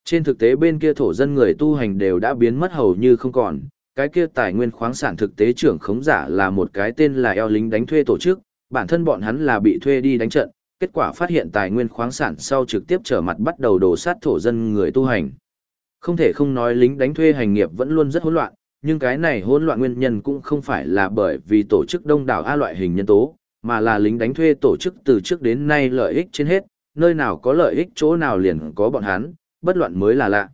Trên thực tế bên kia thổ dân người tu hành đều đã biến mất hầu như không còn, cái kia tài nguyên khoáng sản thực tế trưởng khống giả là một cái tên là eo lính đánh thuê tổ chức, bản thân bọn hắn là bị thuê đi đánh trận, kết quả phát hiện tài nguyên khoáng sản sau trực tiếp trở mặt bắt đầu đổ sát thổ dân người tu hành. Không thể không nói lính đánh thuê hành nghiệp vẫn luôn rất hỗn loạn, nhưng cái này hỗn loạn nguyên nhân cũng không phải là bởi vì tổ chức đông đảo A loại hình nhân tố, mà là lính đánh thuê tổ chức từ trước đến nay lợi ích trên hết, nơi nào có lợi ích chỗ nào liền có bọn hắn, bất loạn mới là lạ.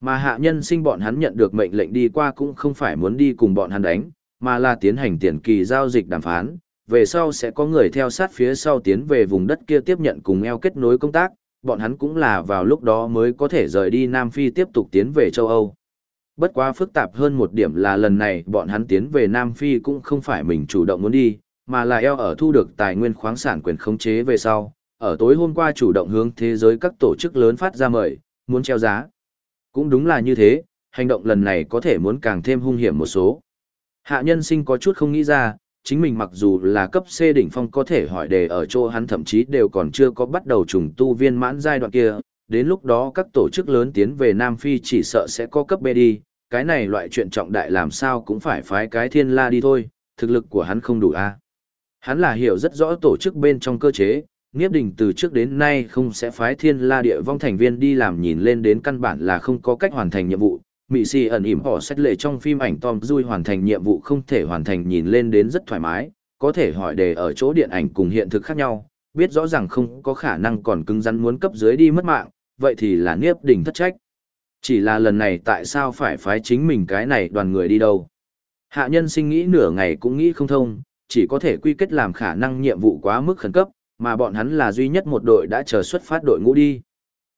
Mà hạ nhân sinh bọn hắn nhận được mệnh lệnh đi qua cũng không phải muốn đi cùng bọn hắn đánh, mà là tiến hành tiền kỳ giao dịch đàm phán, về sau sẽ có người theo sát phía sau tiến về vùng đất kia tiếp nhận cùng eo kết nối công tác, bọn hắn cũng là vào lúc đó mới có thể rời đi Nam Phi tiếp tục tiến về châu Âu. Bất quá phức tạp hơn một điểm là lần này bọn hắn tiến về Nam Phi cũng không phải mình chủ động muốn đi, mà là eo ở thu được tài nguyên khoáng sản quyền khống chế về sau, ở tối hôm qua chủ động hướng thế giới các tổ chức lớn phát ra mời, muốn treo giá. Cũng đúng là như thế, hành động lần này có thể muốn càng thêm hung hiểm một số. Hạ nhân sinh có chút không nghĩ ra, chính mình mặc dù là cấp C đỉnh phong có thể hỏi đề ở chỗ hắn thậm chí đều còn chưa có bắt đầu trùng tu viên mãn giai đoạn kia, đến lúc đó các tổ chức lớn tiến về Nam Phi chỉ sợ sẽ có cấp B đi, cái này loại chuyện trọng đại làm sao cũng phải phái cái thiên la đi thôi, thực lực của hắn không đủ a. Hắn là hiểu rất rõ tổ chức bên trong cơ chế, Niếp Đình từ trước đến nay không sẽ phái thiên la địa vong thành viên đi làm nhìn lên đến căn bản là không có cách hoàn thành nhiệm vụ. Mị si ẩn ỉm họ xét lệ trong phim ảnh Tom Dui hoàn thành nhiệm vụ không thể hoàn thành nhìn lên đến rất thoải mái, có thể hỏi đề ở chỗ điện ảnh cùng hiện thực khác nhau, biết rõ ràng không có khả năng còn cứng rắn muốn cấp dưới đi mất mạng, vậy thì là Niếp Đình thất trách. Chỉ là lần này tại sao phải phái chính mình cái này đoàn người đi đâu? Hạ nhân sinh nghĩ nửa ngày cũng nghĩ không thông, chỉ có thể quy kết làm khả năng nhiệm vụ quá mức khẩn cấp, mà bọn hắn là duy nhất một đội đã chờ xuất phát đội ngũ đi.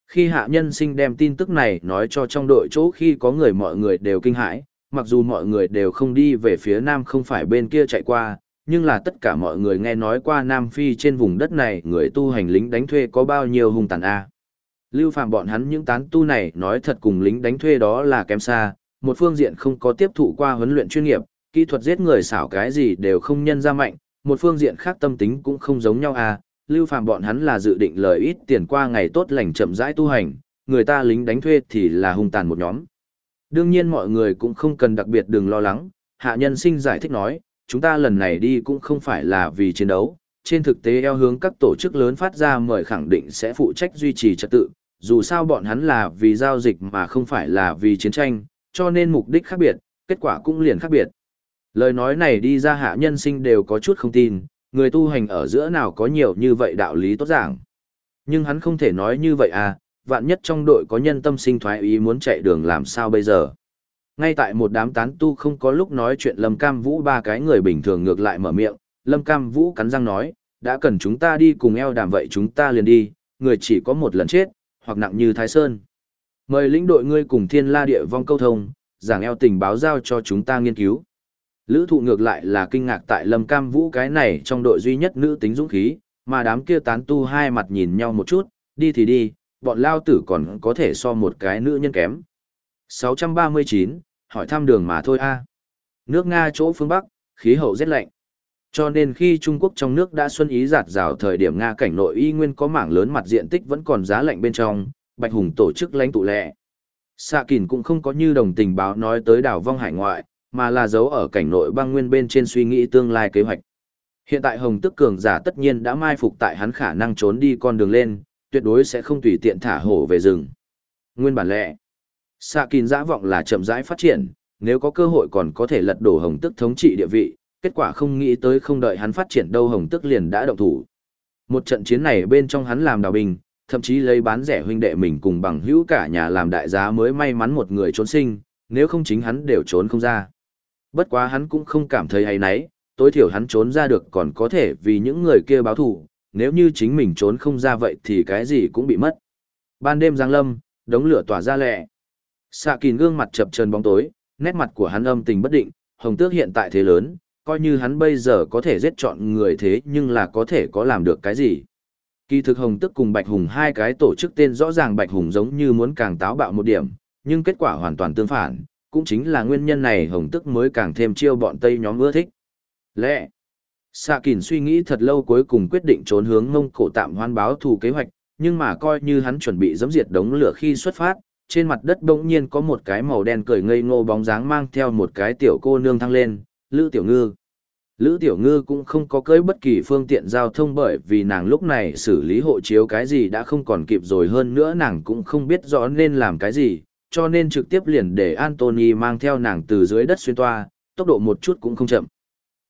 Khi hạ nhân sinh đem tin tức này nói cho trong đội chỗ khi có người mọi người đều kinh hãi, mặc dù mọi người đều không đi về phía nam không phải bên kia chạy qua, nhưng là tất cả mọi người nghe nói qua Nam Phi trên vùng đất này người tu hành lính đánh thuê có bao nhiêu hung tàn a. Lưu Phạm bọn hắn những tán tu này nói thật cùng lính đánh thuê đó là kém xa, một phương diện không có tiếp thụ qua huấn luyện chuyên nghiệp, kỹ thuật giết người xảo cái gì đều không nhân ra mạnh, một phương diện khác tâm tính cũng không giống nhau à, Lưu Phạm bọn hắn là dự định lời ít tiền qua ngày tốt lành chậm rãi tu hành, người ta lính đánh thuê thì là hung tàn một nhóm. Đương nhiên mọi người cũng không cần đặc biệt đừng lo lắng, hạ nhân sinh giải thích nói, chúng ta lần này đi cũng không phải là vì chiến đấu, trên thực tế eo hướng các tổ chức lớn phát ra mời khẳng định sẽ phụ trách duy trì trật tự, dù sao bọn hắn là vì giao dịch mà không phải là vì chiến tranh, cho nên mục đích khác biệt, kết quả cũng liền khác biệt. Lời nói này đi ra hạ nhân sinh đều có chút không tin, người tu hành ở giữa nào có nhiều như vậy đạo lý tốt giảng. Nhưng hắn không thể nói như vậy à, vạn nhất trong đội có nhân tâm sinh thoái ý muốn chạy đường làm sao bây giờ. Ngay tại một đám tán tu không có lúc nói chuyện Lâm Cam Vũ ba cái người bình thường ngược lại mở miệng, Lâm Cam Vũ cắn răng nói, đã cần chúng ta đi cùng eo đàm vậy chúng ta liền đi, người chỉ có một lần chết, hoặc nặng như Thái Sơn. Mời lĩnh đội ngươi cùng thiên la địa vong câu thông, giảng eo tình báo giao cho chúng ta nghiên cứu. Lữ thụ ngược lại là kinh ngạc tại Lâm Cam Vũ cái này trong đội duy nhất nữ tính dũng khí, mà đám kia tán tu hai mặt nhìn nhau một chút, đi thì đi, bọn lao tử còn có thể so một cái nữ nhân kém. 639, hỏi thăm đường mà thôi a Nước Nga chỗ phương Bắc, khí hậu rất lạnh. Cho nên khi Trung Quốc trong nước đã xuân ý giạt rào thời điểm Nga cảnh nội y nguyên có mảng lớn mặt diện tích vẫn còn giá lạnh bên trong, Bạch Hùng tổ chức lãnh tụ lệ. Sạ Kỳn cũng không có như đồng tình báo nói tới đảo vong hải ngoại, mà là giấu ở cảnh nội băng nguyên bên trên suy nghĩ tương lai kế hoạch. Hiện tại Hồng Tức Cường giả tất nhiên đã mai phục tại hắn khả năng trốn đi con đường lên, tuyệt đối sẽ không tùy tiện thả hổ về rừng. Nguyên bản lẽ, Sạ kín dã vọng là chậm rãi phát triển, nếu có cơ hội còn có thể lật đổ Hồng Tức thống trị địa vị, kết quả không nghĩ tới không đợi hắn phát triển đâu Hồng Tức liền đã động thủ. Một trận chiến này bên trong hắn làm đào bình thậm chí lấy bán rẻ huynh đệ mình cùng bằng hữu cả nhà làm đại giá mới may mắn một người trốn sinh, nếu không chính hắn đều trốn không ra. Bất quá hắn cũng không cảm thấy hay nấy, tối thiểu hắn trốn ra được còn có thể vì những người kia báo thù, nếu như chính mình trốn không ra vậy thì cái gì cũng bị mất. Ban đêm giáng lâm, đống lửa tỏa ra lẹ. Xạ kín gương mặt chập chờn bóng tối, nét mặt của hắn âm tình bất định, hồng tước hiện tại thế lớn, coi như hắn bây giờ có thể giết chọn người thế nhưng là có thể có làm được cái gì. Kỳ thực hồng tước cùng bạch hùng hai cái tổ chức tên rõ ràng bạch hùng giống như muốn càng táo bạo một điểm, nhưng kết quả hoàn toàn tương phản, cũng chính là nguyên nhân này hồng tức mới càng thêm chiêu bọn Tây nhóm ưa thích. Lẽ, Sạ Kỳn suy nghĩ thật lâu cuối cùng quyết định trốn hướng Mông Cổ tạm hoan báo thù kế hoạch, nhưng mà coi như hắn chuẩn bị dẫm diệt đống lửa khi xuất phát, trên mặt đất bỗng nhiên có một cái màu đen cười ngây ngô bóng dáng mang theo một cái tiểu cô nương thăng lên, Lữ Tiểu Ngư. Lữ Tiểu Ngư cũng không có cưỡi bất kỳ phương tiện giao thông bởi vì nàng lúc này xử lý hộ chiếu cái gì đã không còn kịp rồi hơn nữa nàng cũng không biết rõ nên làm cái gì, cho nên trực tiếp liền để Anthony mang theo nàng từ dưới đất xuyên toa, tốc độ một chút cũng không chậm.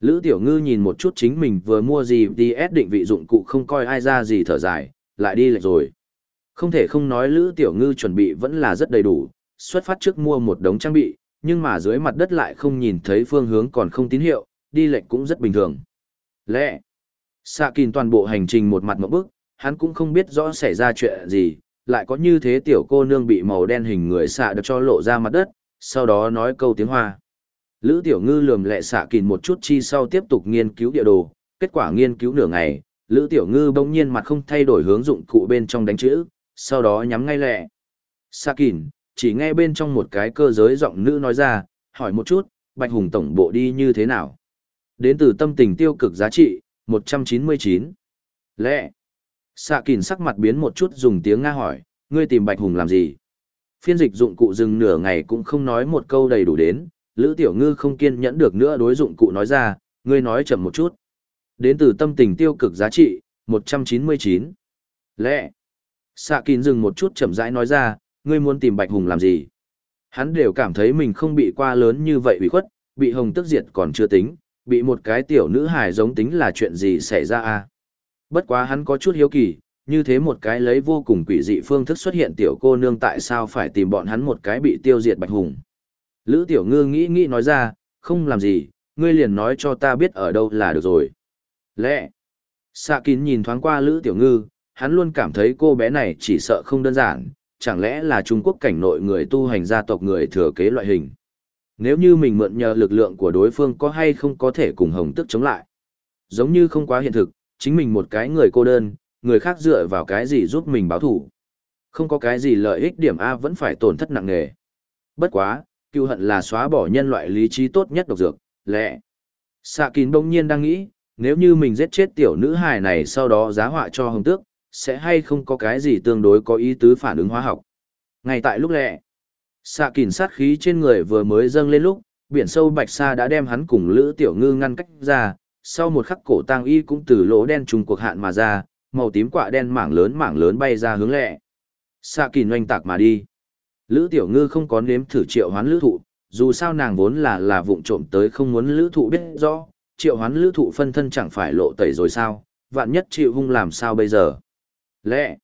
Lữ Tiểu Ngư nhìn một chút chính mình vừa mua gì đi ép định vị dụng cụ không coi ai ra gì thở dài, lại đi lệch rồi. Không thể không nói Lữ Tiểu Ngư chuẩn bị vẫn là rất đầy đủ, xuất phát trước mua một đống trang bị, nhưng mà dưới mặt đất lại không nhìn thấy phương hướng còn không tín hiệu, đi lệch cũng rất bình thường. Lẽ, Sạ Kìn toàn bộ hành trình một mặt một bức, hắn cũng không biết rõ xảy ra chuyện gì, lại có như thế tiểu cô nương bị màu đen hình người xạ được cho lộ ra mặt đất, sau đó nói câu tiếng hoa. Lữ Tiểu Ngư lườm lẹ xạ kìn một chút chi sau tiếp tục nghiên cứu địa đồ, kết quả nghiên cứu nửa ngày, Lữ Tiểu Ngư bỗng nhiên mặt không thay đổi hướng dụng cụ bên trong đánh chữ, sau đó nhắm ngay lẹ. Xạ kìn, chỉ nghe bên trong một cái cơ giới giọng nữ nói ra, hỏi một chút, Bạch Hùng tổng bộ đi như thế nào? Đến từ tâm tình tiêu cực giá trị, 199. Lẹ. Xạ kín sắc mặt biến một chút dùng tiếng Nga hỏi, ngươi tìm Bạch Hùng làm gì? Phiên dịch dụng cụ dừng nửa ngày cũng không nói một câu đầy đủ đến, Lữ Tiểu Ngư không kiên nhẫn được nữa đối dụng cụ nói ra, ngươi nói chậm một chút. Đến từ tâm tình tiêu cực giá trị, 199. Lẽ. Xạ kín dừng một chút chậm rãi nói ra, ngươi muốn tìm Bạch Hùng làm gì? Hắn đều cảm thấy mình không bị qua lớn như vậy ủy khuất, bị Hồng tức diệt còn chưa tính, bị một cái tiểu nữ hài giống tính là chuyện gì xảy ra à? Bất quá hắn có chút hiếu kỳ, như thế một cái lấy vô cùng quỷ dị phương thức xuất hiện tiểu cô nương tại sao phải tìm bọn hắn một cái bị tiêu diệt Bạch Hùng. Lữ Tiểu Ngư nghĩ nghĩ nói ra, không làm gì, ngươi liền nói cho ta biết ở đâu là được rồi. Lẽ, Sạ kín nhìn thoáng qua Lữ Tiểu Ngư, hắn luôn cảm thấy cô bé này chỉ sợ không đơn giản, chẳng lẽ là Trung Quốc cảnh nội người tu hành gia tộc người thừa kế loại hình. Nếu như mình mượn nhờ lực lượng của đối phương có hay không có thể cùng Hồng Tức chống lại. Giống như không quá hiện thực, chính mình một cái người cô đơn, người khác dựa vào cái gì giúp mình báo thủ. Không có cái gì lợi ích điểm A vẫn phải tổn thất nặng nề. Bất quá, cựu hận là xóa bỏ nhân loại lý trí tốt nhất độc dược, lẽ. Sạ kín bỗng nhiên đang nghĩ, nếu như mình giết chết tiểu nữ hài này sau đó giá họa cho hồng tước, sẽ hay không có cái gì tương đối có ý tứ phản ứng hóa học. Ngay tại lúc lẹ, xạ kín sát khí trên người vừa mới dâng lên lúc, biển sâu bạch sa đã đem hắn cùng lữ tiểu ngư ngăn cách ra, sau một khắc cổ tang y cũng từ lỗ đen trùng cuộc hạn mà ra, màu tím quạ đen mảng lớn mảng lớn bay ra hướng lẹ. Xạ kỳ oanh tạc mà đi. Lữ tiểu ngư không có nếm thử triệu hoán lữ thụ, dù sao nàng vốn là là vụng trộm tới không muốn lữ thụ biết rõ, triệu hoán lữ thụ phân thân chẳng phải lộ tẩy rồi sao, vạn nhất chịu hung làm sao bây giờ. Lẽ,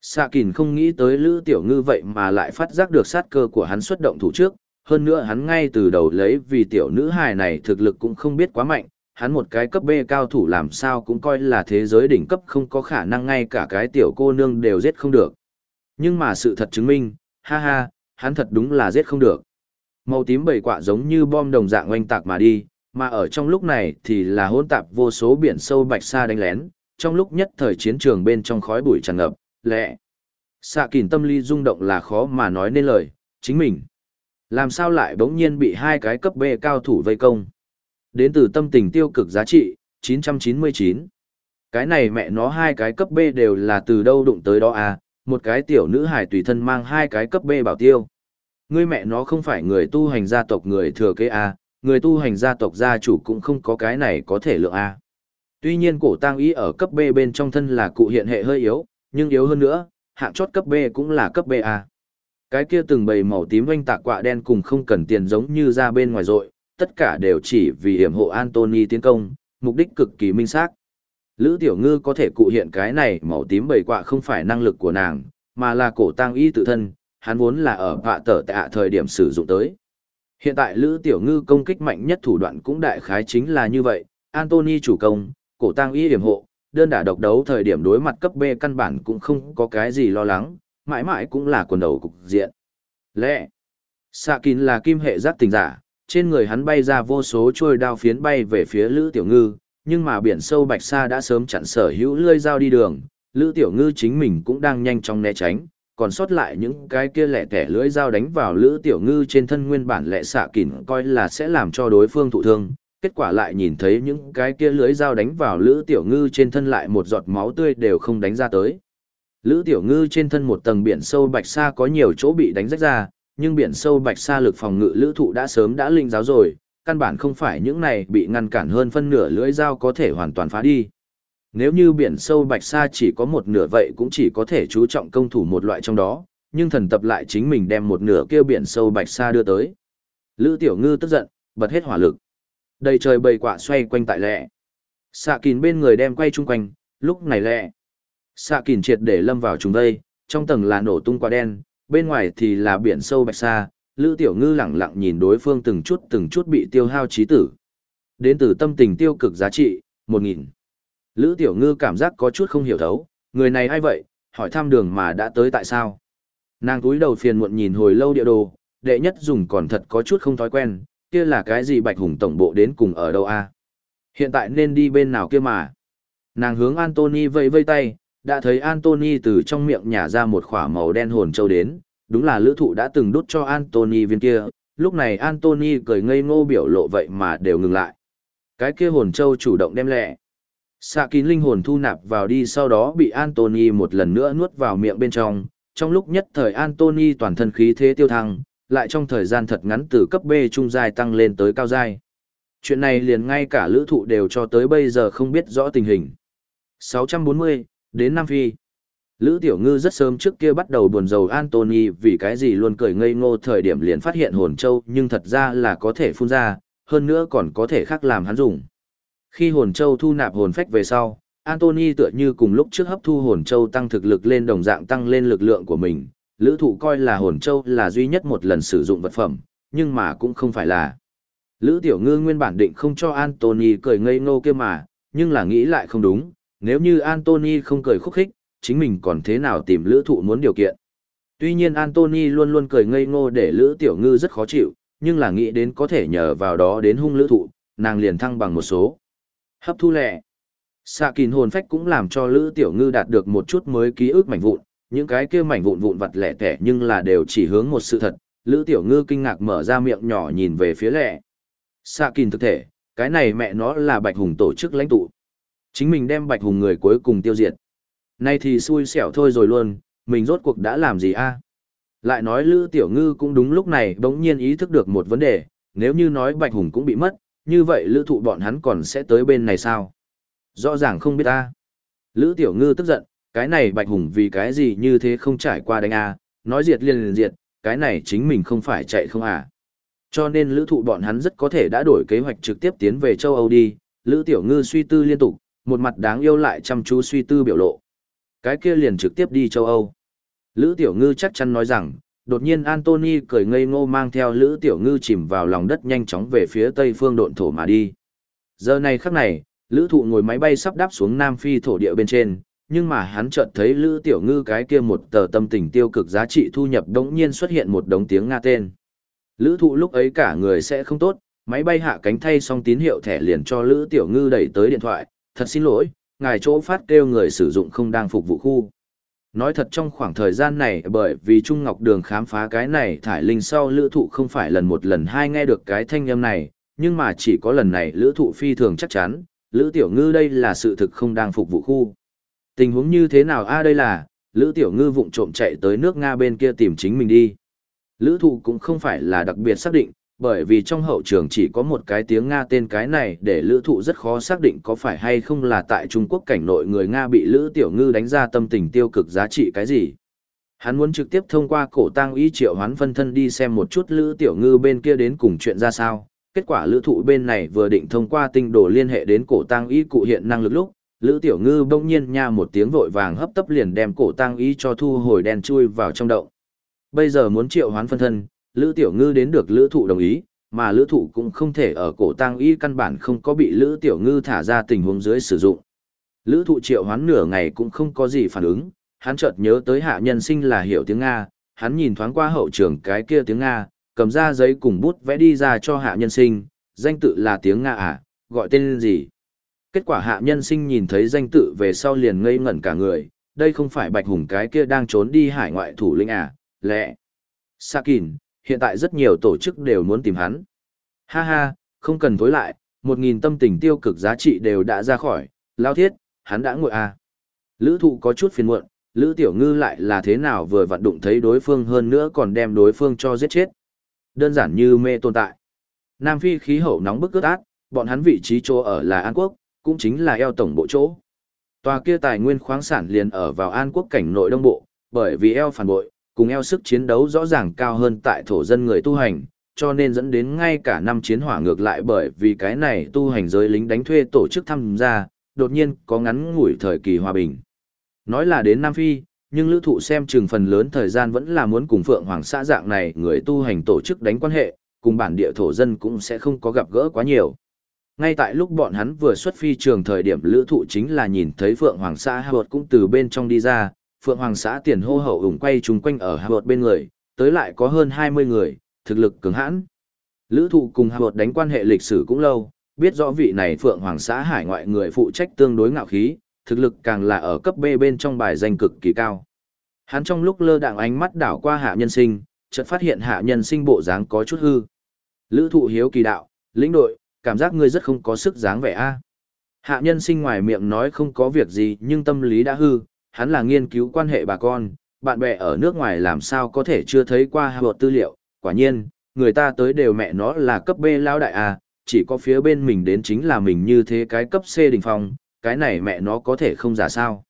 xạ kìn không nghĩ tới lữ tiểu ngư vậy mà lại phát giác được sát cơ của hắn xuất động thủ trước, hơn nữa hắn ngay từ đầu lấy vì tiểu nữ hài này thực lực cũng không biết quá mạnh, hắn một cái cấp B cao thủ làm sao cũng coi là thế giới đỉnh cấp không có khả năng ngay cả cái tiểu cô nương đều giết không được. Nhưng mà sự thật chứng minh, ha ha, hắn thật đúng là giết không được. Màu tím bầy quạ giống như bom đồng dạng oanh tạc mà đi, mà ở trong lúc này thì là hỗn tạp vô số biển sâu bạch sa đánh lén, trong lúc nhất thời chiến trường bên trong khói bụi tràn ngập, lẹ. Xạ kìm tâm lý rung động là khó mà nói nên lời, chính mình. Làm sao lại bỗng nhiên bị hai cái cấp B cao thủ vây công? Đến từ tâm tình tiêu cực giá trị, 999. Cái này mẹ nó hai cái cấp B đều là từ đâu đụng tới đó à, một cái tiểu nữ hải tùy thân mang hai cái cấp B bảo tiêu. Ngươi mẹ nó không phải người tu hành gia tộc người thừa kế à, người tu hành gia tộc gia chủ cũng không có cái này có thể lượng à Tuy nhiên cổ tang ý ở cấp B bên trong thân là cụ hiện hệ hơi yếu, nhưng yếu hơn nữa, hạng chót cấp B cũng là cấp B à Cái kia từng bầy màu tím vanh tạc quạ đen cùng không cần tiền giống như ra bên ngoài rồi, tất cả đều chỉ vì hiểm hộ Anthony tiến công, mục đích cực kỳ minh xác. Lữ Tiểu Ngư có thể cụ hiện cái này màu tím bầy quạ không phải năng lực của nàng, mà là cổ tang y tự thân, hắn vốn là ở vạ tở tạ thời điểm sử dụng tới. Hiện tại Lữ Tiểu Ngư công kích mạnh nhất thủ đoạn cũng đại khái chính là như vậy, Anthony chủ công, cổ tăng y hiểm hộ, đơn đả độc đấu thời điểm đối mặt cấp B căn bản cũng không có cái gì lo lắng, mãi mãi cũng là quần đầu cục diện. Lẽ, Sạ Kín là kim hệ giác tình giả, trên người hắn bay ra vô số trôi đao phiến bay về phía Lữ Tiểu Ngư, nhưng mà biển sâu bạch sa đã sớm chặn sở hữu lươi dao đi đường, Lữ Tiểu Ngư chính mình cũng đang nhanh chóng né tránh, còn sót lại những cái kia lẻ tẻ lưỡi dao đánh vào lữ tiểu ngư trên thân nguyên bản lẻ xạ kỉn coi là sẽ làm cho đối phương thụ thương kết quả lại nhìn thấy những cái kia lưỡi dao đánh vào lữ tiểu ngư trên thân lại một giọt máu tươi đều không đánh ra tới. Lữ tiểu ngư trên thân một tầng biển sâu bạch sa có nhiều chỗ bị đánh rách ra nhưng biển sâu bạch sa lực phòng ngự lữ thụ đã sớm đã linh giáo rồi căn bản không phải những này bị ngăn cản hơn phân nửa lưỡi dao có thể hoàn toàn phá đi nếu như biển sâu bạch sa chỉ có một nửa vậy cũng chỉ có thể chú trọng công thủ một loại trong đó, nhưng thần tập lại chính mình đem một nửa kêu biển sâu bạch sa đưa tới. Lữ Tiểu Ngư tức giận, bật hết hỏa lực. Đầy trời bầy quạ xoay quanh tại lẹ. Xạ kín bên người đem quay chung quanh, lúc này lẹ. Xạ kín triệt để lâm vào chúng đây, trong tầng là nổ tung quả đen, bên ngoài thì là biển sâu bạch sa. Lữ Tiểu Ngư lặng lặng nhìn đối phương từng chút từng chút bị tiêu hao trí tử. Đến từ tâm tình tiêu cực giá trị, một nghìn Lữ Tiểu Ngư cảm giác có chút không hiểu thấu, người này ai vậy, hỏi thăm đường mà đã tới tại sao. Nàng túi đầu phiền muộn nhìn hồi lâu địa đồ, đệ nhất dùng còn thật có chút không thói quen, kia là cái gì bạch hùng tổng bộ đến cùng ở đâu a? Hiện tại nên đi bên nào kia mà. Nàng hướng Anthony vây vây tay, đã thấy Anthony từ trong miệng nhả ra một khỏa màu đen hồn châu đến, đúng là lữ thụ đã từng đút cho Anthony viên kia, lúc này Anthony cười ngây ngô biểu lộ vậy mà đều ngừng lại. Cái kia hồn châu chủ động đem lẹ. Xạ kín linh hồn thu nạp vào đi sau đó bị Anthony một lần nữa nuốt vào miệng bên trong, trong lúc nhất thời Anthony toàn thân khí thế tiêu thăng, lại trong thời gian thật ngắn từ cấp B trung giai tăng lên tới cao giai. Chuyện này liền ngay cả lữ thụ đều cho tới bây giờ không biết rõ tình hình. 640, đến Nam Phi. Lữ Tiểu Ngư rất sớm trước kia bắt đầu buồn rầu Anthony vì cái gì luôn cười ngây ngô thời điểm liền phát hiện hồn châu nhưng thật ra là có thể phun ra, hơn nữa còn có thể khác làm hắn dùng. Khi hồn châu thu nạp hồn phách về sau, Anthony tựa như cùng lúc trước hấp thu hồn châu tăng thực lực lên đồng dạng tăng lên lực lượng của mình. Lữ thụ coi là hồn châu là duy nhất một lần sử dụng vật phẩm, nhưng mà cũng không phải là. Lữ tiểu ngư nguyên bản định không cho Anthony cười ngây ngô kia mà, nhưng là nghĩ lại không đúng, nếu như Anthony không cười khúc khích, chính mình còn thế nào tìm lữ thụ muốn điều kiện. Tuy nhiên Anthony luôn luôn cười ngây ngô để lữ tiểu ngư rất khó chịu, nhưng là nghĩ đến có thể nhờ vào đó đến hung lữ thụ, nàng liền thăng bằng một số. Hấp thu lẹ. Xạ kín hồn phách cũng làm cho Lữ Tiểu Ngư đạt được một chút mới ký ức mảnh vụn, những cái kia mảnh vụn vụn vặt lẻ tẻ nhưng là đều chỉ hướng một sự thật. Lữ Tiểu Ngư kinh ngạc mở ra miệng nhỏ nhìn về phía lẹ. Xạ kín thực thể, cái này mẹ nó là Bạch Hùng tổ chức lãnh tụ. Chính mình đem Bạch Hùng người cuối cùng tiêu diệt. Nay thì xui xẻo thôi rồi luôn, mình rốt cuộc đã làm gì a? Lại nói Lữ Tiểu Ngư cũng đúng lúc này bỗng nhiên ý thức được một vấn đề, nếu như nói Bạch Hùng cũng bị mất, như vậy Lữ thụ bọn hắn còn sẽ tới bên này sao? Rõ ràng không biết ta. Lữ Tiểu Ngư tức giận, cái này Bạch Hùng vì cái gì như thế không trải qua đánh a nói diệt liền liền diệt, cái này chính mình không phải chạy không à. Cho nên lữ thụ bọn hắn rất có thể đã đổi kế hoạch trực tiếp tiến về châu Âu đi, lữ tiểu ngư suy tư liên tục, một mặt đáng yêu lại chăm chú suy tư biểu lộ. Cái kia liền trực tiếp đi châu Âu. Lữ tiểu ngư chắc chắn nói rằng, đột nhiên Anthony cười ngây ngô mang theo lữ tiểu ngư chìm vào lòng đất nhanh chóng về phía tây phương độn thổ mà đi. Giờ này khắc này, lữ thụ ngồi máy bay sắp đáp xuống Nam Phi thổ địa bên trên, nhưng mà hắn chợt thấy lữ tiểu ngư cái kia một tờ tâm tình tiêu cực giá trị thu nhập đống nhiên xuất hiện một đống tiếng Nga tên. Lữ thụ lúc ấy cả người sẽ không tốt, máy bay hạ cánh thay xong tín hiệu thẻ liền cho Lữ Tiểu Ngư đẩy tới điện thoại, thật xin lỗi, ngài chỗ phát kêu người sử dụng không đang phục vụ khu. Nói thật trong khoảng thời gian này bởi vì Trung Ngọc Đường khám phá cái này thải linh sau lữ thụ không phải lần một lần hai nghe được cái thanh âm này, nhưng mà chỉ có lần này lữ thụ phi thường chắc chắn, lữ tiểu ngư đây là sự thực không đang phục vụ khu. Tình huống như thế nào a đây là, lữ tiểu ngư vụng trộm chạy tới nước Nga bên kia tìm chính mình đi. Lữ thụ cũng không phải là đặc biệt xác định, bởi vì trong hậu trường chỉ có một cái tiếng Nga tên cái này để lữ thụ rất khó xác định có phải hay không là tại Trung Quốc cảnh nội người Nga bị lữ tiểu ngư đánh ra tâm tình tiêu cực giá trị cái gì. Hắn muốn trực tiếp thông qua cổ tăng ý triệu hoán phân thân đi xem một chút lữ tiểu ngư bên kia đến cùng chuyện ra sao. Kết quả lữ thụ bên này vừa định thông qua tinh đồ liên hệ đến cổ tăng ý cụ hiện năng lực lúc, lữ tiểu ngư bỗng nhiên nha một tiếng vội vàng hấp tấp liền đem cổ tăng ý cho thu hồi đen chui vào trong động. Bây giờ muốn triệu hoán phân thân, Lữ Tiểu Ngư đến được Lữ Thụ đồng ý, mà Lữ Thụ cũng không thể ở cổ tang y căn bản không có bị Lữ Tiểu Ngư thả ra tình huống dưới sử dụng. Lữ Thụ triệu hoán nửa ngày cũng không có gì phản ứng, hắn chợt nhớ tới hạ nhân sinh là hiểu tiếng Nga, hắn nhìn thoáng qua hậu trường cái kia tiếng Nga, cầm ra giấy cùng bút vẽ đi ra cho hạ nhân sinh, danh tự là tiếng Nga à, gọi tên gì. Kết quả hạ nhân sinh nhìn thấy danh tự về sau liền ngây ngẩn cả người, đây không phải bạch hùng cái kia đang trốn đi hải ngoại thủ lĩnh à, lẽ. Sakin, hiện tại rất nhiều tổ chức đều muốn tìm hắn. Ha ha, không cần tối lại, một nghìn tâm tình tiêu cực giá trị đều đã ra khỏi, lao thiết, hắn đã ngồi à. Lữ thụ có chút phiền muộn, Lữ Tiểu Ngư lại là thế nào vừa vặn đụng thấy đối phương hơn nữa còn đem đối phương cho giết chết. Đơn giản như mê tồn tại. Nam Phi khí hậu nóng bức ướt át, bọn hắn vị trí chỗ ở là An Quốc, cũng chính là eo tổng bộ chỗ. Tòa kia tài nguyên khoáng sản liền ở vào An Quốc cảnh nội đông bộ, bởi vì eo phản bội, cùng eo sức chiến đấu rõ ràng cao hơn tại thổ dân người tu hành, cho nên dẫn đến ngay cả năm chiến hỏa ngược lại bởi vì cái này tu hành giới lính đánh thuê tổ chức tham gia, đột nhiên có ngắn ngủi thời kỳ hòa bình. Nói là đến Nam Phi, nhưng lữ thụ xem chừng phần lớn thời gian vẫn là muốn cùng Phượng Hoàng xã dạng này người tu hành tổ chức đánh quan hệ, cùng bản địa thổ dân cũng sẽ không có gặp gỡ quá nhiều. Ngay tại lúc bọn hắn vừa xuất phi trường thời điểm lữ thụ chính là nhìn thấy Phượng Hoàng xã Hà cũng từ bên trong đi ra, Phượng Hoàng xã tiền hô hậu ủng quay chung quanh ở Hà bên người, tới lại có hơn 20 người, thực lực cứng hãn. Lữ thụ cùng Hà đánh quan hệ lịch sử cũng lâu, biết rõ vị này Phượng Hoàng xã hải ngoại người phụ trách tương đối ngạo khí, thực lực càng là ở cấp B bên trong bài danh cực kỳ cao. Hắn trong lúc lơ đạng ánh mắt đảo qua hạ nhân sinh, chợt phát hiện hạ nhân sinh bộ dáng có chút hư. Lữ thụ hiếu kỳ đạo, lĩnh đội, cảm giác ngươi rất không có sức dáng vẻ a Hạ nhân sinh ngoài miệng nói không có việc gì nhưng tâm lý đã hư, hắn là nghiên cứu quan hệ bà con, bạn bè ở nước ngoài làm sao có thể chưa thấy qua hạ tư liệu, quả nhiên, người ta tới đều mẹ nó là cấp B lao đại à, chỉ có phía bên mình đến chính là mình như thế cái cấp C đỉnh phong, cái này mẹ nó có thể không giả sao.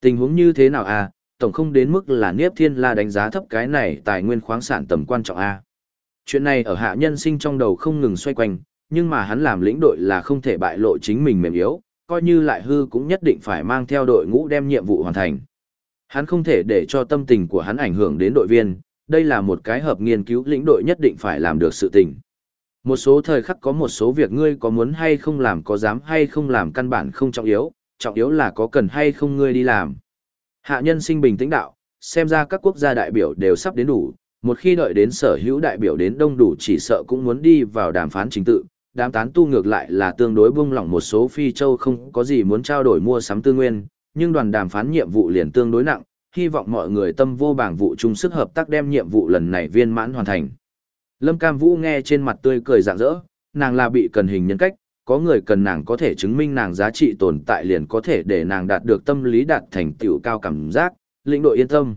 Tình huống như thế nào à, tổng không đến mức là Niếp Thiên La đánh giá thấp cái này tài nguyên khoáng sản tầm quan trọng a. À. Chuyện này ở hạ nhân sinh trong đầu không ngừng xoay quanh, nhưng mà hắn làm lĩnh đội là không thể bại lộ chính mình mềm yếu, coi như lại hư cũng nhất định phải mang theo đội ngũ đem nhiệm vụ hoàn thành. Hắn không thể để cho tâm tình của hắn ảnh hưởng đến đội viên, đây là một cái hợp nghiên cứu lĩnh đội nhất định phải làm được sự tình. Một số thời khắc có một số việc ngươi có muốn hay không làm có dám hay không làm căn bản không trọng yếu, trọng yếu là có cần hay không ngươi đi làm. Hạ nhân sinh bình tĩnh đạo, xem ra các quốc gia đại biểu đều sắp đến đủ, một khi đợi đến sở hữu đại biểu đến đông đủ chỉ sợ cũng muốn đi vào đàm phán chính tự, đám tán tu ngược lại là tương đối buông lỏng một số phi châu không có gì muốn trao đổi mua sắm tư nguyên, nhưng đoàn đàm phán nhiệm vụ liền tương đối nặng, hy vọng mọi người tâm vô bảng vụ chung sức hợp tác đem nhiệm vụ lần này viên mãn hoàn thành. Lâm Cam Vũ nghe trên mặt tươi cười rạng rỡ, nàng là bị cần hình nhân cách, có người cần nàng có thể chứng minh nàng giá trị tồn tại liền có thể để nàng đạt được tâm lý đạt thành tựu cao cảm giác, lĩnh đội yên tâm.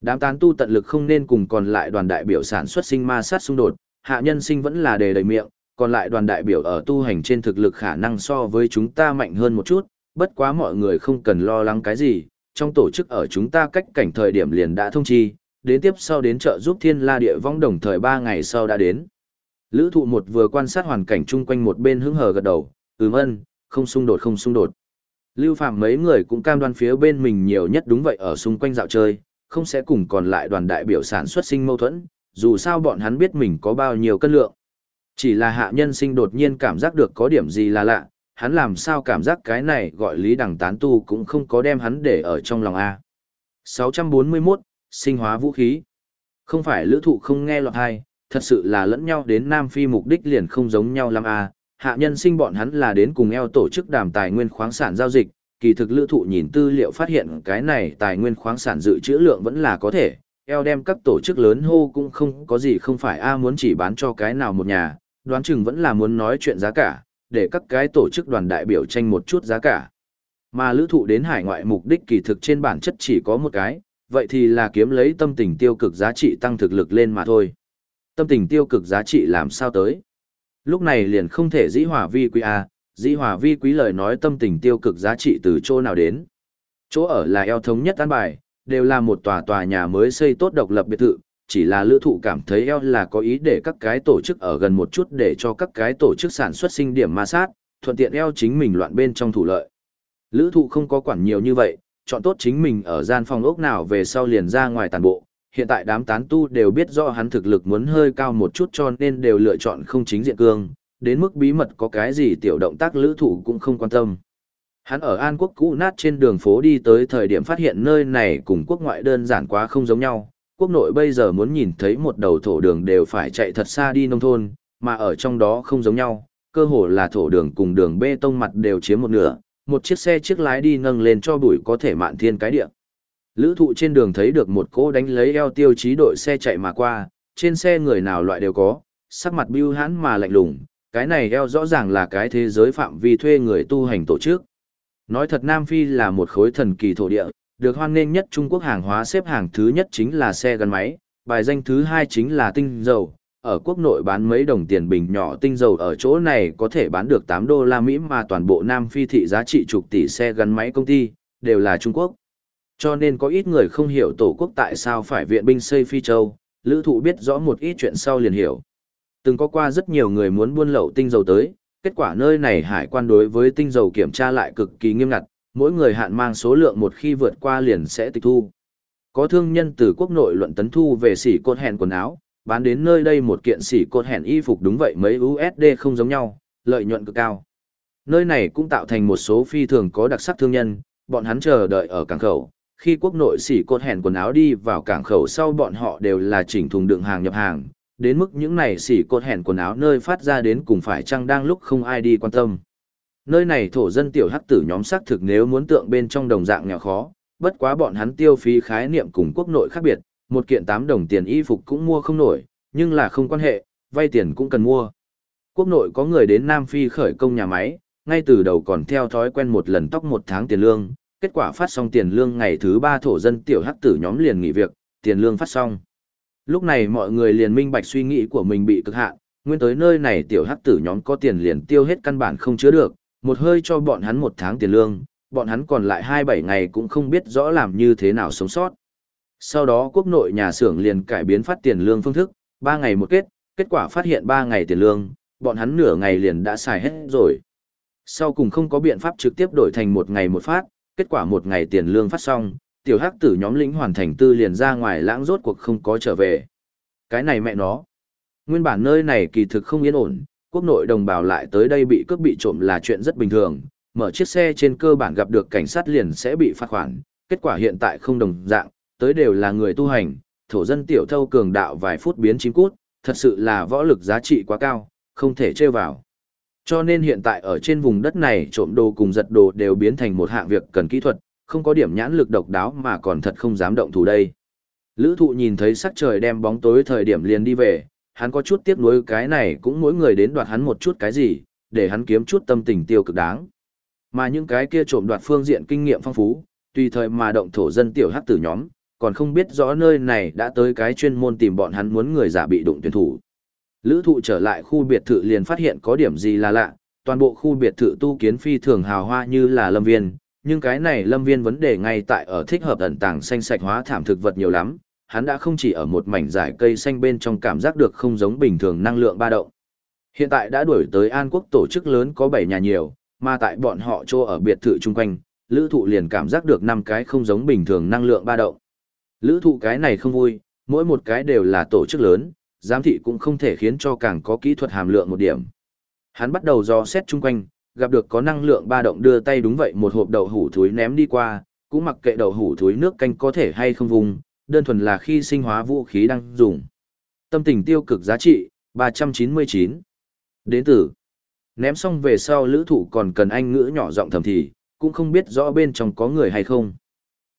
Đám tán tu tận lực không nên cùng còn lại đoàn đại biểu sản xuất sinh ma sát xung đột, hạ nhân sinh vẫn là đề đầy miệng, còn lại đoàn đại biểu ở tu hành trên thực lực khả năng so với chúng ta mạnh hơn một chút, bất quá mọi người không cần lo lắng cái gì, trong tổ chức ở chúng ta cách cảnh thời điểm liền đã thông chi, đến tiếp sau đến trợ giúp thiên la địa vong đồng thời 3 ngày sau đã đến. Lữ thụ một vừa quan sát hoàn cảnh chung quanh một bên hứng hờ gật đầu, ừm ân, không xung đột không xung đột. Lưu Phạm mấy người cũng cam đoan phía bên mình nhiều nhất đúng vậy ở xung quanh dạo chơi, không sẽ cùng còn lại đoàn đại biểu sản xuất sinh mâu thuẫn, dù sao bọn hắn biết mình có bao nhiêu cân lượng. Chỉ là hạ nhân sinh đột nhiên cảm giác được có điểm gì là lạ, hắn làm sao cảm giác cái này gọi lý đằng tán tu cũng không có đem hắn để ở trong lòng A. 641, sinh hóa vũ khí. Không phải lữ thụ không nghe lọt hay, thật sự là lẫn nhau đến Nam Phi mục đích liền không giống nhau lắm A. Hạ nhân sinh bọn hắn là đến cùng eo tổ chức đàm tài nguyên khoáng sản giao dịch, kỳ thực lữ thụ nhìn tư liệu phát hiện cái này tài nguyên khoáng sản dự trữ lượng vẫn là có thể, eo đem các tổ chức lớn hô cũng không có gì không phải A muốn chỉ bán cho cái nào một nhà, đoán chừng vẫn là muốn nói chuyện giá cả, để các cái tổ chức đoàn đại biểu tranh một chút giá cả. Mà lữ thụ đến hải ngoại mục đích kỳ thực trên bản chất chỉ có một cái, vậy thì là kiếm lấy tâm tình tiêu cực giá trị tăng thực lực lên mà thôi. Tâm tình tiêu cực giá trị làm sao tới? Lúc này liền không thể dĩ hòa vi quý A, dĩ hòa vi quý lời nói tâm tình tiêu cực giá trị từ chỗ nào đến. Chỗ ở là eo thống nhất an bài, đều là một tòa tòa nhà mới xây tốt độc lập biệt thự, chỉ là lữ thụ cảm thấy eo là có ý để các cái tổ chức ở gần một chút để cho các cái tổ chức sản xuất sinh điểm ma sát, thuận tiện eo chính mình loạn bên trong thủ lợi. Lữ thụ không có quản nhiều như vậy, chọn tốt chính mình ở gian phòng ốc nào về sau liền ra ngoài tàn bộ. Hiện tại đám tán tu đều biết rõ hắn thực lực muốn hơi cao một chút cho nên đều lựa chọn không chính diện cương, đến mức bí mật có cái gì tiểu động tác lữ thụ cũng không quan tâm. Hắn ở An Quốc cũ nát trên đường phố đi tới thời điểm phát hiện nơi này cùng quốc ngoại đơn giản quá không giống nhau, quốc nội bây giờ muốn nhìn thấy một đầu thổ đường đều phải chạy thật xa đi nông thôn, mà ở trong đó không giống nhau, cơ hồ là thổ đường cùng đường bê tông mặt đều chiếm một nửa, một chiếc xe chiếc lái đi nâng lên cho bụi có thể mạn thiên cái địa. Lữ thụ trên đường thấy được một cỗ đánh lấy eo tiêu chí đội xe chạy mà qua, trên xe người nào loại đều có, sắc mặt bưu hãn mà lạnh lùng, cái này eo rõ ràng là cái thế giới phạm vi thuê người tu hành tổ chức. Nói thật Nam Phi là một khối thần kỳ thổ địa, được hoan nghênh nhất Trung Quốc hàng hóa xếp hàng thứ nhất chính là xe gắn máy, bài danh thứ hai chính là tinh dầu. Ở quốc nội bán mấy đồng tiền bình nhỏ tinh dầu ở chỗ này có thể bán được 8 đô la Mỹ mà toàn bộ Nam Phi thị giá trị chục tỷ xe gắn máy công ty, đều là Trung Quốc. Cho nên có ít người không hiểu tổ quốc tại sao phải viện binh xây Phi Châu, lữ thụ biết rõ một ít chuyện sau liền hiểu. Từng có qua rất nhiều người muốn buôn lậu tinh dầu tới, kết quả nơi này hải quan đối với tinh dầu kiểm tra lại cực kỳ nghiêm ngặt, mỗi người hạn mang số lượng một khi vượt qua liền sẽ tịch thu. Có thương nhân từ quốc nội luận tấn thu về xỉ cột hẹn quần áo, bán đến nơi đây một kiện xỉ cột hẹn y phục đúng vậy mấy USD không giống nhau, lợi nhuận cực cao. Nơi này cũng tạo thành một số phi thường có đặc sắc thương nhân, bọn hắn chờ đợi ở cảng khẩu. Khi quốc nội xỉ cột hẹn quần áo đi vào cảng khẩu sau bọn họ đều là chỉnh thùng đựng hàng nhập hàng, đến mức những này xỉ cột hẹn quần áo nơi phát ra đến cùng phải chăng đang lúc không ai đi quan tâm. Nơi này thổ dân tiểu hắc tử nhóm xác thực nếu muốn tượng bên trong đồng dạng nghèo khó, bất quá bọn hắn tiêu phí khái niệm cùng quốc nội khác biệt, một kiện 8 đồng tiền y phục cũng mua không nổi, nhưng là không quan hệ, vay tiền cũng cần mua. Quốc nội có người đến Nam Phi khởi công nhà máy, ngay từ đầu còn theo thói quen một lần tóc một tháng tiền lương, kết quả phát xong tiền lương ngày thứ ba thổ dân tiểu hắc tử nhóm liền nghỉ việc, tiền lương phát xong. Lúc này mọi người liền minh bạch suy nghĩ của mình bị cực hạn, nguyên tới nơi này tiểu hắc tử nhóm có tiền liền tiêu hết căn bản không chứa được, một hơi cho bọn hắn một tháng tiền lương, bọn hắn còn lại hai bảy ngày cũng không biết rõ làm như thế nào sống sót. Sau đó quốc nội nhà xưởng liền cải biến phát tiền lương phương thức, ba ngày một kết, kết quả phát hiện ba ngày tiền lương, bọn hắn nửa ngày liền đã xài hết rồi. Sau cùng không có biện pháp trực tiếp đổi thành một ngày một phát, kết quả một ngày tiền lương phát xong, tiểu hắc tử nhóm lĩnh hoàn thành tư liền ra ngoài lãng rốt cuộc không có trở về. Cái này mẹ nó. Nguyên bản nơi này kỳ thực không yên ổn, quốc nội đồng bào lại tới đây bị cướp bị trộm là chuyện rất bình thường, mở chiếc xe trên cơ bản gặp được cảnh sát liền sẽ bị phạt khoản, kết quả hiện tại không đồng dạng, tới đều là người tu hành, thổ dân tiểu thâu cường đạo vài phút biến chín cút, thật sự là võ lực giá trị quá cao, không thể chơi vào. Cho nên hiện tại ở trên vùng đất này trộm đồ cùng giật đồ đều biến thành một hạng việc cần kỹ thuật, không có điểm nhãn lực độc đáo mà còn thật không dám động thủ đây. Lữ thụ nhìn thấy sắc trời đem bóng tối thời điểm liền đi về, hắn có chút tiếc nuối cái này cũng mỗi người đến đoạt hắn một chút cái gì, để hắn kiếm chút tâm tình tiêu cực đáng. Mà những cái kia trộm đoạt phương diện kinh nghiệm phong phú, tùy thời mà động thổ dân tiểu hắc tử nhóm, còn không biết rõ nơi này đã tới cái chuyên môn tìm bọn hắn muốn người giả bị đụng tuyển thủ. Lữ thụ trở lại khu biệt thự liền phát hiện có điểm gì là lạ, toàn bộ khu biệt thự tu kiến phi thường hào hoa như là lâm viên, nhưng cái này lâm viên vấn đề ngay tại ở thích hợp ẩn tàng xanh sạch hóa thảm thực vật nhiều lắm, hắn đã không chỉ ở một mảnh giải cây xanh bên trong cảm giác được không giống bình thường năng lượng ba động. Hiện tại đã đuổi tới An Quốc tổ chức lớn có 7 nhà nhiều, mà tại bọn họ trô ở biệt thự chung quanh, lữ thụ liền cảm giác được năm cái không giống bình thường năng lượng ba động. Lữ thụ cái này không vui, mỗi một cái đều là tổ chức lớn, giám thị cũng không thể khiến cho càng có kỹ thuật hàm lượng một điểm. Hắn bắt đầu do xét chung quanh, gặp được có năng lượng ba động đưa tay đúng vậy một hộp đậu hủ thúi ném đi qua, cũng mặc kệ đậu hủ thúi nước canh có thể hay không vùng, đơn thuần là khi sinh hóa vũ khí đang dùng. Tâm tình tiêu cực giá trị, 399. Đến từ. Ném xong về sau lữ thủ còn cần anh ngữ nhỏ giọng thầm thì, cũng không biết rõ bên trong có người hay không.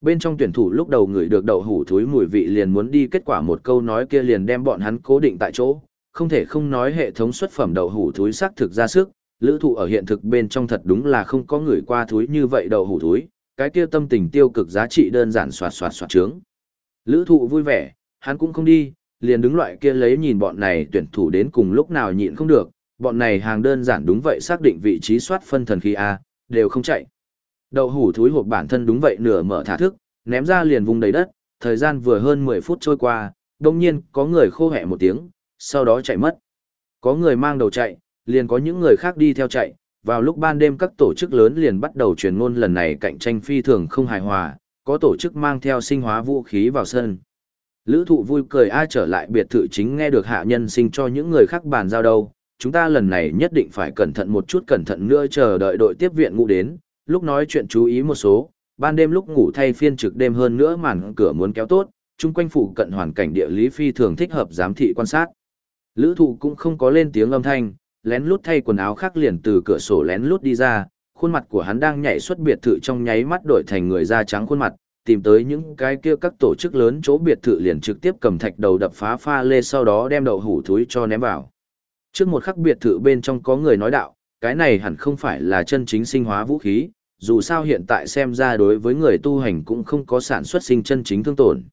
Bên trong tuyển thủ lúc đầu người được đậu hủ thúi mùi vị liền muốn đi kết quả một câu nói kia liền đem bọn hắn cố định tại chỗ, không thể không nói hệ thống xuất phẩm đậu hủ thúi xác thực ra sức, lữ thụ ở hiện thực bên trong thật đúng là không có người qua thúi như vậy đậu hủ thúi, cái kia tâm tình tiêu cực giá trị đơn giản soạt soạt soạt trướng. Lữ thụ vui vẻ, hắn cũng không đi, liền đứng loại kia lấy nhìn bọn này tuyển thủ đến cùng lúc nào nhịn không được, bọn này hàng đơn giản đúng vậy xác định vị trí soát phân thần khí A, đều không chạy. Đậu hủ thúi hộp bản thân đúng vậy nửa mở thả thức, ném ra liền vùng đầy đất, thời gian vừa hơn 10 phút trôi qua, đồng nhiên có người khô hẹ một tiếng, sau đó chạy mất. Có người mang đầu chạy, liền có những người khác đi theo chạy, vào lúc ban đêm các tổ chức lớn liền bắt đầu truyền ngôn lần này cạnh tranh phi thường không hài hòa, có tổ chức mang theo sinh hóa vũ khí vào sân. Lữ thụ vui cười ai trở lại biệt thự chính nghe được hạ nhân sinh cho những người khác bàn giao đâu, chúng ta lần này nhất định phải cẩn thận một chút cẩn thận nữa chờ đợi đội tiếp viện ngủ đến, lúc nói chuyện chú ý một số, ban đêm lúc ngủ thay phiên trực đêm hơn nữa màn cửa muốn kéo tốt, chung quanh phủ cận hoàn cảnh địa lý phi thường thích hợp giám thị quan sát. Lữ thụ cũng không có lên tiếng âm thanh, lén lút thay quần áo khác liền từ cửa sổ lén lút đi ra, khuôn mặt của hắn đang nhảy xuất biệt thự trong nháy mắt đổi thành người da trắng khuôn mặt, tìm tới những cái kia các tổ chức lớn chỗ biệt thự liền trực tiếp cầm thạch đầu đập phá pha lê sau đó đem đậu hủ thúi cho ném vào. Trước một khắc biệt thự bên trong có người nói đạo, cái này hẳn không phải là chân chính sinh hóa vũ khí, dù sao hiện tại xem ra đối với người tu hành cũng không có sản xuất sinh chân chính thương tổn.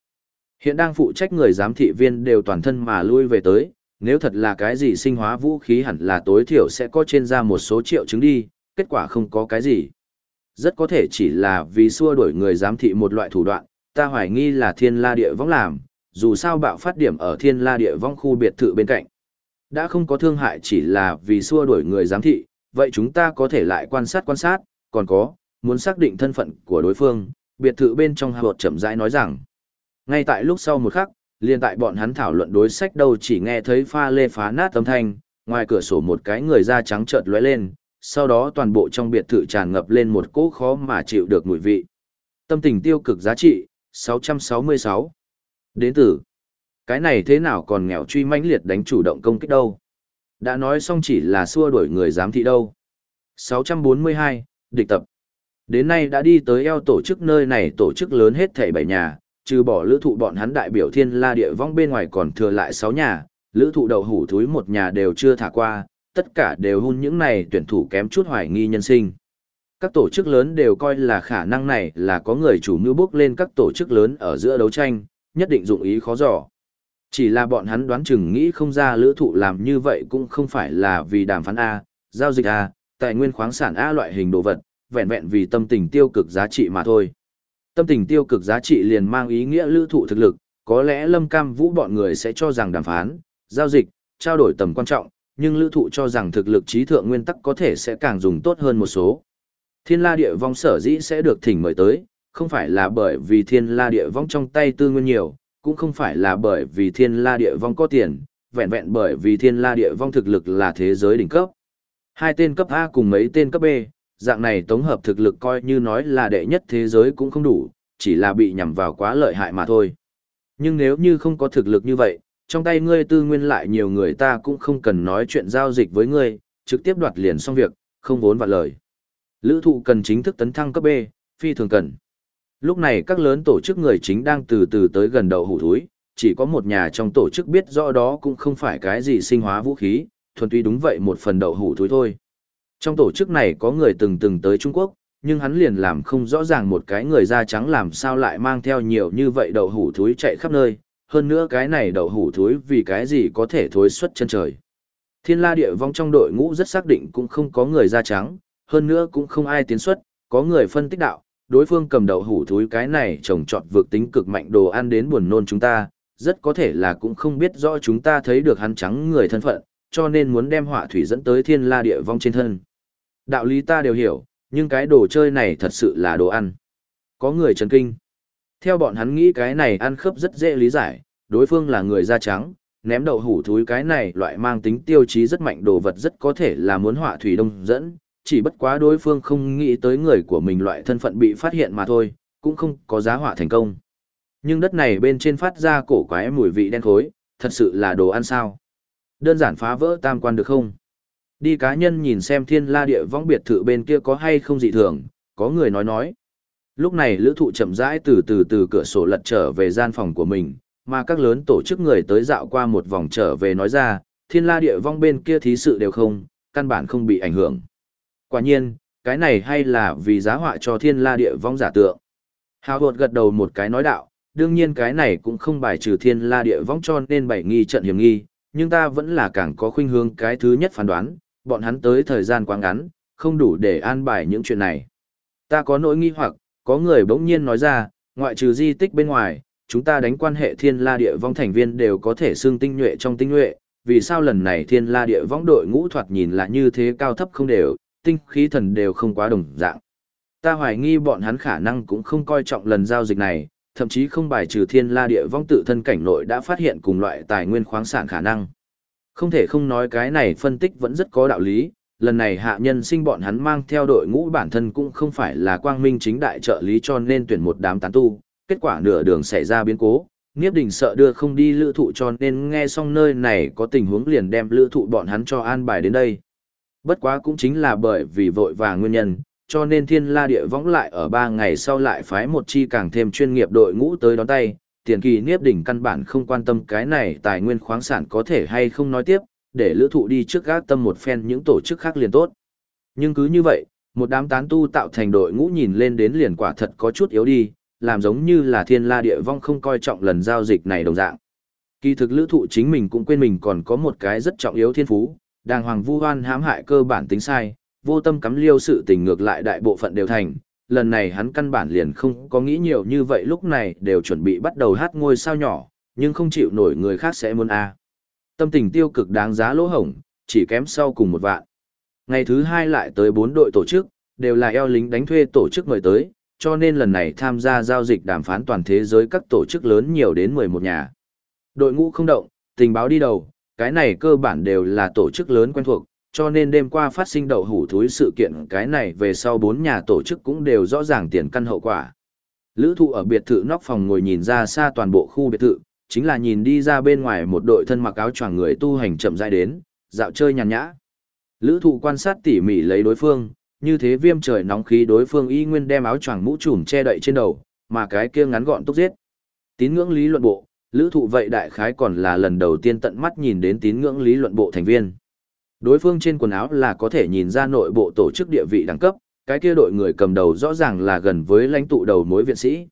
Hiện đang phụ trách người giám thị viên đều toàn thân mà lui về tới, nếu thật là cái gì sinh hóa vũ khí hẳn là tối thiểu sẽ có trên ra một số triệu chứng đi, kết quả không có cái gì. Rất có thể chỉ là vì xua đuổi người giám thị một loại thủ đoạn, ta hoài nghi là thiên la địa vong làm, dù sao bạo phát điểm ở thiên la địa vong khu biệt thự bên cạnh. Đã không có thương hại chỉ là vì xua đuổi người giám thị, vậy chúng ta có thể lại quan sát quan sát, còn có, muốn xác định thân phận của đối phương, biệt thự bên trong hợp chậm rãi nói rằng. Ngay tại lúc sau một khắc, liền tại bọn hắn thảo luận đối sách đâu chỉ nghe thấy pha lê phá nát âm thanh, ngoài cửa sổ một cái người da trắng chợt lóe lên, sau đó toàn bộ trong biệt thự tràn ngập lên một cỗ khó mà chịu được mùi vị. Tâm tình tiêu cực giá trị, 666. Đến từ. Cái này thế nào còn nghèo truy mãnh liệt đánh chủ động công kích đâu. Đã nói xong chỉ là xua đuổi người giám thị đâu. 642, địch tập. Đến nay đã đi tới eo tổ chức nơi này tổ chức lớn hết thảy bảy nhà, trừ bỏ lữ thụ bọn hắn đại biểu thiên la địa vong bên ngoài còn thừa lại 6 nhà, lữ thụ đầu hủ thúi một nhà đều chưa thả qua, tất cả đều hun những này tuyển thủ kém chút hoài nghi nhân sinh. Các tổ chức lớn đều coi là khả năng này là có người chủ mưu bước lên các tổ chức lớn ở giữa đấu tranh, nhất định dụng ý khó dò. Chỉ là bọn hắn đoán chừng nghĩ không ra lữ thụ làm như vậy cũng không phải là vì đàm phán A, giao dịch A, tài nguyên khoáng sản A loại hình đồ vật, vẹn vẹn vì tâm tình tiêu cực giá trị mà thôi. Tâm tình tiêu cực giá trị liền mang ý nghĩa lữ thụ thực lực, có lẽ lâm cam vũ bọn người sẽ cho rằng đàm phán, giao dịch, trao đổi tầm quan trọng, nhưng lữ thụ cho rằng thực lực trí thượng nguyên tắc có thể sẽ càng dùng tốt hơn một số. Thiên la địa vong sở dĩ sẽ được thỉnh mời tới, không phải là bởi vì thiên la địa vong trong tay tư nguyên nhiều, cũng không phải là bởi vì thiên la địa vong có tiền, vẹn vẹn bởi vì thiên la địa vong thực lực là thế giới đỉnh cấp. Hai tên cấp A cùng mấy tên cấp B, dạng này tổng hợp thực lực coi như nói là đệ nhất thế giới cũng không đủ, chỉ là bị nhằm vào quá lợi hại mà thôi. Nhưng nếu như không có thực lực như vậy, trong tay ngươi tư nguyên lại nhiều người ta cũng không cần nói chuyện giao dịch với ngươi, trực tiếp đoạt liền xong việc, không vốn vạn lời. Lữ thụ cần chính thức tấn thăng cấp B, phi thường cần. Lúc này các lớn tổ chức người chính đang từ từ tới gần đầu hủ thúi, chỉ có một nhà trong tổ chức biết rõ đó cũng không phải cái gì sinh hóa vũ khí, thuần túy đúng vậy một phần đậu hủ thúi thôi. Trong tổ chức này có người từng từng tới Trung Quốc, nhưng hắn liền làm không rõ ràng một cái người da trắng làm sao lại mang theo nhiều như vậy đậu hủ thúi chạy khắp nơi, hơn nữa cái này đậu hủ thối vì cái gì có thể thối xuất chân trời. Thiên la địa vong trong đội ngũ rất xác định cũng không có người da trắng, hơn nữa cũng không ai tiến xuất, có người phân tích đạo, đối phương cầm đậu hủ thối cái này trồng trọt vượt tính cực mạnh đồ ăn đến buồn nôn chúng ta, rất có thể là cũng không biết rõ chúng ta thấy được hắn trắng người thân phận, cho nên muốn đem họa thủy dẫn tới thiên la địa vong trên thân. Đạo lý ta đều hiểu, nhưng cái đồ chơi này thật sự là đồ ăn. Có người chấn kinh. Theo bọn hắn nghĩ cái này ăn khớp rất dễ lý giải, đối phương là người da trắng, ném đậu hủ thúi cái này loại mang tính tiêu chí rất mạnh đồ vật rất có thể là muốn họa thủy đông dẫn, chỉ bất quá đối phương không nghĩ tới người của mình loại thân phận bị phát hiện mà thôi, cũng không có giá họa thành công. Nhưng đất này bên trên phát ra cổ quái mùi vị đen khối, thật sự là đồ ăn sao. Đơn giản phá vỡ tam quan được không? Đi cá nhân nhìn xem thiên la địa vong biệt thự bên kia có hay không dị thường, có người nói nói. Lúc này lữ thụ chậm rãi từ từ từ cửa sổ lật trở về gian phòng của mình, mà các lớn tổ chức người tới dạo qua một vòng trở về nói ra, thiên la địa vong bên kia thí sự đều không, căn bản không bị ảnh hưởng. Quả nhiên, cái này hay là vì giá họa cho thiên la địa vong giả tượng. Hào hột gật đầu một cái nói đạo, đương nhiên cái này cũng không bài trừ thiên la địa vong cho nên bảy nghi trận hiểm nghi, nhưng ta vẫn là càng có khuynh hướng cái thứ nhất phán đoán, bọn hắn tới thời gian quá ngắn, không đủ để an bài những chuyện này. Ta có nỗi nghi hoặc, có người bỗng nhiên nói ra, ngoại trừ di tích bên ngoài, chúng ta đánh quan hệ thiên la địa vong thành viên đều có thể xương tinh nhuệ trong tinh nhuệ, vì sao lần này thiên la địa vong đội ngũ thoạt nhìn là như thế cao thấp không đều, tinh khí thần đều không quá đồng dạng. Ta hoài nghi bọn hắn khả năng cũng không coi trọng lần giao dịch này, thậm chí không bài trừ thiên la địa vong tự thân cảnh nội đã phát hiện cùng loại tài nguyên khoáng sản khả năng. Không thể không nói cái này phân tích vẫn rất có đạo lý, lần này hạ nhân sinh bọn hắn mang theo đội ngũ bản thân cũng không phải là quang minh chính đại trợ lý cho nên tuyển một đám tán tu, kết quả nửa đường xảy ra biến cố, Niếp Đình sợ đưa không đi lữ thụ cho nên nghe xong nơi này có tình huống liền đem lữ thụ bọn hắn cho an bài đến đây. Bất quá cũng chính là bởi vì vội vàng nguyên nhân, cho nên thiên la địa võng lại ở ba ngày sau lại phái một chi càng thêm chuyên nghiệp đội ngũ tới đón tay. Tiền kỳ Niếp đỉnh căn bản không quan tâm cái này tài nguyên khoáng sản có thể hay không nói tiếp, để lữ thụ đi trước gác tâm một phen những tổ chức khác liền tốt. Nhưng cứ như vậy, một đám tán tu tạo thành đội ngũ nhìn lên đến liền quả thật có chút yếu đi, làm giống như là thiên la địa vong không coi trọng lần giao dịch này đồng dạng. Kỳ thực lữ thụ chính mình cũng quên mình còn có một cái rất trọng yếu thiên phú, đàng hoàng vu hoan hãm hại cơ bản tính sai, vô tâm cắm liêu sự tình ngược lại đại bộ phận đều thành. Lần này hắn căn bản liền không có nghĩ nhiều như vậy lúc này đều chuẩn bị bắt đầu hát ngôi sao nhỏ, nhưng không chịu nổi người khác sẽ muốn a Tâm tình tiêu cực đáng giá lỗ hổng, chỉ kém sau cùng một vạn. Ngày thứ hai lại tới bốn đội tổ chức, đều là eo lính đánh thuê tổ chức mời tới, cho nên lần này tham gia giao dịch đàm phán toàn thế giới các tổ chức lớn nhiều đến 11 nhà. Đội ngũ không động, tình báo đi đầu, cái này cơ bản đều là tổ chức lớn quen thuộc, cho nên đêm qua phát sinh đậu hủ thúi sự kiện cái này về sau bốn nhà tổ chức cũng đều rõ ràng tiền căn hậu quả. Lữ thụ ở biệt thự nóc phòng ngồi nhìn ra xa toàn bộ khu biệt thự, chính là nhìn đi ra bên ngoài một đội thân mặc áo choàng người tu hành chậm rãi đến, dạo chơi nhàn nhã. Lữ thụ quan sát tỉ mỉ lấy đối phương, như thế viêm trời nóng khí đối phương y nguyên đem áo choàng mũ trùm che đậy trên đầu, mà cái kia ngắn gọn tốc giết. Tín ngưỡng lý luận bộ, lữ thụ vậy đại khái còn là lần đầu tiên tận mắt nhìn đến tín ngưỡng lý luận bộ thành viên. Đối phương trên quần áo là có thể nhìn ra nội bộ tổ chức địa vị đẳng cấp, cái kia đội người cầm đầu rõ ràng là gần với lãnh tụ đầu mối viện sĩ.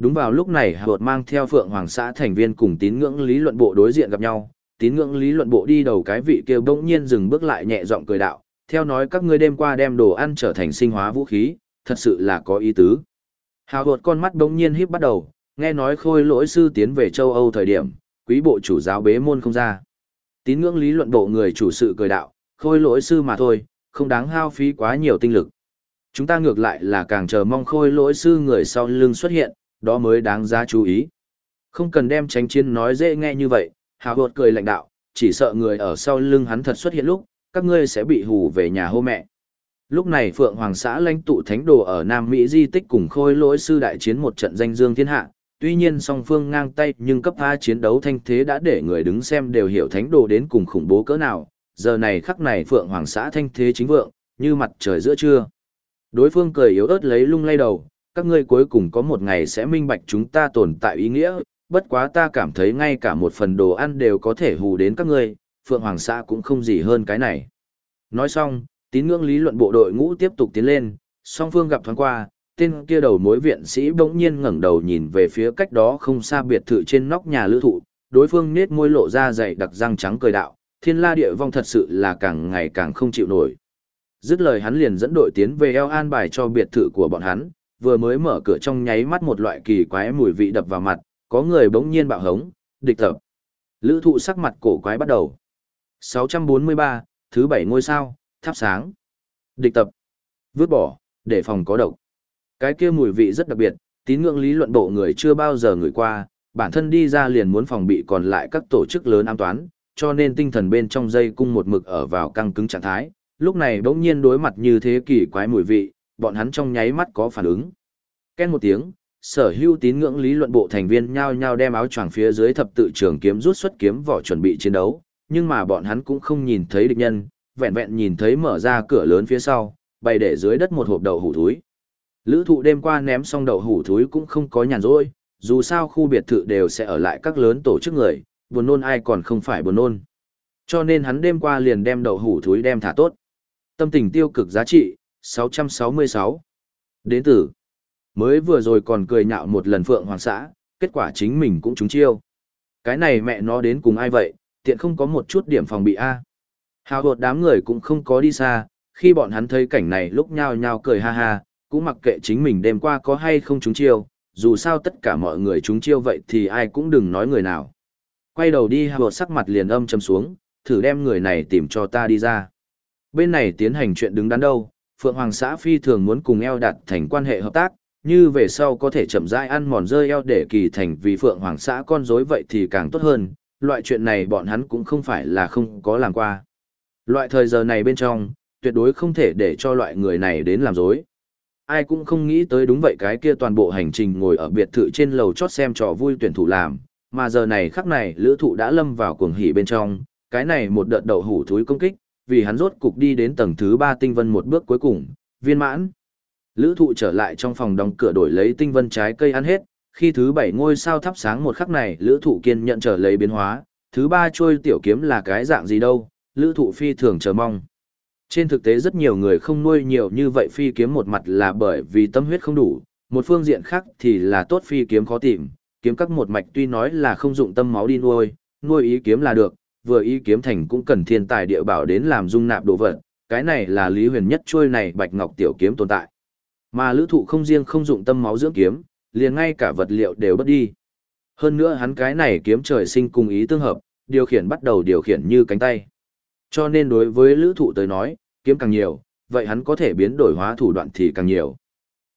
Đúng vào lúc này Hợt mang theo Phượng Hoàng xã thành viên cùng tín ngưỡng lý luận bộ đối diện gặp nhau, tín ngưỡng lý luận bộ đi đầu cái vị kia bỗng nhiên dừng bước lại nhẹ giọng cười đạo, theo nói các ngươi đêm qua đem đồ ăn trở thành sinh hóa vũ khí, thật sự là có ý tứ. Hào hột con mắt bỗng nhiên híp bắt đầu, nghe nói khôi lỗi sư tiến về châu Âu thời điểm, quý bộ chủ giáo bế môn không ra. Tín ngưỡng lý luận bộ người chủ sự cười đạo, khôi lỗi sư mà thôi, không đáng hao phí quá nhiều tinh lực. Chúng ta ngược lại là càng chờ mong khôi lỗi sư người sau lưng xuất hiện, đó mới đáng giá chú ý. Không cần đem tránh chiến nói dễ nghe như vậy, hào hột cười lạnh đạo, chỉ sợ người ở sau lưng hắn thật xuất hiện lúc, các ngươi sẽ bị hù về nhà hô mẹ. Lúc này Phượng Hoàng xã lãnh tụ thánh đồ ở Nam Mỹ di tích cùng khôi lỗi sư đại chiến một trận danh dương thiên hạ, tuy nhiên song phương ngang tay nhưng cấp A chiến đấu thanh thế đã để người đứng xem đều hiểu thánh đồ đến cùng khủng bố cỡ nào, giờ này khắc này Phượng Hoàng xã thanh thế chính vượng, như mặt trời giữa trưa. Đối phương cười yếu ớt lấy lung lay đầu, các ngươi cuối cùng có một ngày sẽ minh bạch chúng ta tồn tại ý nghĩa, bất quá ta cảm thấy ngay cả một phần đồ ăn đều có thể hù đến các ngươi, Phượng Hoàng xã cũng không gì hơn cái này. Nói xong, tín ngưỡng lý luận bộ đội ngũ tiếp tục tiến lên, song phương gặp thoáng qua, tên kia đầu mối viện sĩ bỗng nhiên ngẩng đầu nhìn về phía cách đó không xa biệt thự trên nóc nhà lữ thụ, đối phương nết môi lộ ra dày đặc răng trắng cười đạo, thiên la địa vong thật sự là càng ngày càng không chịu nổi. Dứt lời hắn liền dẫn đội tiến về eo an bài cho biệt thự của bọn hắn, vừa mới mở cửa trong nháy mắt một loại kỳ quái mùi vị đập vào mặt, có người bỗng nhiên bạo hống, địch tập. Lữ thụ sắc mặt cổ quái bắt đầu. 643, thứ bảy ngôi sao, thắp sáng. Địch tập. Vứt bỏ, để phòng có độc. Cái kia mùi vị rất đặc biệt, tín ngưỡng lý luận bộ người chưa bao giờ ngửi qua, bản thân đi ra liền muốn phòng bị còn lại các tổ chức lớn an toán, cho nên tinh thần bên trong dây cung một mực ở vào căng cứng trạng thái, lúc này bỗng nhiên đối mặt như thế kỳ quái mùi vị, bọn hắn trong nháy mắt có phản ứng. Ken một tiếng, sở hữu tín ngưỡng lý luận bộ thành viên nhao nhao đem áo choàng phía dưới thập tự trường kiếm rút xuất kiếm vỏ chuẩn bị chiến đấu, nhưng mà bọn hắn cũng không nhìn thấy địch nhân, vẹn vẹn nhìn thấy mở ra cửa lớn phía sau, bày để dưới đất một hộp đậu hủ thúi. Lữ thụ đêm qua ném xong đậu hủ thúi cũng không có nhàn rỗi, dù sao khu biệt thự đều sẽ ở lại các lớn tổ chức người, buồn nôn ai còn không phải buồn nôn. Cho nên hắn đêm qua liền đem đậu hủ thúi đem thả tốt. Tâm tình tiêu cực giá trị, 666. Đến tử. Mới vừa rồi còn cười nhạo một lần phượng hoàng xã, kết quả chính mình cũng trúng chiêu. Cái này mẹ nó đến cùng ai vậy, tiện không có một chút điểm phòng bị A. Hào hột đám người cũng không có đi xa, khi bọn hắn thấy cảnh này lúc nhao nhao cười ha ha, cũng mặc kệ chính mình đêm qua có hay không trúng chiêu, dù sao tất cả mọi người trúng chiêu vậy thì ai cũng đừng nói người nào. Quay đầu đi hào hột sắc mặt liền âm châm xuống, thử đem người này tìm cho ta đi ra. Bên này tiến hành chuyện đứng đắn đâu, Phượng Hoàng xã phi thường muốn cùng eo đặt thành quan hệ hợp tác, như về sau có thể chậm rãi ăn mòn rơi eo để kỳ thành vì Phượng Hoàng xã con rối vậy thì càng tốt hơn, loại chuyện này bọn hắn cũng không phải là không có làm qua. Loại thời giờ này bên trong, tuyệt đối không thể để cho loại người này đến làm dối. Ai cũng không nghĩ tới đúng vậy cái kia toàn bộ hành trình ngồi ở biệt thự trên lầu chót xem trò vui tuyển thủ làm, mà giờ này khắc này lữ thụ đã lâm vào cuồng hỉ bên trong, cái này một đợt đầu hủ thúi công kích, vì hắn rốt cục đi đến tầng thứ ba tinh vân một bước cuối cùng, viên mãn. Lữ thụ trở lại trong phòng đóng cửa đổi lấy tinh vân trái cây ăn hết, khi thứ bảy ngôi sao thắp sáng một khắc này lữ thụ kiên nhận trở lấy biến hóa, thứ ba trôi tiểu kiếm là cái dạng gì đâu, lữ thụ phi thường chờ mong. Trên thực tế rất nhiều người không nuôi nhiều như vậy phi kiếm một mặt là bởi vì tâm huyết không đủ, một phương diện khác thì là tốt phi kiếm khó tìm, kiếm các một mạch tuy nói là không dụng tâm máu đi nuôi, nuôi ý kiếm là được, vừa ý kiếm thành cũng cần thiên tài địa bảo đến làm dung nạp đồ vật, cái này là lý huyền nhất trôi này bạch ngọc tiểu kiếm tồn tại. Mà lữ thụ không riêng không dụng tâm máu dưỡng kiếm, liền ngay cả vật liệu đều bất đi. Hơn nữa hắn cái này kiếm trời sinh cùng ý tương hợp, điều khiển bắt đầu điều khiển như cánh tay. Cho nên đối với lữ thụ tới nói, kiếm càng nhiều, vậy hắn có thể biến đổi hóa thủ đoạn thì càng nhiều.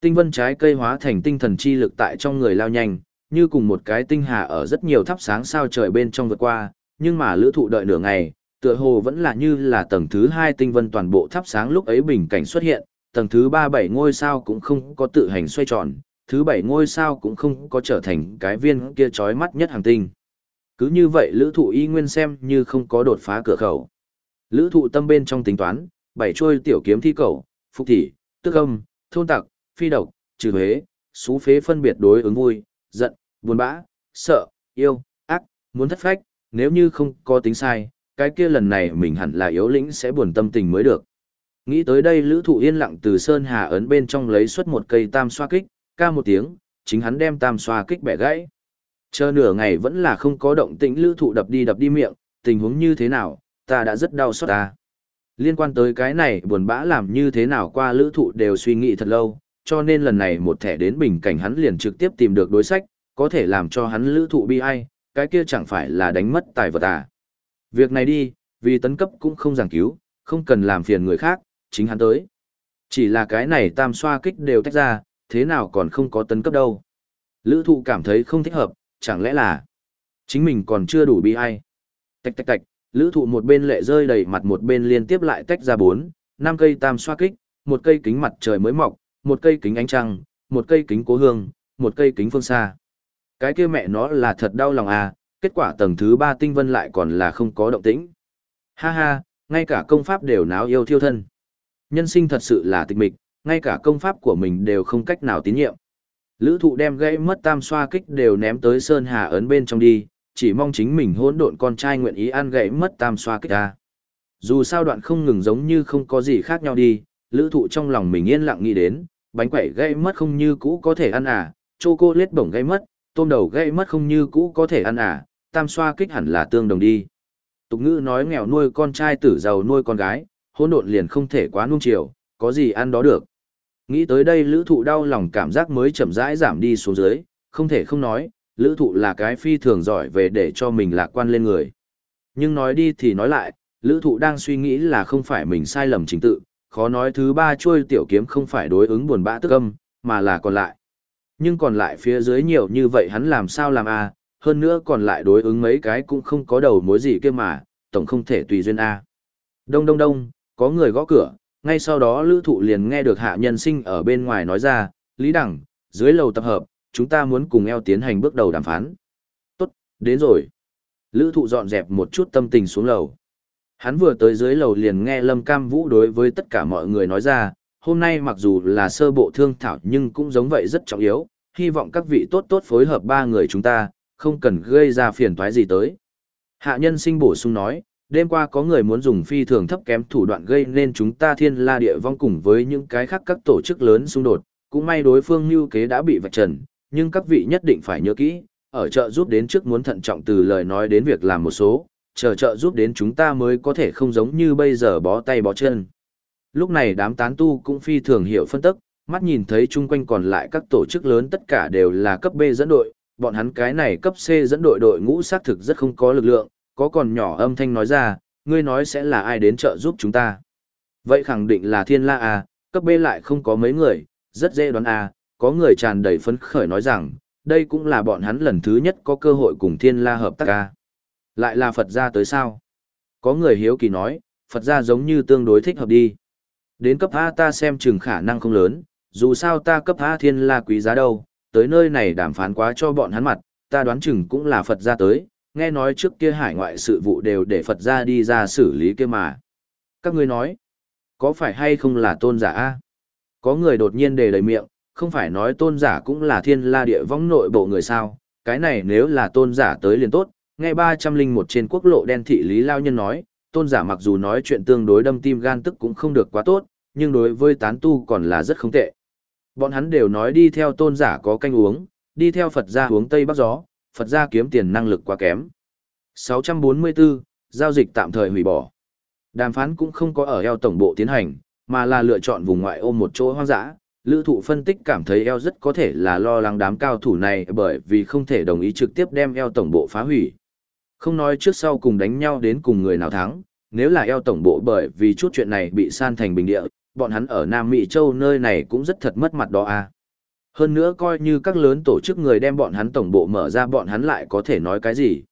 Tinh vân trái cây hóa thành tinh thần chi lực tại trong người lao nhanh, như cùng một cái tinh hà ở rất nhiều thắp sáng sao trời bên trong vượt qua, nhưng mà lữ thụ đợi nửa ngày, tựa hồ vẫn là như là tầng thứ 2 tinh vân toàn bộ thắp sáng lúc ấy bình cảnh xuất hiện, tầng thứ 37 ngôi sao cũng không có tự hành xoay tròn, thứ 7 ngôi sao cũng không có trở thành cái viên kia chói mắt nhất hàng tinh. Cứ như vậy lữ thụ y nguyên xem như không có đột phá cửa khẩu. Lữ thụ tâm bên trong tính toán, bảy trôi tiểu kiếm thi cầu, phục thị, tức âm, thôn tặc, phi độc, trừ huế, xú phế phân biệt đối ứng vui, giận, buồn bã, sợ, yêu, ác, muốn thất phách, nếu như không có tính sai, cái kia lần này mình hẳn là yếu lĩnh sẽ buồn tâm tình mới được. Nghĩ tới đây lữ thụ yên lặng từ Sơn Hà ấn bên trong lấy xuất một cây tam xoa kích, ca một tiếng, chính hắn đem tam xoa kích bẻ gãy. Chờ nửa ngày vẫn là không có động tĩnh lữ thụ đập đi đập đi miệng, tình huống như thế nào, ta đã rất đau xót ta. Liên quan tới cái này buồn bã làm như thế nào qua lữ thụ đều suy nghĩ thật lâu, cho nên lần này một thẻ đến bình cảnh hắn liền trực tiếp tìm được đối sách, có thể làm cho hắn lữ thụ bi ai, cái kia chẳng phải là đánh mất tài vật à. Việc này đi, vì tấn cấp cũng không giảng cứu, không cần làm phiền người khác, chính hắn tới. Chỉ là cái này tam xoa kích đều tách ra, thế nào còn không có tấn cấp đâu. Lữ thụ cảm thấy không thích hợp, chẳng lẽ là chính mình còn chưa đủ bi ai. Tạch tạch tạch, lữ thụ một bên lệ rơi đầy mặt một bên liên tiếp lại tách ra 4, 5 cây tam xoa kích, một cây kính mặt trời mới mọc, một cây kính ánh trăng, một cây kính cố hương, một cây kính phương xa. Cái kia mẹ nó là thật đau lòng à, kết quả tầng thứ ba tinh vân lại còn là không có động tĩnh. Ha ha, ngay cả công pháp đều náo yêu thiêu thân. Nhân sinh thật sự là tịch mịch, ngay cả công pháp của mình đều không cách nào tín nhiệm. Lữ thụ đem gãy mất tam xoa kích đều ném tới Sơn Hà ấn bên trong đi, chỉ mong chính mình hỗn độn con trai nguyện ý ăn gãy mất tam xoa kích ra. Dù sao đoạn không ngừng giống như không có gì khác nhau đi, lữ thụ trong lòng mình yên lặng nghĩ đến, bánh quẩy gãy mất không như cũ có thể ăn à, cô lết bổng gãy mất, tôm đầu gãy mất không như cũ có thể ăn à, tam xoa kích hẳn là tương đồng đi. Tục ngữ nói nghèo nuôi con trai tử giàu nuôi con gái, hỗn độn liền không thể quá nung chiều, có gì ăn đó được. Nghĩ tới đây lữ thụ đau lòng cảm giác mới chậm rãi giảm đi xuống dưới, không thể không nói, lữ thụ là cái phi thường giỏi về để cho mình lạc quan lên người. Nhưng nói đi thì nói lại, lữ thụ đang suy nghĩ là không phải mình sai lầm chính tự, khó nói thứ ba chuôi tiểu kiếm không phải đối ứng buồn bã tức âm, mà là còn lại. Nhưng còn lại phía dưới nhiều như vậy hắn làm sao làm a hơn nữa còn lại đối ứng mấy cái cũng không có đầu mối gì kia mà, tổng không thể tùy duyên a Đông đông đông, có người gõ cửa, ngay sau đó lữ thụ liền nghe được hạ nhân sinh ở bên ngoài nói ra, Lý Đẳng, dưới lầu tập hợp, chúng ta muốn cùng eo tiến hành bước đầu đàm phán. Tốt, đến rồi. Lữ thụ dọn dẹp một chút tâm tình xuống lầu. Hắn vừa tới dưới lầu liền nghe Lâm Cam Vũ đối với tất cả mọi người nói ra, hôm nay mặc dù là sơ bộ thương thảo nhưng cũng giống vậy rất trọng yếu, hy vọng các vị tốt tốt phối hợp ba người chúng ta, không cần gây ra phiền toái gì tới. Hạ nhân sinh bổ sung nói, đêm qua có người muốn dùng phi thường thấp kém thủ đoạn gây nên chúng ta thiên la địa vong cùng với những cái khác các tổ chức lớn xung đột, cũng may đối phương như kế đã bị vạch trần, nhưng các vị nhất định phải nhớ kỹ, ở chợ giúp đến trước muốn thận trọng từ lời nói đến việc làm một số, chờ trợ giúp đến chúng ta mới có thể không giống như bây giờ bó tay bó chân. Lúc này đám tán tu cũng phi thường hiểu phân tức, mắt nhìn thấy chung quanh còn lại các tổ chức lớn tất cả đều là cấp B dẫn đội, bọn hắn cái này cấp C dẫn đội đội ngũ xác thực rất không có lực lượng, có còn nhỏ âm thanh nói ra, ngươi nói sẽ là ai đến trợ giúp chúng ta. Vậy khẳng định là thiên la à? cấp B lại không có mấy người, rất dễ đoán à? có người tràn đầy phấn khởi nói rằng, đây cũng là bọn hắn lần thứ nhất có cơ hội cùng thiên la hợp tác à. Lại là Phật gia tới sao? Có người hiếu kỳ nói, Phật gia giống như tương đối thích hợp đi. Đến cấp A ta xem chừng khả năng không lớn, dù sao ta cấp A thiên la quý giá đâu, tới nơi này đàm phán quá cho bọn hắn mặt, ta đoán chừng cũng là Phật gia tới, nghe nói trước kia hải ngoại sự vụ đều để Phật gia đi ra xử lý kia mà. Các ngươi nói, có phải hay không là tôn giả A? Có người đột nhiên đề đầy miệng, không phải nói tôn giả cũng là thiên la địa vong nội bộ người sao, cái này nếu là tôn giả tới liền tốt, nghe ba trăm linh một trên quốc lộ đen thị Lý Lao Nhân nói, tôn giả mặc dù nói chuyện tương đối đâm tim gan tức cũng không được quá tốt, nhưng đối với tán tu còn là rất không tệ. Bọn hắn đều nói đi theo tôn giả có canh uống, đi theo Phật gia uống Tây Bắc gió, Phật gia kiếm tiền năng lực quá kém. 644, giao dịch tạm thời hủy bỏ. Đàm phán cũng không có ở eo tổng bộ tiến hành, mà là lựa chọn vùng ngoại ô một chỗ hoang dã. Lữ thụ phân tích cảm thấy eo rất có thể là lo lắng đám cao thủ này bởi vì không thể đồng ý trực tiếp đem eo tổng bộ phá hủy. Không nói trước sau cùng đánh nhau đến cùng người nào thắng, nếu là eo tổng bộ bởi vì chút chuyện này bị san thành bình địa, bọn hắn ở Nam Mỹ Châu nơi này cũng rất thật mất mặt đó à. Hơn nữa coi như các lớn tổ chức người đem bọn hắn tổng bộ mở ra bọn hắn lại có thể nói cái gì.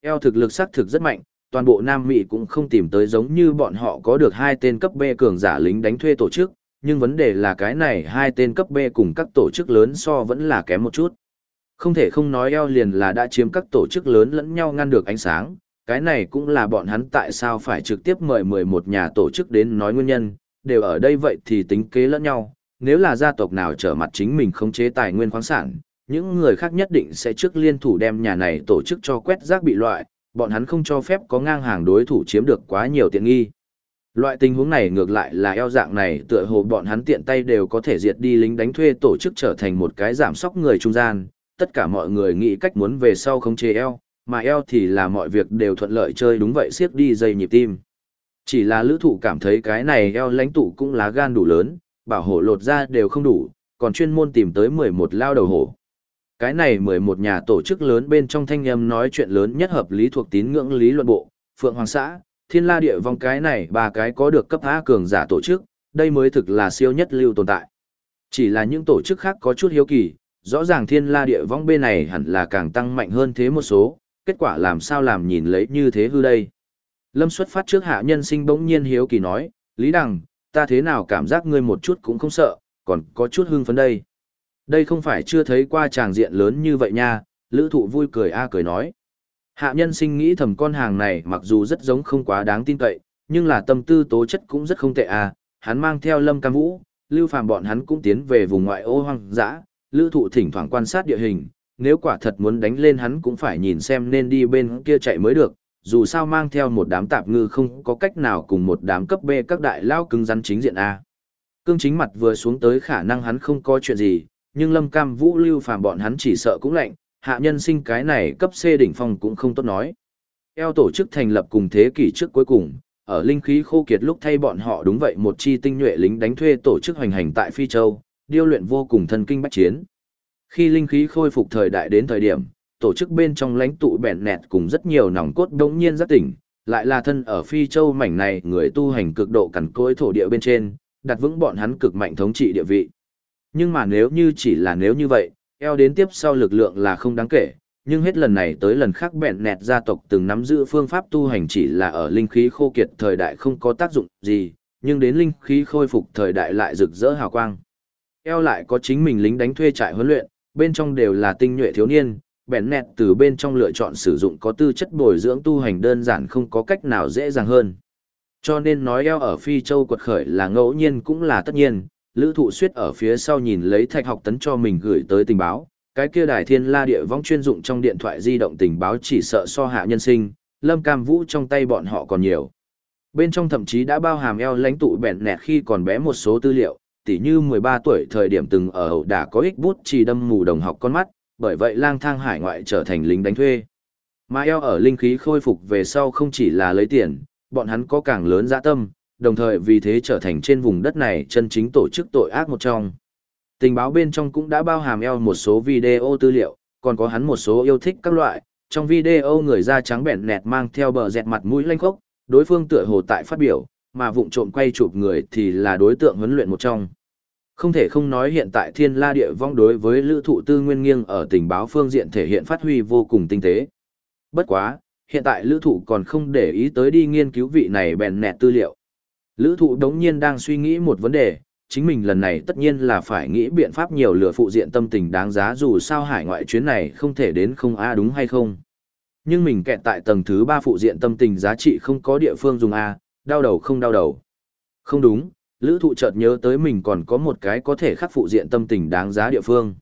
Eo thực lực xác thực rất mạnh, toàn bộ Nam Mỹ cũng không tìm tới giống như bọn họ có được hai tên cấp B cường giả lính đánh thuê tổ chức, nhưng vấn đề là cái này hai tên cấp B cùng các tổ chức lớn so vẫn là kém một chút. Không thể không nói eo liền là đã chiếm các tổ chức lớn lẫn nhau ngăn được ánh sáng, cái này cũng là bọn hắn tại sao phải trực tiếp mời 11 nhà tổ chức đến nói nguyên nhân, đều ở đây vậy thì tính kế lẫn nhau, nếu là gia tộc nào trở mặt chính mình khống chế tài nguyên khoáng sản, những người khác nhất định sẽ trước liên thủ đem nhà này tổ chức cho quét rác bị loại, bọn hắn không cho phép có ngang hàng đối thủ chiếm được quá nhiều tiện nghi. Loại tình huống này ngược lại là eo dạng này tựa hồ bọn hắn tiện tay đều có thể diệt đi lính đánh thuê tổ chức trở thành một cái giảm sóc người trung gian, tất cả mọi người nghĩ cách muốn về sau không chế eo, mà eo thì là mọi việc đều thuận lợi chơi đúng vậy siết đi dây nhịp tim. Chỉ là lữ thụ cảm thấy cái này eo lãnh tụ cũng lá gan đủ lớn, bảo hổ lột ra đều không đủ, còn chuyên môn tìm tới 11 lao đầu hổ. Cái này 11 nhà tổ chức lớn bên trong thanh âm nói chuyện lớn nhất hợp lý thuộc tín ngưỡng lý luận bộ, Phượng Hoàng xã, Thiên La địa vong cái này ba cái có được cấp A cường giả tổ chức, đây mới thực là siêu nhất lưu tồn tại. Chỉ là những tổ chức khác có chút hiếu kỳ, rõ ràng thiên la địa vong bên này hẳn là càng tăng mạnh hơn thế một số, kết quả làm sao làm nhìn lấy như thế hư đây. Lâm xuất phát trước hạ nhân sinh bỗng nhiên hiếu kỳ nói, Lý Đằng, ta thế nào cảm giác ngươi một chút cũng không sợ, còn có chút hưng phấn đây. Đây không phải chưa thấy qua tràng diện lớn như vậy nha, lữ thụ vui cười a cười nói. Hạ nhân sinh nghĩ thầm con hàng này mặc dù rất giống không quá đáng tin cậy, nhưng là tâm tư tố chất cũng rất không tệ à, hắn mang theo Lâm Cam Vũ, Lưu Phàm bọn hắn cũng tiến về vùng ngoại ô hoang dã, Lữ Thụ thỉnh thoảng quan sát địa hình, nếu quả thật muốn đánh lên hắn cũng phải nhìn xem nên đi bên kia chạy mới được, dù sao mang theo một đám tạp ngư không có cách nào cùng một đám cấp B các đại lao cứng rắn chính diện A. Cương chính mặt vừa xuống tới khả năng hắn không có chuyện gì, nhưng Lâm Cam Vũ Lưu Phàm bọn hắn chỉ sợ cũng lạnh, hạ nhân sinh cái này cấp C đỉnh phong cũng không tốt nói. Eo tổ chức thành lập cùng thế kỷ trước cuối cùng, ở linh khí khô kiệt lúc thay bọn họ đúng vậy một chi tinh nhuệ lính đánh thuê tổ chức hoành hành tại Phi Châu, điêu luyện vô cùng thân kinh bách chiến. Khi linh khí khôi phục thời đại đến thời điểm, tổ chức bên trong lãnh tụ bẹn nẹt cùng rất nhiều nòng cốt đống nhiên rất tỉnh, lại là thân ở Phi Châu mảnh này người tu hành cực độ cằn cối thổ địa bên trên, đặt vững bọn hắn cực mạnh thống trị địa vị. Nhưng mà nếu như chỉ là nếu như vậy, eo đến tiếp sau lực lượng là không đáng kể, nhưng hết lần này tới lần khác bẹn nẹt gia tộc từng nắm giữ phương pháp tu hành chỉ là ở linh khí khô kiệt thời đại không có tác dụng gì, nhưng đến linh khí khôi phục thời đại lại rực rỡ hào quang. Eo lại có chính mình lính đánh thuê trại huấn luyện, bên trong đều là tinh nhuệ thiếu niên, bèn nẹt từ bên trong lựa chọn sử dụng có tư chất bồi dưỡng tu hành đơn giản không có cách nào dễ dàng hơn. Cho nên nói eo ở Phi Châu quật khởi là ngẫu nhiên cũng là tất nhiên, Lữ Thụ Suyết ở phía sau nhìn lấy thạch học tấn cho mình gửi tới tình báo, cái kia đài thiên la địa vong chuyên dụng trong điện thoại di động tình báo chỉ sợ so hạ nhân sinh, lâm cam vũ trong tay bọn họ còn nhiều. Bên trong thậm chí đã bao hàm eo lãnh tụ bèn nẹt khi còn bé một số tư liệu, tỉ như 13 tuổi thời điểm từng ở hậu đà có ích bút chỉ đâm mù đồng học con mắt, bởi vậy lang thang hải ngoại trở thành lính đánh thuê. Mà eo ở linh khí khôi phục về sau không chỉ là lấy tiền, bọn hắn có càng lớn dạ tâm, đồng thời vì thế trở thành trên vùng đất này chân chính tổ chức tội ác một trong. Tình báo bên trong cũng đã bao hàm eo một số video tư liệu, còn có hắn một số yêu thích các loại. Trong video người da trắng bẹn nẹt mang theo bờ dẹt mặt mũi lanh khốc, đối phương tựa hồ tại phát biểu, mà vụng trộm quay chụp người thì là đối tượng huấn luyện một trong. Không thể không nói hiện tại thiên la địa vong đối với lữ thụ tư nguyên nghiêng ở tình báo phương diện thể hiện phát huy vô cùng tinh tế. Bất quá, hiện tại lữ thụ còn không để ý tới đi nghiên cứu vị này bèn nẹt tư liệu. Lữ thụ đống nhiên đang suy nghĩ một vấn đề, chính mình lần này tất nhiên là phải nghĩ biện pháp nhiều lửa phụ diện tâm tình đáng giá dù sao hải ngoại chuyến này không thể đến không A đúng hay không. Nhưng mình kẹt tại tầng thứ 3 phụ diện tâm tình giá trị không có địa phương dùng A, đau đầu không đau đầu. Không đúng, lữ thụ chợt nhớ tới mình còn có một cái có thể khắc phụ diện tâm tình đáng giá địa phương.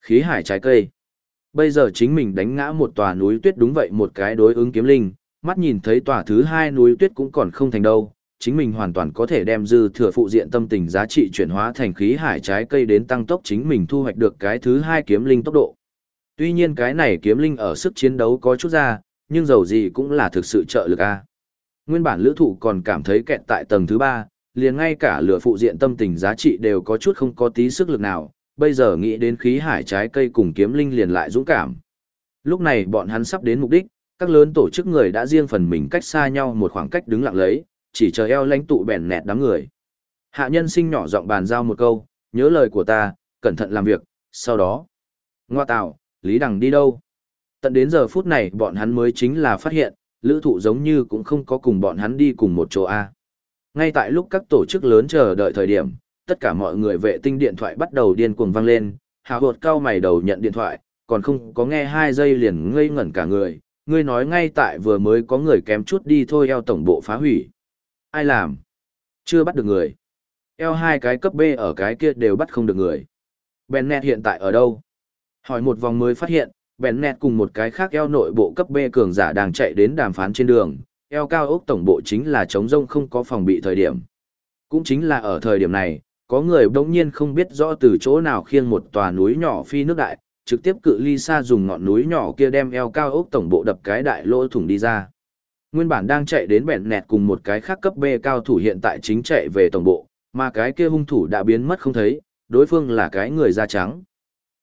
Khí hải trái cây. Bây giờ chính mình đánh ngã một tòa núi tuyết đúng vậy một cái đối ứng kiếm linh, mắt nhìn thấy tòa thứ hai núi tuyết cũng còn không thành đâu, chính mình hoàn toàn có thể đem dư thừa phụ diện tâm tình giá trị chuyển hóa thành khí hải trái cây đến tăng tốc chính mình thu hoạch được cái thứ hai kiếm linh tốc độ. Tuy nhiên cái này kiếm linh ở sức chiến đấu có chút ra, nhưng dầu gì cũng là thực sự trợ lực a. Nguyên bản lữ thụ còn cảm thấy kẹt tại tầng thứ ba, liền ngay cả lửa phụ diện tâm tình giá trị đều có chút không có tí sức lực nào, bây giờ nghĩ đến khí hải trái cây cùng kiếm linh liền lại dũng cảm. Lúc này bọn hắn sắp đến mục đích, các lớn tổ chức người đã riêng phần mình cách xa nhau một khoảng cách đứng lặng lấy, chỉ chờ eo lãnh tụ bèn nẹt đám người. Hạ nhân sinh nhỏ giọng bàn giao một câu, nhớ lời của ta, cẩn thận làm việc, sau đó. Ngoa tạo, Lý Đằng đi đâu? Tận đến giờ phút này bọn hắn mới chính là phát hiện, lữ thụ giống như cũng không có cùng bọn hắn đi cùng một chỗ A. Ngay tại lúc các tổ chức lớn chờ đợi thời điểm, tất cả mọi người vệ tinh điện thoại bắt đầu điên cuồng vang lên, hào hột cao mày đầu nhận điện thoại, còn không có nghe hai giây liền ngây ngẩn cả người, ngươi nói ngay tại vừa mới có người kém chút đi thôi eo tổng bộ phá hủy. Ai làm? Chưa bắt được người. Eo hai cái cấp B ở cái kia đều bắt không được người. Bennett hiện tại ở đâu? Hỏi một vòng mới phát hiện, Bennett cùng một cái khác eo nội bộ cấp B cường giả đang chạy đến đàm phán trên đường. Eo cao ốc tổng bộ chính là chống rông không có phòng bị thời điểm. Cũng chính là ở thời điểm này, có người đông nhiên không biết rõ từ chỗ nào khiêng một tòa núi nhỏ phi nước đại, trực tiếp cự ly xa dùng ngọn núi nhỏ kia đem eo cao ốc tổng bộ đập cái đại lỗ thủng đi ra. Nguyên bản đang chạy đến bẹn nẹt cùng một cái khác cấp B cao thủ hiện tại chính chạy về tổng bộ, mà cái kia hung thủ đã biến mất không thấy, đối phương là cái người da trắng.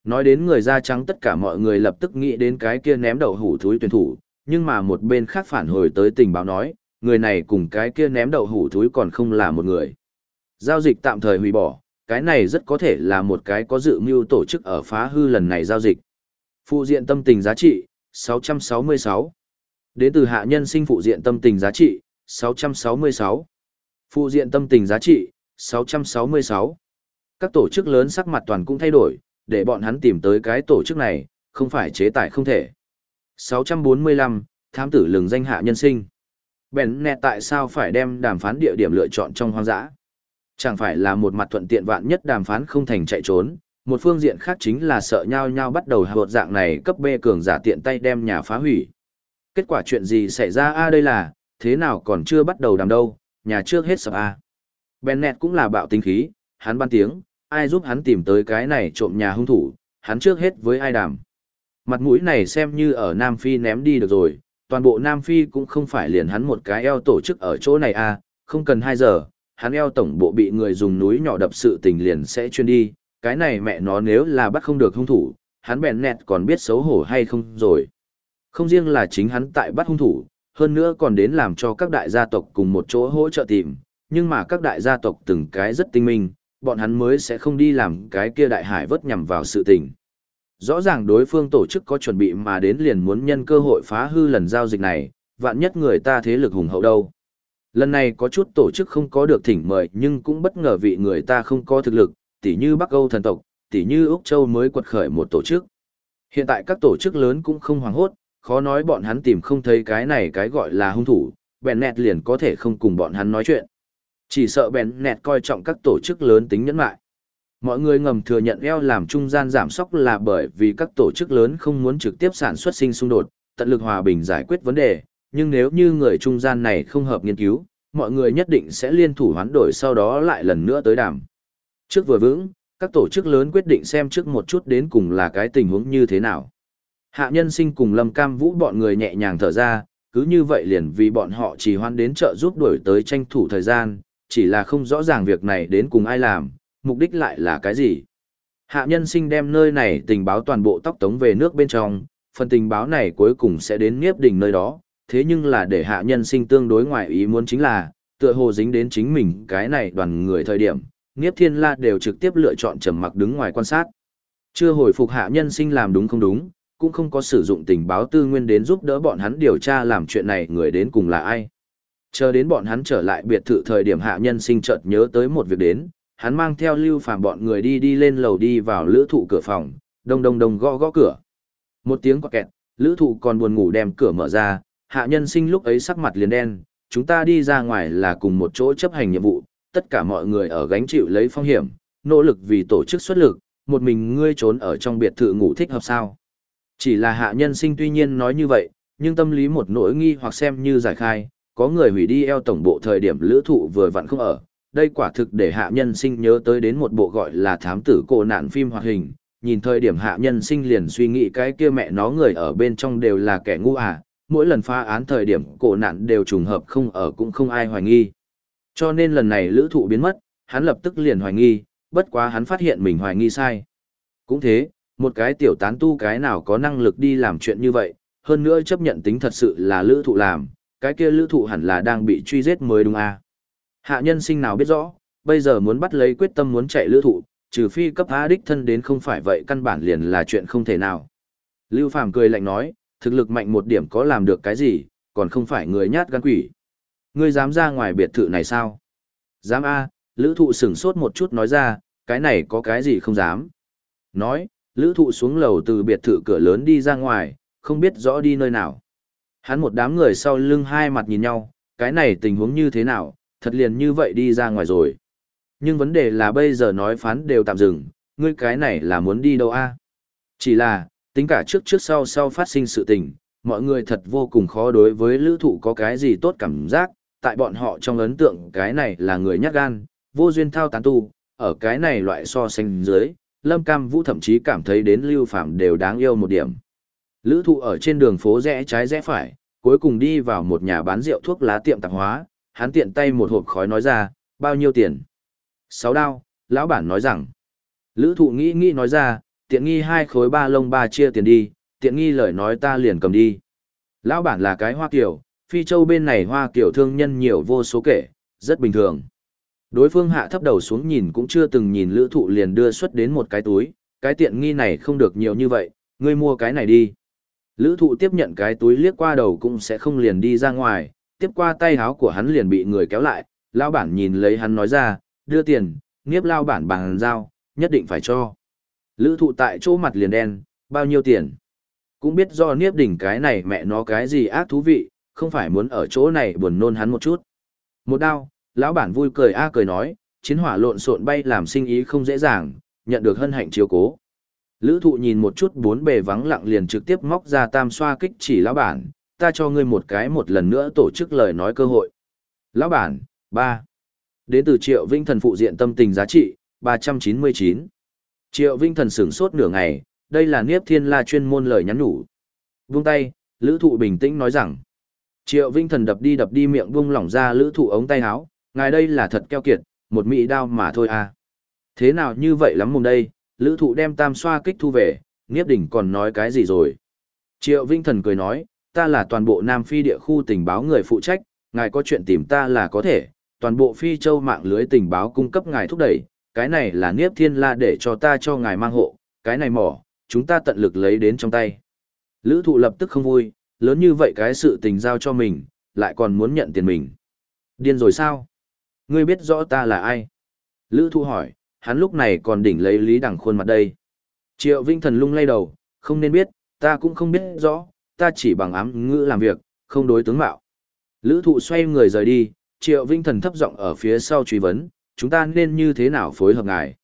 Nói đến người da trắng tất cả mọi người lập tức nghĩ đến cái kia ném đậu hủ thúi tuyển thủ, nhưng mà một bên khác phản hồi tới tình báo nói, người này cùng cái kia ném đậu hủ thúi còn không là một người. Giao dịch tạm thời hủy bỏ, cái này rất có thể là một cái có dự mưu tổ chức ở phá hư lần này giao dịch. Phụ diện tâm tình giá trị, 666. Đến từ hạ nhân sinh phụ diện tâm tình giá trị, 666. Phụ diện tâm tình giá trị, 666. Các tổ chức lớn sắc mặt toàn cũng thay đổi, để bọn hắn tìm tới cái tổ chức này, không phải chế tài không thể. 645, thám tử lừng danh hạ nhân sinh. Bèn nẹt tại sao phải đem đàm phán địa điểm lựa chọn trong hoang dã? Chẳng phải là một mặt thuận tiện vạn nhất đàm phán không thành chạy trốn, một phương diện khác chính là sợ nhau nhau bắt đầu hợp dạng này cấp B cường giả tiện tay đem nhà phá hủy. Kết quả chuyện gì xảy ra a đây là, thế nào còn chưa bắt đầu đàm đâu, nhà trước hết sập a. Bennett cũng là bạo tính khí, hắn ban tiếng, ai giúp hắn tìm tới cái này trộm nhà hung thủ, hắn trước hết với ai đàm. Mặt mũi này xem như ở Nam Phi ném đi được rồi, toàn bộ Nam Phi cũng không phải liền hắn một cái eo tổ chức ở chỗ này à? không cần 2 giờ, hắn eo tổng bộ bị người dùng núi nhỏ đập sự tình liền sẽ chuyên đi, cái này mẹ nó nếu là bắt không được hung thủ, hắn bèn nẹt còn biết xấu hổ hay không rồi. Không riêng là chính hắn tại bắt hung thủ, hơn nữa còn đến làm cho các đại gia tộc cùng một chỗ hỗ trợ tìm, nhưng mà các đại gia tộc từng cái rất tinh minh, bọn hắn mới sẽ không đi làm cái kia đại hải vớt nhằm vào sự tình. Rõ ràng đối phương tổ chức có chuẩn bị mà đến liền muốn nhân cơ hội phá hư lần giao dịch này, vạn nhất người ta thế lực hùng hậu đâu. Lần này có chút tổ chức không có được thỉnh mời nhưng cũng bất ngờ vị người ta không có thực lực, tỉ như Bắc Âu thần tộc, tỉ như Úc Châu mới quật khởi một tổ chức. Hiện tại các tổ chức lớn cũng không hoảng hốt, khó nói bọn hắn tìm không thấy cái này cái gọi là hung thủ, Bèn nẹt liền có thể không cùng bọn hắn nói chuyện. Chỉ sợ bèn nẹt coi trọng các tổ chức lớn tính nhẫn mại. Mọi người ngầm thừa nhận eo làm trung gian giảm sóc là bởi vì các tổ chức lớn không muốn trực tiếp sản xuất sinh xung đột, tận lực hòa bình giải quyết vấn đề, nhưng nếu như người trung gian này không hợp nghiên cứu, mọi người nhất định sẽ liên thủ hoán đổi sau đó lại lần nữa tới đàm. Trước vừa vững, các tổ chức lớn quyết định xem trước một chút đến cùng là cái tình huống như thế nào. Hạ nhân sinh cùng Lâm Cam Vũ bọn người nhẹ nhàng thở ra, cứ như vậy liền vì bọn họ chỉ hoan đến chợ giúp đổi tới tranh thủ thời gian, chỉ là không rõ ràng việc này đến cùng ai làm, mục đích lại là cái gì. Hạ nhân sinh đem nơi này tình báo toàn bộ tóc tống về nước bên trong, phần tình báo này cuối cùng sẽ đến Niếp đỉnh nơi đó, thế nhưng là để hạ nhân sinh tương đối ngoại ý muốn chính là, tựa hồ dính đến chính mình cái này đoàn người thời điểm, Niếp Thiên La đều trực tiếp lựa chọn trầm mặc đứng ngoài quan sát. Chưa hồi phục hạ nhân sinh làm đúng không đúng, cũng không có sử dụng tình báo tư nguyên đến giúp đỡ bọn hắn điều tra làm chuyện này người đến cùng là ai. Chờ đến bọn hắn trở lại biệt thự thời điểm hạ nhân sinh chợt nhớ tới một việc đến, hắn mang theo lưu phàm bọn người đi đi lên lầu đi vào lữ thụ cửa phòng, đông đông đông gõ gõ cửa. Một tiếng quạt kẹt, lữ thụ còn buồn ngủ đem cửa mở ra, hạ nhân sinh lúc ấy sắc mặt liền đen, chúng ta đi ra ngoài là cùng một chỗ chấp hành nhiệm vụ, tất cả mọi người ở gánh chịu lấy phong hiểm, nỗ lực vì tổ chức xuất lực, một mình ngươi trốn ở trong biệt thự ngủ thích hợp sao. Chỉ là hạ nhân sinh tuy nhiên nói như vậy, nhưng tâm lý một nỗi nghi hoặc xem như giải khai, có người hủy đi eo tổng bộ thời điểm lữ thụ vừa vặn không ở. Đây quả thực để hạ nhân sinh nhớ tới đến một bộ gọi là thám tử cổ nạn phim hoạt hình, nhìn thời điểm hạ nhân sinh liền suy nghĩ cái kia mẹ nó người ở bên trong đều là kẻ ngu à, mỗi lần phá án thời điểm cổ nạn đều trùng hợp không ở cũng không ai hoài nghi. Cho nên lần này lữ thụ biến mất, hắn lập tức liền hoài nghi, bất quá hắn phát hiện mình hoài nghi sai. Cũng thế, một cái tiểu tán tu cái nào có năng lực đi làm chuyện như vậy, hơn nữa chấp nhận tính thật sự là lữ thụ làm, cái kia lữ thụ hẳn là đang bị truy giết mới đúng à. Hạ nhân sinh nào biết rõ, bây giờ muốn bắt lấy quyết tâm muốn chạy lữ thụ, trừ phi cấp a đích thân đến không phải vậy căn bản liền là chuyện không thể nào. Lưu Phàm cười lạnh nói, thực lực mạnh một điểm có làm được cái gì, còn không phải người nhát gan quỷ. Ngươi dám ra ngoài biệt thự này sao? Dám A, lữ thụ sửng sốt một chút nói ra, cái này có cái gì không dám. Nói, lữ thụ xuống lầu từ biệt thự cửa lớn đi ra ngoài, không biết rõ đi nơi nào. Hắn một đám người sau lưng hai mặt nhìn nhau, cái này tình huống như thế nào, thật liền như vậy đi ra ngoài rồi. Nhưng vấn đề là bây giờ nói phán đều tạm dừng, ngươi cái này là muốn đi đâu a Chỉ là, tính cả trước trước sau sau phát sinh sự tình, mọi người thật vô cùng khó đối với lữ thụ có cái gì tốt cảm giác, tại bọn họ trong ấn tượng cái này là người nhát gan, vô duyên thao tán tu, ở cái này loại so sánh dưới, Lâm Cam Vũ thậm chí cảm thấy đến Lưu Phạm đều đáng yêu một điểm. Lữ thụ ở trên đường phố rẽ trái rẽ phải, cuối cùng đi vào một nhà bán rượu thuốc lá tiệm tạp hóa, hắn tiện tay một hộp khói nói ra, bao nhiêu tiền? Sáu đao, lão bản nói rằng. Lữ thụ nghĩ nghĩ nói ra, tiện nghi hai khối ba lông ba chia tiền đi, tiện nghi lời nói ta liền cầm đi. Lão bản là cái hoa kiểu, phi châu bên này hoa kiểu thương nhân nhiều vô số kể, rất bình thường. Đối phương hạ thấp đầu xuống nhìn cũng chưa từng nhìn lữ thụ liền đưa xuất đến một cái túi, cái tiện nghi này không được nhiều như vậy, ngươi mua cái này đi. Lữ thụ tiếp nhận cái túi liếc qua đầu cũng sẽ không liền đi ra ngoài, tiếp qua tay háo của hắn liền bị người kéo lại, lao bản nhìn lấy hắn nói ra, đưa tiền, nghiếp lao bản bằng giao, nhất định phải cho. Lữ thụ tại chỗ mặt liền đen, bao nhiêu tiền? Cũng biết do niếp đỉnh cái này mẹ nó cái gì ác thú vị, không phải muốn ở chỗ này buồn nôn hắn một chút. Một đao, lão bản vui cười a cười nói, chiến hỏa lộn xộn bay làm sinh ý không dễ dàng, nhận được hân hạnh chiếu cố. Lữ thụ nhìn một chút bốn bề vắng lặng liền trực tiếp móc ra tam xoa kích chỉ lão bản, ta cho ngươi một cái một lần nữa tổ chức lời nói cơ hội. Lão bản, 3. Đến từ triệu vinh thần phụ diện tâm tình giá trị, 399. Triệu vinh thần sửng sốt nửa ngày, đây là Niếp Thiên La chuyên môn lời nhắn nhủ. Vung tay, Lữ Thụ bình tĩnh nói rằng. Triệu Vinh Thần đập đi đập đi miệng vung lỏng ra Lữ Thụ ống tay áo, ngài đây là thật keo kiệt, một mỹ đao mà thôi à. Thế nào như vậy lắm mùng đây, Lữ Thụ đem tam xoa kích thu về, Niếp Đỉnh còn nói cái gì rồi. Triệu Vinh Thần cười nói, ta là toàn bộ Nam Phi địa khu tình báo người phụ trách, ngài có chuyện tìm ta là có thể, toàn bộ Phi Châu mạng lưới tình báo cung cấp ngài thúc đẩy, cái này là Niếp Thiên La để cho ta cho ngài mang hộ, cái này mỏ, chúng ta tận lực lấy đến trong tay. Lữ thụ lập tức không vui, lớn như vậy cái sự tình giao cho mình, lại còn muốn nhận tiền mình. Điên rồi sao? Ngươi biết rõ ta là ai? Lữ thụ hỏi, hắn lúc này còn đỉnh lấy lý đẳng khuôn mặt đây. Triệu Vinh Thần lung lay đầu, không nên biết, ta cũng không biết rõ, ta chỉ bằng ám ngữ làm việc, không đối tướng mạo. Lữ thụ xoay người rời đi, Triệu Vinh Thần thấp giọng ở phía sau truy vấn, chúng ta nên như thế nào phối hợp ngài?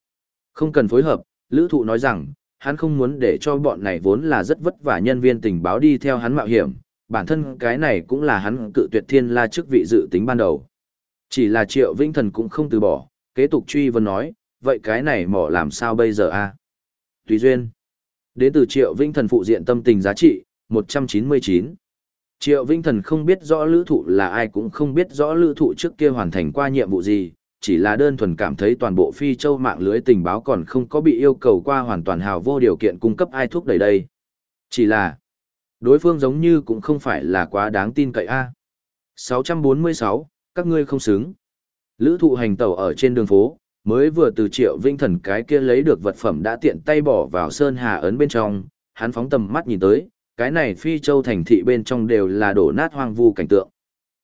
Không cần phối hợp, Lữ thụ nói rằng, hắn không muốn để cho bọn này vốn là rất vất vả nhân viên tình báo đi theo hắn mạo hiểm, bản thân cái này cũng là hắn cự tuyệt thiên la chức vị dự tính ban đầu. Chỉ là triệu vinh thần cũng không từ bỏ, kế tục truy vấn nói, vậy cái này mỏ làm sao bây giờ a Tùy duyên. Đến từ triệu vinh thần phụ diện tâm tình giá trị, 199. Triệu vinh thần không biết rõ lữ thụ là ai cũng không biết rõ lữ thụ trước kia hoàn thành qua nhiệm vụ gì, chỉ là đơn thuần cảm thấy toàn bộ phi châu mạng lưới tình báo còn không có bị yêu cầu qua hoàn toàn hào vô điều kiện cung cấp ai thuốc đầy đây. Chỉ là, đối phương giống như cũng không phải là quá đáng tin cậy a 646, các ngươi không xứng. Lữ thụ hành tàu ở trên đường phố, mới vừa từ triệu vinh thần cái kia lấy được vật phẩm đã tiện tay bỏ vào sơn hà ấn bên trong, hắn phóng tầm mắt nhìn tới, cái này phi châu thành thị bên trong đều là đổ nát hoang vu cảnh tượng.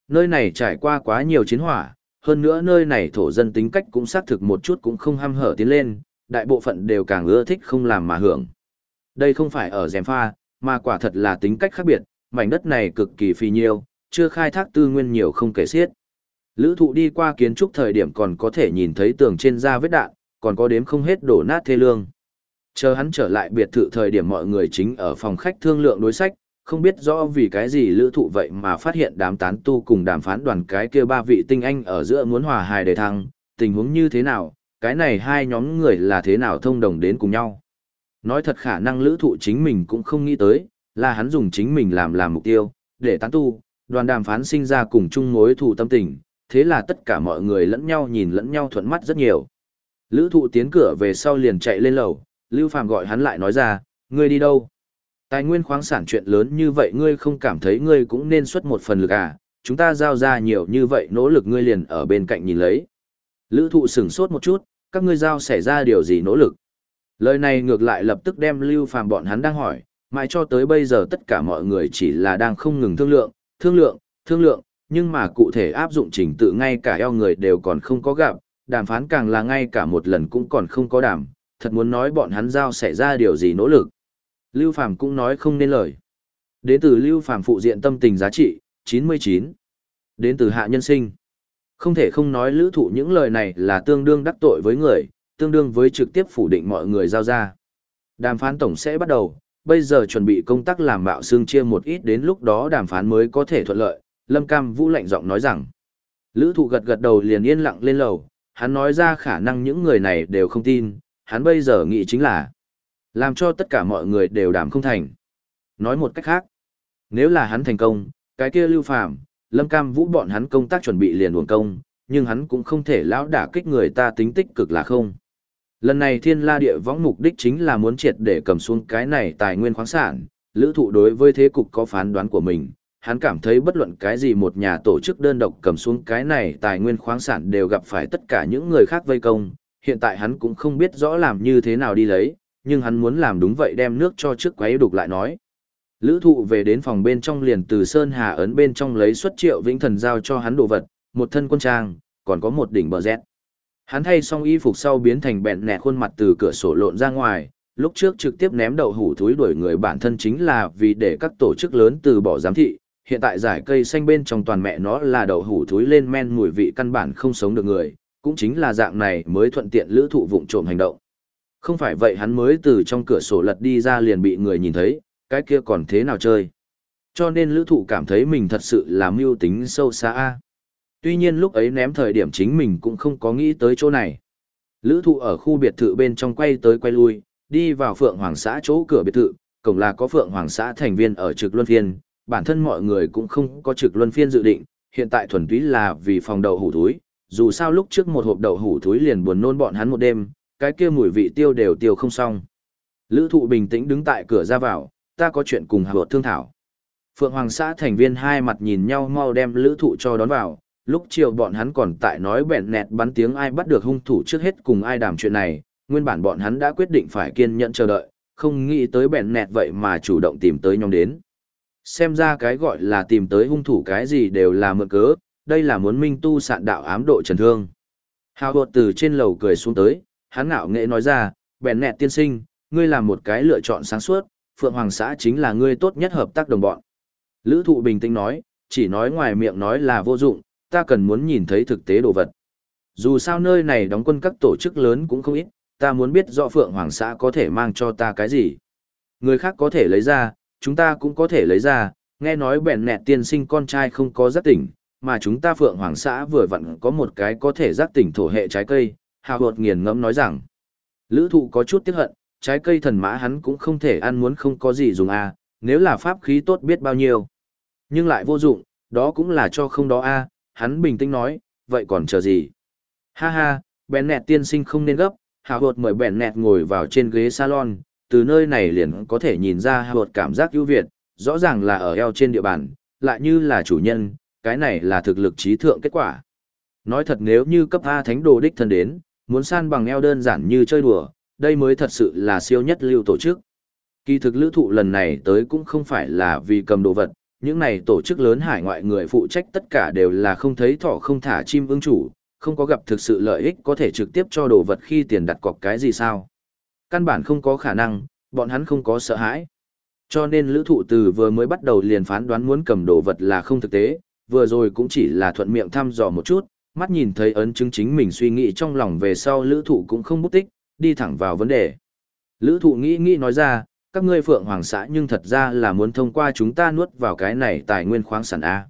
Nơi này trải qua quá nhiều chiến hỏa, hơn nữa nơi này thổ dân tính cách cũng xác thực một chút cũng không ham hở tiến lên, đại bộ phận đều càng ưa thích không làm mà hưởng. Đây không phải ở dèm pha, mà quả thật là tính cách khác biệt, mảnh đất này cực kỳ phi nhiêu, chưa khai thác tư nguyên nhiều không kể xiết. Lữ thụ đi qua kiến trúc thời điểm còn có thể nhìn thấy tường trên da vết đạn, còn có đếm không hết đổ nát thê lương. Chờ hắn trở lại biệt thự thời điểm mọi người chính ở phòng khách thương lượng đối sách, không biết rõ vì cái gì lữ thụ vậy mà phát hiện đám tán tu cùng đàm phán đoàn cái kia ba vị tinh anh ở giữa muốn hòa hài đề thăng, tình huống như thế nào, cái này hai nhóm người là thế nào thông đồng đến cùng nhau. Nói thật khả năng lữ thụ chính mình cũng không nghĩ tới, là hắn dùng chính mình làm làm mục tiêu, để tán tu, đoàn đàm phán sinh ra cùng chung mối thù tâm tình, thế là tất cả mọi người lẫn nhau nhìn lẫn nhau thuận mắt rất nhiều. Lữ thụ tiến cửa về sau liền chạy lên lầu, Lưu Phàm gọi hắn lại nói ra, ngươi đi đâu? Tài nguyên khoáng sản chuyện lớn như vậy ngươi không cảm thấy ngươi cũng nên xuất một phần lực à, chúng ta giao ra nhiều như vậy nỗ lực ngươi liền ở bên cạnh nhìn lấy. Lữ thụ sửng sốt một chút, các ngươi giao xảy ra điều gì nỗ lực. Lời này ngược lại lập tức đem lưu phàm bọn hắn đang hỏi, mãi cho tới bây giờ tất cả mọi người chỉ là đang không ngừng thương lượng, thương lượng, thương lượng, nhưng mà cụ thể áp dụng trình tự ngay cả eo người đều còn không có gặp, đàm phán càng là ngay cả một lần cũng còn không có đàm, thật muốn nói bọn hắn giao xảy ra điều gì nỗ lực. Lưu Phàm cũng nói không nên lời. Đến từ Lưu Phàm phụ diện tâm tình giá trị, 99. Đến từ hạ nhân sinh. Không thể không nói lữ thụ những lời này là tương đương đắc tội với người, tương đương với trực tiếp phủ định mọi người giao ra. Đàm phán tổng sẽ bắt đầu, bây giờ chuẩn bị công tác làm bạo xương chia một ít đến lúc đó đàm phán mới có thể thuận lợi. Lâm Cam Vũ lạnh giọng nói rằng, lữ thụ gật gật đầu liền yên lặng lên lầu, hắn nói ra khả năng những người này đều không tin, hắn bây giờ nghĩ chính là làm cho tất cả mọi người đều đảm không thành. Nói một cách khác, nếu là hắn thành công, cái kia lưu phàm, lâm cam vũ bọn hắn công tác chuẩn bị liền uổng công, nhưng hắn cũng không thể lão đả kích người ta tính tích cực là không. Lần này thiên la địa võng mục đích chính là muốn triệt để cầm xuống cái này tài nguyên khoáng sản, lữ thụ đối với thế cục có phán đoán của mình, hắn cảm thấy bất luận cái gì một nhà tổ chức đơn độc cầm xuống cái này tài nguyên khoáng sản đều gặp phải tất cả những người khác vây công, hiện tại hắn cũng không biết rõ làm như thế nào đi lấy, nhưng hắn muốn làm đúng vậy đem nước cho trước quấy đục lại nói. Lữ thụ về đến phòng bên trong liền từ Sơn Hà ấn bên trong lấy xuất triệu vĩnh thần giao cho hắn đồ vật, một thân quân trang, còn có một đỉnh bờ rét. Hắn thay xong y phục sau biến thành bẹn nẹt khuôn mặt từ cửa sổ lộn ra ngoài, lúc trước trực tiếp ném đậu hủ thúi đuổi người bản thân chính là vì để các tổ chức lớn từ bỏ giám thị, hiện tại giải cây xanh bên trong toàn mẹ nó là đậu hủ thúi lên men mùi vị căn bản không sống được người, cũng chính là dạng này mới thuận tiện lữ thụ vụng trộm hành động. Không phải vậy hắn mới từ trong cửa sổ lật đi ra liền bị người nhìn thấy, cái kia còn thế nào chơi. Cho nên lữ thụ cảm thấy mình thật sự là mưu tính sâu xa. Tuy nhiên lúc ấy ném thời điểm chính mình cũng không có nghĩ tới chỗ này. Lữ thụ ở khu biệt thự bên trong quay tới quay lui, đi vào Phượng Hoàng xã chỗ cửa biệt thự, cổng là có Phượng Hoàng xã thành viên ở trực luân phiên, bản thân mọi người cũng không có trực luân phiên dự định, hiện tại thuần túy là vì phòng đầu hủ túi, dù sao lúc trước một hộp đậu hủ túi liền buồn nôn bọn hắn một đêm, cái kia mùi vị tiêu đều tiêu không xong. Lữ thụ bình tĩnh đứng tại cửa ra vào, ta có chuyện cùng hợp thương thảo. Phượng Hoàng xã thành viên hai mặt nhìn nhau mau đem lữ thụ cho đón vào, lúc chiều bọn hắn còn tại nói bẹn nẹt bắn tiếng ai bắt được hung thủ trước hết cùng ai đàm chuyện này, nguyên bản bọn hắn đã quyết định phải kiên nhẫn chờ đợi, không nghĩ tới bẹn nẹt vậy mà chủ động tìm tới nhóm đến. Xem ra cái gọi là tìm tới hung thủ cái gì đều là mượn cớ, đây là muốn minh tu sạn đạo ám độ trần thương. Hào hột từ trên lầu cười xuống tới, hắn ngạo nghệ nói ra, Bèn nẹt tiên sinh, ngươi là một cái lựa chọn sáng suốt, Phượng Hoàng xã chính là ngươi tốt nhất hợp tác đồng bọn. Lữ thụ bình tĩnh nói, chỉ nói ngoài miệng nói là vô dụng, ta cần muốn nhìn thấy thực tế đồ vật. Dù sao nơi này đóng quân các tổ chức lớn cũng không ít, ta muốn biết rõ Phượng Hoàng xã có thể mang cho ta cái gì. Người khác có thể lấy ra, chúng ta cũng có thể lấy ra, nghe nói bèn nẹt tiên sinh con trai không có giác tỉnh, mà chúng ta Phượng Hoàng xã vừa vặn có một cái có thể giác tỉnh thổ hệ trái cây, hào hột nghiền ngẫm nói rằng. Lữ thụ có chút tiếc hận, trái cây thần mã hắn cũng không thể ăn muốn không có gì dùng a nếu là pháp khí tốt biết bao nhiêu. Nhưng lại vô dụng, đó cũng là cho không đó a hắn bình tĩnh nói, vậy còn chờ gì? Ha ha, bèn nẹt tiên sinh không nên gấp, hào hột mời bèn nẹt ngồi vào trên ghế salon, từ nơi này liền có thể nhìn ra hào hột cảm giác ưu việt, rõ ràng là ở eo trên địa bàn, lại như là chủ nhân, cái này là thực lực trí thượng kết quả. Nói thật nếu như cấp A thánh đồ đích thân đến, muốn san bằng eo đơn giản như chơi đùa, đây mới thật sự là siêu nhất lưu tổ chức. Kỳ thực lữ thụ lần này tới cũng không phải là vì cầm đồ vật, những này tổ chức lớn hải ngoại người phụ trách tất cả đều là không thấy thỏ không thả chim ưng chủ, không có gặp thực sự lợi ích có thể trực tiếp cho đồ vật khi tiền đặt cọc cái gì sao. Căn bản không có khả năng, bọn hắn không có sợ hãi. Cho nên lữ thụ từ vừa mới bắt đầu liền phán đoán muốn cầm đồ vật là không thực tế, vừa rồi cũng chỉ là thuận miệng thăm dò một chút, mắt nhìn thấy ấn chứng chính mình suy nghĩ trong lòng về sau lữ thụ cũng không bút tích, đi thẳng vào vấn đề. Lữ thụ nghĩ nghĩ nói ra, các ngươi phượng hoàng xã nhưng thật ra là muốn thông qua chúng ta nuốt vào cái này tài nguyên khoáng sản A.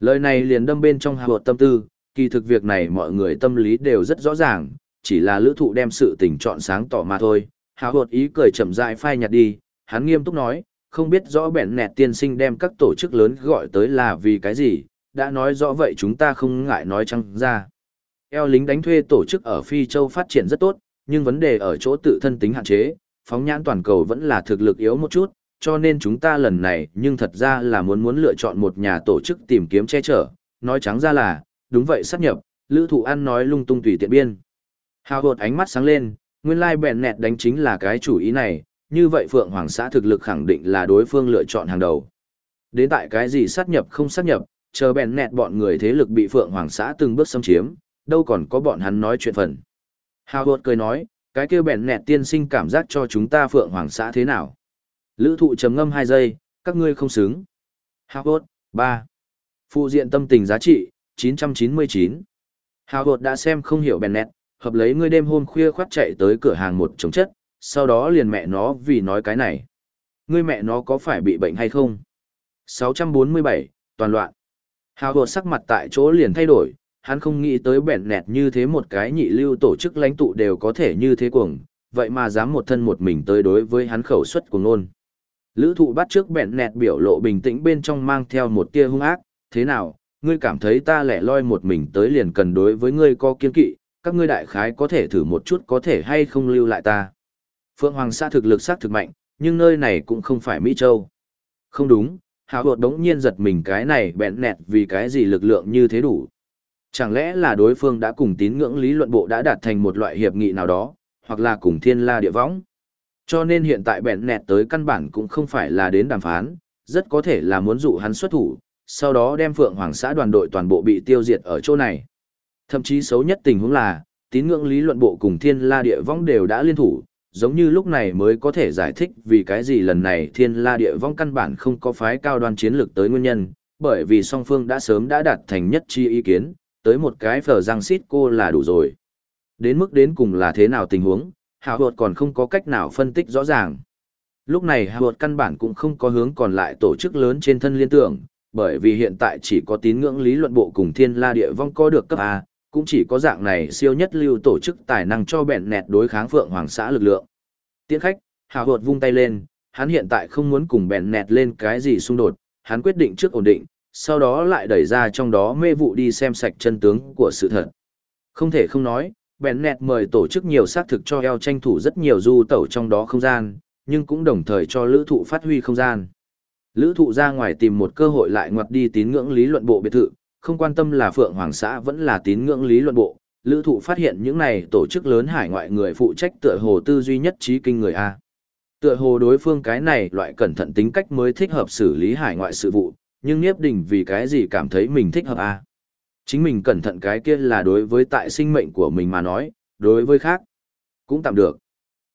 Lời này liền đâm bên trong hạ bột tâm tư, kỳ thực việc này mọi người tâm lý đều rất rõ ràng, chỉ là lữ thụ đem sự tình chọn sáng tỏ mà thôi. Hạ bột ý cười chậm rãi phai nhạt đi, hắn nghiêm túc nói, không biết rõ bẹn nẹt tiên sinh đem các tổ chức lớn gọi tới là vì cái gì, đã nói rõ vậy chúng ta không ngại nói chăng ra. Eo lính đánh thuê tổ chức ở Phi Châu phát triển rất tốt, nhưng vấn đề ở chỗ tự thân tính hạn chế, phóng nhãn toàn cầu vẫn là thực lực yếu một chút, cho nên chúng ta lần này nhưng thật ra là muốn muốn lựa chọn một nhà tổ chức tìm kiếm che chở, nói trắng ra là, đúng vậy sát nhập, lữ thụ ăn nói lung tung tùy tiện biên. Hào hột ánh mắt sáng lên, nguyên lai like bèn nẹt đánh chính là cái chủ ý này, như vậy Phượng Hoàng xã thực lực khẳng định là đối phương lựa chọn hàng đầu. Đến tại cái gì sát nhập không sát nhập, chờ bèn nẹt bọn người thế lực bị Phượng Hoàng xã từng bước xâm chiếm, đâu còn có bọn hắn nói chuyện phần. Hào hột cười nói, cái kia bèn nẹt tiên sinh cảm giác cho chúng ta Phượng Hoàng xã thế nào. Lữ thụ trầm ngâm 2 giây, các ngươi không xứng. Hào hột, 3. Phụ diện tâm tình giá trị, 999. Hào hột đã xem không hiểu bèn nẹt, hợp lấy ngươi đêm hôm khuya khoát chạy tới cửa hàng một chống chất, sau đó liền mẹ nó vì nói cái này. Ngươi mẹ nó có phải bị bệnh hay không? 647, toàn loạn. Hào hột sắc mặt tại chỗ liền thay đổi, hắn không nghĩ tới bẹn nẹt như thế một cái nhị lưu tổ chức lãnh tụ đều có thể như thế cuồng, vậy mà dám một thân một mình tới đối với hắn khẩu suất cuồng luôn. Lữ thụ bắt trước bẹn nẹt biểu lộ bình tĩnh bên trong mang theo một tia hung ác, thế nào, ngươi cảm thấy ta lẻ loi một mình tới liền cần đối với ngươi có kiên kỵ, các ngươi đại khái có thể thử một chút có thể hay không lưu lại ta. Phượng Hoàng xã thực lực sát thực mạnh, nhưng nơi này cũng không phải Mỹ Châu. Không đúng, hào hột đống nhiên giật mình cái này bẹn nẹt vì cái gì lực lượng như thế đủ. Chẳng lẽ là đối phương đã cùng tín ngưỡng lý luận bộ đã đạt thành một loại hiệp nghị nào đó, hoặc là cùng thiên la địa võng. Cho nên hiện tại bẹn nẹt tới căn bản cũng không phải là đến đàm phán, rất có thể là muốn dụ hắn xuất thủ, sau đó đem Phượng Hoàng xã đoàn đội toàn bộ bị tiêu diệt ở chỗ này. Thậm chí xấu nhất tình huống là, tín ngưỡng lý luận bộ cùng thiên la địa võng đều đã liên thủ, giống như lúc này mới có thể giải thích vì cái gì lần này thiên la địa vong căn bản không có phái cao đoan chiến lược tới nguyên nhân, bởi vì song phương đã sớm đã đạt thành nhất chi ý kiến, tới một cái phở răng xít cô là đủ rồi. Đến mức đến cùng là thế nào tình huống, Hào Hột còn không có cách nào phân tích rõ ràng. Lúc này Hào Hột căn bản cũng không có hướng còn lại tổ chức lớn trên thân liên tưởng, bởi vì hiện tại chỉ có tín ngưỡng lý luận bộ cùng thiên la địa vong có được cấp A, cũng chỉ có dạng này siêu nhất lưu tổ chức tài năng cho bẹn nẹt đối kháng phượng hoàng xã lực lượng. Tiến khách, Hào Hột vung tay lên, hắn hiện tại không muốn cùng bẹn nẹt lên cái gì xung đột, hắn quyết định trước ổn định, sau đó lại đẩy ra trong đó mê vụ đi xem sạch chân tướng của sự thật. Không thể không nói, bẹn nẹt mời tổ chức nhiều xác thực cho eo tranh thủ rất nhiều du tẩu trong đó không gian, nhưng cũng đồng thời cho lữ thụ phát huy không gian. Lữ thụ ra ngoài tìm một cơ hội lại ngoặt đi tín ngưỡng lý luận bộ biệt thự, không quan tâm là Phượng Hoàng xã vẫn là tín ngưỡng lý luận bộ. Lữ thụ phát hiện những này tổ chức lớn hải ngoại người phụ trách tựa hồ tư duy nhất trí kinh người A. Tựa hồ đối phương cái này loại cẩn thận tính cách mới thích hợp xử lý hải ngoại sự vụ, nhưng Niếp Đình vì cái gì cảm thấy mình thích hợp A. Chính mình cẩn thận cái kia là đối với tại sinh mệnh của mình mà nói, đối với khác, cũng tạm được.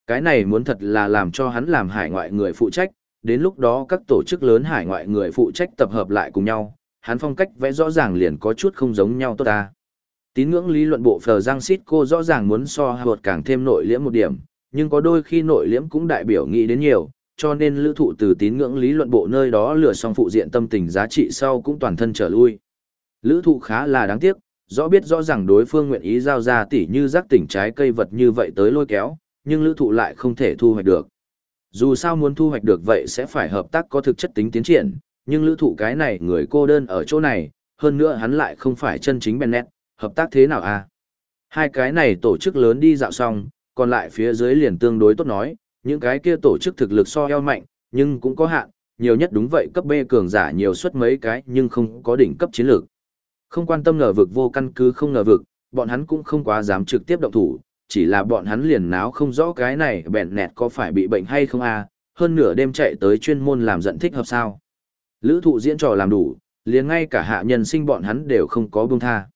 Cái này muốn thật là làm cho hắn làm hải ngoại người phụ trách, đến lúc đó các tổ chức lớn hải ngoại người phụ trách tập hợp lại cùng nhau, hắn phong cách vẽ rõ ràng liền có chút không giống nhau tốt ta. Tín ngưỡng lý luận bộ Phờ Giang xít cô rõ ràng muốn so hợp càng thêm nội liễm một điểm, nhưng có đôi khi nội liễm cũng đại biểu nghĩ đến nhiều, cho nên lữ thụ từ tín ngưỡng lý luận bộ nơi đó lừa xong phụ diện tâm tình giá trị sau cũng toàn thân trở lui. Lữ thụ khá là đáng tiếc, rõ biết rõ ràng đối phương nguyện ý giao ra tỉ như rác tỉnh trái cây vật như vậy tới lôi kéo, nhưng lữ thụ lại không thể thu hoạch được. Dù sao muốn thu hoạch được vậy sẽ phải hợp tác có thực chất tính tiến triển, nhưng lữ thụ cái này người cô đơn ở chỗ này, hơn nữa hắn lại không phải chân chính Bennett, hợp tác thế nào à? Hai cái này tổ chức lớn đi dạo xong, còn lại phía dưới liền tương đối tốt nói, những cái kia tổ chức thực lực so eo mạnh, nhưng cũng có hạn, nhiều nhất đúng vậy cấp B cường giả nhiều suất mấy cái nhưng không có đỉnh cấp chiến lược. Không quan tâm ngờ vực vô căn cứ không ngờ vực, bọn hắn cũng không quá dám trực tiếp động thủ, chỉ là bọn hắn liền náo không rõ cái này bèn nẹt có phải bị bệnh hay không à, hơn nửa đêm chạy tới chuyên môn làm giận thích hợp sao. Lữ thụ diễn trò làm đủ, liền ngay cả hạ nhân sinh bọn hắn đều không có buông tha.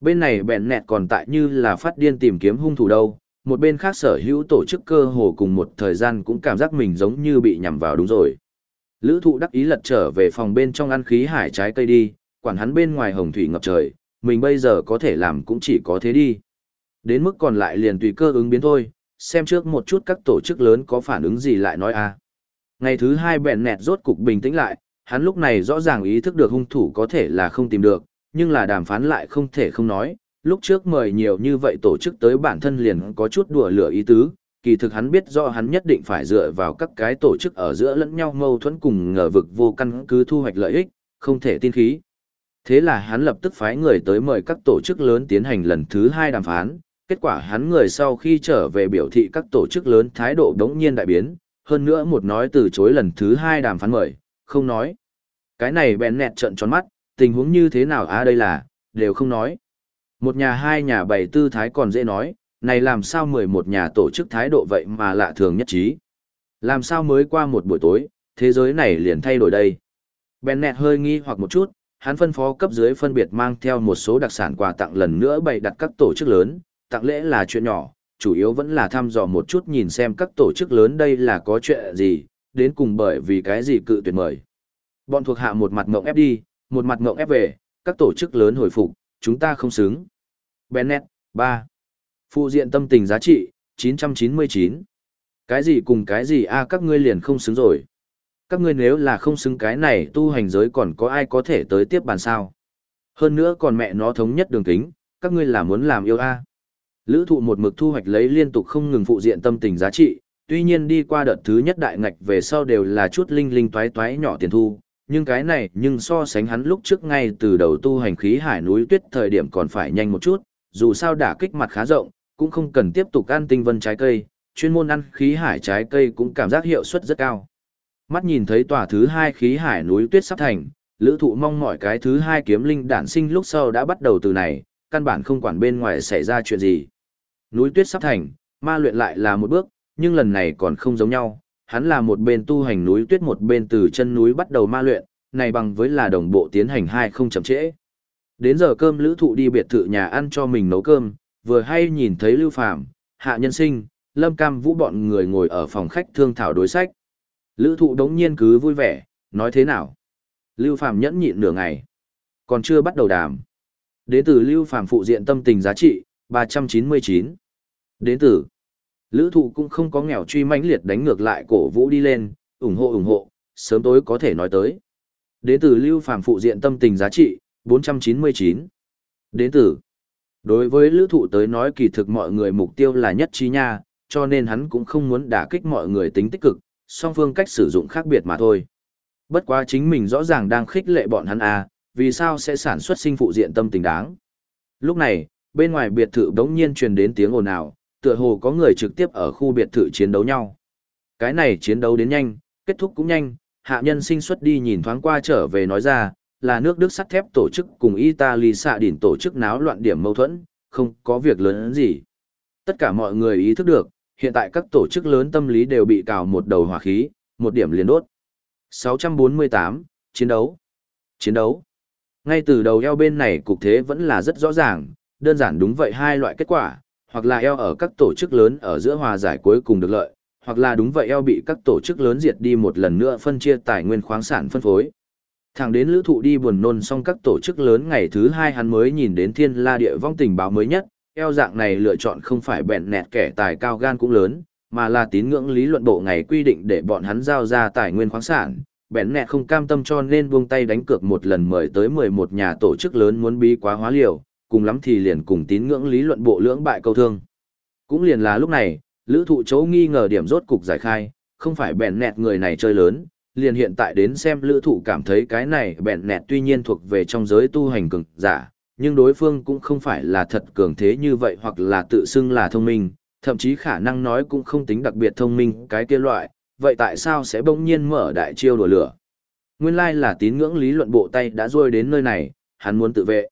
Bên này bẹn nẹt còn tại như là phát điên tìm kiếm hung thủ đâu, một bên khác sở hữu tổ chức cơ hồ cùng một thời gian cũng cảm giác mình giống như bị nhằm vào đúng rồi. Lữ thụ đắc ý lật trở về phòng bên trong ăn khí hải trái cây đi, quản hắn bên ngoài hồng thủy ngập trời, mình bây giờ có thể làm cũng chỉ có thế đi. Đến mức còn lại liền tùy cơ ứng biến thôi, xem trước một chút các tổ chức lớn có phản ứng gì lại nói a. Ngày thứ hai bẹn nẹt rốt cục bình tĩnh lại, hắn lúc này rõ ràng ý thức được hung thủ có thể là không tìm được, nhưng là đàm phán lại không thể không nói, lúc trước mời nhiều như vậy tổ chức tới bản thân liền có chút đùa lửa ý tứ, kỳ thực hắn biết rõ hắn nhất định phải dựa vào các cái tổ chức ở giữa lẫn nhau mâu thuẫn cùng ngờ vực vô căn cứ thu hoạch lợi ích, không thể tin khí. Thế là hắn lập tức phái người tới mời các tổ chức lớn tiến hành lần thứ hai đàm phán, kết quả hắn người sau khi trở về biểu thị các tổ chức lớn thái độ đống nhiên đại biến, hơn nữa một nói từ chối lần thứ hai đàm phán mời, không nói. Cái này bèn nẹt trận tròn mắt, tình huống như thế nào á à đây là, đều không nói. Một nhà hai nhà bảy tư thái còn dễ nói, này làm sao mười một nhà tổ chức thái độ vậy mà lạ thường nhất trí. Làm sao mới qua một buổi tối, thế giới này liền thay đổi đây. Bennett hơi nghi hoặc một chút, hắn phân phó cấp dưới phân biệt mang theo một số đặc sản quà tặng lần nữa bày đặt các tổ chức lớn, tặng lễ là chuyện nhỏ, chủ yếu vẫn là thăm dò một chút nhìn xem các tổ chức lớn đây là có chuyện gì, đến cùng bởi vì cái gì cự tuyệt mời. Bọn thuộc hạ một mặt ngộng ép đi, một mặt ngộng ép về, các tổ chức lớn hồi phục, chúng ta không xứng. Bennett, 3. Phụ diện tâm tình giá trị, 999. Cái gì cùng cái gì a các ngươi liền không xứng rồi. Các ngươi nếu là không xứng cái này tu hành giới còn có ai có thể tới tiếp bàn sao. Hơn nữa còn mẹ nó thống nhất đường kính, các ngươi là muốn làm yêu a Lữ thụ một mực thu hoạch lấy liên tục không ngừng phụ diện tâm tình giá trị, tuy nhiên đi qua đợt thứ nhất đại ngạch về sau đều là chút linh linh toái toái nhỏ tiền thu, nhưng cái này nhưng so sánh hắn lúc trước ngay từ đầu tu hành khí hải núi tuyết thời điểm còn phải nhanh một chút, dù sao đả kích mặt khá rộng, cũng không cần tiếp tục ăn tinh vân trái cây, chuyên môn ăn khí hải trái cây cũng cảm giác hiệu suất rất cao. Mắt nhìn thấy tòa thứ hai khí hải núi tuyết sắp thành, lữ thụ mong mọi cái thứ hai kiếm linh đản sinh lúc sau đã bắt đầu từ này, căn bản không quản bên ngoài xảy ra chuyện gì. Núi tuyết sắp thành, ma luyện lại là một bước, nhưng lần này còn không giống nhau, hắn là một bên tu hành núi tuyết một bên từ chân núi bắt đầu ma luyện, này bằng với là đồng bộ tiến hành hai không chậm trễ. Đến giờ cơm lữ thụ đi biệt thự nhà ăn cho mình nấu cơm, vừa hay nhìn thấy Lưu Phàm Hạ Nhân Sinh, Lâm Cam Vũ bọn người ngồi ở phòng khách thương thảo đối sách. Lữ thụ đống nhiên cứ vui vẻ, nói thế nào? Lưu Phàm nhẫn nhịn nửa ngày, còn chưa bắt đầu đàm. Đến từ Lưu Phàm phụ diện tâm tình giá trị, 399. Đến từ Lữ thụ cũng không có nghèo truy mãnh liệt đánh ngược lại cổ vũ đi lên, ủng hộ ủng hộ, sớm tối có thể nói tới. Đến từ Lưu Phàm phụ diện tâm tình giá trị, 499. Đến từ Đối với lữ thụ tới nói kỳ thực mọi người mục tiêu là nhất trí nha, cho nên hắn cũng không muốn đả kích mọi người tính tích cực, song phương cách sử dụng khác biệt mà thôi. Bất quá chính mình rõ ràng đang khích lệ bọn hắn à, vì sao sẽ sản xuất sinh phụ diện tâm tình đáng. Lúc này, bên ngoài biệt thự đống nhiên truyền đến tiếng ồn ào, tựa hồ có người trực tiếp ở khu biệt thự chiến đấu nhau. Cái này chiến đấu đến nhanh, kết thúc cũng nhanh, hạ nhân sinh xuất đi nhìn thoáng qua trở về nói ra, là nước Đức sắt thép tổ chức cùng Italy xạ đỉnh tổ chức náo loạn điểm mâu thuẫn, không có việc lớn gì. Tất cả mọi người ý thức được, hiện tại các tổ chức lớn tâm lý đều bị cào một đầu hỏa khí, một điểm liền đốt. 648, chiến đấu. Chiến đấu. Ngay từ đầu eo bên này cục thế vẫn là rất rõ ràng, đơn giản đúng vậy hai loại kết quả, hoặc là eo ở các tổ chức lớn ở giữa hòa giải cuối cùng được lợi, hoặc là đúng vậy eo bị các tổ chức lớn diệt đi một lần nữa phân chia tài nguyên khoáng sản phân phối. Thẳng đến lữ thụ đi buồn nôn xong các tổ chức lớn ngày thứ hai hắn mới nhìn đến thiên la địa vong tình báo mới nhất, eo dạng này lựa chọn không phải bẹn nẹt kẻ tài cao gan cũng lớn, mà là tín ngưỡng lý luận bộ ngày quy định để bọn hắn giao ra tài nguyên khoáng sản. Bẹn nẹt không cam tâm cho nên buông tay đánh cược một lần mời tới 11 nhà tổ chức lớn muốn bí quá hóa liều, cùng lắm thì liền cùng tín ngưỡng lý luận bộ lưỡng bại câu thương. Cũng liền là lúc này, lữ thụ chấu nghi ngờ điểm rốt cục giải khai, không phải bẹn nẹt người này chơi lớn, liền hiện tại đến xem lữ thụ cảm thấy cái này bẹn nẹt tuy nhiên thuộc về trong giới tu hành cường giả, nhưng đối phương cũng không phải là thật cường thế như vậy hoặc là tự xưng là thông minh, thậm chí khả năng nói cũng không tính đặc biệt thông minh cái kia loại, vậy tại sao sẽ bỗng nhiên mở đại chiêu đùa lửa? Nguyên lai là tín ngưỡng lý luận bộ tay đã rôi đến nơi này, hắn muốn tự vệ.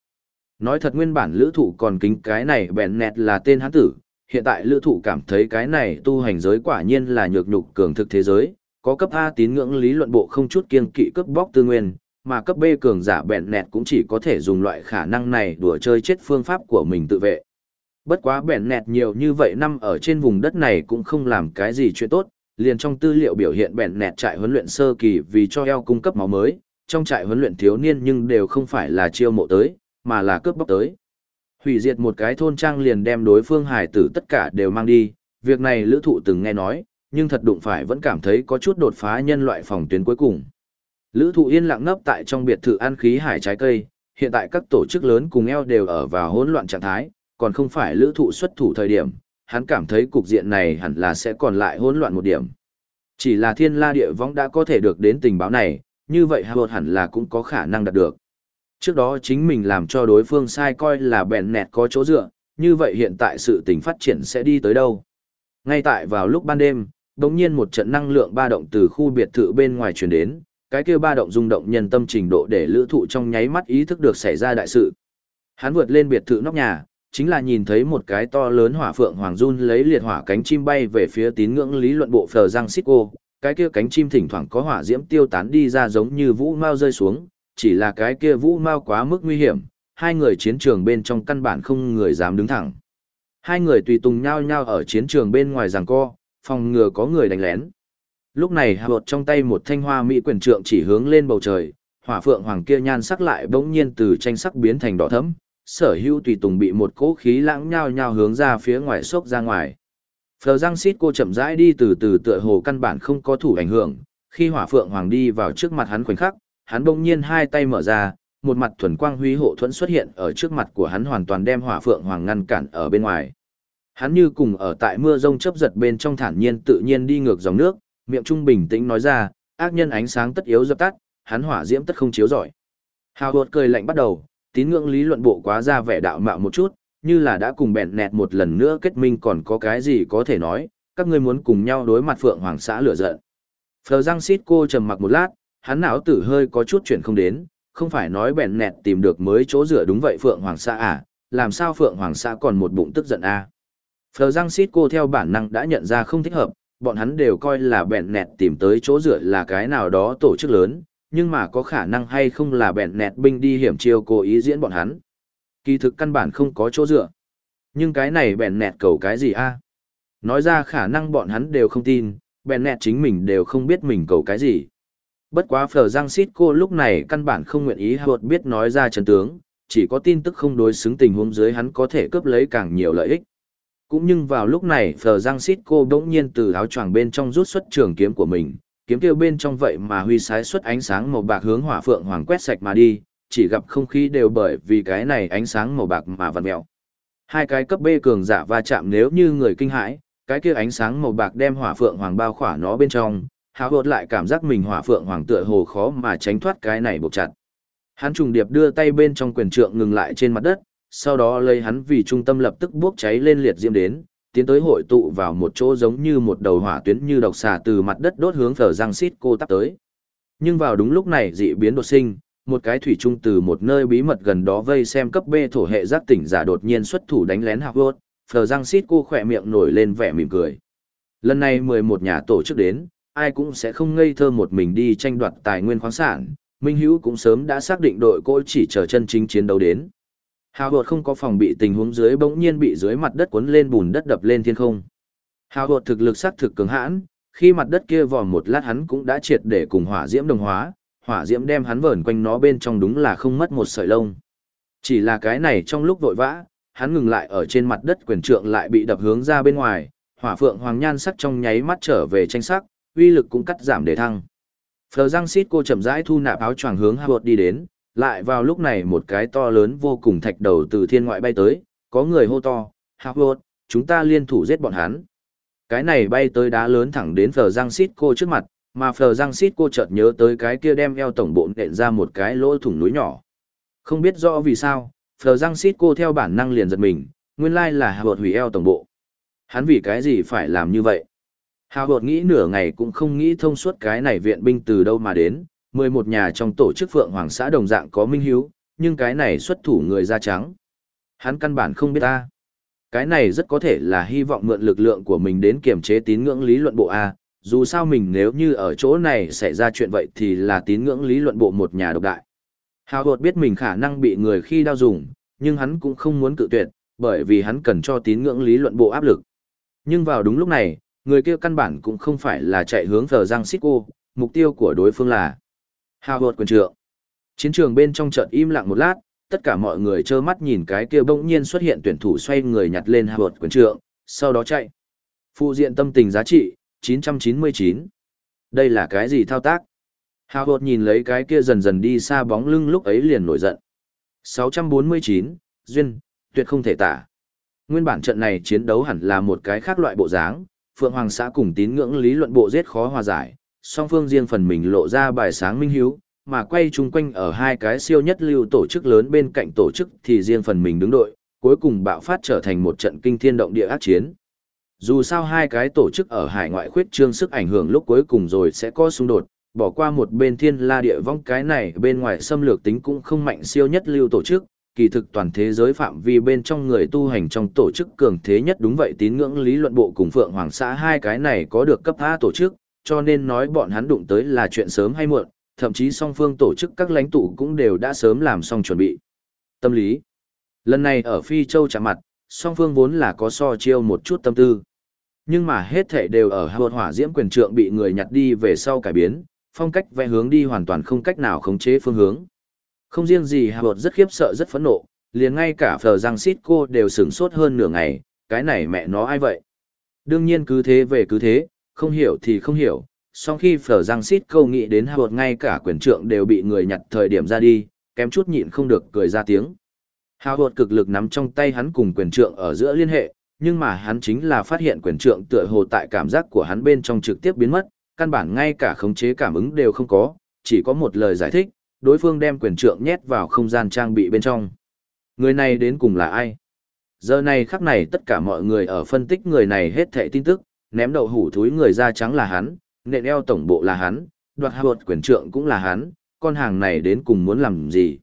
Nói thật nguyên bản lữ thụ còn kính cái này bẹn nẹt là tên hắn tử, hiện tại lữ thụ cảm thấy cái này tu hành giới quả nhiên là nhược nhục cường thực thế giới, có cấp A tín ngưỡng lý luận bộ không chút kiên kỵ cướp bóc tư nguyên, mà cấp B cường giả bẹn nẹt cũng chỉ có thể dùng loại khả năng này đùa chơi chết phương pháp của mình tự vệ. Bất quá bẹn nẹt nhiều như vậy năm ở trên vùng đất này cũng không làm cái gì chuyện tốt, liền trong tư liệu biểu hiện bẹn nẹt trại huấn luyện sơ kỳ vì cho eo cung cấp máu mới, trong trại huấn luyện thiếu niên nhưng đều không phải là chiêu mộ tới, mà là cướp bóc tới. Hủy diệt một cái thôn trang liền đem đối phương hải tử tất cả đều mang đi, việc này lữ thụ từng nghe nói, nhưng thật đụng phải vẫn cảm thấy có chút đột phá nhân loại phòng tuyến cuối cùng. Lữ thụ yên lặng ngấp tại trong biệt thự ăn khí hải trái cây, hiện tại các tổ chức lớn cùng eo đều ở vào hỗn loạn trạng thái, còn không phải lữ thụ xuất thủ thời điểm, hắn cảm thấy cục diện này hẳn là sẽ còn lại hỗn loạn một điểm. Chỉ là thiên la địa võng đã có thể được đến tình báo này, như vậy Harvard hẳn là cũng có khả năng đạt được. Trước đó chính mình làm cho đối phương sai coi là bèn nẹt có chỗ dựa, như vậy hiện tại sự tình phát triển sẽ đi tới đâu. Ngay tại vào lúc ban đêm, đống nhiên một trận năng lượng ba động từ khu biệt thự bên ngoài truyền đến, cái kia ba động rung động nhân tâm trình độ để lữ thụ trong nháy mắt ý thức được xảy ra đại sự. Hắn vượt lên biệt thự nóc nhà, chính là nhìn thấy một cái to lớn hỏa phượng hoàng run lấy liệt hỏa cánh chim bay về phía tín ngưỡng lý luận bộ phờ giang xích cô, cái kia cánh chim thỉnh thoảng có hỏa diễm tiêu tán đi ra giống như vũ mau rơi xuống, chỉ là cái kia vũ mau quá mức nguy hiểm, hai người chiến trường bên trong căn bản không người dám đứng thẳng. Hai người tùy tùng nhau nhau ở chiến trường bên ngoài giằng co, phòng ngừa có người đánh lén. Lúc này hạ bột trong tay một thanh hoa mỹ quyền trượng chỉ hướng lên bầu trời, hỏa phượng hoàng kia nhan sắc lại bỗng nhiên từ tranh sắc biến thành đỏ thẫm, sở hữu tùy tùng bị một cỗ khí lãng nhao nhao hướng ra phía ngoài sốc ra ngoài. Phờ răng xít cô chậm rãi đi từ từ tựa hồ căn bản không có thủ ảnh hưởng, khi hỏa phượng hoàng đi vào trước mặt hắn khoảnh khắc, hắn bỗng nhiên hai tay mở ra, một mặt thuần quang huy hộ thuẫn xuất hiện ở trước mặt của hắn hoàn toàn đem hỏa phượng hoàng ngăn cản ở bên ngoài. Hắn như cùng ở tại mưa rông chớp giật bên trong thản nhiên tự nhiên đi ngược dòng nước, miệng trung bình tĩnh nói ra, ác nhân ánh sáng tất yếu dập tắt, hắn hỏa diễm tất không chiếu rọi. Hào hột cười lạnh bắt đầu, tín ngưỡng lý luận bộ quá ra vẻ đạo mạo một chút, như là đã cùng bẹn nẹt một lần nữa kết minh còn có cái gì có thể nói, các ngươi muốn cùng nhau đối mặt phượng hoàng xã lửa giận. Phờ Giang Xít cô trầm mặc một lát, hắn não tử hơi có chút chuyển không đến, không phải nói bẹn nẹt tìm được mới chỗ rửa đúng vậy phượng hoàng xã à, làm sao phượng hoàng xã còn một bụng tức giận à. Phờ Giang Sít cô theo bản năng đã nhận ra không thích hợp, bọn hắn đều coi là bẹn nẹt tìm tới chỗ rửa là cái nào đó tổ chức lớn, nhưng mà có khả năng hay không là bẹn nẹt binh đi hiểm chiêu cố ý diễn bọn hắn. Kỳ thực căn bản không có chỗ dựa. Nhưng cái này bẹn nẹt cầu cái gì a? Nói ra khả năng bọn hắn đều không tin, bẹn nẹt chính mình đều không biết mình cầu cái gì. Bất quá Phở Giang Sít cô lúc này căn bản không nguyện ý hợp biết nói ra chân tướng, chỉ có tin tức không đối xứng tình huống dưới hắn có thể cướp lấy càng nhiều lợi ích. Cũng nhưng vào lúc này Phở Giang Sít cô đống nhiên từ áo choàng bên trong rút xuất trường kiếm của mình, kiếm kêu bên trong vậy mà huy sái xuất ánh sáng màu bạc hướng hỏa phượng hoàng quét sạch mà đi, chỉ gặp không khí đều bởi vì cái này ánh sáng màu bạc mà vặn mèo. Hai cái cấp B cường giả va chạm nếu như người kinh hãi, cái kia ánh sáng màu bạc đem hỏa phượng hoàng bao khỏa nó bên trong, háo hột lại cảm giác mình hỏa phượng hoàng tựa hồ khó mà tránh thoát cái này buộc chặt. Hắn trùng điệp đưa tay bên trong quyền trượng ngừng lại trên mặt đất, sau đó lấy hắn vì trung tâm lập tức bốc cháy lên liệt diễm đến, tiến tới hội tụ vào một chỗ giống như một đầu hỏa tuyến như độc xà từ mặt đất đốt hướng phở răng xít cô tắp tới. Nhưng vào đúng lúc này dị biến đột sinh, một cái thủy trung từ một nơi bí mật gần đó vây xem cấp B thổ hệ giác tỉnh giả đột nhiên xuất thủ đánh lén Howard, phở răng xít cô khỏe miệng nổi lên vẻ mỉm cười. Lần này 11 nhà tổ chức đến, ai cũng sẽ không ngây thơ một mình đi tranh đoạt tài nguyên khoáng sản, Minh Hữu cũng sớm đã xác định đội cỗ chỉ chờ chân chính chiến đấu đến. Hào hột không có phòng bị tình huống dưới bỗng nhiên bị dưới mặt đất cuốn lên bùn đất đập lên thiên không. Hào hột thực lực xác thực cường hãn, khi mặt đất kia vòm một lát hắn cũng đã triệt để cùng hỏa diễm đồng hóa, hỏa diễm đem hắn vờn quanh nó bên trong đúng là không mất một sợi lông. Chỉ là cái này trong lúc vội vã, hắn ngừng lại ở trên mặt đất quyền trượng lại bị đập hướng ra bên ngoài, hỏa phượng hoàng nhan sắc trong nháy mắt trở về tranh sắc, uy lực cũng cắt giảm để thăng. Phờ răng xít cô chậm rãi thu nạp áo choàng hướng Harvard đi đến, lại vào lúc này một cái to lớn vô cùng thạch đầu từ thiên ngoại bay tới, có người hô to, Harvard, chúng ta liên thủ giết bọn hắn. Cái này bay tới đá lớn thẳng đến Phờ răng xít cô trước mặt, mà Phờ răng xít cô chợt nhớ tới cái kia đem eo tổng bộ nện ra một cái lỗ thủng núi nhỏ. Không biết rõ vì sao, Phờ răng xít cô theo bản năng liền giật mình, nguyên lai là Harvard hủy eo tổng bộ. Hắn vì cái gì phải làm như vậy? Hào hột nghĩ nửa ngày cũng không nghĩ thông suốt cái này viện binh từ đâu mà đến, 11 nhà trong tổ chức Phượng Hoàng xã đồng dạng có minh hiếu, nhưng cái này xuất thủ người da trắng. Hắn căn bản không biết ta. Cái này rất có thể là hy vọng mượn lực lượng của mình đến kiểm chế tín ngưỡng lý luận bộ A, dù sao mình nếu như ở chỗ này xảy ra chuyện vậy thì là tín ngưỡng lý luận bộ một nhà độc đại. Hào hột biết mình khả năng bị người khi đau dùng, nhưng hắn cũng không muốn cự tuyệt, bởi vì hắn cần cho tín ngưỡng lý luận bộ áp lực. Nhưng vào đúng lúc này, người kia căn bản cũng không phải là chạy hướng thờ Giang Xích Cô, mục tiêu của đối phương là Howard quyền trượng. Chiến trường bên trong trận im lặng một lát, tất cả mọi người trơ mắt nhìn cái kia bỗng nhiên xuất hiện tuyển thủ xoay người nhặt lên Howard quyền trượng, sau đó chạy. Phụ diện tâm tình giá trị, 999. Đây là cái gì thao tác? Howard nhìn lấy cái kia dần dần đi xa bóng lưng lúc ấy liền nổi giận. 649, Duyên, tuyệt không thể tả. Nguyên bản trận này chiến đấu hẳn là một cái khác loại bộ dáng, Phượng Hoàng xã cùng tín ngưỡng lý luận bộ giết khó hòa giải, song phương riêng phần mình lộ ra bài sáng minh hiếu, mà quay chung quanh ở hai cái siêu nhất lưu tổ chức lớn bên cạnh tổ chức thì riêng phần mình đứng đội, cuối cùng bạo phát trở thành một trận kinh thiên động địa ác chiến. Dù sao hai cái tổ chức ở hải ngoại khuyết trương sức ảnh hưởng lúc cuối cùng rồi sẽ có xung đột, bỏ qua một bên thiên la địa vong cái này bên ngoài xâm lược tính cũng không mạnh siêu nhất lưu tổ chức, kỳ thực toàn thế giới phạm vi bên trong người tu hành trong tổ chức cường thế nhất đúng vậy tín ngưỡng lý luận bộ cùng Phượng Hoàng xã hai cái này có được cấp A tổ chức, cho nên nói bọn hắn đụng tới là chuyện sớm hay muộn, thậm chí song phương tổ chức các lãnh tụ cũng đều đã sớm làm xong chuẩn bị. Tâm lý Lần này ở Phi Châu chạm mặt, song phương vốn là có so chiêu một chút tâm tư. Nhưng mà hết thể đều ở hột hỏa diễm quyền trượng bị người nhặt đi về sau cải biến, phong cách vẽ hướng đi hoàn toàn không cách nào khống chế phương hướng. Không riêng gì Hà Bột rất khiếp sợ rất phẫn nộ, liền ngay cả phờ giang xít cô đều sửng sốt hơn nửa ngày, cái này mẹ nó ai vậy? Đương nhiên cứ thế về cứ thế, không hiểu thì không hiểu, sau khi phở giang xít câu nghĩ đến Hà Bột ngay cả quyền trượng đều bị người nhặt thời điểm ra đi, kém chút nhịn không được cười ra tiếng. Hà Bột cực lực nắm trong tay hắn cùng quyền trượng ở giữa liên hệ, nhưng mà hắn chính là phát hiện quyền trượng tựa hồ tại cảm giác của hắn bên trong trực tiếp biến mất, căn bản ngay cả khống chế cảm ứng đều không có, chỉ có một lời giải thích, đối phương đem quyền trượng nhét vào không gian trang bị bên trong. Người này đến cùng là ai? Giờ này khắc này tất cả mọi người ở phân tích người này hết thệ tin tức, ném đầu hủ thúi người da trắng là hắn, nện eo tổng bộ là hắn, đoạt hạ bột quyền trượng cũng là hắn, con hàng này đến cùng muốn làm gì?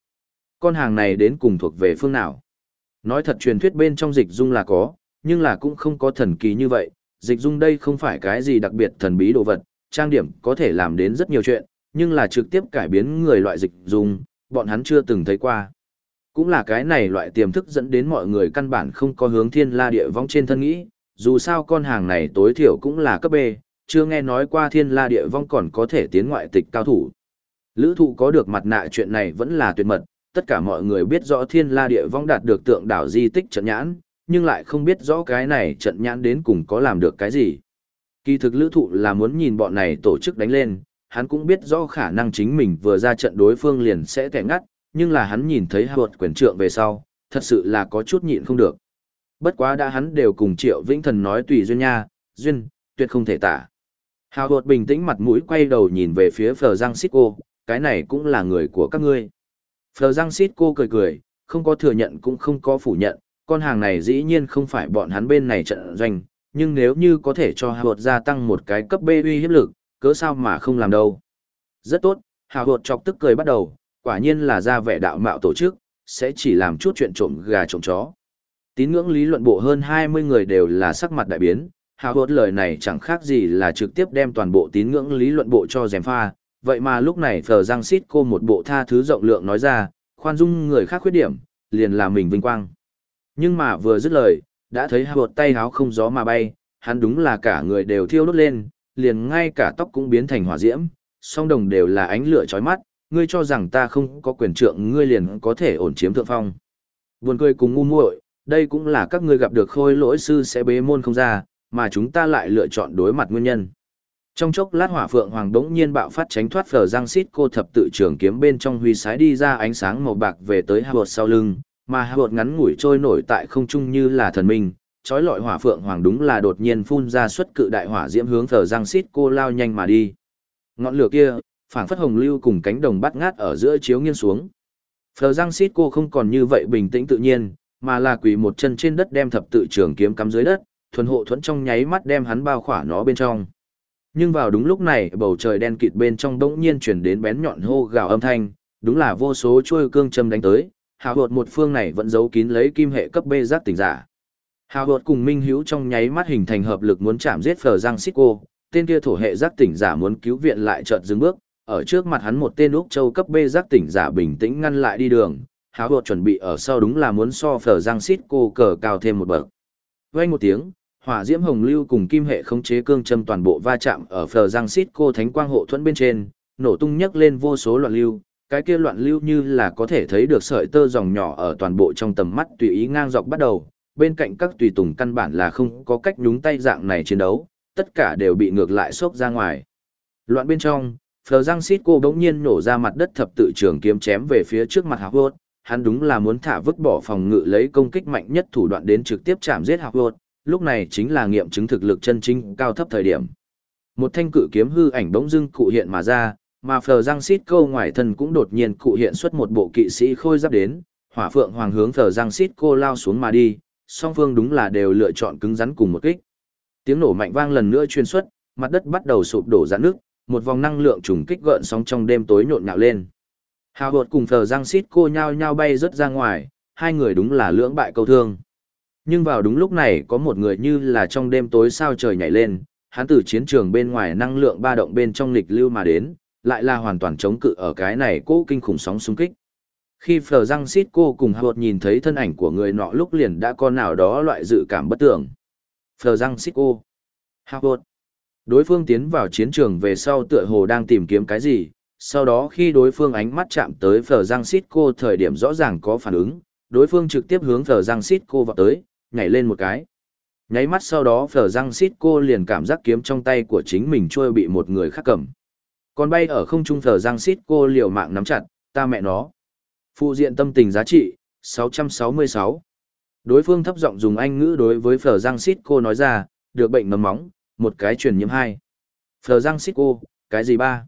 Con hàng này đến cùng thuộc về phương nào? Nói thật truyền thuyết bên trong dịch dung là có, nhưng là cũng không có thần kỳ như vậy, dịch dung đây không phải cái gì đặc biệt thần bí đồ vật, trang điểm có thể làm đến rất nhiều chuyện, nhưng là trực tiếp cải biến người loại dịch dùng, bọn hắn chưa từng thấy qua. Cũng là cái này loại tiềm thức dẫn đến mọi người căn bản không có hướng thiên la địa vong trên thân nghĩ, dù sao con hàng này tối thiểu cũng là cấp B, chưa nghe nói qua thiên la địa vong còn có thể tiến ngoại tịch cao thủ. Lữ thụ có được mặt nạ chuyện này vẫn là tuyệt mật, tất cả mọi người biết rõ thiên la địa vong đạt được tượng đảo di tích trận nhãn, nhưng lại không biết rõ cái này trận nhãn đến cùng có làm được cái gì. Kỳ thực lữ thụ là muốn nhìn bọn này tổ chức đánh lên, hắn cũng biết rõ khả năng chính mình vừa ra trận đối phương liền sẽ kẻ ngắt, nhưng là hắn nhìn thấy hợp quyền trượng về sau, thật sự là có chút nhịn không được. Bất quá đã hắn đều cùng Triệu Vĩnh Thần nói tùy duyên nha, duyên, tuyệt không thể tả. Hào hột bình tĩnh mặt mũi quay đầu nhìn về phía Phờ Giang Xích Cô, cái này cũng là người của các ngươi. Phờ Giang Xích Cô cười cười, không có thừa nhận cũng không có phủ nhận, con hàng này dĩ nhiên không phải bọn hắn bên này trận doanh, nhưng nếu như có thể cho Hào hột gia tăng một cái cấp B uy hiếp lực, cớ sao mà không làm đâu. Rất tốt, Hào hột chọc tức cười bắt đầu, quả nhiên là ra vẻ đạo mạo tổ chức, sẽ chỉ làm chút chuyện trộm gà trộm chó. Tín ngưỡng lý luận bộ hơn 20 người đều là sắc mặt đại biến, hào hột lời này chẳng khác gì là trực tiếp đem toàn bộ tín ngưỡng lý luận bộ cho dèm pha. Vậy mà lúc này Phờ Giang Xít cô một bộ tha thứ rộng lượng nói ra, khoan dung người khác khuyết điểm, liền là mình vinh quang. Nhưng mà vừa dứt lời, đã thấy hào hột tay háo không gió mà bay, hắn đúng là cả người đều thiêu đốt lên, liền ngay cả tóc cũng biến thành hỏa diễm, song đồng đều là ánh lửa chói mắt, ngươi cho rằng ta không có quyền trượng ngươi liền có thể ổn chiếm thượng phong. Buồn cười cùng ngu muội, đây cũng là các ngươi gặp được khôi lỗi sư sẽ bế môn không ra, mà chúng ta lại lựa chọn đối mặt nguyên nhân. Trong chốc lát hỏa phượng hoàng đống nhiên bạo phát tránh thoát phở giang xít cô thập tự trường kiếm bên trong huy sái đi ra ánh sáng màu bạc về tới hạ bột sau lưng, mà hạ bột ngắn ngủi trôi nổi tại không trung như là thần minh, trói lọi hỏa phượng hoàng đúng là đột nhiên phun ra xuất cự đại hỏa diễm hướng thờ giang xít cô lao nhanh mà đi. Ngọn lửa kia, phảng phất hồng lưu cùng cánh đồng bắt ngát ở giữa chiếu nghiêng xuống. Phở giang xít cô không còn như vậy bình tĩnh tự nhiên, mà là quỳ một chân trên đất đem thập tự trường kiếm cắm dưới đất, thuần hộ thuẫn trong nháy mắt đem hắn bao khỏa nó bên trong. Nhưng vào đúng lúc này, bầu trời đen kịt bên trong đống nhiên chuyển đến bén nhọn hô gào âm thanh, đúng là vô số chuôi cương châm đánh tới, hào hột một phương này vẫn giấu kín lấy kim hệ cấp bê giác tỉnh giả. Hào hột cùng Minh Hữu trong nháy mắt hình thành hợp lực muốn chạm giết Phở Giang Xích Cô, tên kia thổ hệ giác tỉnh giả muốn cứu viện lại chợt dừng bước, ở trước mặt hắn một tên Úc Châu cấp B giác tỉnh giả bình tĩnh ngăn lại đi đường, háo hột chuẩn bị ở sau đúng là muốn so phở giang Xích cô cờ cao thêm một bậc. Vang một tiếng, hỏa diễm hồng lưu cùng kim hệ khống chế cương châm toàn bộ va chạm ở phở giang Xích cô thánh quang hộ thuẫn bên trên, nổ tung nhấc lên vô số loạn lưu, cái kia loạn lưu như là có thể thấy được sợi tơ dòng nhỏ ở toàn bộ trong tầm mắt tùy ý ngang dọc bắt đầu, bên cạnh các tùy tùng căn bản là không có cách nhúng tay dạng này chiến đấu, tất cả đều bị ngược lại xốc ra ngoài. Loạn bên trong, Phờ Giang Sít cô bỗng nhiên nổ ra mặt đất thập tự trường kiếm chém về phía trước mặt Hạc Hốt, hắn đúng là muốn thả vứt bỏ phòng ngự lấy công kích mạnh nhất thủ đoạn đến trực tiếp chạm giết Hạc Hốt, lúc này chính là nghiệm chứng thực lực chân chính cao thấp thời điểm. Một thanh cự kiếm hư ảnh bỗng dưng cụ hiện mà ra, mà Phờ Giang Sít cô ngoài thân cũng đột nhiên cụ hiện xuất một bộ kỵ sĩ khôi giáp đến, hỏa phượng hoàng hướng Phờ Giang Sít cô lao xuống mà đi, song phương đúng là đều lựa chọn cứng rắn cùng một kích. Tiếng nổ mạnh vang lần nữa truyền xuất, mặt đất bắt đầu sụp đổ ra nước, một vòng năng lượng trùng kích gợn sóng trong đêm tối nhộn nhạo lên. Hào hột cùng thờ giang xít cô nhau nhau bay rớt ra ngoài, hai người đúng là lưỡng bại câu thương. Nhưng vào đúng lúc này có một người như là trong đêm tối sao trời nhảy lên, hắn từ chiến trường bên ngoài năng lượng ba động bên trong lịch lưu mà đến, lại là hoàn toàn chống cự ở cái này cố kinh khủng sóng xung kích. Khi Phờ Răng Xít cô cùng Hột nhìn thấy thân ảnh của người nọ lúc liền đã có nào đó loại dự cảm bất tưởng. Phờ Răng Xít cô. Hột. Đối phương tiến vào chiến trường về sau tựa hồ đang tìm kiếm cái gì, sau đó khi đối phương ánh mắt chạm tới Phờ Răng xít cô thời điểm rõ ràng có phản ứng, đối phương trực tiếp hướng Phờ Răng xít cô vào tới, nhảy lên một cái. Nháy mắt sau đó Phờ Răng xít cô liền cảm giác kiếm trong tay của chính mình trôi bị một người khác cầm. Còn bay ở không trung Phờ Răng xít cô liều mạng nắm chặt, ta mẹ nó. Phụ diện tâm tình giá trị, 666. Đối phương thấp giọng dùng anh ngữ đối với phở giang Sít cô nói ra, được bệnh nấm móng, một cái truyền nhiễm hai. Phở Giang Sít cô, cái gì ba?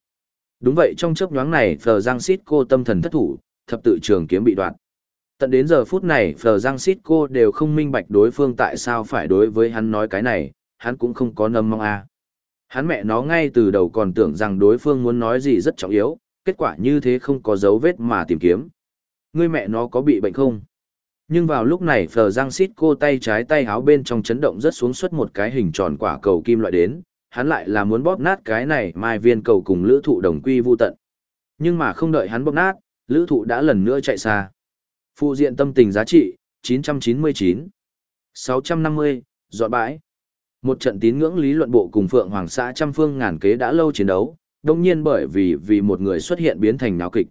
Đúng vậy trong chớp nhoáng này Phở Giang Sít cô tâm thần thất thủ, thập tự trường kiếm bị đoạn. Tận đến giờ phút này Phở Giang Sít cô đều không minh bạch đối phương tại sao phải đối với hắn nói cái này, hắn cũng không có nâm mong a. Hắn mẹ nó ngay từ đầu còn tưởng rằng đối phương muốn nói gì rất trọng yếu, kết quả như thế không có dấu vết mà tìm kiếm. Ngươi mẹ nó có bị bệnh không? Nhưng vào lúc này Phờ Giang Xít cô tay trái tay háo bên trong chấn động rất xuống xuất một cái hình tròn quả cầu kim loại đến, hắn lại là muốn bóp nát cái này mai viên cầu cùng lữ thụ đồng quy vu tận. Nhưng mà không đợi hắn bóp nát, lữ thụ đã lần nữa chạy xa. Phụ diện tâm tình giá trị, 999. 650, dọn bãi. Một trận tín ngưỡng lý luận bộ cùng Phượng Hoàng xã trăm phương ngàn kế đã lâu chiến đấu, đồng nhiên bởi vì vì một người xuất hiện biến thành náo kịch.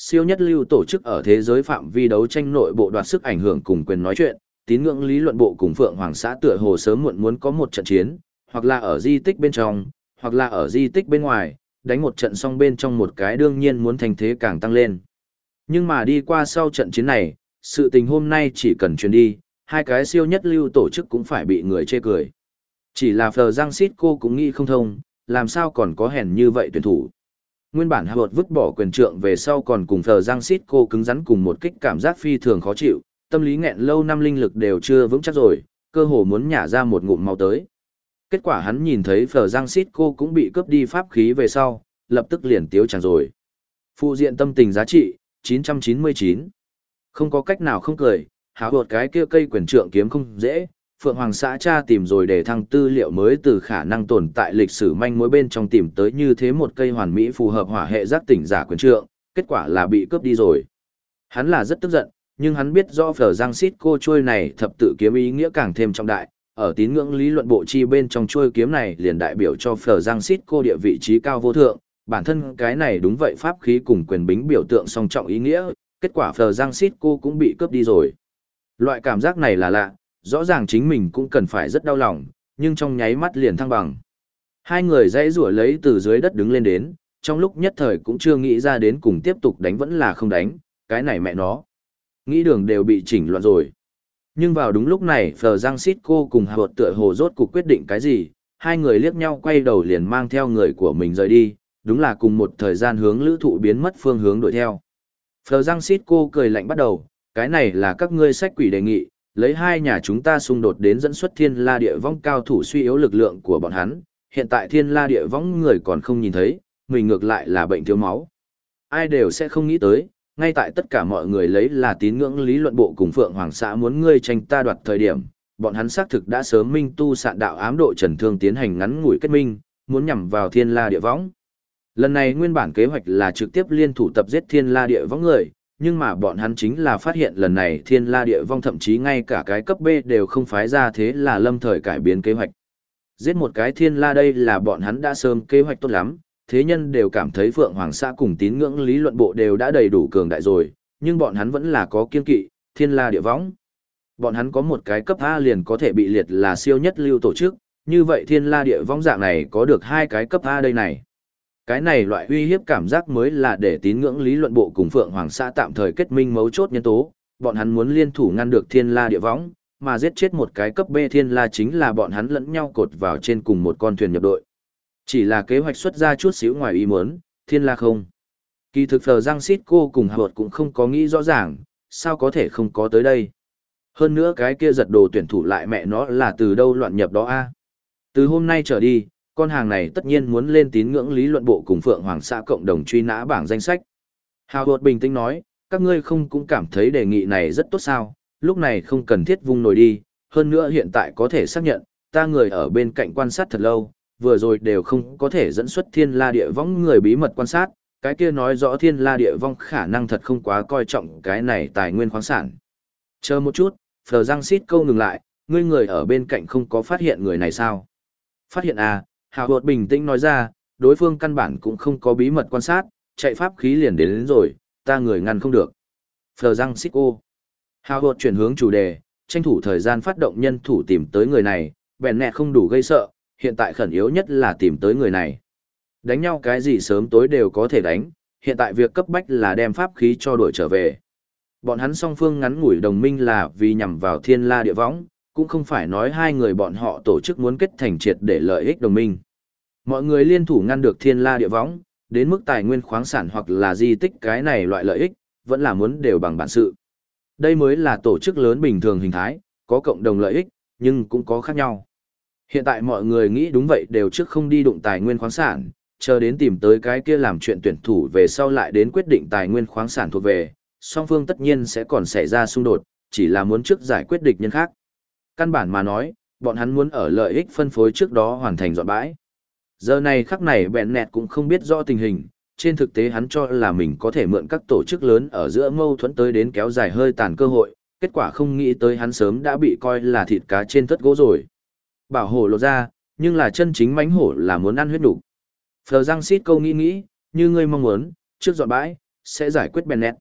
Siêu nhất lưu tổ chức ở thế giới phạm vi đấu tranh nội bộ đoạt sức ảnh hưởng cùng quyền nói chuyện, tín ngưỡng lý luận bộ cùng Phượng Hoàng xã tựa hồ sớm muộn muốn có một trận chiến, hoặc là ở di tích bên trong, hoặc là ở di tích bên ngoài, đánh một trận xong bên trong một cái đương nhiên muốn thành thế càng tăng lên. Nhưng mà đi qua sau trận chiến này, sự tình hôm nay chỉ cần truyền đi, hai cái siêu nhất lưu tổ chức cũng phải bị người chê cười. Chỉ là Phờ Giang Sít cô cũng nghĩ không thông, làm sao còn có hèn như vậy tuyển thủ. Nguyên bản Howard vứt bỏ quyền trượng về sau còn cùng Phờ Giang Sít cô cứng rắn cùng một kích cảm giác phi thường khó chịu, tâm lý nghẹn lâu năm linh lực đều chưa vững chắc rồi, cơ hồ muốn nhả ra một ngụm máu tới. Kết quả hắn nhìn thấy Phờ Giang Sít cô cũng bị cướp đi pháp khí về sau, lập tức liền tiếu chẳng rồi. Phụ diện tâm tình giá trị, 999. Không có cách nào không cười, háo hột cái kia cây quyền trượng kiếm không dễ, Phượng Hoàng xã cha tìm rồi để thăng tư liệu mới từ khả năng tồn tại lịch sử manh mối bên trong tìm tới như thế một cây hoàn mỹ phù hợp hỏa hệ giác tỉnh giả quyền trượng, kết quả là bị cướp đi rồi. Hắn là rất tức giận, nhưng hắn biết do phở giang xít cô trôi này thập tự kiếm ý nghĩa càng thêm trọng đại, ở tín ngưỡng lý luận bộ chi bên trong trôi kiếm này liền đại biểu cho phở giang xít cô địa vị trí cao vô thượng, bản thân cái này đúng vậy pháp khí cùng quyền bính biểu tượng song trọng ý nghĩa, kết quả phở giang xít cô cũng bị cướp đi rồi. Loại cảm giác này là lạ, rõ ràng chính mình cũng cần phải rất đau lòng, nhưng trong nháy mắt liền thăng bằng. Hai người dãy rủa lấy từ dưới đất đứng lên đến, trong lúc nhất thời cũng chưa nghĩ ra đến cùng tiếp tục đánh vẫn là không đánh, cái này mẹ nó. Nghĩ đường đều bị chỉnh loạn rồi. Nhưng vào đúng lúc này Phờ Giang Sít cô cùng Hợp tựa hồ rốt cuộc quyết định cái gì, hai người liếc nhau quay đầu liền mang theo người của mình rời đi, đúng là cùng một thời gian hướng lữ thụ biến mất phương hướng đuổi theo. Phờ Giang Sít cô cười lạnh bắt đầu, cái này là các ngươi sách quỷ đề nghị, lấy hai nhà chúng ta xung đột đến dẫn xuất thiên la địa vong cao thủ suy yếu lực lượng của bọn hắn, hiện tại thiên la địa vong người còn không nhìn thấy, mình ngược lại là bệnh thiếu máu. Ai đều sẽ không nghĩ tới, ngay tại tất cả mọi người lấy là tín ngưỡng lý luận bộ cùng Phượng Hoàng xã muốn ngươi tranh ta đoạt thời điểm, bọn hắn xác thực đã sớm minh tu sạn đạo ám độ trần thương tiến hành ngắn ngủi kết minh, muốn nhằm vào thiên la địa võng. Lần này nguyên bản kế hoạch là trực tiếp liên thủ tập giết thiên la địa võng người, nhưng mà bọn hắn chính là phát hiện lần này thiên la địa vong thậm chí ngay cả cái cấp B đều không phái ra thế là lâm thời cải biến kế hoạch. Giết một cái thiên la đây là bọn hắn đã sớm kế hoạch tốt lắm, thế nhân đều cảm thấy Phượng Hoàng xã cùng tín ngưỡng lý luận bộ đều đã đầy đủ cường đại rồi, nhưng bọn hắn vẫn là có kiên kỵ, thiên la địa võng. Bọn hắn có một cái cấp A liền có thể bị liệt là siêu nhất lưu tổ chức, như vậy thiên la địa võng dạng này có được hai cái cấp A đây này. Cái này loại uy hiếp cảm giác mới là để tín ngưỡng lý luận bộ cùng Phượng Hoàng xã tạm thời kết minh mấu chốt nhân tố, bọn hắn muốn liên thủ ngăn được thiên la địa võng, mà giết chết một cái cấp B thiên la chính là bọn hắn lẫn nhau cột vào trên cùng một con thuyền nhập đội. Chỉ là kế hoạch xuất ra chút xíu ngoài ý muốn, thiên la không. Kỳ thực thờ Giang xít cô cùng hợp cũng không có nghĩ rõ ràng, sao có thể không có tới đây. Hơn nữa cái kia giật đồ tuyển thủ lại mẹ nó là từ đâu loạn nhập đó a Từ hôm nay trở đi, con hàng này tất nhiên muốn lên tín ngưỡng lý luận bộ cùng Phượng Hoàng xã cộng đồng truy nã bảng danh sách. Hào Hột bình tĩnh nói, các ngươi không cũng cảm thấy đề nghị này rất tốt sao, lúc này không cần thiết vung nổi đi, hơn nữa hiện tại có thể xác nhận, ta người ở bên cạnh quan sát thật lâu, vừa rồi đều không có thể dẫn xuất thiên la địa vong người bí mật quan sát, cái kia nói rõ thiên la địa vong khả năng thật không quá coi trọng cái này tài nguyên khoáng sản. Chờ một chút, Phờ Giang Xít câu ngừng lại, ngươi người ở bên cạnh không có phát hiện người này sao? Phát hiện à, Hào Hột bình tĩnh nói ra, đối phương căn bản cũng không có bí mật quan sát, chạy pháp khí liền đến, đến rồi, ta người ngăn không được. Phờ răng xích ô. Hào Hột chuyển hướng chủ đề, tranh thủ thời gian phát động nhân thủ tìm tới người này, bèn nẹ không đủ gây sợ, hiện tại khẩn yếu nhất là tìm tới người này. Đánh nhau cái gì sớm tối đều có thể đánh, hiện tại việc cấp bách là đem pháp khí cho đuổi trở về. Bọn hắn song phương ngắn ngủi đồng minh là vì nhằm vào thiên la địa võng, cũng không phải nói hai người bọn họ tổ chức muốn kết thành triệt để lợi ích đồng minh. Mọi người liên thủ ngăn được thiên la địa võng, đến mức tài nguyên khoáng sản hoặc là di tích cái này loại lợi ích, vẫn là muốn đều bằng bản sự. Đây mới là tổ chức lớn bình thường hình thái, có cộng đồng lợi ích, nhưng cũng có khác nhau. Hiện tại mọi người nghĩ đúng vậy đều trước không đi đụng tài nguyên khoáng sản, chờ đến tìm tới cái kia làm chuyện tuyển thủ về sau lại đến quyết định tài nguyên khoáng sản thuộc về, song phương tất nhiên sẽ còn xảy ra xung đột, chỉ là muốn trước giải quyết địch nhân khác. Căn bản mà nói, bọn hắn muốn ở lợi ích phân phối trước đó hoàn thành dọn bãi. Giờ này khắc này bẹn nẹt cũng không biết rõ tình hình, trên thực tế hắn cho là mình có thể mượn các tổ chức lớn ở giữa mâu thuẫn tới đến kéo dài hơi tàn cơ hội, kết quả không nghĩ tới hắn sớm đã bị coi là thịt cá trên thất gỗ rồi. Bảo hổ lộ ra, nhưng là chân chính mánh hổ là muốn ăn huyết đủ. Phờ răng xít câu nghĩ nghĩ, như ngươi mong muốn, trước dọn bãi, sẽ giải quyết Bennett.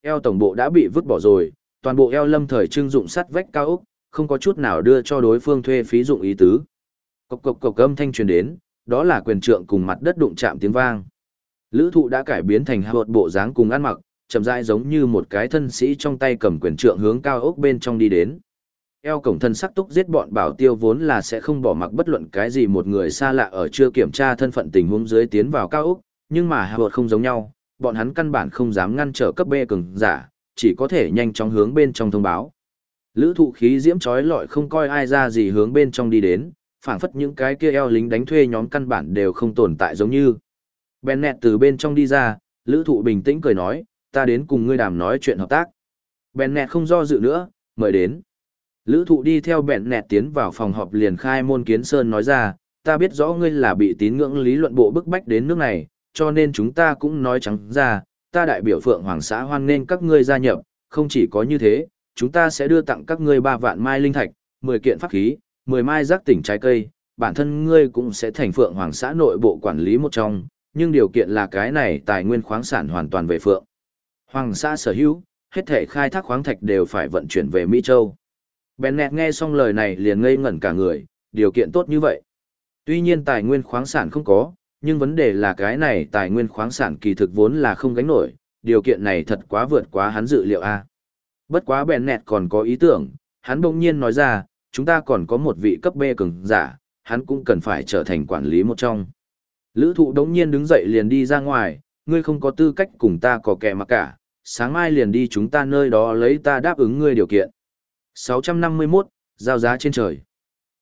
Eo tổng bộ đã bị vứt bỏ rồi, toàn bộ eo lâm thời trưng dụng sắt vách cao ốc, không có chút nào đưa cho đối phương thuê phí dụng ý tứ. Cộc cộc cộc âm thanh truyền đến, đó là quyền trượng cùng mặt đất đụng chạm tiếng vang. Lữ thụ đã cải biến thành hợp bộ dáng cùng ăn mặc, chậm rãi giống như một cái thân sĩ trong tay cầm quyền trượng hướng cao ốc bên trong đi đến. Eo cổng thân sắc túc giết bọn bảo tiêu vốn là sẽ không bỏ mặc bất luận cái gì một người xa lạ ở chưa kiểm tra thân phận tình huống dưới tiến vào cao ốc, nhưng mà hợp không giống nhau, bọn hắn căn bản không dám ngăn trở cấp B cường giả, chỉ có thể nhanh chóng hướng bên trong thông báo. Lữ thụ khí diễm chói lọi không coi ai ra gì hướng bên trong đi đến, phản phất những cái kia eo lính đánh thuê nhóm căn bản đều không tồn tại giống như. Bennett từ bên trong đi ra, lữ thụ bình tĩnh cười nói, ta đến cùng ngươi đàm nói chuyện hợp tác. Bennett không do dự nữa, mời đến. Lữ thụ đi theo Bennett tiến vào phòng họp liền khai môn kiến sơn nói ra, ta biết rõ ngươi là bị tín ngưỡng lý luận bộ bức bách đến nước này, cho nên chúng ta cũng nói trắng ra, ta đại biểu Phượng Hoàng xã hoan nên các ngươi gia nhập, không chỉ có như thế, chúng ta sẽ đưa tặng các ngươi ba vạn mai linh thạch, 10 kiện pháp khí, 10 mai giác tỉnh trái cây, bản thân ngươi cũng sẽ thành Phượng Hoàng xã nội bộ quản lý một trong, nhưng điều kiện là cái này tài nguyên khoáng sản hoàn toàn về Phượng. Hoàng xã sở hữu, hết thể khai thác khoáng thạch đều phải vận chuyển về Mỹ Châu. Bennett nghe xong lời này liền ngây ngẩn cả người, điều kiện tốt như vậy. Tuy nhiên tài nguyên khoáng sản không có, nhưng vấn đề là cái này tài nguyên khoáng sản kỳ thực vốn là không gánh nổi, điều kiện này thật quá vượt quá hắn dự liệu a. Bất quá Bennett còn có ý tưởng, hắn bỗng nhiên nói ra, chúng ta còn có một vị cấp B cường giả, hắn cũng cần phải trở thành quản lý một trong. Lữ thụ đống nhiên đứng dậy liền đi ra ngoài, ngươi không có tư cách cùng ta có kẻ mà cả, sáng mai liền đi chúng ta nơi đó lấy ta đáp ứng ngươi điều kiện. 651, giao giá trên trời.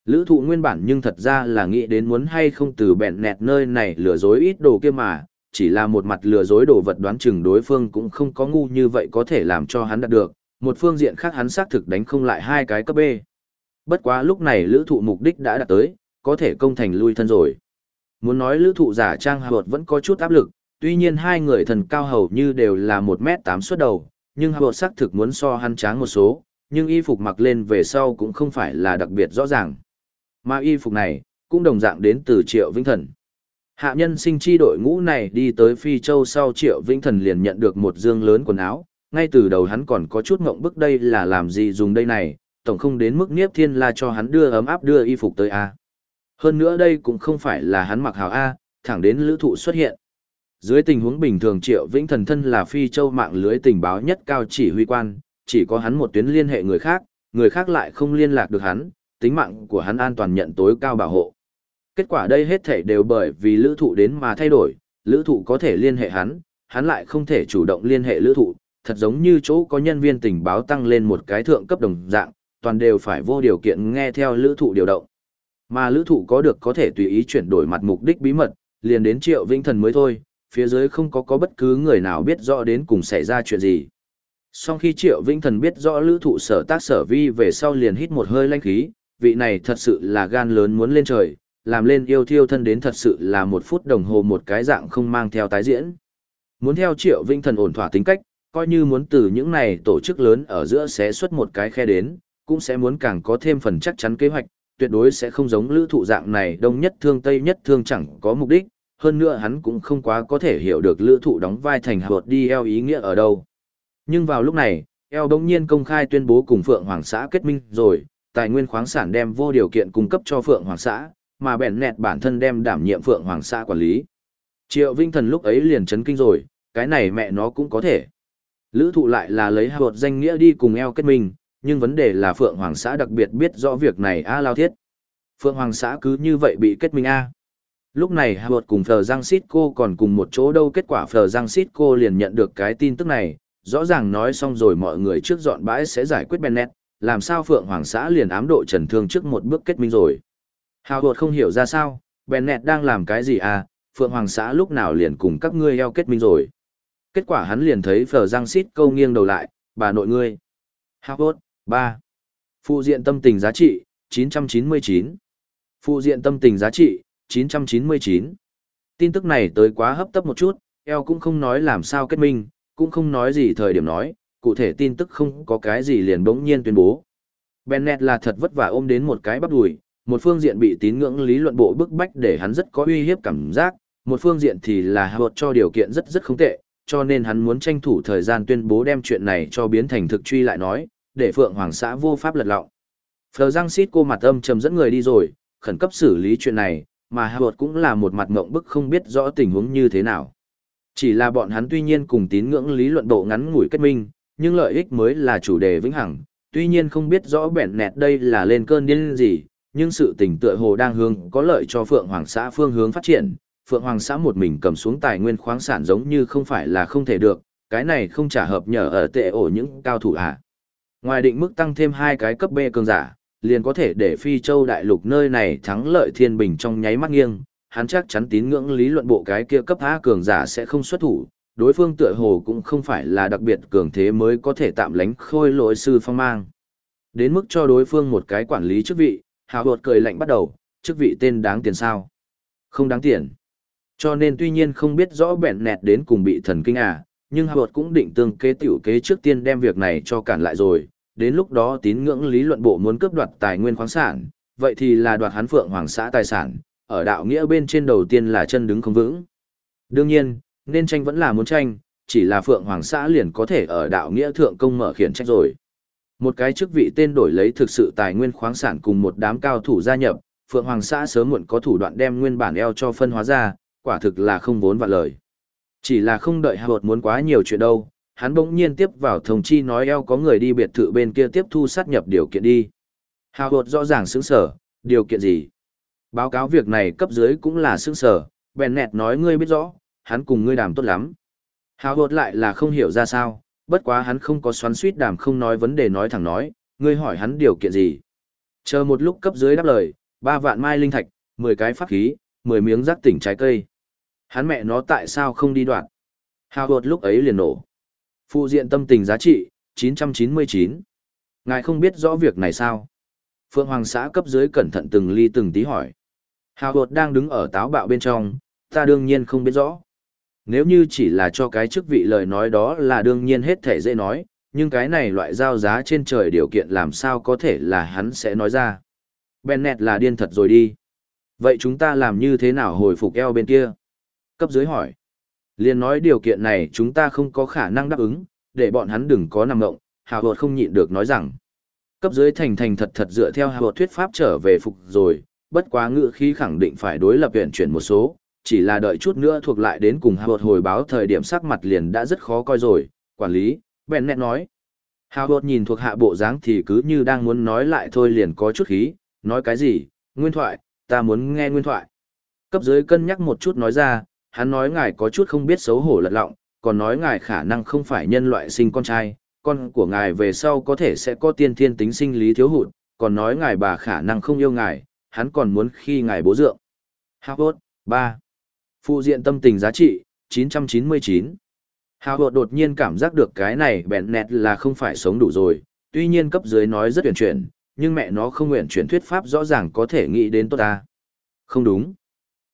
Lữ thụ nguyên bản nhưng thật ra là nghĩ đến muốn hay không từ bẹn nẹt nơi này lừa dối ít đồ kia mà, chỉ là một mặt lừa dối đồ vật đoán chừng đối phương cũng không có ngu như vậy có thể làm cho hắn đạt được, một phương diện khác hắn xác thực đánh không lại hai cái cấp B. Bất quá lúc này lữ thụ mục đích đã đạt tới, có thể công thành lui thân rồi. Muốn nói lữ thụ giả trang hợp vẫn có chút áp lực, tuy nhiên hai người thần cao hầu như đều là 1m8 suốt đầu, nhưng hợp xác thực muốn so hắn tráng một số, nhưng y phục mặc lên về sau cũng không phải là đặc biệt rõ ràng. Mà y phục này, cũng đồng dạng đến từ Triệu Vĩnh Thần. Hạ nhân sinh chi đội ngũ này đi tới Phi Châu sau Triệu Vĩnh Thần liền nhận được một dương lớn quần áo, ngay từ đầu hắn còn có chút ngộng bức đây là làm gì dùng đây này, tổng không đến mức Niếp Thiên La cho hắn đưa ấm áp đưa y phục tới A. Hơn nữa đây cũng không phải là hắn mặc hào A, thẳng đến lữ thụ xuất hiện. Dưới tình huống bình thường Triệu Vĩnh Thần thân là Phi Châu mạng lưới tình báo nhất cao chỉ huy quan, chỉ có hắn một tuyến liên hệ người khác, người khác lại không liên lạc được hắn, tính mạng của hắn an toàn nhận tối cao bảo hộ. Kết quả đây hết thể đều bởi vì lữ thụ đến mà thay đổi, lữ thụ có thể liên hệ hắn, hắn lại không thể chủ động liên hệ lữ thụ, thật giống như chỗ có nhân viên tình báo tăng lên một cái thượng cấp đồng dạng, toàn đều phải vô điều kiện nghe theo lữ thụ điều động. Mà lữ thụ có được có thể tùy ý chuyển đổi mặt mục đích bí mật, liền đến triệu vinh thần mới thôi, phía dưới không có có bất cứ người nào biết rõ đến cùng xảy ra chuyện gì. Sau khi triệu vinh thần biết rõ lữ thụ sở tác sở vi về sau liền hít một hơi lanh khí, vị này thật sự là gan lớn muốn lên trời, làm lên yêu thiêu thân đến thật sự là một phút đồng hồ một cái dạng không mang theo tái diễn. Muốn theo triệu vinh thần ổn thỏa tính cách, coi như muốn từ những này tổ chức lớn ở giữa sẽ xuất một cái khe đến, cũng sẽ muốn càng có thêm phần chắc chắn kế hoạch, tuyệt đối sẽ không giống lữ thụ dạng này đông nhất thương tây nhất thương chẳng có mục đích, hơn nữa hắn cũng không quá có thể hiểu được lữ thụ đóng vai thành hợp đi eo ý nghĩa ở đâu. Nhưng vào lúc này, eo đông nhiên công khai tuyên bố cùng Phượng Hoàng xã kết minh rồi, tài nguyên khoáng sản đem vô điều kiện cung cấp cho Phượng Hoàng xã, mà bèn nẹt bản thân đem đảm nhiệm Phượng Hoàng xã quản lý. Triệu Vinh Thần lúc ấy liền chấn kinh rồi, cái này mẹ nó cũng có thể. Lữ thụ lại là lấy hợp danh nghĩa đi cùng eo kết minh, nhưng vấn đề là Phượng Hoàng xã đặc biệt biết rõ việc này A Lao Thiết. Phượng Hoàng xã cứ như vậy bị kết minh A. Lúc này Hợp cùng Phờ Giang Sít cô còn cùng một chỗ đâu kết quả Phờ Giang Sít cô liền nhận được cái tin tức này, rõ ràng nói xong rồi mọi người trước dọn bãi sẽ giải quyết Bennett, làm sao Phượng Hoàng xã liền ám độ trần thương trước một bước kết minh rồi. Hào hột không hiểu ra sao, Bennett đang làm cái gì à, Phượng Hoàng xã lúc nào liền cùng các ngươi eo kết minh rồi. Kết quả hắn liền thấy Phở răng xít, câu nghiêng đầu lại, bà nội ngươi. Hào hột, 3. Phụ diện tâm tình giá trị, 999. Phụ diện tâm tình giá trị, 999. Tin tức này tới quá hấp tấp một chút, eo cũng không nói làm sao kết minh, cũng không nói gì thời điểm nói, cụ thể tin tức không có cái gì liền bỗng nhiên tuyên bố. Bennett là thật vất vả ôm đến một cái bắp đùi, một phương diện bị tín ngưỡng lý luận bộ bức bách để hắn rất có uy hiếp cảm giác, một phương diện thì là hợp cho điều kiện rất rất không tệ, cho nên hắn muốn tranh thủ thời gian tuyên bố đem chuyện này cho biến thành thực truy lại nói, để Phượng Hoàng xã vô pháp lật lọng. Phờ Giang Sít cô mặt âm trầm dẫn người đi rồi, khẩn cấp xử lý chuyện này, mà Howard cũng là một mặt mộng bức không biết rõ tình huống như thế nào. Chỉ là bọn hắn tuy nhiên cùng tín ngưỡng lý luận độ ngắn ngủi kết minh, nhưng lợi ích mới là chủ đề vĩnh hằng, tuy nhiên không biết rõ bẻn nẹt đây là lên cơn điên gì, nhưng sự tình tựa hồ đang hướng có lợi cho Phượng Hoàng xã phương hướng phát triển, Phượng Hoàng xã một mình cầm xuống tài nguyên khoáng sản giống như không phải là không thể được, cái này không trả hợp nhờ ở tệ ổ những cao thủ à. Ngoài định mức tăng thêm hai cái cấp B cường giả, liền có thể để Phi Châu đại lục nơi này thắng lợi thiên bình trong nháy mắt nghiêng, hắn chắc chắn tín ngưỡng lý luận bộ cái kia cấp A cường giả sẽ không xuất thủ, đối phương tựa hồ cũng không phải là đặc biệt cường thế mới có thể tạm lánh khôi lỗi sư phong mang. Đến mức cho đối phương một cái quản lý chức vị, hào hột cười lạnh bắt đầu, chức vị tên đáng tiền sao? Không đáng tiền. Cho nên tuy nhiên không biết rõ bẹn nẹt đến cùng bị thần kinh à, nhưng Hạ Bột cũng định tương kế tiểu kế trước tiên đem việc này cho cản lại rồi, đến lúc đó tín ngưỡng lý luận bộ muốn cướp đoạt tài nguyên khoáng sản, vậy thì là đoạt hắn phượng hoàng xã tài sản, ở đạo nghĩa bên trên đầu tiên là chân đứng không vững. Đương nhiên, nên tranh vẫn là muốn tranh, chỉ là phượng hoàng xã liền có thể ở đạo nghĩa thượng công mở khiển trách rồi. Một cái chức vị tên đổi lấy thực sự tài nguyên khoáng sản cùng một đám cao thủ gia nhập, Phượng Hoàng xã sớm muộn có thủ đoạn đem nguyên bản eo cho phân hóa ra, quả thực là không vốn vạn lời. Chỉ là không đợi Hạo muốn quá nhiều chuyện đâu, hắn bỗng nhiên tiếp vào thông chi nói eo có người đi biệt thự bên kia tiếp thu sát nhập điều kiện đi. Hạo rõ ràng sững sở, điều kiện gì? Báo cáo việc này cấp dưới cũng là sững sở, bèn nẹt nói ngươi biết rõ, hắn cùng ngươi đàm tốt lắm. Hạo lại là không hiểu ra sao, bất quá hắn không có xoắn suýt đàm không nói vấn đề nói thẳng nói, ngươi hỏi hắn điều kiện gì. Chờ một lúc cấp dưới đáp lời, ba vạn mai linh thạch, mười cái pháp khí, mười miếng rác tỉnh trái cây. Hắn mẹ nó tại sao không đi đoạn? Hào hột lúc ấy liền nổ. Phụ diện tâm tình giá trị, 999. Ngài không biết rõ việc này sao? Phượng Hoàng xã cấp dưới cẩn thận từng ly từng tí hỏi. Hào hột đang đứng ở táo bạo bên trong, ta đương nhiên không biết rõ nếu như chỉ là cho cái chức vị lời nói đó là đương nhiên hết thể dễ nói, nhưng cái này loại giao giá trên trời điều kiện làm sao có thể là hắn sẽ nói ra. Bennett là điên thật rồi đi. Vậy chúng ta làm như thế nào hồi phục eo bên kia? Cấp dưới hỏi. Liên nói điều kiện này chúng ta không có khả năng đáp ứng, để bọn hắn đừng có nằm ngộng, hào hột không nhịn được nói rằng. Cấp dưới thành thành thật thật dựa theo hào hột thuyết pháp trở về phục rồi, bất quá ngự khí khẳng định phải đối lập huyện chuyển một số, chỉ là đợi chút nữa thuộc lại đến cùng Howard hồi báo thời điểm sắc mặt liền đã rất khó coi rồi, quản lý, Bennett nói. Howard nhìn thuộc hạ bộ dáng thì cứ như đang muốn nói lại thôi liền có chút khí, nói cái gì, nguyên thoại, ta muốn nghe nguyên thoại. Cấp dưới cân nhắc một chút nói ra, hắn nói ngài có chút không biết xấu hổ lật lọng, còn nói ngài khả năng không phải nhân loại sinh con trai, con của ngài về sau có thể sẽ có tiên thiên tính sinh lý thiếu hụt, còn nói ngài bà khả năng không yêu ngài, hắn còn muốn khi ngài bố dượng. Howard, 3. Phụ diện tâm tình giá trị, 999. Howard đột nhiên cảm giác được cái này bẹn nẹt là không phải sống đủ rồi, tuy nhiên cấp dưới nói rất chuyển chuyển, nhưng mẹ nó không nguyện chuyển thuyết pháp rõ ràng có thể nghĩ đến tốt ta. Không đúng.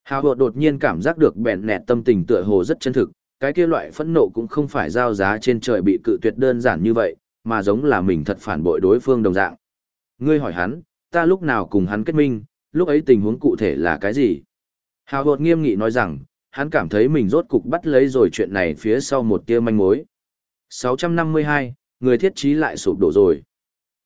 Hào hột đột nhiên cảm giác được bẹn nẹt tâm tình tựa hồ rất chân thực, cái kia loại phẫn nộ cũng không phải giao giá trên trời bị cự tuyệt đơn giản như vậy, mà giống là mình thật phản bội đối phương đồng dạng. Ngươi hỏi hắn, ta lúc nào cùng hắn kết minh, lúc ấy tình huống cụ thể là cái gì? Hào hột nghiêm nghị nói rằng, hắn cảm thấy mình rốt cục bắt lấy rồi chuyện này phía sau một tia manh mối. 652, người thiết trí lại sụp đổ rồi.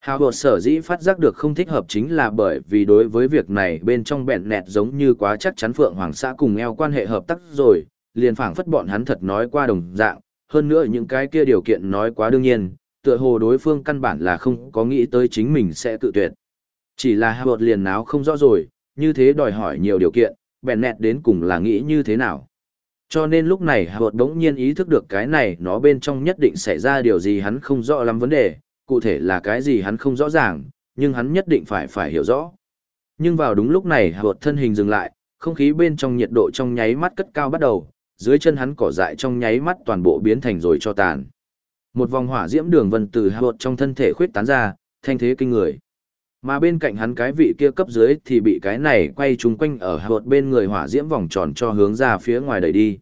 Hào hột sở dĩ phát giác được không thích hợp chính là bởi vì đối với việc này bên trong bẹn nẹt giống như quá chắc chắn Phượng Hoàng xã cùng eo quan hệ hợp tác rồi, liền phảng phất bọn hắn thật nói qua đồng dạng, hơn nữa những cái kia điều kiện nói quá đương nhiên, tựa hồ đối phương căn bản là không có nghĩ tới chính mình sẽ tự tuyệt. Chỉ là Hào hột liền náo không rõ rồi, như thế đòi hỏi nhiều điều kiện, bẹn nẹt đến cùng là nghĩ như thế nào. Cho nên lúc này hào hột đống nhiên ý thức được cái này nó bên trong nhất định xảy ra điều gì hắn không rõ lắm vấn đề, cụ thể là cái gì hắn không rõ ràng, nhưng hắn nhất định phải phải hiểu rõ. Nhưng vào đúng lúc này hợp thân hình dừng lại, không khí bên trong nhiệt độ trong nháy mắt cất cao bắt đầu, dưới chân hắn cỏ dại trong nháy mắt toàn bộ biến thành rồi cho tàn. Một vòng hỏa diễm đường vân từ hợp trong thân thể khuyết tán ra, thanh thế kinh người. Mà bên cạnh hắn cái vị kia cấp dưới thì bị cái này quay trung quanh ở hợp bên người hỏa diễm vòng tròn cho hướng ra phía ngoài đẩy đi.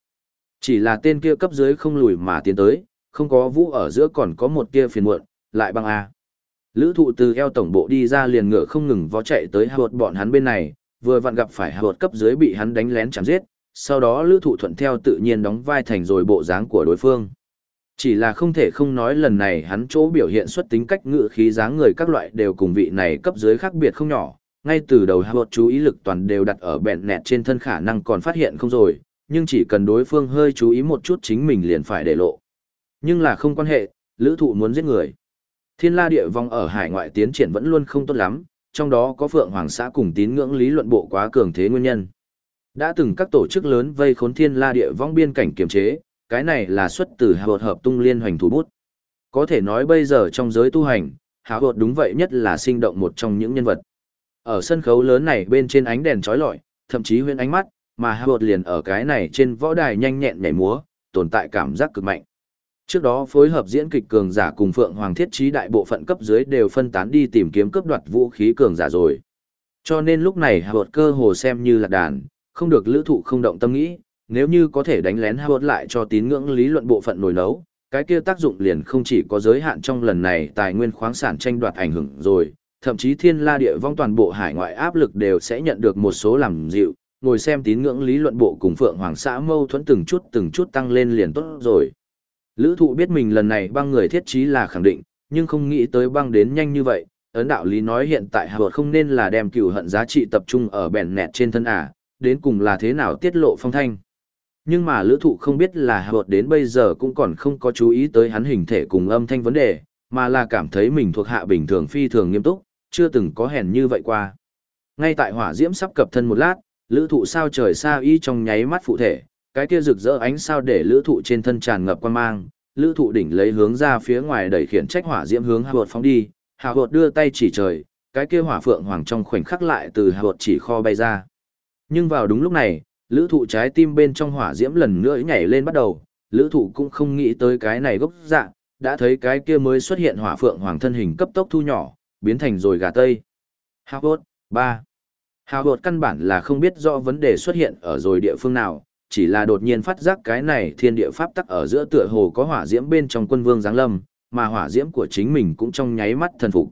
Chỉ là tên kia cấp dưới không lùi mà tiến tới, không có vũ ở giữa còn có một kia phiền muộn, lại băng A. Lữ thụ từ eo tổng bộ đi ra liền ngựa không ngừng vó chạy tới hạ bọn hắn bên này, vừa vặn gặp phải hạ cấp dưới bị hắn đánh lén chạm giết, sau đó lữ thụ thuận theo tự nhiên đóng vai thành rồi bộ dáng của đối phương. Chỉ là không thể không nói lần này hắn chỗ biểu hiện xuất tính cách ngự khí dáng người các loại đều cùng vị này cấp dưới khác biệt không nhỏ, ngay từ đầu hạ chú ý lực toàn đều đặt ở bẹn nẹt trên thân khả năng còn phát hiện không rồi, nhưng chỉ cần đối phương hơi chú ý một chút chính mình liền phải để lộ. Nhưng là không quan hệ, lữ thụ muốn giết người. Thiên la địa vong ở hải ngoại tiến triển vẫn luôn không tốt lắm, trong đó có Phượng Hoàng xã cùng tín ngưỡng lý luận bộ quá cường thế nguyên nhân. Đã từng các tổ chức lớn vây khốn thiên la địa vong biên cảnh kiềm chế, cái này là xuất từ hạ hợp hợp tung liên hoành thủ bút. Có thể nói bây giờ trong giới tu hành, hạ hợp đúng vậy nhất là sinh động một trong những nhân vật. Ở sân khấu lớn này bên trên ánh đèn trói lọi, thậm chí huyên ánh mắt, mà hạ hợp liền ở cái này trên võ đài nhanh nhẹn nhảy múa, tồn tại cảm giác cực mạnh. Trước đó phối hợp diễn kịch cường giả cùng Phượng Hoàng Thiết Trí đại bộ phận cấp dưới đều phân tán đi tìm kiếm cướp đoạt vũ khí cường giả rồi. Cho nên lúc này Hạ cơ hồ xem như là đàn, không được lữ thụ không động tâm nghĩ, nếu như có thể đánh lén Hạ lại cho tín ngưỡng lý luận bộ phận nổi nấu, cái kia tác dụng liền không chỉ có giới hạn trong lần này tài nguyên khoáng sản tranh đoạt ảnh hưởng rồi, thậm chí thiên la địa vong toàn bộ hải ngoại áp lực đều sẽ nhận được một số làm dịu, ngồi xem tín ngưỡng lý luận bộ cùng Phượng Hoàng xã mâu thuẫn từng chút từng chút tăng lên liền tốt rồi. Lữ thụ biết mình lần này băng người thiết trí là khẳng định, nhưng không nghĩ tới băng đến nhanh như vậy. Ấn đạo lý nói hiện tại Hà không nên là đem cửu hận giá trị tập trung ở bèn nẹt trên thân à? đến cùng là thế nào tiết lộ phong thanh. Nhưng mà lữ thụ không biết là Hà đến bây giờ cũng còn không có chú ý tới hắn hình thể cùng âm thanh vấn đề, mà là cảm thấy mình thuộc hạ bình thường phi thường nghiêm túc, chưa từng có hèn như vậy qua. Ngay tại hỏa diễm sắp cập thân một lát, lữ thụ sao trời xa y trong nháy mắt phụ thể, cái kia rực rỡ ánh sao để lữ thụ trên thân tràn ngập quan mang, lữ thụ đỉnh lấy hướng ra phía ngoài đẩy khiển trách hỏa diễm hướng hạ phóng đi, hạ hột đưa tay chỉ trời, cái kia hỏa phượng hoàng trong khoảnh khắc lại từ hạ hột chỉ kho bay ra. Nhưng vào đúng lúc này, lữ thụ trái tim bên trong hỏa diễm lần nữa nhảy lên bắt đầu, lữ thụ cũng không nghĩ tới cái này gốc dạng, đã thấy cái kia mới xuất hiện hỏa phượng hoàng thân hình cấp tốc thu nhỏ, biến thành rồi gà tây. Hạ hột, 3. Hạ hột căn bản là không biết rõ vấn đề xuất hiện ở rồi địa phương nào, chỉ là đột nhiên phát giác cái này thiên địa pháp tắc ở giữa tựa hồ có hỏa diễm bên trong quân vương giáng lâm, mà hỏa diễm của chính mình cũng trong nháy mắt thần phục.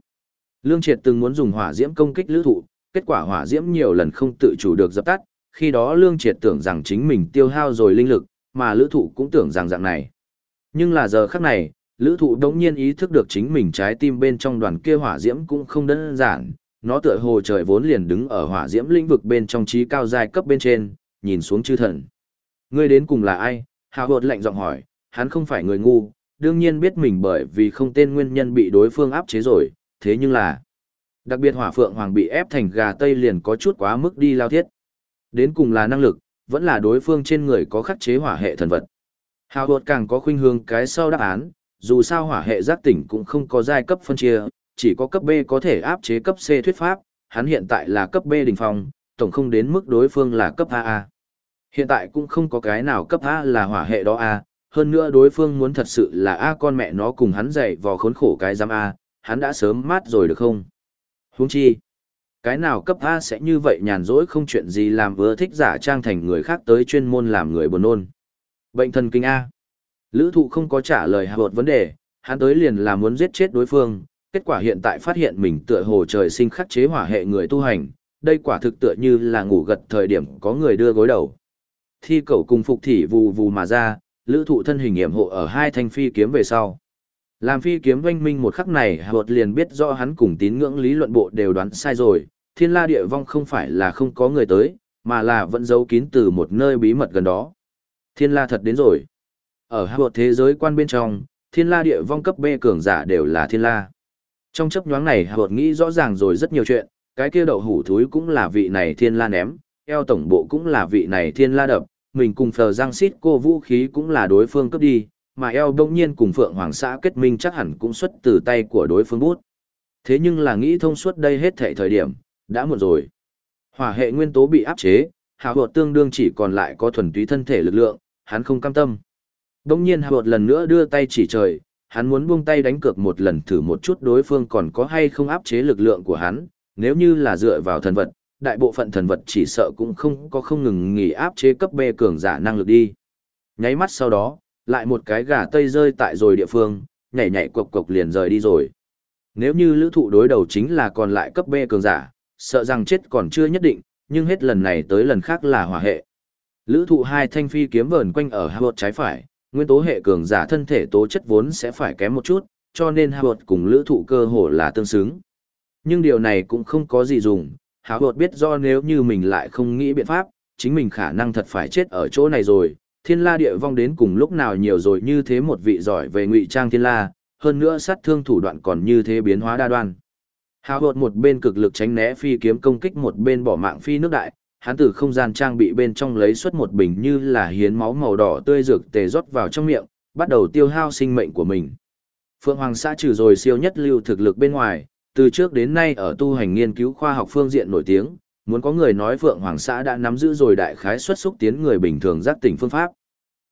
Lương Triệt từng muốn dùng hỏa diễm công kích lữ thụ, kết quả hỏa diễm nhiều lần không tự chủ được dập tắt, khi đó Lương Triệt tưởng rằng chính mình tiêu hao rồi linh lực, mà lữ thụ cũng tưởng rằng dạng này. Nhưng là giờ khắc này, lữ thụ đống nhiên ý thức được chính mình trái tim bên trong đoàn kia hỏa diễm cũng không đơn giản, nó tựa hồ trời vốn liền đứng ở hỏa diễm lĩnh vực bên trong trí cao giai cấp bên trên, nhìn xuống chư thần. Ngươi đến cùng là ai? Hào hột lạnh giọng hỏi, hắn không phải người ngu, đương nhiên biết mình bởi vì không tên nguyên nhân bị đối phương áp chế rồi, thế nhưng là... Đặc biệt hỏa phượng hoàng bị ép thành gà tây liền có chút quá mức đi lao thiết. Đến cùng là năng lực, vẫn là đối phương trên người có khắc chế hỏa hệ thần vật. Hào hột càng có khuynh hướng cái sau đáp án, dù sao hỏa hệ giác tỉnh cũng không có giai cấp phân chia, chỉ có cấp B có thể áp chế cấp C thuyết pháp, hắn hiện tại là cấp B đỉnh phong, tổng không đến mức đối phương là cấp AA. Hiện tại cũng không có cái nào cấp A là hỏa hệ đó A, hơn nữa đối phương muốn thật sự là A con mẹ nó cùng hắn dạy vò khốn khổ cái giam A, hắn đã sớm mát rồi được không? Huống chi, cái nào cấp A sẽ như vậy nhàn rỗi không chuyện gì làm vừa thích giả trang thành người khác tới chuyên môn làm người buồn nôn. Bệnh thần kinh A. Lữ thụ không có trả lời hợp vấn đề, hắn tới liền là muốn giết chết đối phương, kết quả hiện tại phát hiện mình tựa hồ trời sinh khắc chế hỏa hệ người tu hành, đây quả thực tựa như là ngủ gật thời điểm có người đưa gối đầu thi cậu cùng phục thị vù vù mà ra, lữ thụ thân hình hiểm hộ ở hai thanh phi kiếm về sau. Làm phi kiếm doanh minh một khắc này hợp liền biết rõ hắn cùng tín ngưỡng lý luận bộ đều đoán sai rồi, thiên la địa vong không phải là không có người tới, mà là vẫn giấu kín từ một nơi bí mật gần đó. Thiên la thật đến rồi. Ở hai thế giới quan bên trong, thiên la địa vong cấp B cường giả đều là thiên la. Trong chấp nhoáng này hợp nghĩ rõ ràng rồi rất nhiều chuyện, cái kia đậu hủ thúi cũng là vị này thiên la ném, eo tổng bộ cũng là vị này thiên la đập, mình cùng phờ giang xít cô vũ khí cũng là đối phương cấp đi, mà eo đông nhiên cùng phượng hoàng xã kết minh chắc hẳn cũng xuất từ tay của đối phương bút. Thế nhưng là nghĩ thông suốt đây hết thảy thời điểm, đã muộn rồi. Hỏa hệ nguyên tố bị áp chế, hào hột tương đương chỉ còn lại có thuần túy thân thể lực lượng, hắn không cam tâm. Đông nhiên hào hột lần nữa đưa tay chỉ trời, hắn muốn buông tay đánh cược một lần thử một chút đối phương còn có hay không áp chế lực lượng của hắn, nếu như là dựa vào thần vật, đại bộ phận thần vật chỉ sợ cũng không có không ngừng nghỉ áp chế cấp B cường giả năng lực đi. Nháy mắt sau đó, lại một cái gà tây rơi tại rồi địa phương, nhảy nhảy cộc cộc liền rời đi rồi. Nếu như lữ thụ đối đầu chính là còn lại cấp B cường giả, sợ rằng chết còn chưa nhất định, nhưng hết lần này tới lần khác là hỏa hệ. Lữ thụ hai thanh phi kiếm vờn quanh ở hạ trái phải, nguyên tố hệ cường giả thân thể tố chất vốn sẽ phải kém một chút, cho nên hạ cùng lữ thụ cơ hồ là tương xứng. Nhưng điều này cũng không có gì dùng, hạ biết do nếu như mình lại không nghĩ biện pháp, chính mình khả năng thật phải chết ở chỗ này rồi, thiên la địa vong đến cùng lúc nào nhiều rồi như thế một vị giỏi về ngụy trang thiên la, hơn nữa sát thương thủ đoạn còn như thế biến hóa đa đoan. Hào hột một bên cực lực tránh né phi kiếm công kích một bên bỏ mạng phi nước đại, hắn từ không gian trang bị bên trong lấy xuất một bình như là hiến máu màu đỏ tươi dược tề rót vào trong miệng, bắt đầu tiêu hao sinh mệnh của mình. Phượng Hoàng xã trừ rồi siêu nhất lưu thực lực bên ngoài, từ trước đến nay ở tu hành nghiên cứu khoa học phương diện nổi tiếng, muốn có người nói Phượng Hoàng xã đã nắm giữ rồi đại khái xuất xúc tiến người bình thường giác tỉnh phương pháp.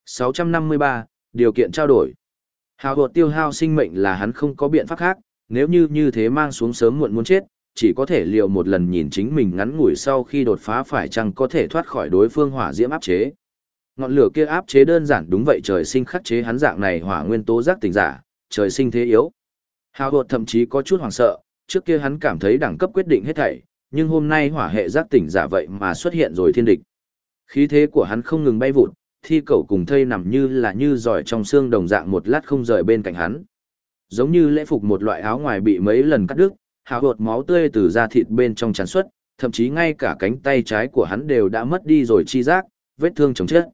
653, điều kiện trao đổi. Hào hột tiêu hao sinh mệnh là hắn không có biện pháp khác, nếu như như thế mang xuống sớm muộn muốn chết, chỉ có thể liệu một lần nhìn chính mình ngắn ngủi sau khi đột phá phải chăng có thể thoát khỏi đối phương hỏa diễm áp chế. Ngọn lửa kia áp chế đơn giản đúng vậy trời sinh khắc chế hắn dạng này hỏa nguyên tố giác tỉnh giả, trời sinh thế yếu. Hào hột thậm chí có chút hoảng sợ, trước kia hắn cảm thấy đẳng cấp quyết định hết thảy, nhưng hôm nay hỏa hệ giác tỉnh giả vậy mà xuất hiện rồi thiên địch. Khí thế của hắn không ngừng bay vụt, thi cầu cùng thây nằm như là như giỏi trong xương đồng dạng một lát không rời bên cạnh hắn. Giống như lễ phục một loại áo ngoài bị mấy lần cắt đứt, hào hột máu tươi từ da thịt bên trong tràn xuất, thậm chí ngay cả cánh tay trái của hắn đều đã mất đi rồi chi giác, vết thương chồng chết.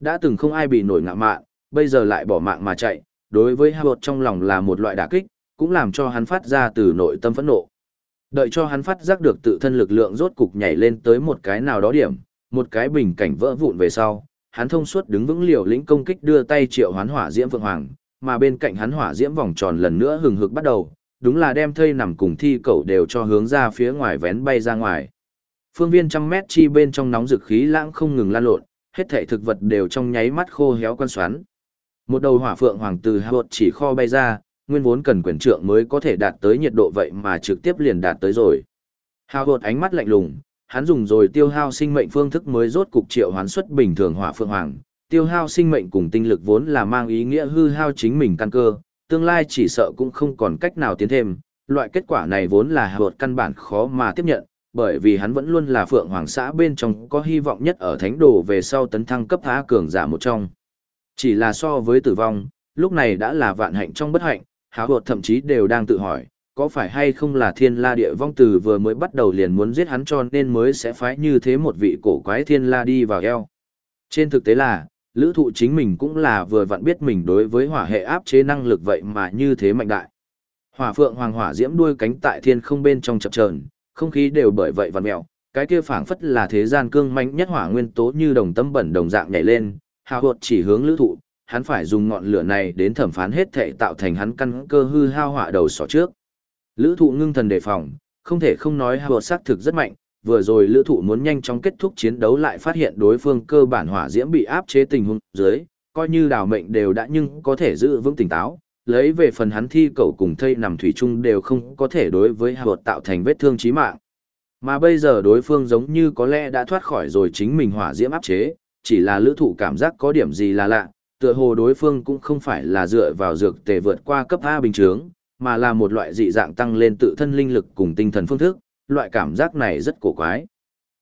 Đã từng không ai bị nổi ngạ mạn, bây giờ lại bỏ mạng mà chạy, đối với hào hột trong lòng là một loại đả kích, cũng làm cho hắn phát ra từ nội tâm phẫn nộ. Đợi cho hắn phát giác được tự thân lực lượng rốt cục nhảy lên tới một cái nào đó điểm, một cái bình cảnh vỡ vụn về sau, hắn thông suốt đứng vững liều lĩnh công kích đưa tay triệu hoán hỏa diễm vượng hoàng, mà bên cạnh hắn hỏa diễm vòng tròn lần nữa hừng hực bắt đầu, đúng là đem thây nằm cùng thi cẩu đều cho hướng ra phía ngoài vén bay ra ngoài. Phương viên trăm mét chi bên trong nóng dực khí lãng không ngừng lan lộn, hết thảy thực vật đều trong nháy mắt khô héo quan xoắn. Một đầu hỏa phượng hoàng từ hột chỉ kho bay ra, nguyên vốn cần quyền trượng mới có thể đạt tới nhiệt độ vậy mà trực tiếp liền đạt tới rồi. Hào hột ánh mắt lạnh lùng, hắn dùng rồi tiêu hao sinh mệnh phương thức mới rốt cục triệu hoán xuất bình thường hỏa phượng hoàng. Tiêu hao sinh mệnh cùng tinh lực vốn là mang ý nghĩa hư hao chính mình căn cơ, tương lai chỉ sợ cũng không còn cách nào tiến thêm. Loại kết quả này vốn là hột căn bản khó mà tiếp nhận, bởi vì hắn vẫn luôn là phượng hoàng xã bên trong có hy vọng nhất ở thánh đồ về sau tấn thăng cấp phá cường giả một trong. Chỉ là so với tử vong, lúc này đã là vạn hạnh trong bất hạnh, háo hột thậm chí đều đang tự hỏi, có phải hay không là thiên la địa vong từ vừa mới bắt đầu liền muốn giết hắn cho nên mới sẽ phái như thế một vị cổ quái thiên la đi vào eo. Trên thực tế là, lữ thụ chính mình cũng là vừa vặn biết mình đối với hỏa hệ áp chế năng lực vậy mà như thế mạnh đại. Hỏa phượng hoàng hỏa diễm đuôi cánh tại thiên không bên trong chập trờn, không khí đều bởi vậy vặn mẹo, cái kia phảng phất là thế gian cương mạnh nhất hỏa nguyên tố như đồng tâm bẩn đồng dạng nhảy lên, hào hột chỉ hướng lữ thụ, hắn phải dùng ngọn lửa này đến thẩm phán hết thể tạo thành hắn căn cơ hư hao họa đầu sỏ trước. Lữ thụ ngưng thần đề phòng, không thể không nói hào sát thực rất mạnh, vừa rồi lữ thụ muốn nhanh chóng kết thúc chiến đấu lại phát hiện đối phương cơ bản hỏa diễm bị áp chế tình huống dưới, coi như đào mệnh đều đã nhưng có thể giữ vững tỉnh táo, lấy về phần hắn thi cầu cùng thây nằm thủy chung đều không có thể đối với hào tạo thành vết thương chí mạng. Mà bây giờ đối phương giống như có lẽ đã thoát khỏi rồi chính mình hỏa diễm áp chế, chỉ là lữ thụ cảm giác có điểm gì là lạ, tựa hồ đối phương cũng không phải là dựa vào dược tề vượt qua cấp A bình thường, mà là một loại dị dạng tăng lên tự thân linh lực cùng tinh thần phương thức, loại cảm giác này rất cổ quái.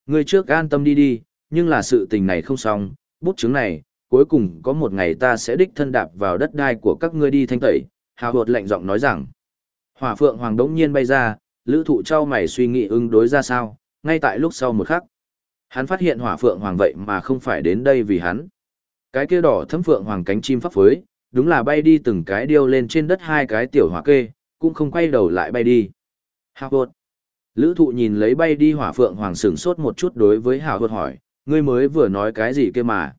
Người trước an tâm đi đi, nhưng là sự tình này không xong, bút chứng này, cuối cùng có một ngày ta sẽ đích thân đạp vào đất đai của các ngươi đi thanh tẩy, hào hột lạnh giọng nói rằng. Hỏa phượng hoàng đống nhiên bay ra, lữ thụ trao mày suy nghĩ ứng đối ra sao, ngay tại lúc sau một khắc. Hắn phát hiện hỏa phượng hoàng vậy mà không phải đến đây vì hắn. Cái kia đỏ thấm phượng hoàng cánh chim pháp phối, đúng là bay đi từng cái điêu lên trên đất hai cái tiểu hỏa kê, cũng không quay đầu lại bay đi. Hào hột. Lữ thụ nhìn lấy bay đi hỏa phượng hoàng sửng sốt một chút đối với hào hột hỏi, ngươi mới vừa nói cái gì kia mà.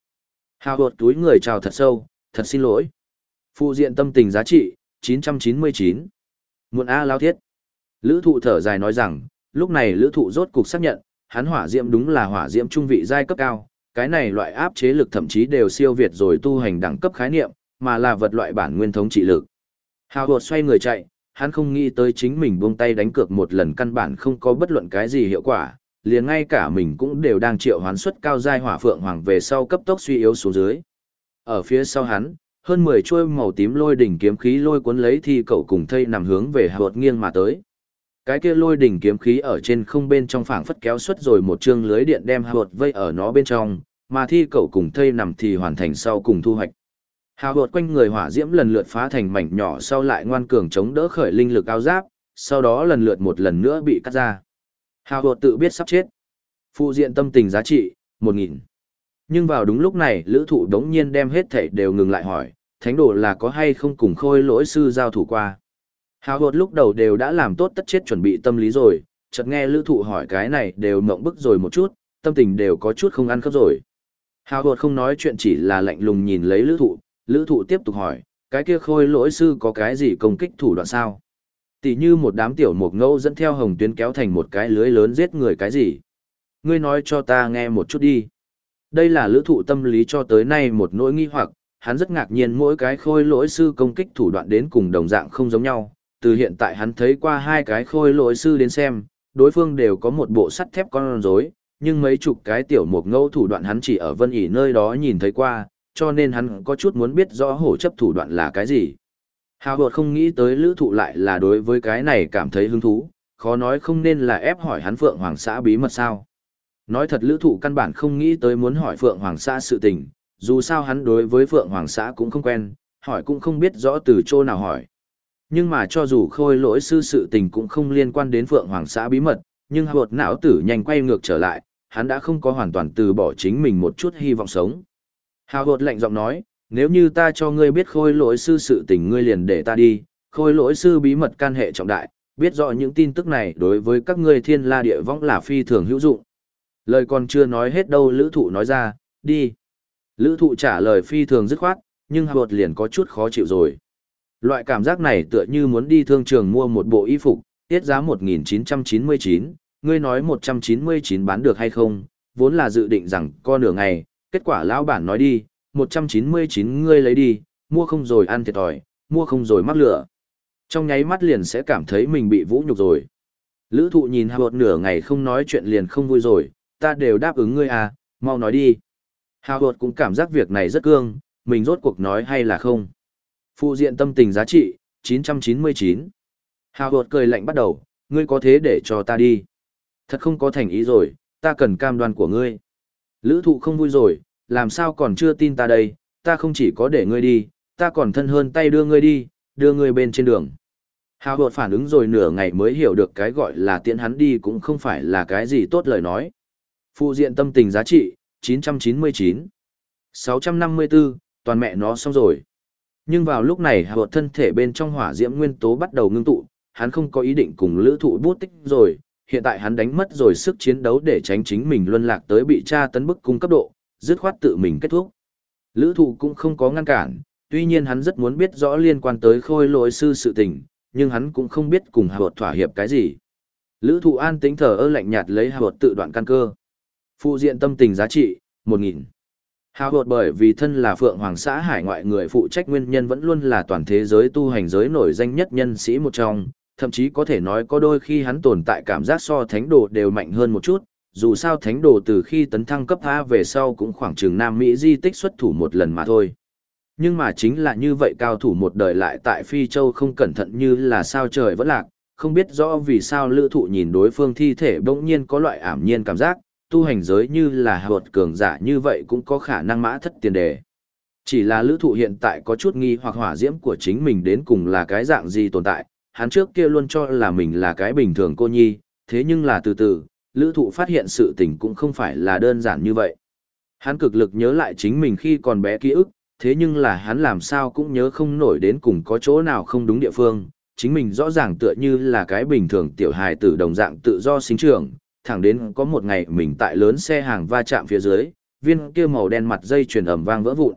Hào hột túi người chào thật sâu, thật xin lỗi. Phụ diện tâm tình giá trị, 999. Muộn A lao thiết. Lữ thụ thở dài nói rằng, lúc này lữ thụ rốt cục xác nhận, hắn hỏa diễm đúng là hỏa diễm trung vị giai cấp cao, cái này loại áp chế lực thậm chí đều siêu việt rồi tu hành đẳng cấp khái niệm, mà là vật loại bản nguyên thống trị lực. Hào hột xoay người chạy, hắn không nghĩ tới chính mình buông tay đánh cược một lần căn bản không có bất luận cái gì hiệu quả, liền ngay cả mình cũng đều đang triệu hoán suất cao giai hỏa phượng hoàng về sau cấp tốc suy yếu xuống dưới. Ở phía sau hắn, Hơn 10 chuôi màu tím lôi đỉnh kiếm khí lôi cuốn lấy thi cậu cùng thây nằm hướng về hột nghiêng mà tới. Cái kia lôi đỉnh kiếm khí ở trên không bên trong phảng phất kéo xuất rồi một chương lưới điện đem hào vợt vây ở nó bên trong, mà thi cậu cùng thây nằm thì hoàn thành sau cùng thu hoạch. Hào hột quanh người hỏa diễm lần lượt phá thành mảnh nhỏ sau lại ngoan cường chống đỡ khởi linh lực áo giáp, sau đó lần lượt một lần nữa bị cắt ra. Hào hột tự biết sắp chết. Phụ diện tâm tình giá trị, 1.000. Nhưng vào đúng lúc này, lữ thụ đống nhiên đem hết thảy đều ngừng lại hỏi, thánh đồ là có hay không cùng khôi lỗi sư giao thủ qua. Hào hột lúc đầu đều đã làm tốt tất chết chuẩn bị tâm lý rồi, chợt nghe lữ thụ hỏi cái này đều mộng bức rồi một chút, tâm tình đều có chút không ăn khớp rồi. Hào hột không nói chuyện chỉ là lạnh lùng nhìn lấy lữ thụ, lữ thụ tiếp tục hỏi, cái kia khôi lỗi sư có cái gì công kích thủ đoạn sao? Tỷ như một đám tiểu mục ngẫu dẫn theo hồng tuyến kéo thành một cái lưới lớn giết người cái gì? Ngươi nói cho ta nghe một chút đi. Đây là lữ thụ tâm lý cho tới nay một nỗi nghi hoặc, hắn rất ngạc nhiên mỗi cái khôi lỗi sư công kích thủ đoạn đến cùng đồng dạng không giống nhau. Từ hiện tại hắn thấy qua hai cái khôi lỗi sư đến xem, đối phương đều có một bộ sắt thép con rối, nhưng mấy chục cái tiểu mục ngẫu thủ đoạn hắn chỉ ở vân ỉ nơi đó nhìn thấy qua, cho nên hắn có chút muốn biết rõ hổ chấp thủ đoạn là cái gì. Hào hột không nghĩ tới lữ thụ lại là đối với cái này cảm thấy hứng thú, khó nói không nên là ép hỏi hắn Phượng Hoàng xã bí mật sao. Nói thật lữ thụ căn bản không nghĩ tới muốn hỏi Phượng Hoàng xã sự tình, dù sao hắn đối với Phượng Hoàng xã cũng không quen, hỏi cũng không biết rõ từ chỗ nào hỏi. Nhưng mà cho dù khôi lỗi sư sự tình cũng không liên quan đến Phượng Hoàng xã bí mật, nhưng hợp não tử nhanh quay ngược trở lại, hắn đã không có hoàn toàn từ bỏ chính mình một chút hy vọng sống. Hào hột lạnh giọng nói, nếu như ta cho ngươi biết khôi lỗi sư sự tình ngươi liền để ta đi, khôi lỗi sư bí mật can hệ trọng đại, biết rõ những tin tức này đối với các ngươi thiên la địa võng là phi thường hữu dụng. Lời còn chưa nói hết đâu lữ thụ nói ra, đi. Lữ thụ trả lời phi thường dứt khoát, nhưng hột liền có chút khó chịu rồi. Loại cảm giác này tựa như muốn đi thương trường mua một bộ y phục, tiết giá 1999, ngươi nói 199 bán được hay không, vốn là dự định rằng co nửa ngày, kết quả lão bản nói đi, 199 ngươi lấy đi, mua không rồi ăn thiệt thòi, mua không rồi mắc lửa. Trong nháy mắt liền sẽ cảm thấy mình bị vũ nhục rồi. Lữ thụ nhìn Hào nửa ngày không nói chuyện liền không vui rồi, ta đều đáp ứng ngươi à, mau nói đi. Hào cũng cảm giác việc này rất cương, mình rốt cuộc nói hay là không. Phụ diện tâm tình giá trị, 999. Hào cười lạnh bắt đầu, ngươi có thế để cho ta đi. Thật không có thành ý rồi, ta cần cam đoan của ngươi. Lữ thụ không vui rồi, làm sao còn chưa tin ta đây, ta không chỉ có để ngươi đi, ta còn thân hơn tay đưa ngươi đi, đưa ngươi bên trên đường. Hào hột phản ứng rồi nửa ngày mới hiểu được cái gọi là tiễn hắn đi cũng không phải là cái gì tốt lời nói. Phụ diện tâm tình giá trị, 999. 654, toàn mẹ nó xong rồi. Nhưng vào lúc này hạ hột thân thể bên trong hỏa diễm nguyên tố bắt đầu ngưng tụ, hắn không có ý định cùng lữ thụ bút tích rồi, hiện tại hắn đánh mất rồi sức chiến đấu để tránh chính mình luân lạc tới bị tra tấn bức cung cấp độ, dứt khoát tự mình kết thúc. Lữ thụ cũng không có ngăn cản, tuy nhiên hắn rất muốn biết rõ liên quan tới khôi lỗi sư sự tình, nhưng hắn cũng không biết cùng hợp thỏa hiệp cái gì. Lữ thụ an tính thở ơ lạnh nhạt lấy hợp tự đoạn căn cơ. Phụ diện tâm tình giá trị, 1.000. Hào hột bởi vì thân là Phượng Hoàng xã hải ngoại người phụ trách nguyên nhân vẫn luôn là toàn thế giới tu hành giới nổi danh nhất nhân sĩ một trong, thậm chí có thể nói có đôi khi hắn tồn tại cảm giác so thánh đồ đều mạnh hơn một chút, dù sao thánh đồ từ khi tấn thăng cấp A về sau cũng khoảng chừng Nam Mỹ di tích xuất thủ một lần mà thôi. Nhưng mà chính là như vậy cao thủ một đời lại tại Phi Châu không cẩn thận như là sao trời vẫn lạc, không biết rõ vì sao lữ thụ nhìn đối phương thi thể bỗng nhiên có loại ảm nhiên cảm giác, tu hành giới như là hợp cường giả như vậy cũng có khả năng mã thất tiền đề. Chỉ là lữ thụ hiện tại có chút nghi hoặc hỏa diễm của chính mình đến cùng là cái dạng gì tồn tại, hắn trước kia luôn cho là mình là cái bình thường cô nhi, thế nhưng là từ từ, lữ thụ phát hiện sự tình cũng không phải là đơn giản như vậy. Hắn cực lực nhớ lại chính mình khi còn bé ký ức, thế nhưng là hắn làm sao cũng nhớ không nổi đến cùng có chỗ nào không đúng địa phương, chính mình rõ ràng tựa như là cái bình thường tiểu hài tử đồng dạng tự do sinh trưởng, thẳng đến có một ngày mình tại lớn xe hàng va chạm phía dưới, viên kia màu đen mặt dây truyền ẩm vang vỡ vụn.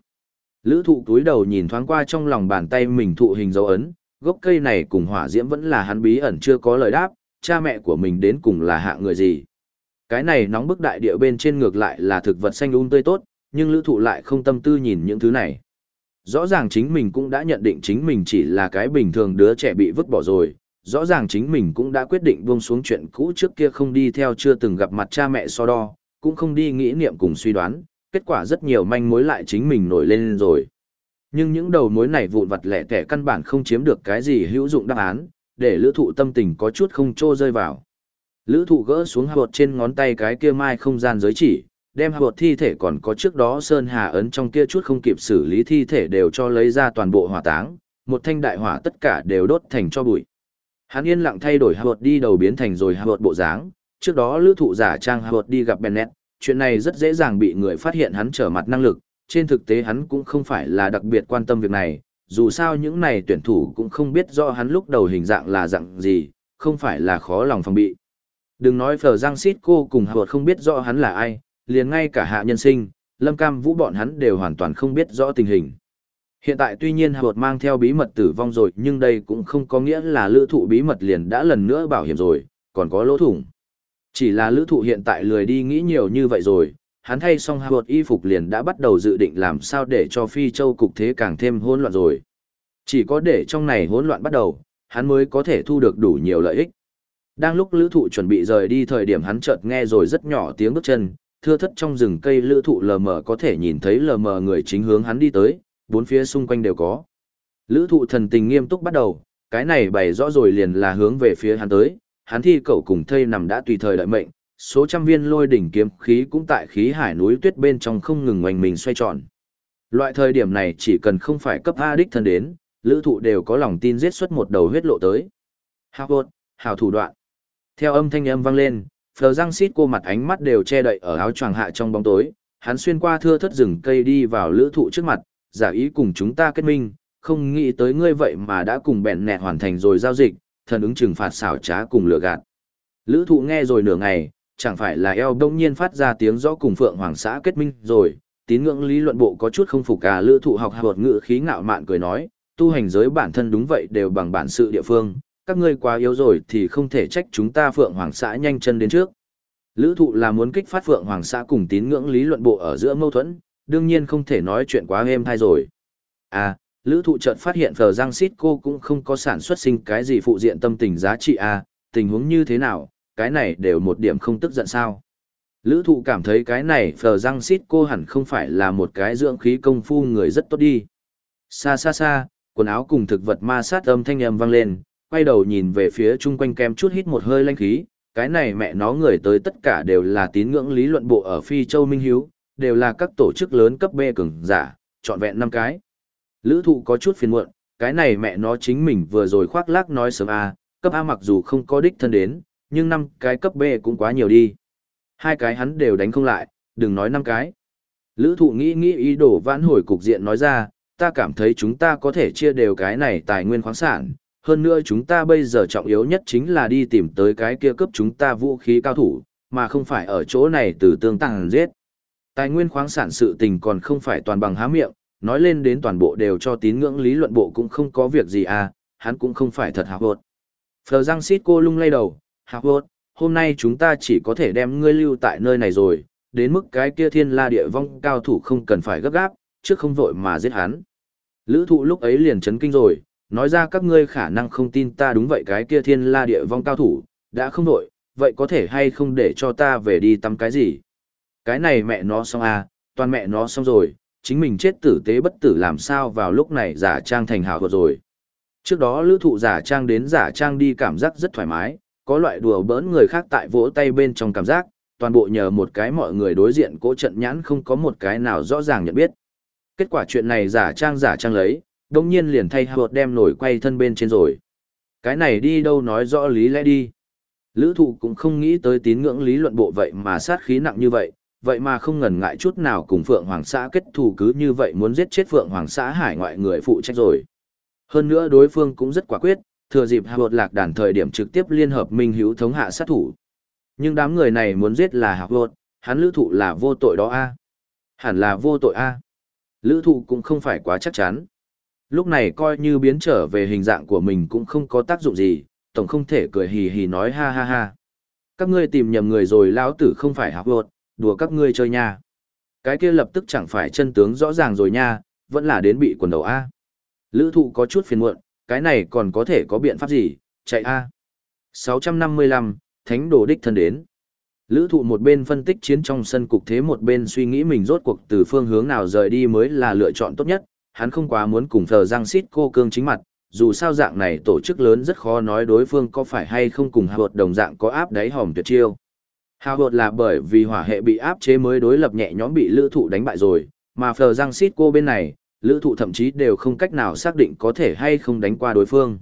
Lữ thụ túi đầu nhìn thoáng qua trong lòng bàn tay mình thụ hình dấu ấn, gốc cây này cùng hỏa diễm vẫn là hắn bí ẩn chưa có lời đáp, cha mẹ của mình đến cùng là hạ người gì. Cái này nóng bức đại địa bên trên ngược lại là thực vật xanh um tươi tốt, nhưng lữ thụ lại không tâm tư nhìn những thứ này. Rõ ràng chính mình cũng đã nhận định chính mình chỉ là cái bình thường đứa trẻ bị vứt bỏ rồi, rõ ràng chính mình cũng đã quyết định buông xuống chuyện cũ trước kia không đi theo chưa từng gặp mặt cha mẹ so đo, cũng không đi nghĩ niệm cùng suy đoán, kết quả rất nhiều manh mối lại chính mình nổi lên rồi. Nhưng những đầu mối này vụn vặt lẻ tẻ căn bản không chiếm được cái gì hữu dụng đáp án, để lữ thụ tâm tình có chút không trô rơi vào. Lữ thụ gỡ xuống hạ trên ngón tay cái kia mai không gian giới chỉ, đem hạ thi thể còn có trước đó Sơn Hà ấn trong kia chút không kịp xử lý thi thể đều cho lấy ra toàn bộ hỏa táng, một thanh đại hỏa tất cả đều đốt thành cho bụi. Hắn yên lặng thay đổi hạ đi đầu biến thành rồi hạ bộ dáng, trước đó lữ thụ giả trang hạ đi gặp Bennett, chuyện này rất dễ dàng bị người phát hiện hắn trở mặt năng lực, trên thực tế hắn cũng không phải là đặc biệt quan tâm việc này, dù sao những này tuyển thủ cũng không biết rõ hắn lúc đầu hình dạng là dạng gì, không phải là khó lòng phòng bị. Đừng nói Phở Giang Sít cô cùng Hạ không biết rõ hắn là ai, liền ngay cả hạ nhân sinh, Lâm Cam Vũ bọn hắn đều hoàn toàn không biết rõ tình hình. Hiện tại tuy nhiên Hạ mang theo bí mật tử vong rồi nhưng đây cũng không có nghĩa là lữ thụ bí mật liền đã lần nữa bảo hiểm rồi, còn có lỗ thủng. Chỉ là lữ thụ hiện tại lười đi nghĩ nhiều như vậy rồi, hắn thay xong hạ y phục liền đã bắt đầu dự định làm sao để cho phi châu cục thế càng thêm hỗn loạn rồi. Chỉ có để trong này hỗn loạn bắt đầu, hắn mới có thể thu được đủ nhiều lợi ích. Đang lúc lữ thụ chuẩn bị rời đi thời điểm hắn chợt nghe rồi rất nhỏ tiếng bước chân, thưa thất trong rừng cây lữ thụ lờ mờ có thể nhìn thấy lờ mờ người chính hướng hắn đi tới, bốn phía xung quanh đều có. Lữ thụ thần tình nghiêm túc bắt đầu, cái này bày rõ rồi liền là hướng về phía hắn tới, hắn thi cậu cùng thây nằm đã tùy thời đợi mệnh, số trăm viên lôi đỉnh kiếm khí cũng tại khí hải núi tuyết bên trong không ngừng ngoành mình xoay tròn. Loại thời điểm này chỉ cần không phải cấp A đích thân đến, lữ thụ đều có lòng tin giết xuất một đầu huyết lộ tới. Hào hột, hào thủ đoạn. Theo âm thanh âm vang lên, Phờ răng Xít cô mặt ánh mắt đều che đậy ở áo choàng hạ trong bóng tối, hắn xuyên qua thưa thất rừng cây đi vào lữ thụ trước mặt, giả ý cùng chúng ta kết minh, không nghĩ tới ngươi vậy mà đã cùng bẹn nẹt hoàn thành rồi giao dịch, thần ứng trừng phạt xảo trá cùng lừa gạt. Lữ thụ nghe rồi nửa ngày, chẳng phải là eo đông nhiên phát ra tiếng rõ cùng Phượng Hoàng xã kết minh rồi, tín ngưỡng lý luận bộ có chút không phục cả lữ thụ học hợp ngữ khí ngạo mạn cười nói, tu hành giới bản thân đúng vậy đều bằng bản sự địa phương, các ngươi quá yếu rồi thì không thể trách chúng ta Phượng Hoàng xã nhanh chân đến trước. Lữ thụ là muốn kích phát Phượng Hoàng xã cùng tín ngưỡng lý luận bộ ở giữa mâu thuẫn, đương nhiên không thể nói chuyện quá êm thai rồi. À, lữ thụ chợt phát hiện Phờ Giang xít cô cũng không có sản xuất sinh cái gì phụ diện tâm tình giá trị à, tình huống như thế nào, cái này đều một điểm không tức giận sao. Lữ thụ cảm thấy cái này Phờ răng xít cô hẳn không phải là một cái dưỡng khí công phu người rất tốt đi. Xa xa xa, quần áo cùng thực vật ma sát âm thanh âm vang lên, quay đầu nhìn về phía chung quanh kem chút hít một hơi lanh khí, cái này mẹ nó người tới tất cả đều là tín ngưỡng lý luận bộ ở Phi Châu Minh Hiếu, đều là các tổ chức lớn cấp B cường giả, trọn vẹn năm cái. Lữ thụ có chút phiền muộn, cái này mẹ nó chính mình vừa rồi khoác lác nói sớm A, cấp A mặc dù không có đích thân đến, nhưng năm cái cấp B cũng quá nhiều đi. Hai cái hắn đều đánh không lại, đừng nói năm cái. Lữ thụ nghĩ nghĩ ý đồ vãn hồi cục diện nói ra, ta cảm thấy chúng ta có thể chia đều cái này tài nguyên khoáng sản. Hơn nữa chúng ta bây giờ trọng yếu nhất chính là đi tìm tới cái kia cấp chúng ta vũ khí cao thủ, mà không phải ở chỗ này từ tương tàng giết. Tài nguyên khoáng sản sự tình còn không phải toàn bằng há miệng, nói lên đến toàn bộ đều cho tín ngưỡng lý luận bộ cũng không có việc gì à, hắn cũng không phải thật hạc hột. Phờ răng xít cô lung lay đầu, hạc hột, hôm nay chúng ta chỉ có thể đem ngươi lưu tại nơi này rồi, đến mức cái kia thiên la địa vong cao thủ không cần phải gấp gáp, trước không vội mà giết hắn. Lữ thụ lúc ấy liền chấn kinh rồi, nói ra các ngươi khả năng không tin ta đúng vậy cái kia thiên la địa vong cao thủ, đã không vội, vậy có thể hay không để cho ta về đi tắm cái gì? Cái này mẹ nó xong à, toàn mẹ nó xong rồi, chính mình chết tử tế bất tử làm sao vào lúc này giả trang thành hào thuật rồi. Trước đó lữ thụ giả trang đến giả trang đi cảm giác rất thoải mái, có loại đùa bỡn người khác tại vỗ tay bên trong cảm giác, toàn bộ nhờ một cái mọi người đối diện cố trận nhãn không có một cái nào rõ ràng nhận biết. Kết quả chuyện này giả trang giả trang lấy, đồng nhiên liền thay hạ đem nổi quay thân bên trên rồi. Cái này đi đâu nói rõ lý lẽ đi. Lữ thụ cũng không nghĩ tới tín ngưỡng lý luận bộ vậy mà sát khí nặng như vậy, vậy mà không ngần ngại chút nào cùng Phượng Hoàng xã kết thù cứ như vậy muốn giết chết Phượng Hoàng xã hải ngoại người phụ trách rồi. Hơn nữa đối phương cũng rất quả quyết, thừa dịp hạ bột lạc đàn thời điểm trực tiếp liên hợp minh hữu thống hạ sát thủ. Nhưng đám người này muốn giết là hạ bột, hắn lữ thụ là vô tội đó a à? Hẳn là vô tội a à? Lữ thụ cũng không phải quá chắc chắn. Lúc này coi như biến trở về hình dạng của mình cũng không có tác dụng gì, tổng không thể cười hì hì nói ha ha ha. Các ngươi tìm nhầm người rồi lão tử không phải học bột, đùa các ngươi chơi nha. Cái kia lập tức chẳng phải chân tướng rõ ràng rồi nha, vẫn là đến bị quần đầu A. Lữ thụ có chút phiền muộn, cái này còn có thể có biện pháp gì, chạy A. 655, Thánh đồ đích thân đến. Lữ thụ một bên phân tích chiến trong sân cục thế một bên suy nghĩ mình rốt cuộc từ phương hướng nào rời đi mới là lựa chọn tốt nhất, hắn không quá muốn cùng thờ giang xít cô cương chính mặt, dù sao dạng này tổ chức lớn rất khó nói đối phương có phải hay không cùng hợp đồng dạng có áp đáy hòm tuyệt chiêu. Hào hột là bởi vì hỏa hệ bị áp chế mới đối lập nhẹ nhõm bị lữ thụ đánh bại rồi, mà phờ răng xít cô bên này, lữ thụ thậm chí đều không cách nào xác định có thể hay không đánh qua đối phương.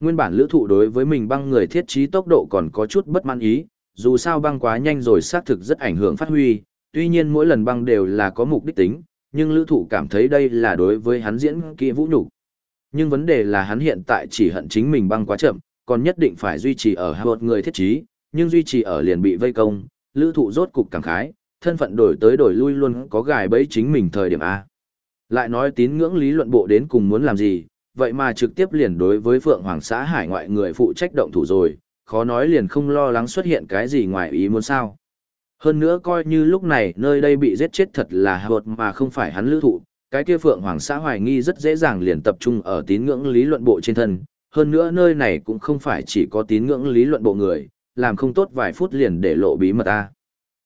Nguyên bản lữ thụ đối với mình băng người thiết trí tốc độ còn có chút bất mãn ý, dù sao băng quá nhanh rồi xác thực rất ảnh hưởng phát huy, tuy nhiên mỗi lần băng đều là có mục đích tính, nhưng lữ thụ cảm thấy đây là đối với hắn diễn kỹ vũ nhục Nhưng vấn đề là hắn hiện tại chỉ hận chính mình băng quá chậm, còn nhất định phải duy trì ở hai người thiết trí, nhưng duy trì ở liền bị vây công, lữ thụ rốt cục cảm khái, thân phận đổi tới đổi lui luôn có gài bẫy chính mình thời điểm A. Lại nói tín ngưỡng lý luận bộ đến cùng muốn làm gì, vậy mà trực tiếp liền đối với Phượng Hoàng xã hải ngoại người phụ trách động thủ rồi, khó nói liền không lo lắng xuất hiện cái gì ngoài ý muốn sao. Hơn nữa coi như lúc này nơi đây bị giết chết thật là hợp mà không phải hắn lữ thụ, cái kia Phượng Hoàng xã hoài nghi rất dễ dàng liền tập trung ở tín ngưỡng lý luận bộ trên thân, hơn nữa nơi này cũng không phải chỉ có tín ngưỡng lý luận bộ người, làm không tốt vài phút liền để lộ bí mật a.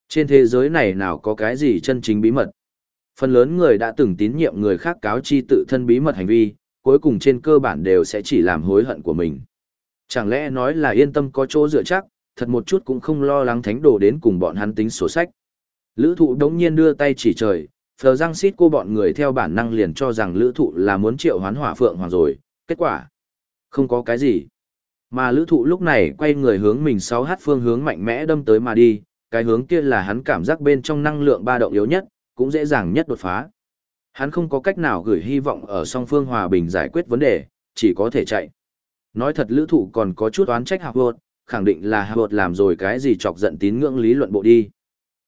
Trên thế giới này nào có cái gì chân chính bí mật. Phần lớn người đã từng tín nhiệm người khác cáo chi tự thân bí mật hành vi, cuối cùng trên cơ bản đều sẽ chỉ làm hối hận của mình. Chẳng lẽ nói là yên tâm có chỗ dựa chắc, thật một chút cũng không lo lắng thánh đồ đến cùng bọn hắn tính sổ sách. Lữ thụ đống nhiên đưa tay chỉ trời, phờ răng xít cô bọn người theo bản năng liền cho rằng lữ thụ là muốn triệu hoán hỏa phượng hoàng rồi, kết quả. Không có cái gì. Mà lữ thụ lúc này quay người hướng mình 6h phương hướng mạnh mẽ đâm tới mà đi, cái hướng kia là hắn cảm giác bên trong năng lượng ba động yếu nhất, cũng dễ dàng nhất đột phá. Hắn không có cách nào gửi hy vọng ở song phương hòa bình giải quyết vấn đề, chỉ có thể chạy. Nói thật lữ thụ còn có chút oán trách Hạc Vột, khẳng định là Hạc Vột làm rồi cái gì chọc giận tín ngưỡng lý luận bộ đi.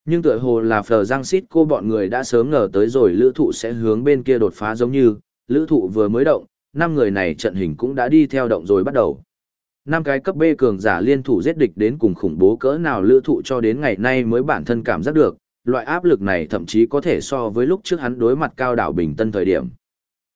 Nhưng tựa hồ là Phờ Giang Xít cô bọn người đã sớm ngờ tới rồi lữ thụ sẽ hướng bên kia đột phá giống như, lữ thụ vừa mới động, năm người này trận hình cũng đã đi theo động rồi bắt đầu. Năm cái cấp B cường giả liên thủ giết địch đến cùng khủng bố cỡ nào lữ thụ cho đến ngày nay mới bản thân cảm giác được, loại áp lực này thậm chí có thể so với lúc trước hắn đối mặt cao đảo bình tân thời điểm.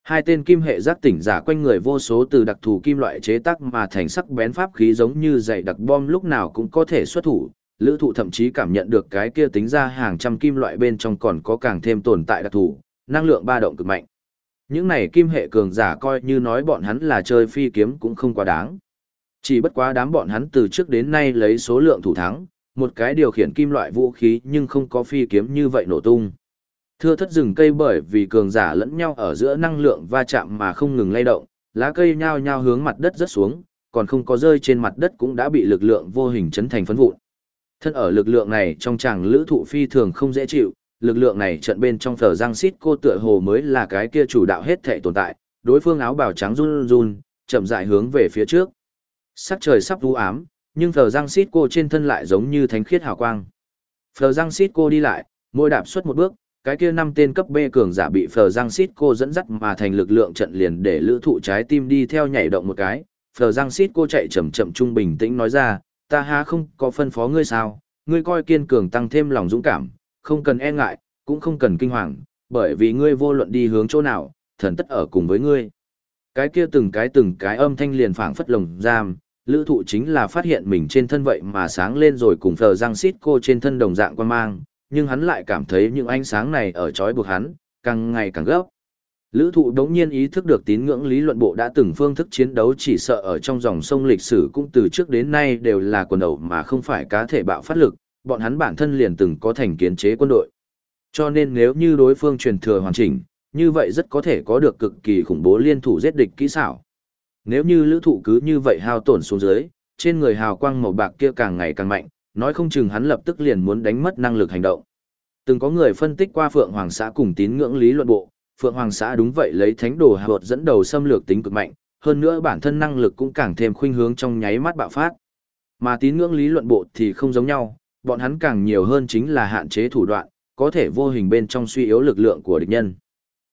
Hai tên kim hệ giác tỉnh giả quanh người vô số từ đặc thù kim loại chế tác mà thành sắc bén pháp khí giống như dày đặc bom lúc nào cũng có thể xuất thủ. Lữ thụ thậm chí cảm nhận được cái kia tính ra hàng trăm kim loại bên trong còn có càng thêm tồn tại đặc thù, năng lượng ba động cực mạnh. Những này kim hệ cường giả coi như nói bọn hắn là chơi phi kiếm cũng không quá đáng. Chỉ bất quá đám bọn hắn từ trước đến nay lấy số lượng thủ thắng, một cái điều khiển kim loại vũ khí nhưng không có phi kiếm như vậy nổ tung. Thưa thất rừng cây bởi vì cường giả lẫn nhau ở giữa năng lượng va chạm mà không ngừng lay động, lá cây nhao nhao hướng mặt đất rất xuống, còn không có rơi trên mặt đất cũng đã bị lực lượng vô hình chấn thành phấn vụn. Thân ở lực lượng này trong chàng lữ thụ phi thường không dễ chịu, lực lượng này trận bên trong phở giang xít cô tựa hồ mới là cái kia chủ đạo hết thể tồn tại, đối phương áo bào trắng run run, chậm rãi hướng về phía trước. Sắc trời sắp u ám, nhưng Phờ giang xít cô trên thân lại giống như thánh khiết hào quang. Phờ giang xít cô đi lại, môi đạp xuất một bước, cái kia năm tên cấp B cường giả bị Phờ Giang Sít cô dẫn dắt mà thành lực lượng trận liền để lữ thụ trái tim đi theo nhảy động một cái. Phờ Giang Sít cô chạy chậm chậm trung bình tĩnh nói ra, ta há không có phân phó ngươi sao, ngươi coi kiên cường tăng thêm lòng dũng cảm, không cần e ngại, cũng không cần kinh hoàng, bởi vì ngươi vô luận đi hướng chỗ nào, thần tất ở cùng với ngươi. Cái kia từng cái từng cái âm thanh liền phảng phất lồng giam, lữ thụ chính là phát hiện mình trên thân vậy mà sáng lên rồi cùng Phờ răng xít cô trên thân đồng dạng quan mang, nhưng hắn lại cảm thấy những ánh sáng này ở trói buộc hắn, càng ngày càng gấp. Lữ thụ đống nhiên ý thức được tín ngưỡng lý luận bộ đã từng phương thức chiến đấu chỉ sợ ở trong dòng sông lịch sử cũng từ trước đến nay đều là quần đầu mà không phải cá thể bạo phát lực, bọn hắn bản thân liền từng có thành kiến chế quân đội. Cho nên nếu như đối phương truyền thừa hoàn chỉnh, như vậy rất có thể có được cực kỳ khủng bố liên thủ giết địch kỹ xảo. Nếu như lữ thụ cứ như vậy hao tổn xuống dưới, trên người hào quang màu bạc kia càng ngày càng mạnh, nói không chừng hắn lập tức liền muốn đánh mất năng lực hành động. Từng có người phân tích qua Phượng Hoàng xã cùng tín ngưỡng lý luận bộ, Phượng Hoàng xã đúng vậy lấy thánh đồ hạt dẫn đầu xâm lược tính cực mạnh, hơn nữa bản thân năng lực cũng càng thêm khuynh hướng trong nháy mắt bạo phát. Mà tín ngưỡng lý luận bộ thì không giống nhau, bọn hắn càng nhiều hơn chính là hạn chế thủ đoạn, có thể vô hình bên trong suy yếu lực lượng của địch nhân.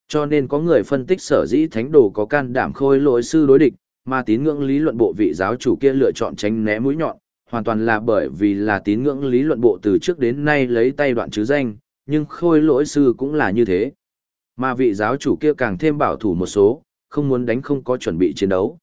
Cho nên có người phân tích sở dĩ thánh đồ có can đảm khôi lỗi sư đối địch, mà tín ngưỡng lý luận bộ vị giáo chủ kia lựa chọn tránh né mũi nhọn, hoàn toàn là bởi vì là tín ngưỡng lý luận bộ từ trước đến nay lấy tay đoạn chứ danh, nhưng khôi lỗi sư cũng là như thế. Mà vị giáo chủ kia càng thêm bảo thủ một số, không muốn đánh không có chuẩn bị chiến đấu.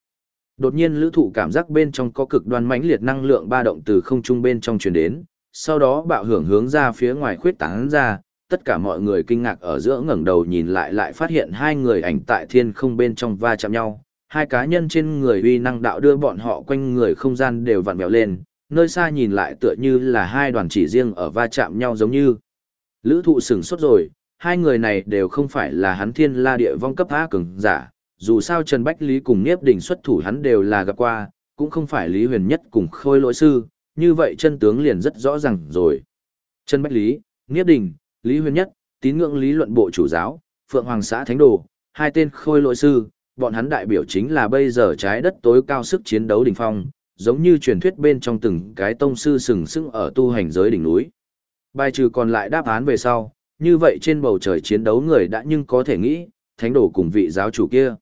Đột nhiên lữ thụ cảm giác bên trong có cực đoan mãnh liệt năng lượng ba động từ không trung bên trong truyền đến, sau đó bạo hưởng hướng ra phía ngoài khuyết tán ra, tất cả mọi người kinh ngạc ở giữa ngẩng đầu nhìn lại lại phát hiện hai người ảnh tại thiên không bên trong va chạm nhau, hai cá nhân trên người uy năng đạo đưa bọn họ quanh người không gian đều vặn vẹo lên, nơi xa nhìn lại tựa như là hai đoàn chỉ riêng ở va chạm nhau giống như. Lữ thụ sửng sốt rồi, hai người này đều không phải là hắn thiên la địa vong cấp A cường giả, dù sao Trần Bách Lý cùng Niếp Đình xuất thủ hắn đều là gặp qua, cũng không phải Lý Huyền Nhất cùng Khôi Lỗi Sư, như vậy chân tướng liền rất rõ ràng rồi. Trần Bách Lý, Niếp Đình, Lý Huyền Nhất, tín ngưỡng lý luận bộ chủ giáo, Phượng Hoàng xã Thánh Đồ, hai tên Khôi Lỗi Sư, bọn hắn đại biểu chính là bây giờ trái đất tối cao sức chiến đấu đỉnh phong, giống như truyền thuyết bên trong từng cái tông sư sừng sững ở tu hành giới đỉnh núi. Bài trừ còn lại đáp án về sau, như vậy trên bầu trời chiến đấu người đã nhưng có thể nghĩ, thánh đồ cùng vị giáo chủ kia.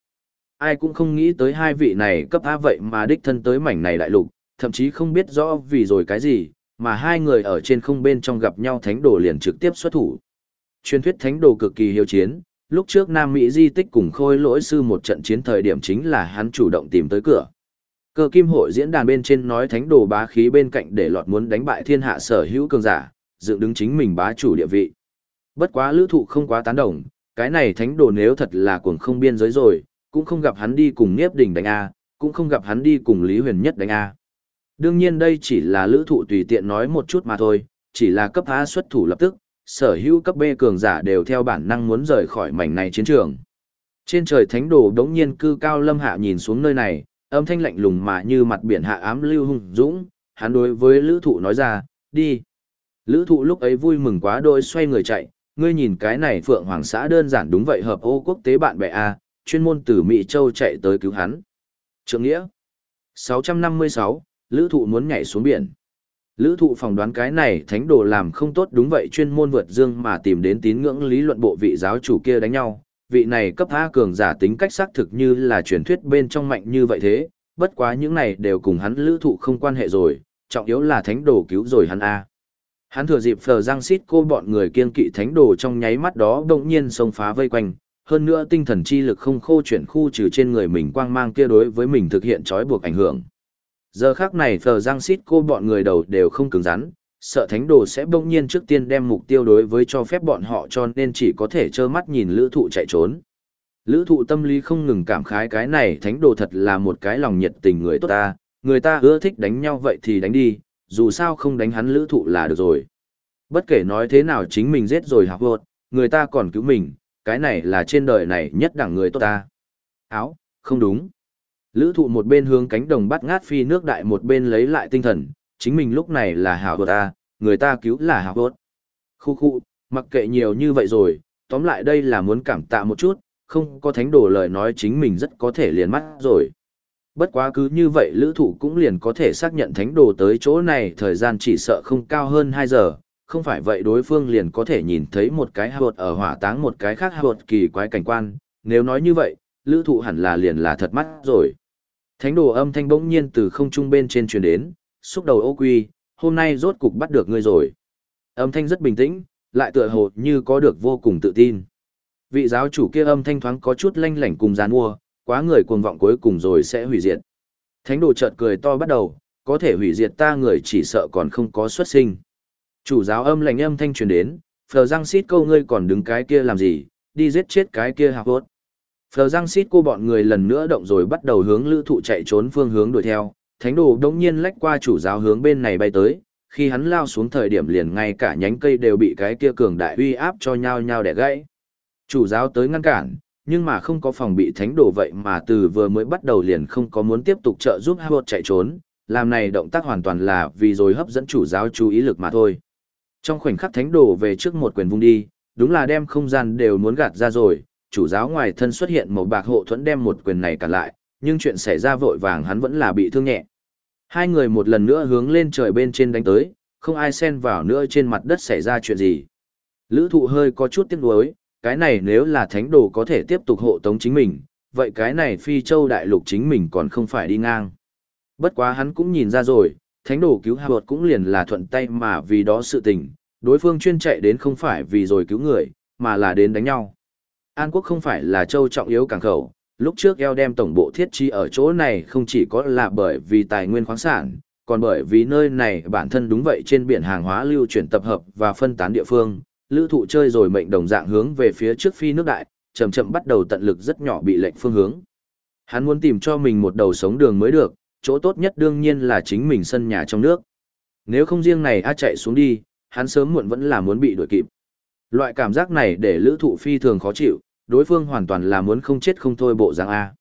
Ai cũng không nghĩ tới hai vị này cấp á vậy mà đích thân tới mảnh này đại lục, thậm chí không biết rõ vì rồi cái gì, mà hai người ở trên không bên trong gặp nhau thánh đồ liền trực tiếp xuất thủ. Truyền thuyết thánh đồ cực kỳ hiếu chiến, lúc trước Nam Mỹ di tích cùng khôi lỗi sư một trận chiến thời điểm chính là hắn chủ động tìm tới cửa. Cơ kim hội diễn đàn bên trên nói thánh đồ bá khí bên cạnh để lọt muốn đánh bại thiên hạ sở hữu cường giả, dựng đứng chính mình bá chủ địa vị. Bất quá lữ thụ không quá tán đồng, cái này thánh đồ nếu thật là cuồng không biên giới rồi, cũng không gặp hắn đi cùng Niếp Đình đánh A, cũng không gặp hắn đi cùng Lý Huyền Nhất đánh A. Đương nhiên đây chỉ là lữ thụ tùy tiện nói một chút mà thôi, chỉ là cấp A xuất thủ lập tức, sở hữu cấp B cường giả đều theo bản năng muốn rời khỏi mảnh này chiến trường. Trên trời thánh đồ đống nhiên cư cao lâm hạ nhìn xuống nơi này, âm thanh lạnh lùng mà như mặt biển hạ ám lưu hùng dũng, hắn đối với lữ thụ nói ra, đi. Lữ thụ lúc ấy vui mừng quá đôi xoay người chạy, ngươi nhìn cái này phượng hoàng xã đơn giản đúng vậy hợp ô quốc tế bạn bè A, chuyên môn từ Mỹ Châu chạy tới cứu hắn. Trượng nghĩa 656, lữ thụ muốn nhảy xuống biển. Lữ thụ phỏng đoán cái này thánh đồ làm không tốt đúng vậy chuyên môn vượt dương mà tìm đến tín ngưỡng lý luận bộ vị giáo chủ kia đánh nhau. Vị này cấp A cường giả tính cách xác thực như là truyền thuyết bên trong mạnh như vậy thế, bất quá những này đều cùng hắn lữ thụ không quan hệ rồi, trọng yếu là thánh đồ cứu rồi hắn A. Hắn thừa dịp phờ giang xít cô bọn người kiên kỵ thánh đồ trong nháy mắt đó đồng nhiên xông phá vây quanh, hơn nữa tinh thần chi lực không khô chuyển khu trừ trên người mình quang mang kia đối với mình thực hiện trói buộc ảnh hưởng. Giờ khác này phờ giang xít cô bọn người đầu đều không cứng rắn, sợ thánh đồ sẽ bỗng nhiên trước tiên đem mục tiêu đối với cho phép bọn họ cho nên chỉ có thể trơ mắt nhìn lữ thụ chạy trốn. Lữ thụ tâm lý không ngừng cảm khái cái này thánh đồ thật là một cái lòng nhiệt tình người tốt ta, người ta ưa thích đánh nhau vậy thì đánh đi, dù sao không đánh hắn lữ thụ là được rồi. Bất kể nói thế nào chính mình giết rồi học vột, người ta còn cứu mình, cái này là trên đời này nhất đẳng người tốt ta. Áo, không đúng. Lữ thụ một bên hướng cánh đồng bắt ngát phi nước đại một bên lấy lại tinh thần, chính mình lúc này là hào vột à? người ta cứu là hào vột. Khu khu, mặc kệ nhiều như vậy rồi, tóm lại đây là muốn cảm tạ một chút, không có thánh đồ lời nói chính mình rất có thể liền mắt rồi. Bất quá cứ như vậy lữ thụ cũng liền có thể xác nhận thánh đồ tới chỗ này thời gian chỉ sợ không cao hơn 2 giờ, không phải vậy đối phương liền có thể nhìn thấy một cái hạ ở hỏa táng một cái khác hạ kỳ quái cảnh quan, nếu nói như vậy, lữ thụ hẳn là liền là thật mắt rồi. Thánh đồ âm thanh bỗng nhiên từ không trung bên trên truyền đến, xúc đầu ô quy, hôm nay rốt cục bắt được ngươi rồi. Âm thanh rất bình tĩnh, lại tựa hồ như có được vô cùng tự tin. Vị giáo chủ kia âm thanh thoáng có chút lanh lảnh cùng gián mua, quá người cuồng vọng cuối cùng rồi sẽ hủy diệt. Thánh đồ chợt cười to bắt đầu, có thể hủy diệt ta người chỉ sợ còn không có xuất sinh. Chủ giáo âm lạnh âm thanh truyền đến, phờ răng xít câu ngươi còn đứng cái kia làm gì, đi giết chết cái kia hạc hốt. Phờ răng xít cô bọn người lần nữa động rồi bắt đầu hướng lữ thụ chạy trốn phương hướng đuổi theo, thánh đồ đống nhiên lách qua chủ giáo hướng bên này bay tới, khi hắn lao xuống thời điểm liền ngay cả nhánh cây đều bị cái kia cường đại uy áp cho nhau nhau để gãy. Chủ giáo tới ngăn cản, nhưng mà không có phòng bị thánh đồ vậy mà từ vừa mới bắt đầu liền không có muốn tiếp tục trợ giúp Harvard chạy trốn, làm này động tác hoàn toàn là vì rồi hấp dẫn chủ giáo chú ý lực mà thôi. Trong khoảnh khắc thánh đồ về trước một quyền vung đi, đúng là đem không gian đều muốn gạt ra rồi, chủ giáo ngoài thân xuất hiện một bạc hộ thuẫn đem một quyền này cản lại, nhưng chuyện xảy ra vội vàng hắn vẫn là bị thương nhẹ. Hai người một lần nữa hướng lên trời bên trên đánh tới, không ai xen vào nữa trên mặt đất xảy ra chuyện gì. Lữ thụ hơi có chút tiếc nuối, cái này nếu là thánh đồ có thể tiếp tục hộ tống chính mình, vậy cái này phi châu đại lục chính mình còn không phải đi ngang. Bất quá hắn cũng nhìn ra rồi, thánh đồ cứu hạ bột cũng liền là thuận tay mà vì đó sự tình, đối phương chuyên chạy đến không phải vì rồi cứu người, mà là đến đánh nhau. An quốc không phải là châu trọng yếu cảng khẩu, lúc trước eo đem tổng bộ thiết trí ở chỗ này không chỉ có là bởi vì tài nguyên khoáng sản, còn bởi vì nơi này bản thân đúng vậy trên biển hàng hóa lưu chuyển tập hợp và phân tán địa phương, lữ thụ chơi rồi mệnh đồng dạng hướng về phía trước phi nước đại, chậm chậm bắt đầu tận lực rất nhỏ bị lệnh phương hướng. Hắn muốn tìm cho mình một đầu sống đường mới được, chỗ tốt nhất đương nhiên là chính mình sân nhà trong nước. Nếu không riêng này a chạy xuống đi, hắn sớm muộn vẫn là muốn bị đuổi kịp. Loại cảm giác này để lữ thụ phi thường khó chịu, đối phương hoàn toàn là muốn không chết không thôi bộ dạng A.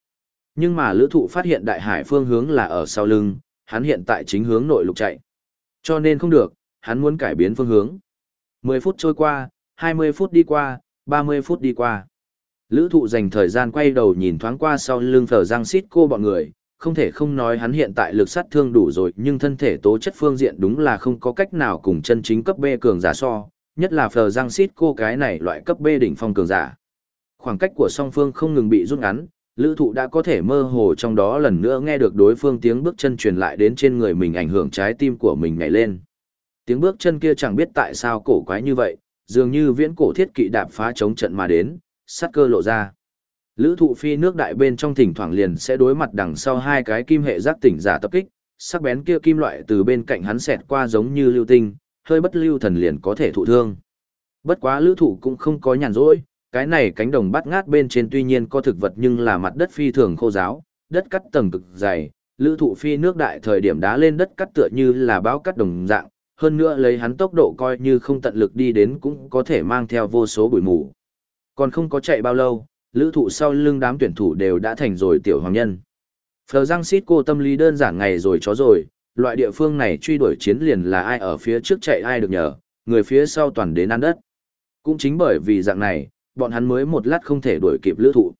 Nhưng mà lữ thụ phát hiện đại hải phương hướng là ở sau lưng, hắn hiện tại chính hướng nội lục chạy. Cho nên không được, hắn muốn cải biến phương hướng. 10 phút trôi qua, 20 phút đi qua, 30 phút đi qua. Lữ thụ dành thời gian quay đầu nhìn thoáng qua sau lưng phở răng xít cô bọn người, không thể không nói hắn hiện tại lực sát thương đủ rồi nhưng thân thể tố chất phương diện đúng là không có cách nào cùng chân chính cấp B cường giả so, nhất là phở Giang xít cô cái này loại cấp B đỉnh phong cường giả. Khoảng cách của song phương không ngừng bị rút ngắn, lữ thụ đã có thể mơ hồ trong đó lần nữa nghe được đối phương tiếng bước chân truyền lại đến trên người mình ảnh hưởng trái tim của mình nhảy lên. Tiếng bước chân kia chẳng biết tại sao cổ quái như vậy, dường như viễn cổ thiết kỵ đạp phá chống trận mà đến, sát cơ lộ ra. Lữ thụ phi nước đại bên trong thỉnh thoảng liền sẽ đối mặt đằng sau hai cái kim hệ giác tỉnh giả tập kích, sắc bén kia kim loại từ bên cạnh hắn xẹt qua giống như lưu tinh, hơi bất lưu thần liền có thể thụ thương. Bất quá lữ thụ cũng không có nhàn rỗi, cái này cánh đồng bát ngát bên trên tuy nhiên có thực vật nhưng là mặt đất phi thường khô giáo, đất cắt tầng cực dày, lữ thụ phi nước đại thời điểm đá lên đất cắt tựa như là báo cắt đồng dạng, hơn nữa lấy hắn tốc độ coi như không tận lực đi đến cũng có thể mang theo vô số bụi mù. Còn không có chạy bao lâu, lữ thụ sau lưng đám tuyển thủ đều đã thành rồi tiểu hoàng nhân. Phờ răng xít cô tâm lý đơn giản ngày rồi chó rồi, loại địa phương này truy đuổi chiến liền là ai ở phía trước chạy ai được nhờ, người phía sau toàn đến ăn đất. Cũng chính bởi vì dạng này, bọn hắn mới một lát không thể đuổi kịp lữ thụ.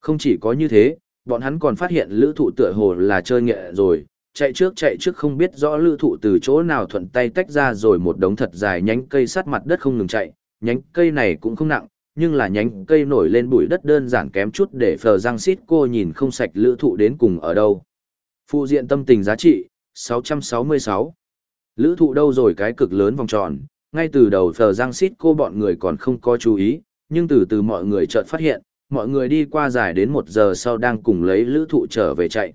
Không chỉ có như thế, bọn hắn còn phát hiện lữ thụ tựa hồ là chơi nghệ rồi, chạy trước chạy trước không biết rõ lữ thụ từ chỗ nào thuận tay tách ra rồi một đống thật dài nhánh cây sát mặt đất không ngừng chạy, nhánh cây này cũng không nặng, nhưng là nhánh cây nổi lên bụi đất đơn giản kém chút để phờ răng xít cô nhìn không sạch lữ thụ đến cùng ở đâu. Phụ diện tâm tình giá trị, 666. Lữ thụ đâu rồi cái cực lớn vòng tròn, ngay từ đầu phờ răng xít cô bọn người còn không có chú ý, nhưng từ từ mọi người chợt phát hiện, mọi người đi qua dài đến một giờ sau đang cùng lấy lữ thụ trở về chạy.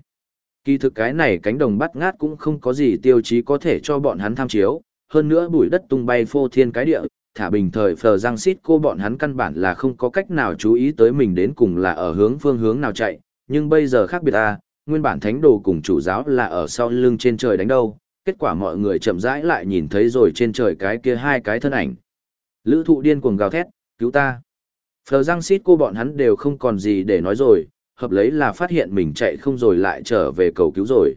Kỳ thực cái này cánh đồng bắt ngát cũng không có gì tiêu chí có thể cho bọn hắn tham chiếu, hơn nữa bụi đất tung bay phô thiên cái địa, thả bình thời phờ răng xít cô bọn hắn căn bản là không có cách nào chú ý tới mình đến cùng là ở hướng phương hướng nào chạy, nhưng bây giờ khác biệt à, nguyên bản thánh đồ cùng chủ giáo là ở sau lưng trên trời đánh đâu, kết quả mọi người chậm rãi lại nhìn thấy rồi trên trời cái kia hai cái thân ảnh. Lữ thụ điên cuồng gào thét, cứu ta. Phờ răng xít cô bọn hắn đều không còn gì để nói rồi, hợp lấy là phát hiện mình chạy không rồi lại trở về cầu cứu rồi.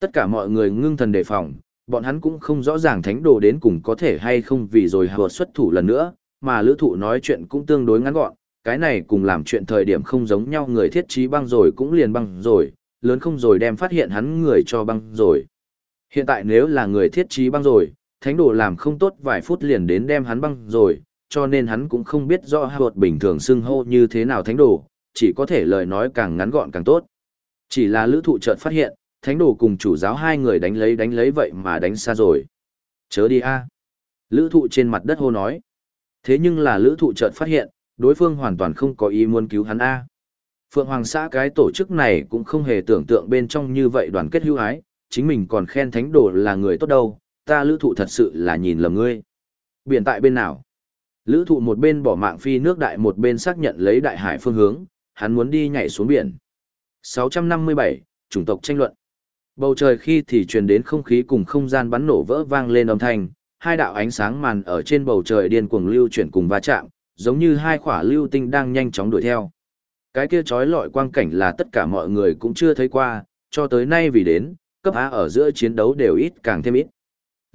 Tất cả mọi người ngưng thần đề phòng, bọn hắn cũng không rõ ràng thánh đồ đến cùng có thể hay không vì rồi hợp xuất thủ lần nữa, mà lữ thụ nói chuyện cũng tương đối ngắn gọn, cái này cùng làm chuyện thời điểm không giống nhau người thiết trí băng rồi cũng liền băng rồi, lớn không rồi đem phát hiện hắn người cho băng rồi. Hiện tại nếu là người thiết trí băng rồi, thánh đồ làm không tốt vài phút liền đến đem hắn băng rồi, cho nên hắn cũng không biết rõ hợp bình thường xưng hô như thế nào thánh đồ, chỉ có thể lời nói càng ngắn gọn càng tốt. Chỉ là lữ thụ chợt phát hiện, thánh đồ cùng chủ giáo hai người đánh lấy đánh lấy vậy mà đánh xa rồi. Chớ đi a Lữ thụ trên mặt đất hô nói. Thế nhưng là lữ thụ chợt phát hiện, đối phương hoàn toàn không có ý muốn cứu hắn a Phượng Hoàng xã cái tổ chức này cũng không hề tưởng tượng bên trong như vậy đoàn kết hữu ái, chính mình còn khen thánh đồ là người tốt đâu, ta lữ thụ thật sự là nhìn lầm ngươi. Biển tại bên nào? Lữ thụ một bên bỏ mạng phi nước đại một bên xác nhận lấy đại hải phương hướng, hắn muốn đi nhảy xuống biển. 657, chủng tộc tranh luận. Bầu trời khi thì truyền đến không khí cùng không gian bắn nổ vỡ vang lên âm thanh, hai đạo ánh sáng màn ở trên bầu trời điên cuồng lưu chuyển cùng va chạm, giống như hai quả lưu tinh đang nhanh chóng đuổi theo. Cái kia chói lọi quang cảnh là tất cả mọi người cũng chưa thấy qua, cho tới nay vì đến, cấp A ở giữa chiến đấu đều ít càng thêm ít.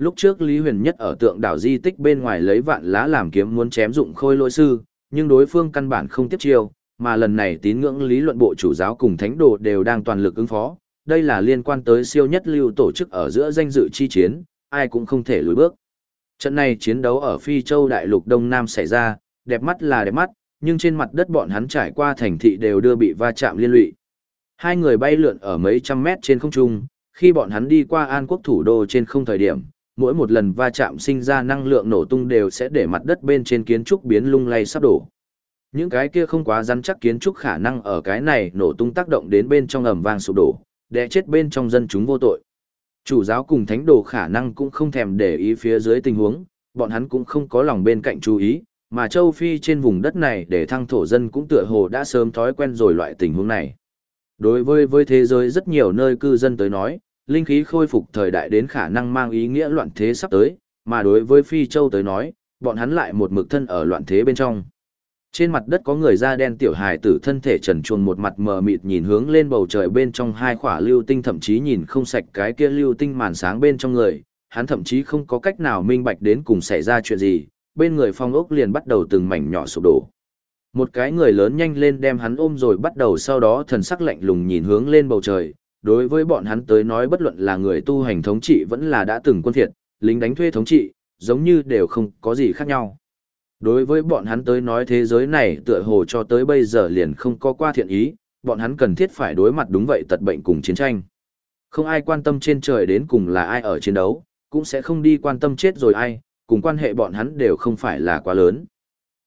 Lúc trước Lý Huyền Nhất ở tượng đảo di tích bên ngoài lấy vạn lá làm kiếm muốn chém dụng khôi lỗi sư, nhưng đối phương căn bản không tiếp chiêu, mà lần này tín ngưỡng lý luận bộ chủ giáo cùng thánh đồ đều đang toàn lực ứng phó, đây là liên quan tới siêu nhất lưu tổ chức ở giữa danh dự chi chiến, ai cũng không thể lùi bước. Trận này chiến đấu ở Phi Châu Đại lục Đông Nam xảy ra, đẹp mắt là đẹp mắt, nhưng trên mặt đất bọn hắn trải qua thành thị đều đưa bị va chạm liên lụy. Hai người bay lượn ở mấy trăm mét trên không trung, khi bọn hắn đi qua An Quốc thủ đô trên không thời điểm, mỗi một lần va chạm sinh ra năng lượng nổ tung đều sẽ để mặt đất bên trên kiến trúc biến lung lay sắp đổ. Những cái kia không quá rắn chắc kiến trúc khả năng ở cái này nổ tung tác động đến bên trong ầm vang sụp đổ, đè chết bên trong dân chúng vô tội. Chủ giáo cùng thánh đồ khả năng cũng không thèm để ý phía dưới tình huống, bọn hắn cũng không có lòng bên cạnh chú ý, mà châu Phi trên vùng đất này để thăng thổ dân cũng tựa hồ đã sớm thói quen rồi loại tình huống này. Đối với với thế giới rất nhiều nơi cư dân tới nói, linh khí khôi phục thời đại đến khả năng mang ý nghĩa loạn thế sắp tới, mà đối với Phi Châu tới nói, bọn hắn lại một mực thân ở loạn thế bên trong. Trên mặt đất có người da đen tiểu hài tử thân thể trần truồng một mặt mờ mịt nhìn hướng lên bầu trời bên trong hai khỏa lưu tinh thậm chí nhìn không sạch cái kia lưu tinh màn sáng bên trong người, hắn thậm chí không có cách nào minh bạch đến cùng xảy ra chuyện gì, bên người phong ốc liền bắt đầu từng mảnh nhỏ sụp đổ. Một cái người lớn nhanh lên đem hắn ôm rồi bắt đầu sau đó thần sắc lạnh lùng nhìn hướng lên bầu trời, đối với bọn hắn tới nói bất luận là người tu hành thống trị vẫn là đã từng quân thiệt, lính đánh thuê thống trị, giống như đều không có gì khác nhau. Đối với bọn hắn tới nói thế giới này tựa hồ cho tới bây giờ liền không có qua thiện ý, bọn hắn cần thiết phải đối mặt đúng vậy tật bệnh cùng chiến tranh. Không ai quan tâm trên trời đến cùng là ai ở chiến đấu, cũng sẽ không đi quan tâm chết rồi ai, cùng quan hệ bọn hắn đều không phải là quá lớn.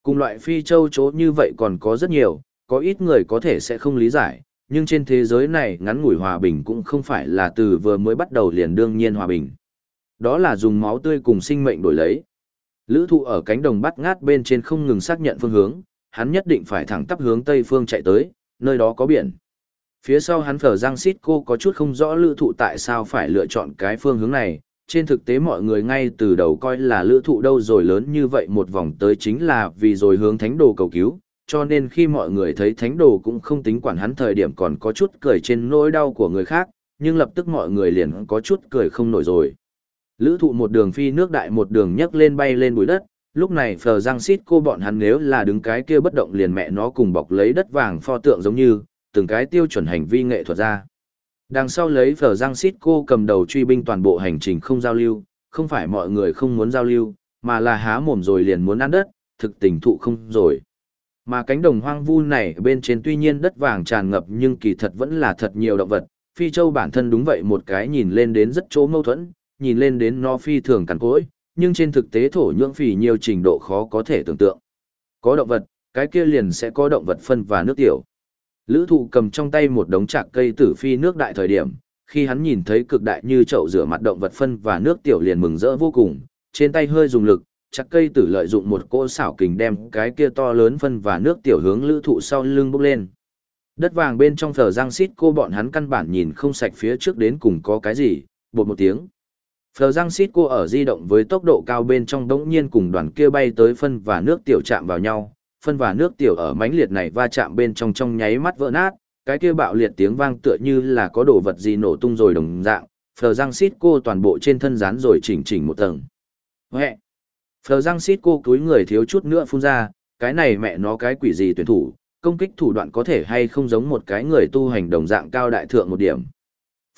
Cùng loại phi châu chỗ như vậy còn có rất nhiều, có ít người có thể sẽ không lý giải, nhưng trên thế giới này ngắn ngủi hòa bình cũng không phải là từ vừa mới bắt đầu liền đương nhiên hòa bình. Đó là dùng máu tươi cùng sinh mệnh đổi lấy. Lữ thụ ở cánh đồng bắt ngát bên trên không ngừng xác nhận phương hướng, hắn nhất định phải thẳng tắp hướng tây phương chạy tới, nơi đó có biển. Phía sau hắn phở giang xít cô có chút không rõ lữ thụ tại sao phải lựa chọn cái phương hướng này, trên thực tế mọi người ngay từ đầu coi là lữ thụ đâu rồi lớn như vậy một vòng tới chính là vì rồi hướng thánh đồ cầu cứu, cho nên khi mọi người thấy thánh đồ cũng không tính quản hắn thời điểm còn có chút cười trên nỗi đau của người khác, nhưng lập tức mọi người liền có chút cười không nổi rồi. Lữ thụ một đường phi nước đại một đường nhấc lên bay lên bụi đất, lúc này phờ giang xít cô bọn hắn nếu là đứng cái kia bất động liền mẹ nó cùng bọc lấy đất vàng pho tượng giống như, từng cái tiêu chuẩn hành vi nghệ thuật ra. Đằng sau lấy phở giang xít cô cầm đầu truy binh toàn bộ hành trình không giao lưu, không phải mọi người không muốn giao lưu, mà là há mồm rồi liền muốn ăn đất, thực tình thụ không rồi. Mà cánh đồng hoang vu này bên trên tuy nhiên đất vàng tràn ngập nhưng kỳ thật vẫn là thật nhiều động vật. Phi châu bản thân đúng vậy một cái nhìn lên đến rất chỗ mâu thuẫn, nhìn lên đến nó phi thường cằn cỗi, nhưng trên thực tế thổ nhưỡng phì nhiều trình độ khó có thể tưởng tượng. Có động vật, cái kia liền sẽ có động vật phân và nước tiểu. Lữ thụ cầm trong tay một đống chạc cây tử phi nước đại thời điểm, khi hắn nhìn thấy cực đại như chậu rửa mặt động vật phân và nước tiểu liền mừng rỡ vô cùng, trên tay hơi dùng lực, chặt cây tử lợi dụng một cỗ xảo kình đem cái kia to lớn phân và nước tiểu hướng lữ thụ sau lưng bốc lên. Đất vàng bên trong phở giang xít cô bọn hắn căn bản nhìn không sạch phía trước đến cùng có cái gì, bột một tiếng. Phở Giang Xít cô ở di động với tốc độ cao bên trong đống nhiên cùng đoàn kia bay tới phân và nước tiểu chạm vào nhau, phân và nước tiểu ở mánh liệt này va chạm bên trong trong nháy mắt vỡ nát, cái kia bạo liệt tiếng vang tựa như là có đồ vật gì nổ tung rồi đồng dạng, phở Giang Xít cô toàn bộ trên thân rán rồi chỉnh chỉnh một tầng. Huệ! Phờ răng Xít cô túi người thiếu chút nữa phun ra, cái này mẹ nó cái quỷ gì tuyển thủ, công kích thủ đoạn có thể hay không giống một cái người tu hành đồng dạng cao đại thượng một điểm.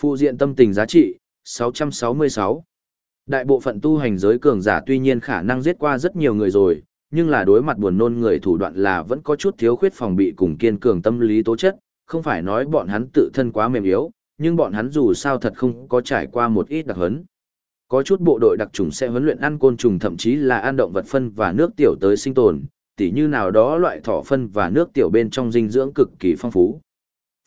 Phụ diện tâm tình giá trị, 666. Đại bộ phận tu hành giới cường giả tuy nhiên khả năng giết qua rất nhiều người rồi, nhưng là đối mặt buồn nôn người thủ đoạn là vẫn có chút thiếu khuyết phòng bị cùng kiên cường tâm lý tố chất, không phải nói bọn hắn tự thân quá mềm yếu, nhưng bọn hắn dù sao thật không có trải qua một ít đặc hấn. Có chút bộ đội đặc trùng sẽ huấn luyện ăn côn trùng thậm chí là ăn động vật phân và nước tiểu tới sinh tồn, tỉ như nào đó loại thỏ phân và nước tiểu bên trong dinh dưỡng cực kỳ phong phú.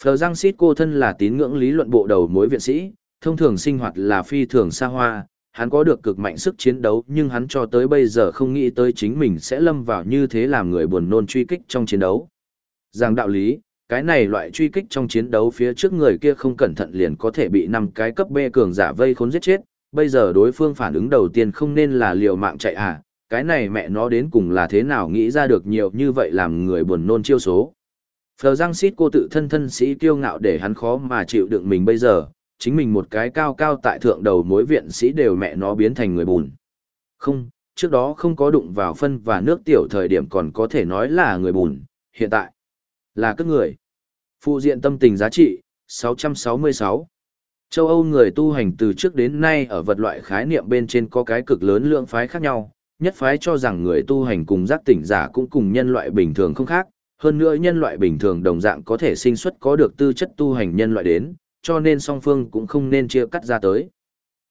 Phờ Giang Sít cô thân là tín ngưỡng lý luận bộ đầu mối viện sĩ, thông thường sinh hoạt là phi thường xa hoa, hắn có được cực mạnh sức chiến đấu nhưng hắn cho tới bây giờ không nghĩ tới chính mình sẽ lâm vào như thế làm người buồn nôn truy kích trong chiến đấu. Rằng đạo lý, cái này loại truy kích trong chiến đấu phía trước người kia không cẩn thận liền có thể bị năm cái cấp B cường giả vây khốn giết chết, bây giờ đối phương phản ứng đầu tiên không nên là liều mạng chạy à, cái này mẹ nó đến cùng là thế nào nghĩ ra được nhiều như vậy làm người buồn nôn chiêu số. Phờ Giang Sít cô tự thân thân sĩ kiêu ngạo để hắn khó mà chịu đựng mình bây giờ, chính mình một cái cao cao tại thượng đầu mối viện sĩ đều mẹ nó biến thành người bùn. Không, trước đó không có đụng vào phân và nước tiểu thời điểm còn có thể nói là người bùn, hiện tại là các người. Phụ diện tâm tình giá trị, 666. Châu Âu người tu hành từ trước đến nay ở vật loại khái niệm bên trên có cái cực lớn lượng phái khác nhau, nhất phái cho rằng người tu hành cùng giác tỉnh giả cũng cùng nhân loại bình thường không khác, hơn nữa nhân loại bình thường đồng dạng có thể sinh xuất có được tư chất tu hành nhân loại đến, cho nên song phương cũng không nên chia cắt ra tới.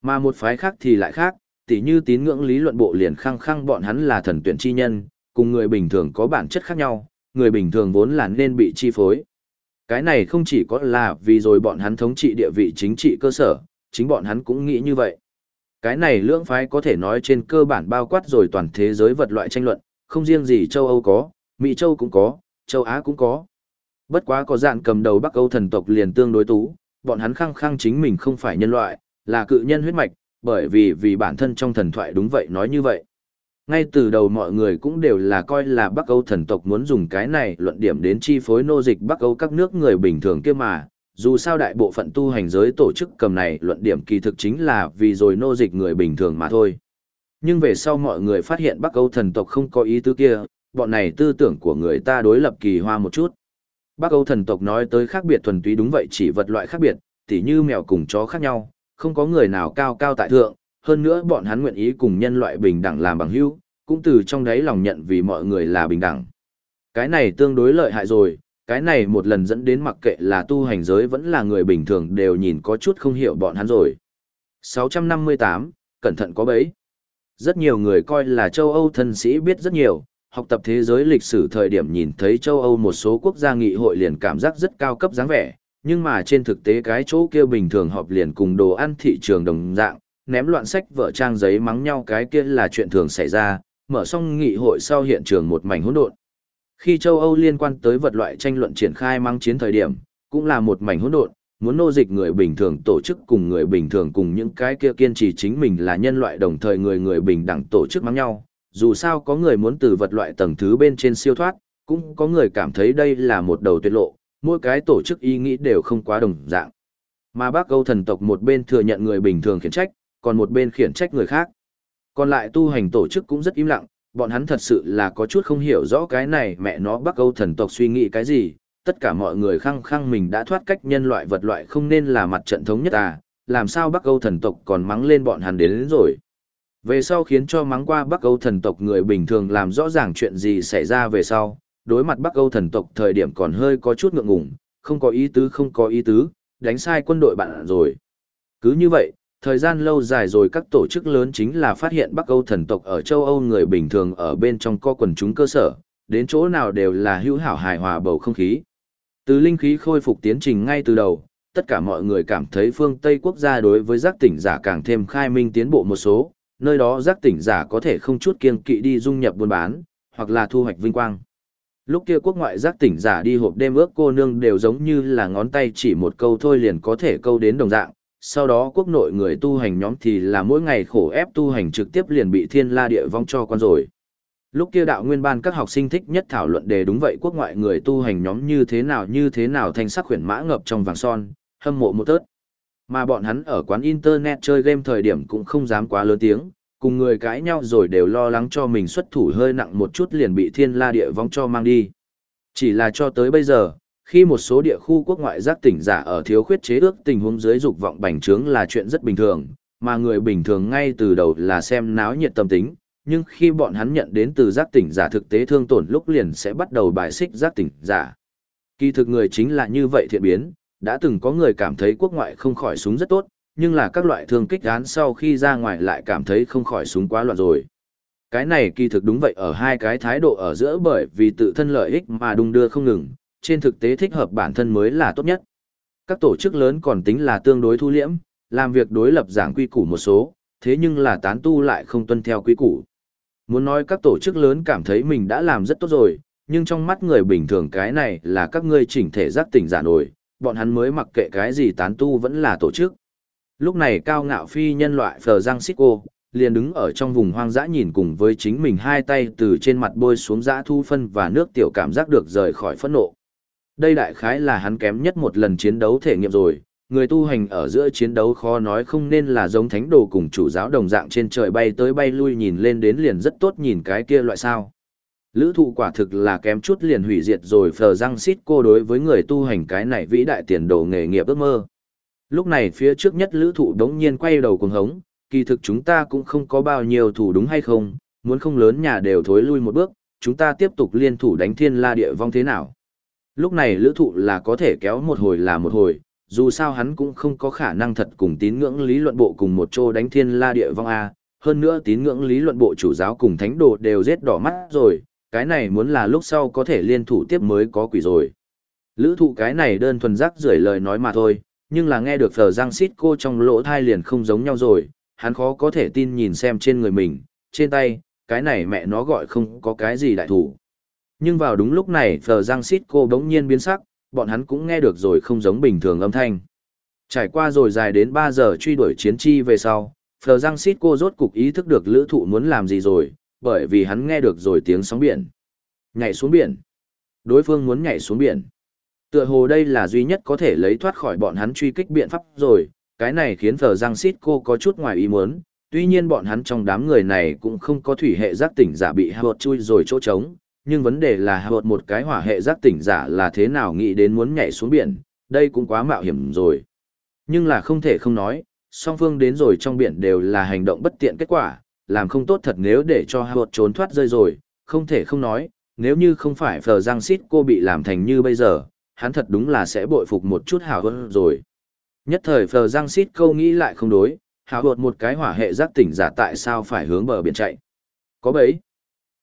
Mà một phái khác thì lại khác, tỉ như tín ngưỡng lý luận bộ liền khăng khăng bọn hắn là thần tuyển chi nhân, cùng người bình thường có bản chất khác nhau, người bình thường vốn là nên bị chi phối. Cái này không chỉ có là vì rồi bọn hắn thống trị địa vị chính trị cơ sở, chính bọn hắn cũng nghĩ như vậy. Cái này lưỡng phái có thể nói trên cơ bản bao quát rồi toàn thế giới vật loại tranh luận, không riêng gì châu Âu có, Mỹ châu cũng có, châu Á cũng có. Bất quá có dạng cầm đầu Bắc Âu thần tộc liền tương đối tú, bọn hắn khăng khăng chính mình không phải nhân loại, là cự nhân huyết mạch, bởi vì vì bản thân trong thần thoại đúng vậy nói như vậy. Ngay từ đầu mọi người cũng đều là coi là Bắc Âu thần tộc muốn dùng cái này luận điểm đến chi phối nô dịch Bắc Âu các nước người bình thường kia mà, dù sao đại bộ phận tu hành giới tổ chức cầm này luận điểm kỳ thực chính là vì rồi nô dịch người bình thường mà thôi. Nhưng về sau mọi người phát hiện Bắc Âu thần tộc không có ý tứ kia, bọn này tư tưởng của người ta đối lập kỳ hoa một chút. Bắc Âu thần tộc nói tới khác biệt thuần túy đúng vậy chỉ vật loại khác biệt, tỉ như mèo cùng chó khác nhau, không có người nào cao cao tại thượng, hơn nữa bọn hắn nguyện ý cùng nhân loại bình đẳng làm bằng hữu, cũng từ trong đấy lòng nhận vì mọi người là bình đẳng. Cái này tương đối lợi hại rồi, cái này một lần dẫn đến mặc kệ là tu hành giới vẫn là người bình thường đều nhìn có chút không hiểu bọn hắn rồi. 658, cẩn thận có bấy. Rất nhiều người coi là châu Âu thân sĩ biết rất nhiều, học tập thế giới lịch sử thời điểm nhìn thấy châu Âu một số quốc gia nghị hội liền cảm giác rất cao cấp dáng vẻ, nhưng mà trên thực tế cái chỗ kia bình thường họp liền cùng đồ ăn thị trường đồng dạng, ném loạn sách vợ trang giấy mắng nhau cái kia là chuyện thường xảy ra, mở xong nghị hội sau hiện trường một mảnh hỗn độn. Khi châu Âu liên quan tới vật loại tranh luận triển khai mang chiến thời điểm, cũng là một mảnh hỗn độn, muốn nô dịch người bình thường tổ chức cùng người bình thường cùng những cái kia kiên trì chính mình là nhân loại đồng thời người người bình đẳng tổ chức mắng nhau. Dù sao có người muốn từ vật loại tầng thứ bên trên siêu thoát, cũng có người cảm thấy đây là một đầu tuyệt lộ, mỗi cái tổ chức ý nghĩ đều không quá đồng dạng. Mà bác Âu thần tộc một bên thừa nhận người bình thường khiển trách, còn một bên khiển trách người khác. Còn lại tu hành tổ chức cũng rất im lặng, bọn hắn thật sự là có chút không hiểu rõ cái này mẹ nó Bắc Âu thần tộc suy nghĩ cái gì, tất cả mọi người khăng khăng mình đã thoát cách nhân loại vật loại không nên là mặt trận thống nhất à, làm sao Bắc Âu thần tộc còn mắng lên bọn hắn đến, đến rồi. Về sau khiến cho mắng qua Bắc Âu thần tộc người bình thường làm rõ ràng chuyện gì xảy ra về sau, đối mặt Bắc Âu thần tộc thời điểm còn hơi có chút ngượng ngùng, không có ý tứ không có ý tứ, đánh sai quân đội bạn rồi. Cứ như vậy, thời gian lâu dài rồi các tổ chức lớn chính là phát hiện Bắc Âu thần tộc ở châu Âu người bình thường ở bên trong co quần chúng cơ sở, đến chỗ nào đều là hữu hảo hài hòa bầu không khí. Từ linh khí khôi phục tiến trình ngay từ đầu, tất cả mọi người cảm thấy phương Tây quốc gia đối với giác tỉnh giả càng thêm khai minh tiến bộ một số, nơi đó giác tỉnh giả có thể không chút kiên kỵ đi dung nhập buôn bán, hoặc là thu hoạch vinh quang. Lúc kia quốc ngoại giác tỉnh giả đi hộp đêm ước cô nương đều giống như là ngón tay chỉ một câu thôi liền có thể câu đến đồng dạng, sau đó quốc nội người tu hành nhóm thì là mỗi ngày khổ ép tu hành trực tiếp liền bị thiên la địa vong cho con rồi. Lúc kia đạo nguyên ban các học sinh thích nhất thảo luận đề đúng vậy quốc ngoại người tu hành nhóm như thế nào như thế nào thanh sắc khuyển mã ngập trong vàng son, hâm mộ một tớt. Mà bọn hắn ở quán internet chơi game thời điểm cũng không dám quá lớn tiếng, cùng người cãi nhau rồi đều lo lắng cho mình xuất thủ hơi nặng một chút liền bị thiên la địa vong cho mang đi. Chỉ là cho tới bây giờ, khi một số địa khu quốc ngoại giác tỉnh giả ở thiếu khuyết chế ước tình huống dưới dục vọng bành trướng là chuyện rất bình thường, mà người bình thường ngay từ đầu là xem náo nhiệt tâm tính, nhưng khi bọn hắn nhận đến từ giác tỉnh giả thực tế thương tổn lúc liền sẽ bắt đầu bài xích giác tỉnh giả. Kỳ thực người chính là như vậy thiện biến, đã từng có người cảm thấy quốc ngoại không khỏi súng rất tốt, nhưng là các loại thương kích án sau khi ra ngoài lại cảm thấy không khỏi súng quá loạn rồi. Cái này kỳ thực đúng vậy ở hai cái thái độ ở giữa bởi vì tự thân lợi ích mà đung đưa không ngừng, trên thực tế thích hợp bản thân mới là tốt nhất. Các tổ chức lớn còn tính là tương đối thu liễm, làm việc đối lập giảng quy củ một số, thế nhưng là tán tu lại không tuân theo quy củ. Muốn nói các tổ chức lớn cảm thấy mình đã làm rất tốt rồi, nhưng trong mắt người bình thường cái này là các ngươi chỉnh thể giác tỉnh giả nổi, bọn hắn mới mặc kệ cái gì tán tu vẫn là tổ chức. Lúc này cao ngạo phi nhân loại Phờ Giang Xích liền đứng ở trong vùng hoang dã nhìn cùng với chính mình hai tay từ trên mặt bôi xuống dã thu phân và nước tiểu cảm giác được rời khỏi phẫn nộ. Đây đại khái là hắn kém nhất một lần chiến đấu thể nghiệm rồi, người tu hành ở giữa chiến đấu khó nói không nên là giống thánh đồ cùng chủ giáo đồng dạng trên trời bay tới bay lui nhìn lên đến liền rất tốt nhìn cái kia loại sao. Lữ thụ quả thực là kém chút liền hủy diệt rồi phờ răng xít cô đối với người tu hành cái này vĩ đại tiền đồ nghề nghiệp ước mơ. Lúc này phía trước nhất lữ thụ đống nhiên quay đầu cùng hống, kỳ thực chúng ta cũng không có bao nhiêu thủ đúng hay không, muốn không lớn nhà đều thối lui một bước, chúng ta tiếp tục liên thủ đánh thiên la địa vong thế nào. Lúc này lữ thụ là có thể kéo một hồi là một hồi, dù sao hắn cũng không có khả năng thật cùng tín ngưỡng lý luận bộ cùng một chỗ đánh thiên la địa vong A, hơn nữa tín ngưỡng lý luận bộ chủ giáo cùng thánh đồ đều giết đỏ mắt rồi, cái này muốn là lúc sau có thể liên thủ tiếp mới có quỷ rồi. Lữ thụ cái này đơn thuần rắc rưởi lời nói mà thôi, nhưng là nghe được thờ giang xít cô trong lỗ thai liền không giống nhau rồi, hắn khó có thể tin nhìn xem trên người mình, trên tay, cái này mẹ nó gọi không có cái gì đại thủ. Nhưng vào đúng lúc này Phờ Giang Sít cô bỗng nhiên biến sắc, bọn hắn cũng nghe được rồi không giống bình thường âm thanh. Trải qua rồi dài đến 3 giờ truy đuổi chiến chi về sau, Phờ Giang Sít cô rốt cục ý thức được lữ thụ muốn làm gì rồi, bởi vì hắn nghe được rồi tiếng sóng biển. Nhảy xuống biển. Đối phương muốn nhảy xuống biển. Tựa hồ đây là duy nhất có thể lấy thoát khỏi bọn hắn truy kích biện pháp rồi, cái này khiến Phờ Giang Sít cô có chút ngoài ý muốn, tuy nhiên bọn hắn trong đám người này cũng không có thủy hệ giác tỉnh giả bị Howard chui rồi chỗ trống, nhưng vấn đề là Howard một cái hỏa hệ giác tỉnh giả là thế nào nghĩ đến muốn nhảy xuống biển, đây cũng quá mạo hiểm rồi. Nhưng là không thể không nói, song phương đến rồi trong biển đều là hành động bất tiện kết quả, làm không tốt thật nếu để cho Howard trốn thoát rơi rồi, không thể không nói, nếu như không phải Phờ Giang xít cô bị làm thành như bây giờ, hắn thật đúng là sẽ bội phục một chút hào hơn rồi. Nhất thời Phờ Giang xít câu nghĩ lại không đối, hào hột một cái hỏa hệ giác tỉnh giả tại sao phải hướng bờ biển chạy. Có bấy.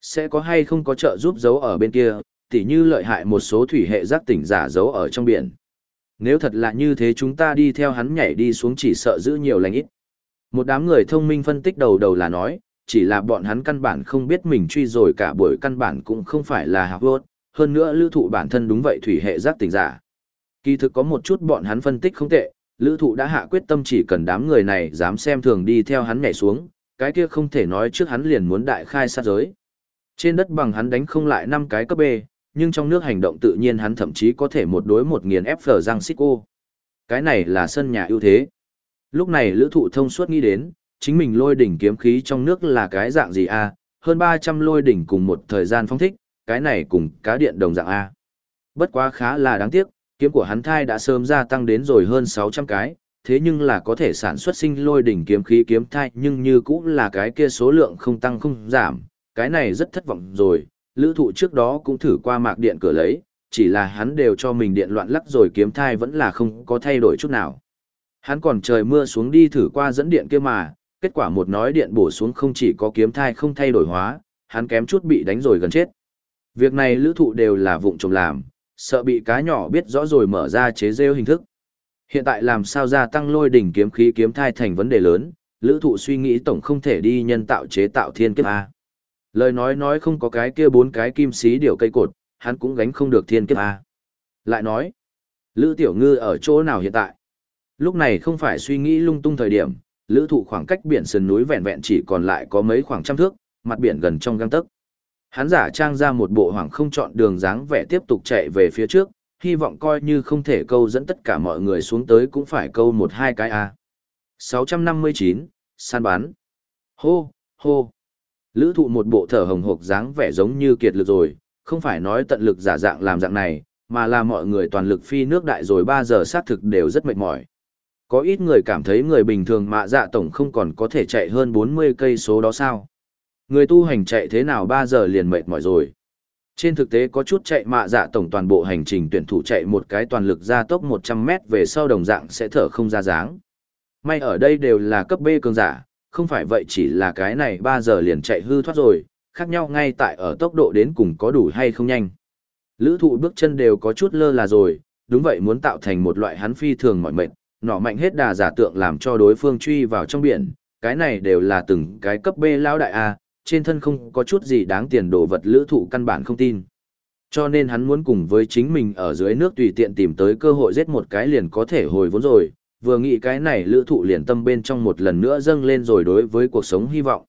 Sẽ có hay không có trợ giúp giấu ở bên kia, tỉ như lợi hại một số thủy hệ giác tỉnh giả giấu ở trong biển. Nếu thật là như thế chúng ta đi theo hắn nhảy đi xuống chỉ sợ giữ nhiều lành ít. Một đám người thông minh phân tích đầu đầu là nói, chỉ là bọn hắn căn bản không biết mình truy rồi cả buổi căn bản cũng không phải là hạc vốt, hơn nữa lưu thụ bản thân đúng vậy thủy hệ giác tỉnh giả. Kỳ thực có một chút bọn hắn phân tích không tệ, lữ thụ đã hạ quyết tâm chỉ cần đám người này dám xem thường đi theo hắn nhảy xuống, cái kia không thể nói trước hắn liền muốn đại khai sát giới. Trên đất bằng hắn đánh không lại 5 cái cấp B, nhưng trong nước hành động tự nhiên hắn thậm chí có thể một đối một nghiền ép phở răng xích cô. Cái này là sân nhà ưu thế. Lúc này lữ thụ thông suốt nghĩ đến, chính mình lôi đỉnh kiếm khí trong nước là cái dạng gì a hơn 300 lôi đỉnh cùng một thời gian phong thích, cái này cùng cá điện đồng dạng A. Bất quá khá là đáng tiếc, kiếm của hắn thai đã sớm gia tăng đến rồi hơn 600 cái, thế nhưng là có thể sản xuất sinh lôi đỉnh kiếm khí kiếm thai nhưng như cũng là cái kia số lượng không tăng không giảm, cái này rất thất vọng rồi, lữ thụ trước đó cũng thử qua mạc điện cửa lấy, chỉ là hắn đều cho mình điện loạn lắc rồi kiếm thai vẫn là không có thay đổi chút nào. Hắn còn trời mưa xuống đi thử qua dẫn điện kia mà, kết quả một nói điện bổ xuống không chỉ có kiếm thai không thay đổi hóa, hắn kém chút bị đánh rồi gần chết. Việc này lữ thụ đều là vụng trộm làm, sợ bị cá nhỏ biết rõ rồi mở ra chế rêu hình thức. Hiện tại làm sao gia tăng lôi đỉnh kiếm khí kiếm thai thành vấn đề lớn, lữ thụ suy nghĩ tổng không thể đi nhân tạo chế tạo thiên kiếp A. Lời nói nói không có cái kia bốn cái kim xí điều cây cột, hắn cũng gánh không được thiên kiếp A. Lại nói, lữ tiểu ngư ở chỗ nào hiện tại? Lúc này không phải suy nghĩ lung tung thời điểm, lữ thụ khoảng cách biển sườn núi vẹn vẹn chỉ còn lại có mấy khoảng trăm thước, mặt biển gần trong găng tấc. Hắn giả trang ra một bộ hoảng không chọn đường dáng vẻ tiếp tục chạy về phía trước, hy vọng coi như không thể câu dẫn tất cả mọi người xuống tới cũng phải câu một hai cái A. 659, săn bán Hô, hô. Lữ thụ một bộ thở hồng hộc dáng vẻ giống như kiệt lực rồi, không phải nói tận lực giả dạng làm dạng này, mà là mọi người toàn lực phi nước đại rồi 3 giờ sát thực đều rất mệt mỏi. Có ít người cảm thấy người bình thường mạ dạ tổng không còn có thể chạy hơn 40 cây số đó sao. Người tu hành chạy thế nào 3 giờ liền mệt mỏi rồi. Trên thực tế có chút chạy mạ dạ tổng toàn bộ hành trình tuyển thủ chạy một cái toàn lực ra tốc 100 mét về sau đồng dạng sẽ thở không ra dáng. May ở đây đều là cấp B cường giả, không phải vậy chỉ là cái này 3 giờ liền chạy hư thoát rồi, khác nhau ngay tại ở tốc độ đến cùng có đủ hay không nhanh. Lữ thụ bước chân đều có chút lơ là rồi, đúng vậy muốn tạo thành một loại hắn phi thường mỏi mệt, nọ mạnh hết đà giả tượng làm cho đối phương truy vào trong biển, cái này đều là từng cái cấp B lao đại A, trên thân không có chút gì đáng tiền đồ vật lữ thụ căn bản không tin. Cho nên hắn muốn cùng với chính mình ở dưới nước tùy tiện tìm tới cơ hội giết một cái liền có thể hồi vốn rồi, vừa nghĩ cái này lữ thụ liền tâm bên trong một lần nữa dâng lên rồi đối với cuộc sống hy vọng.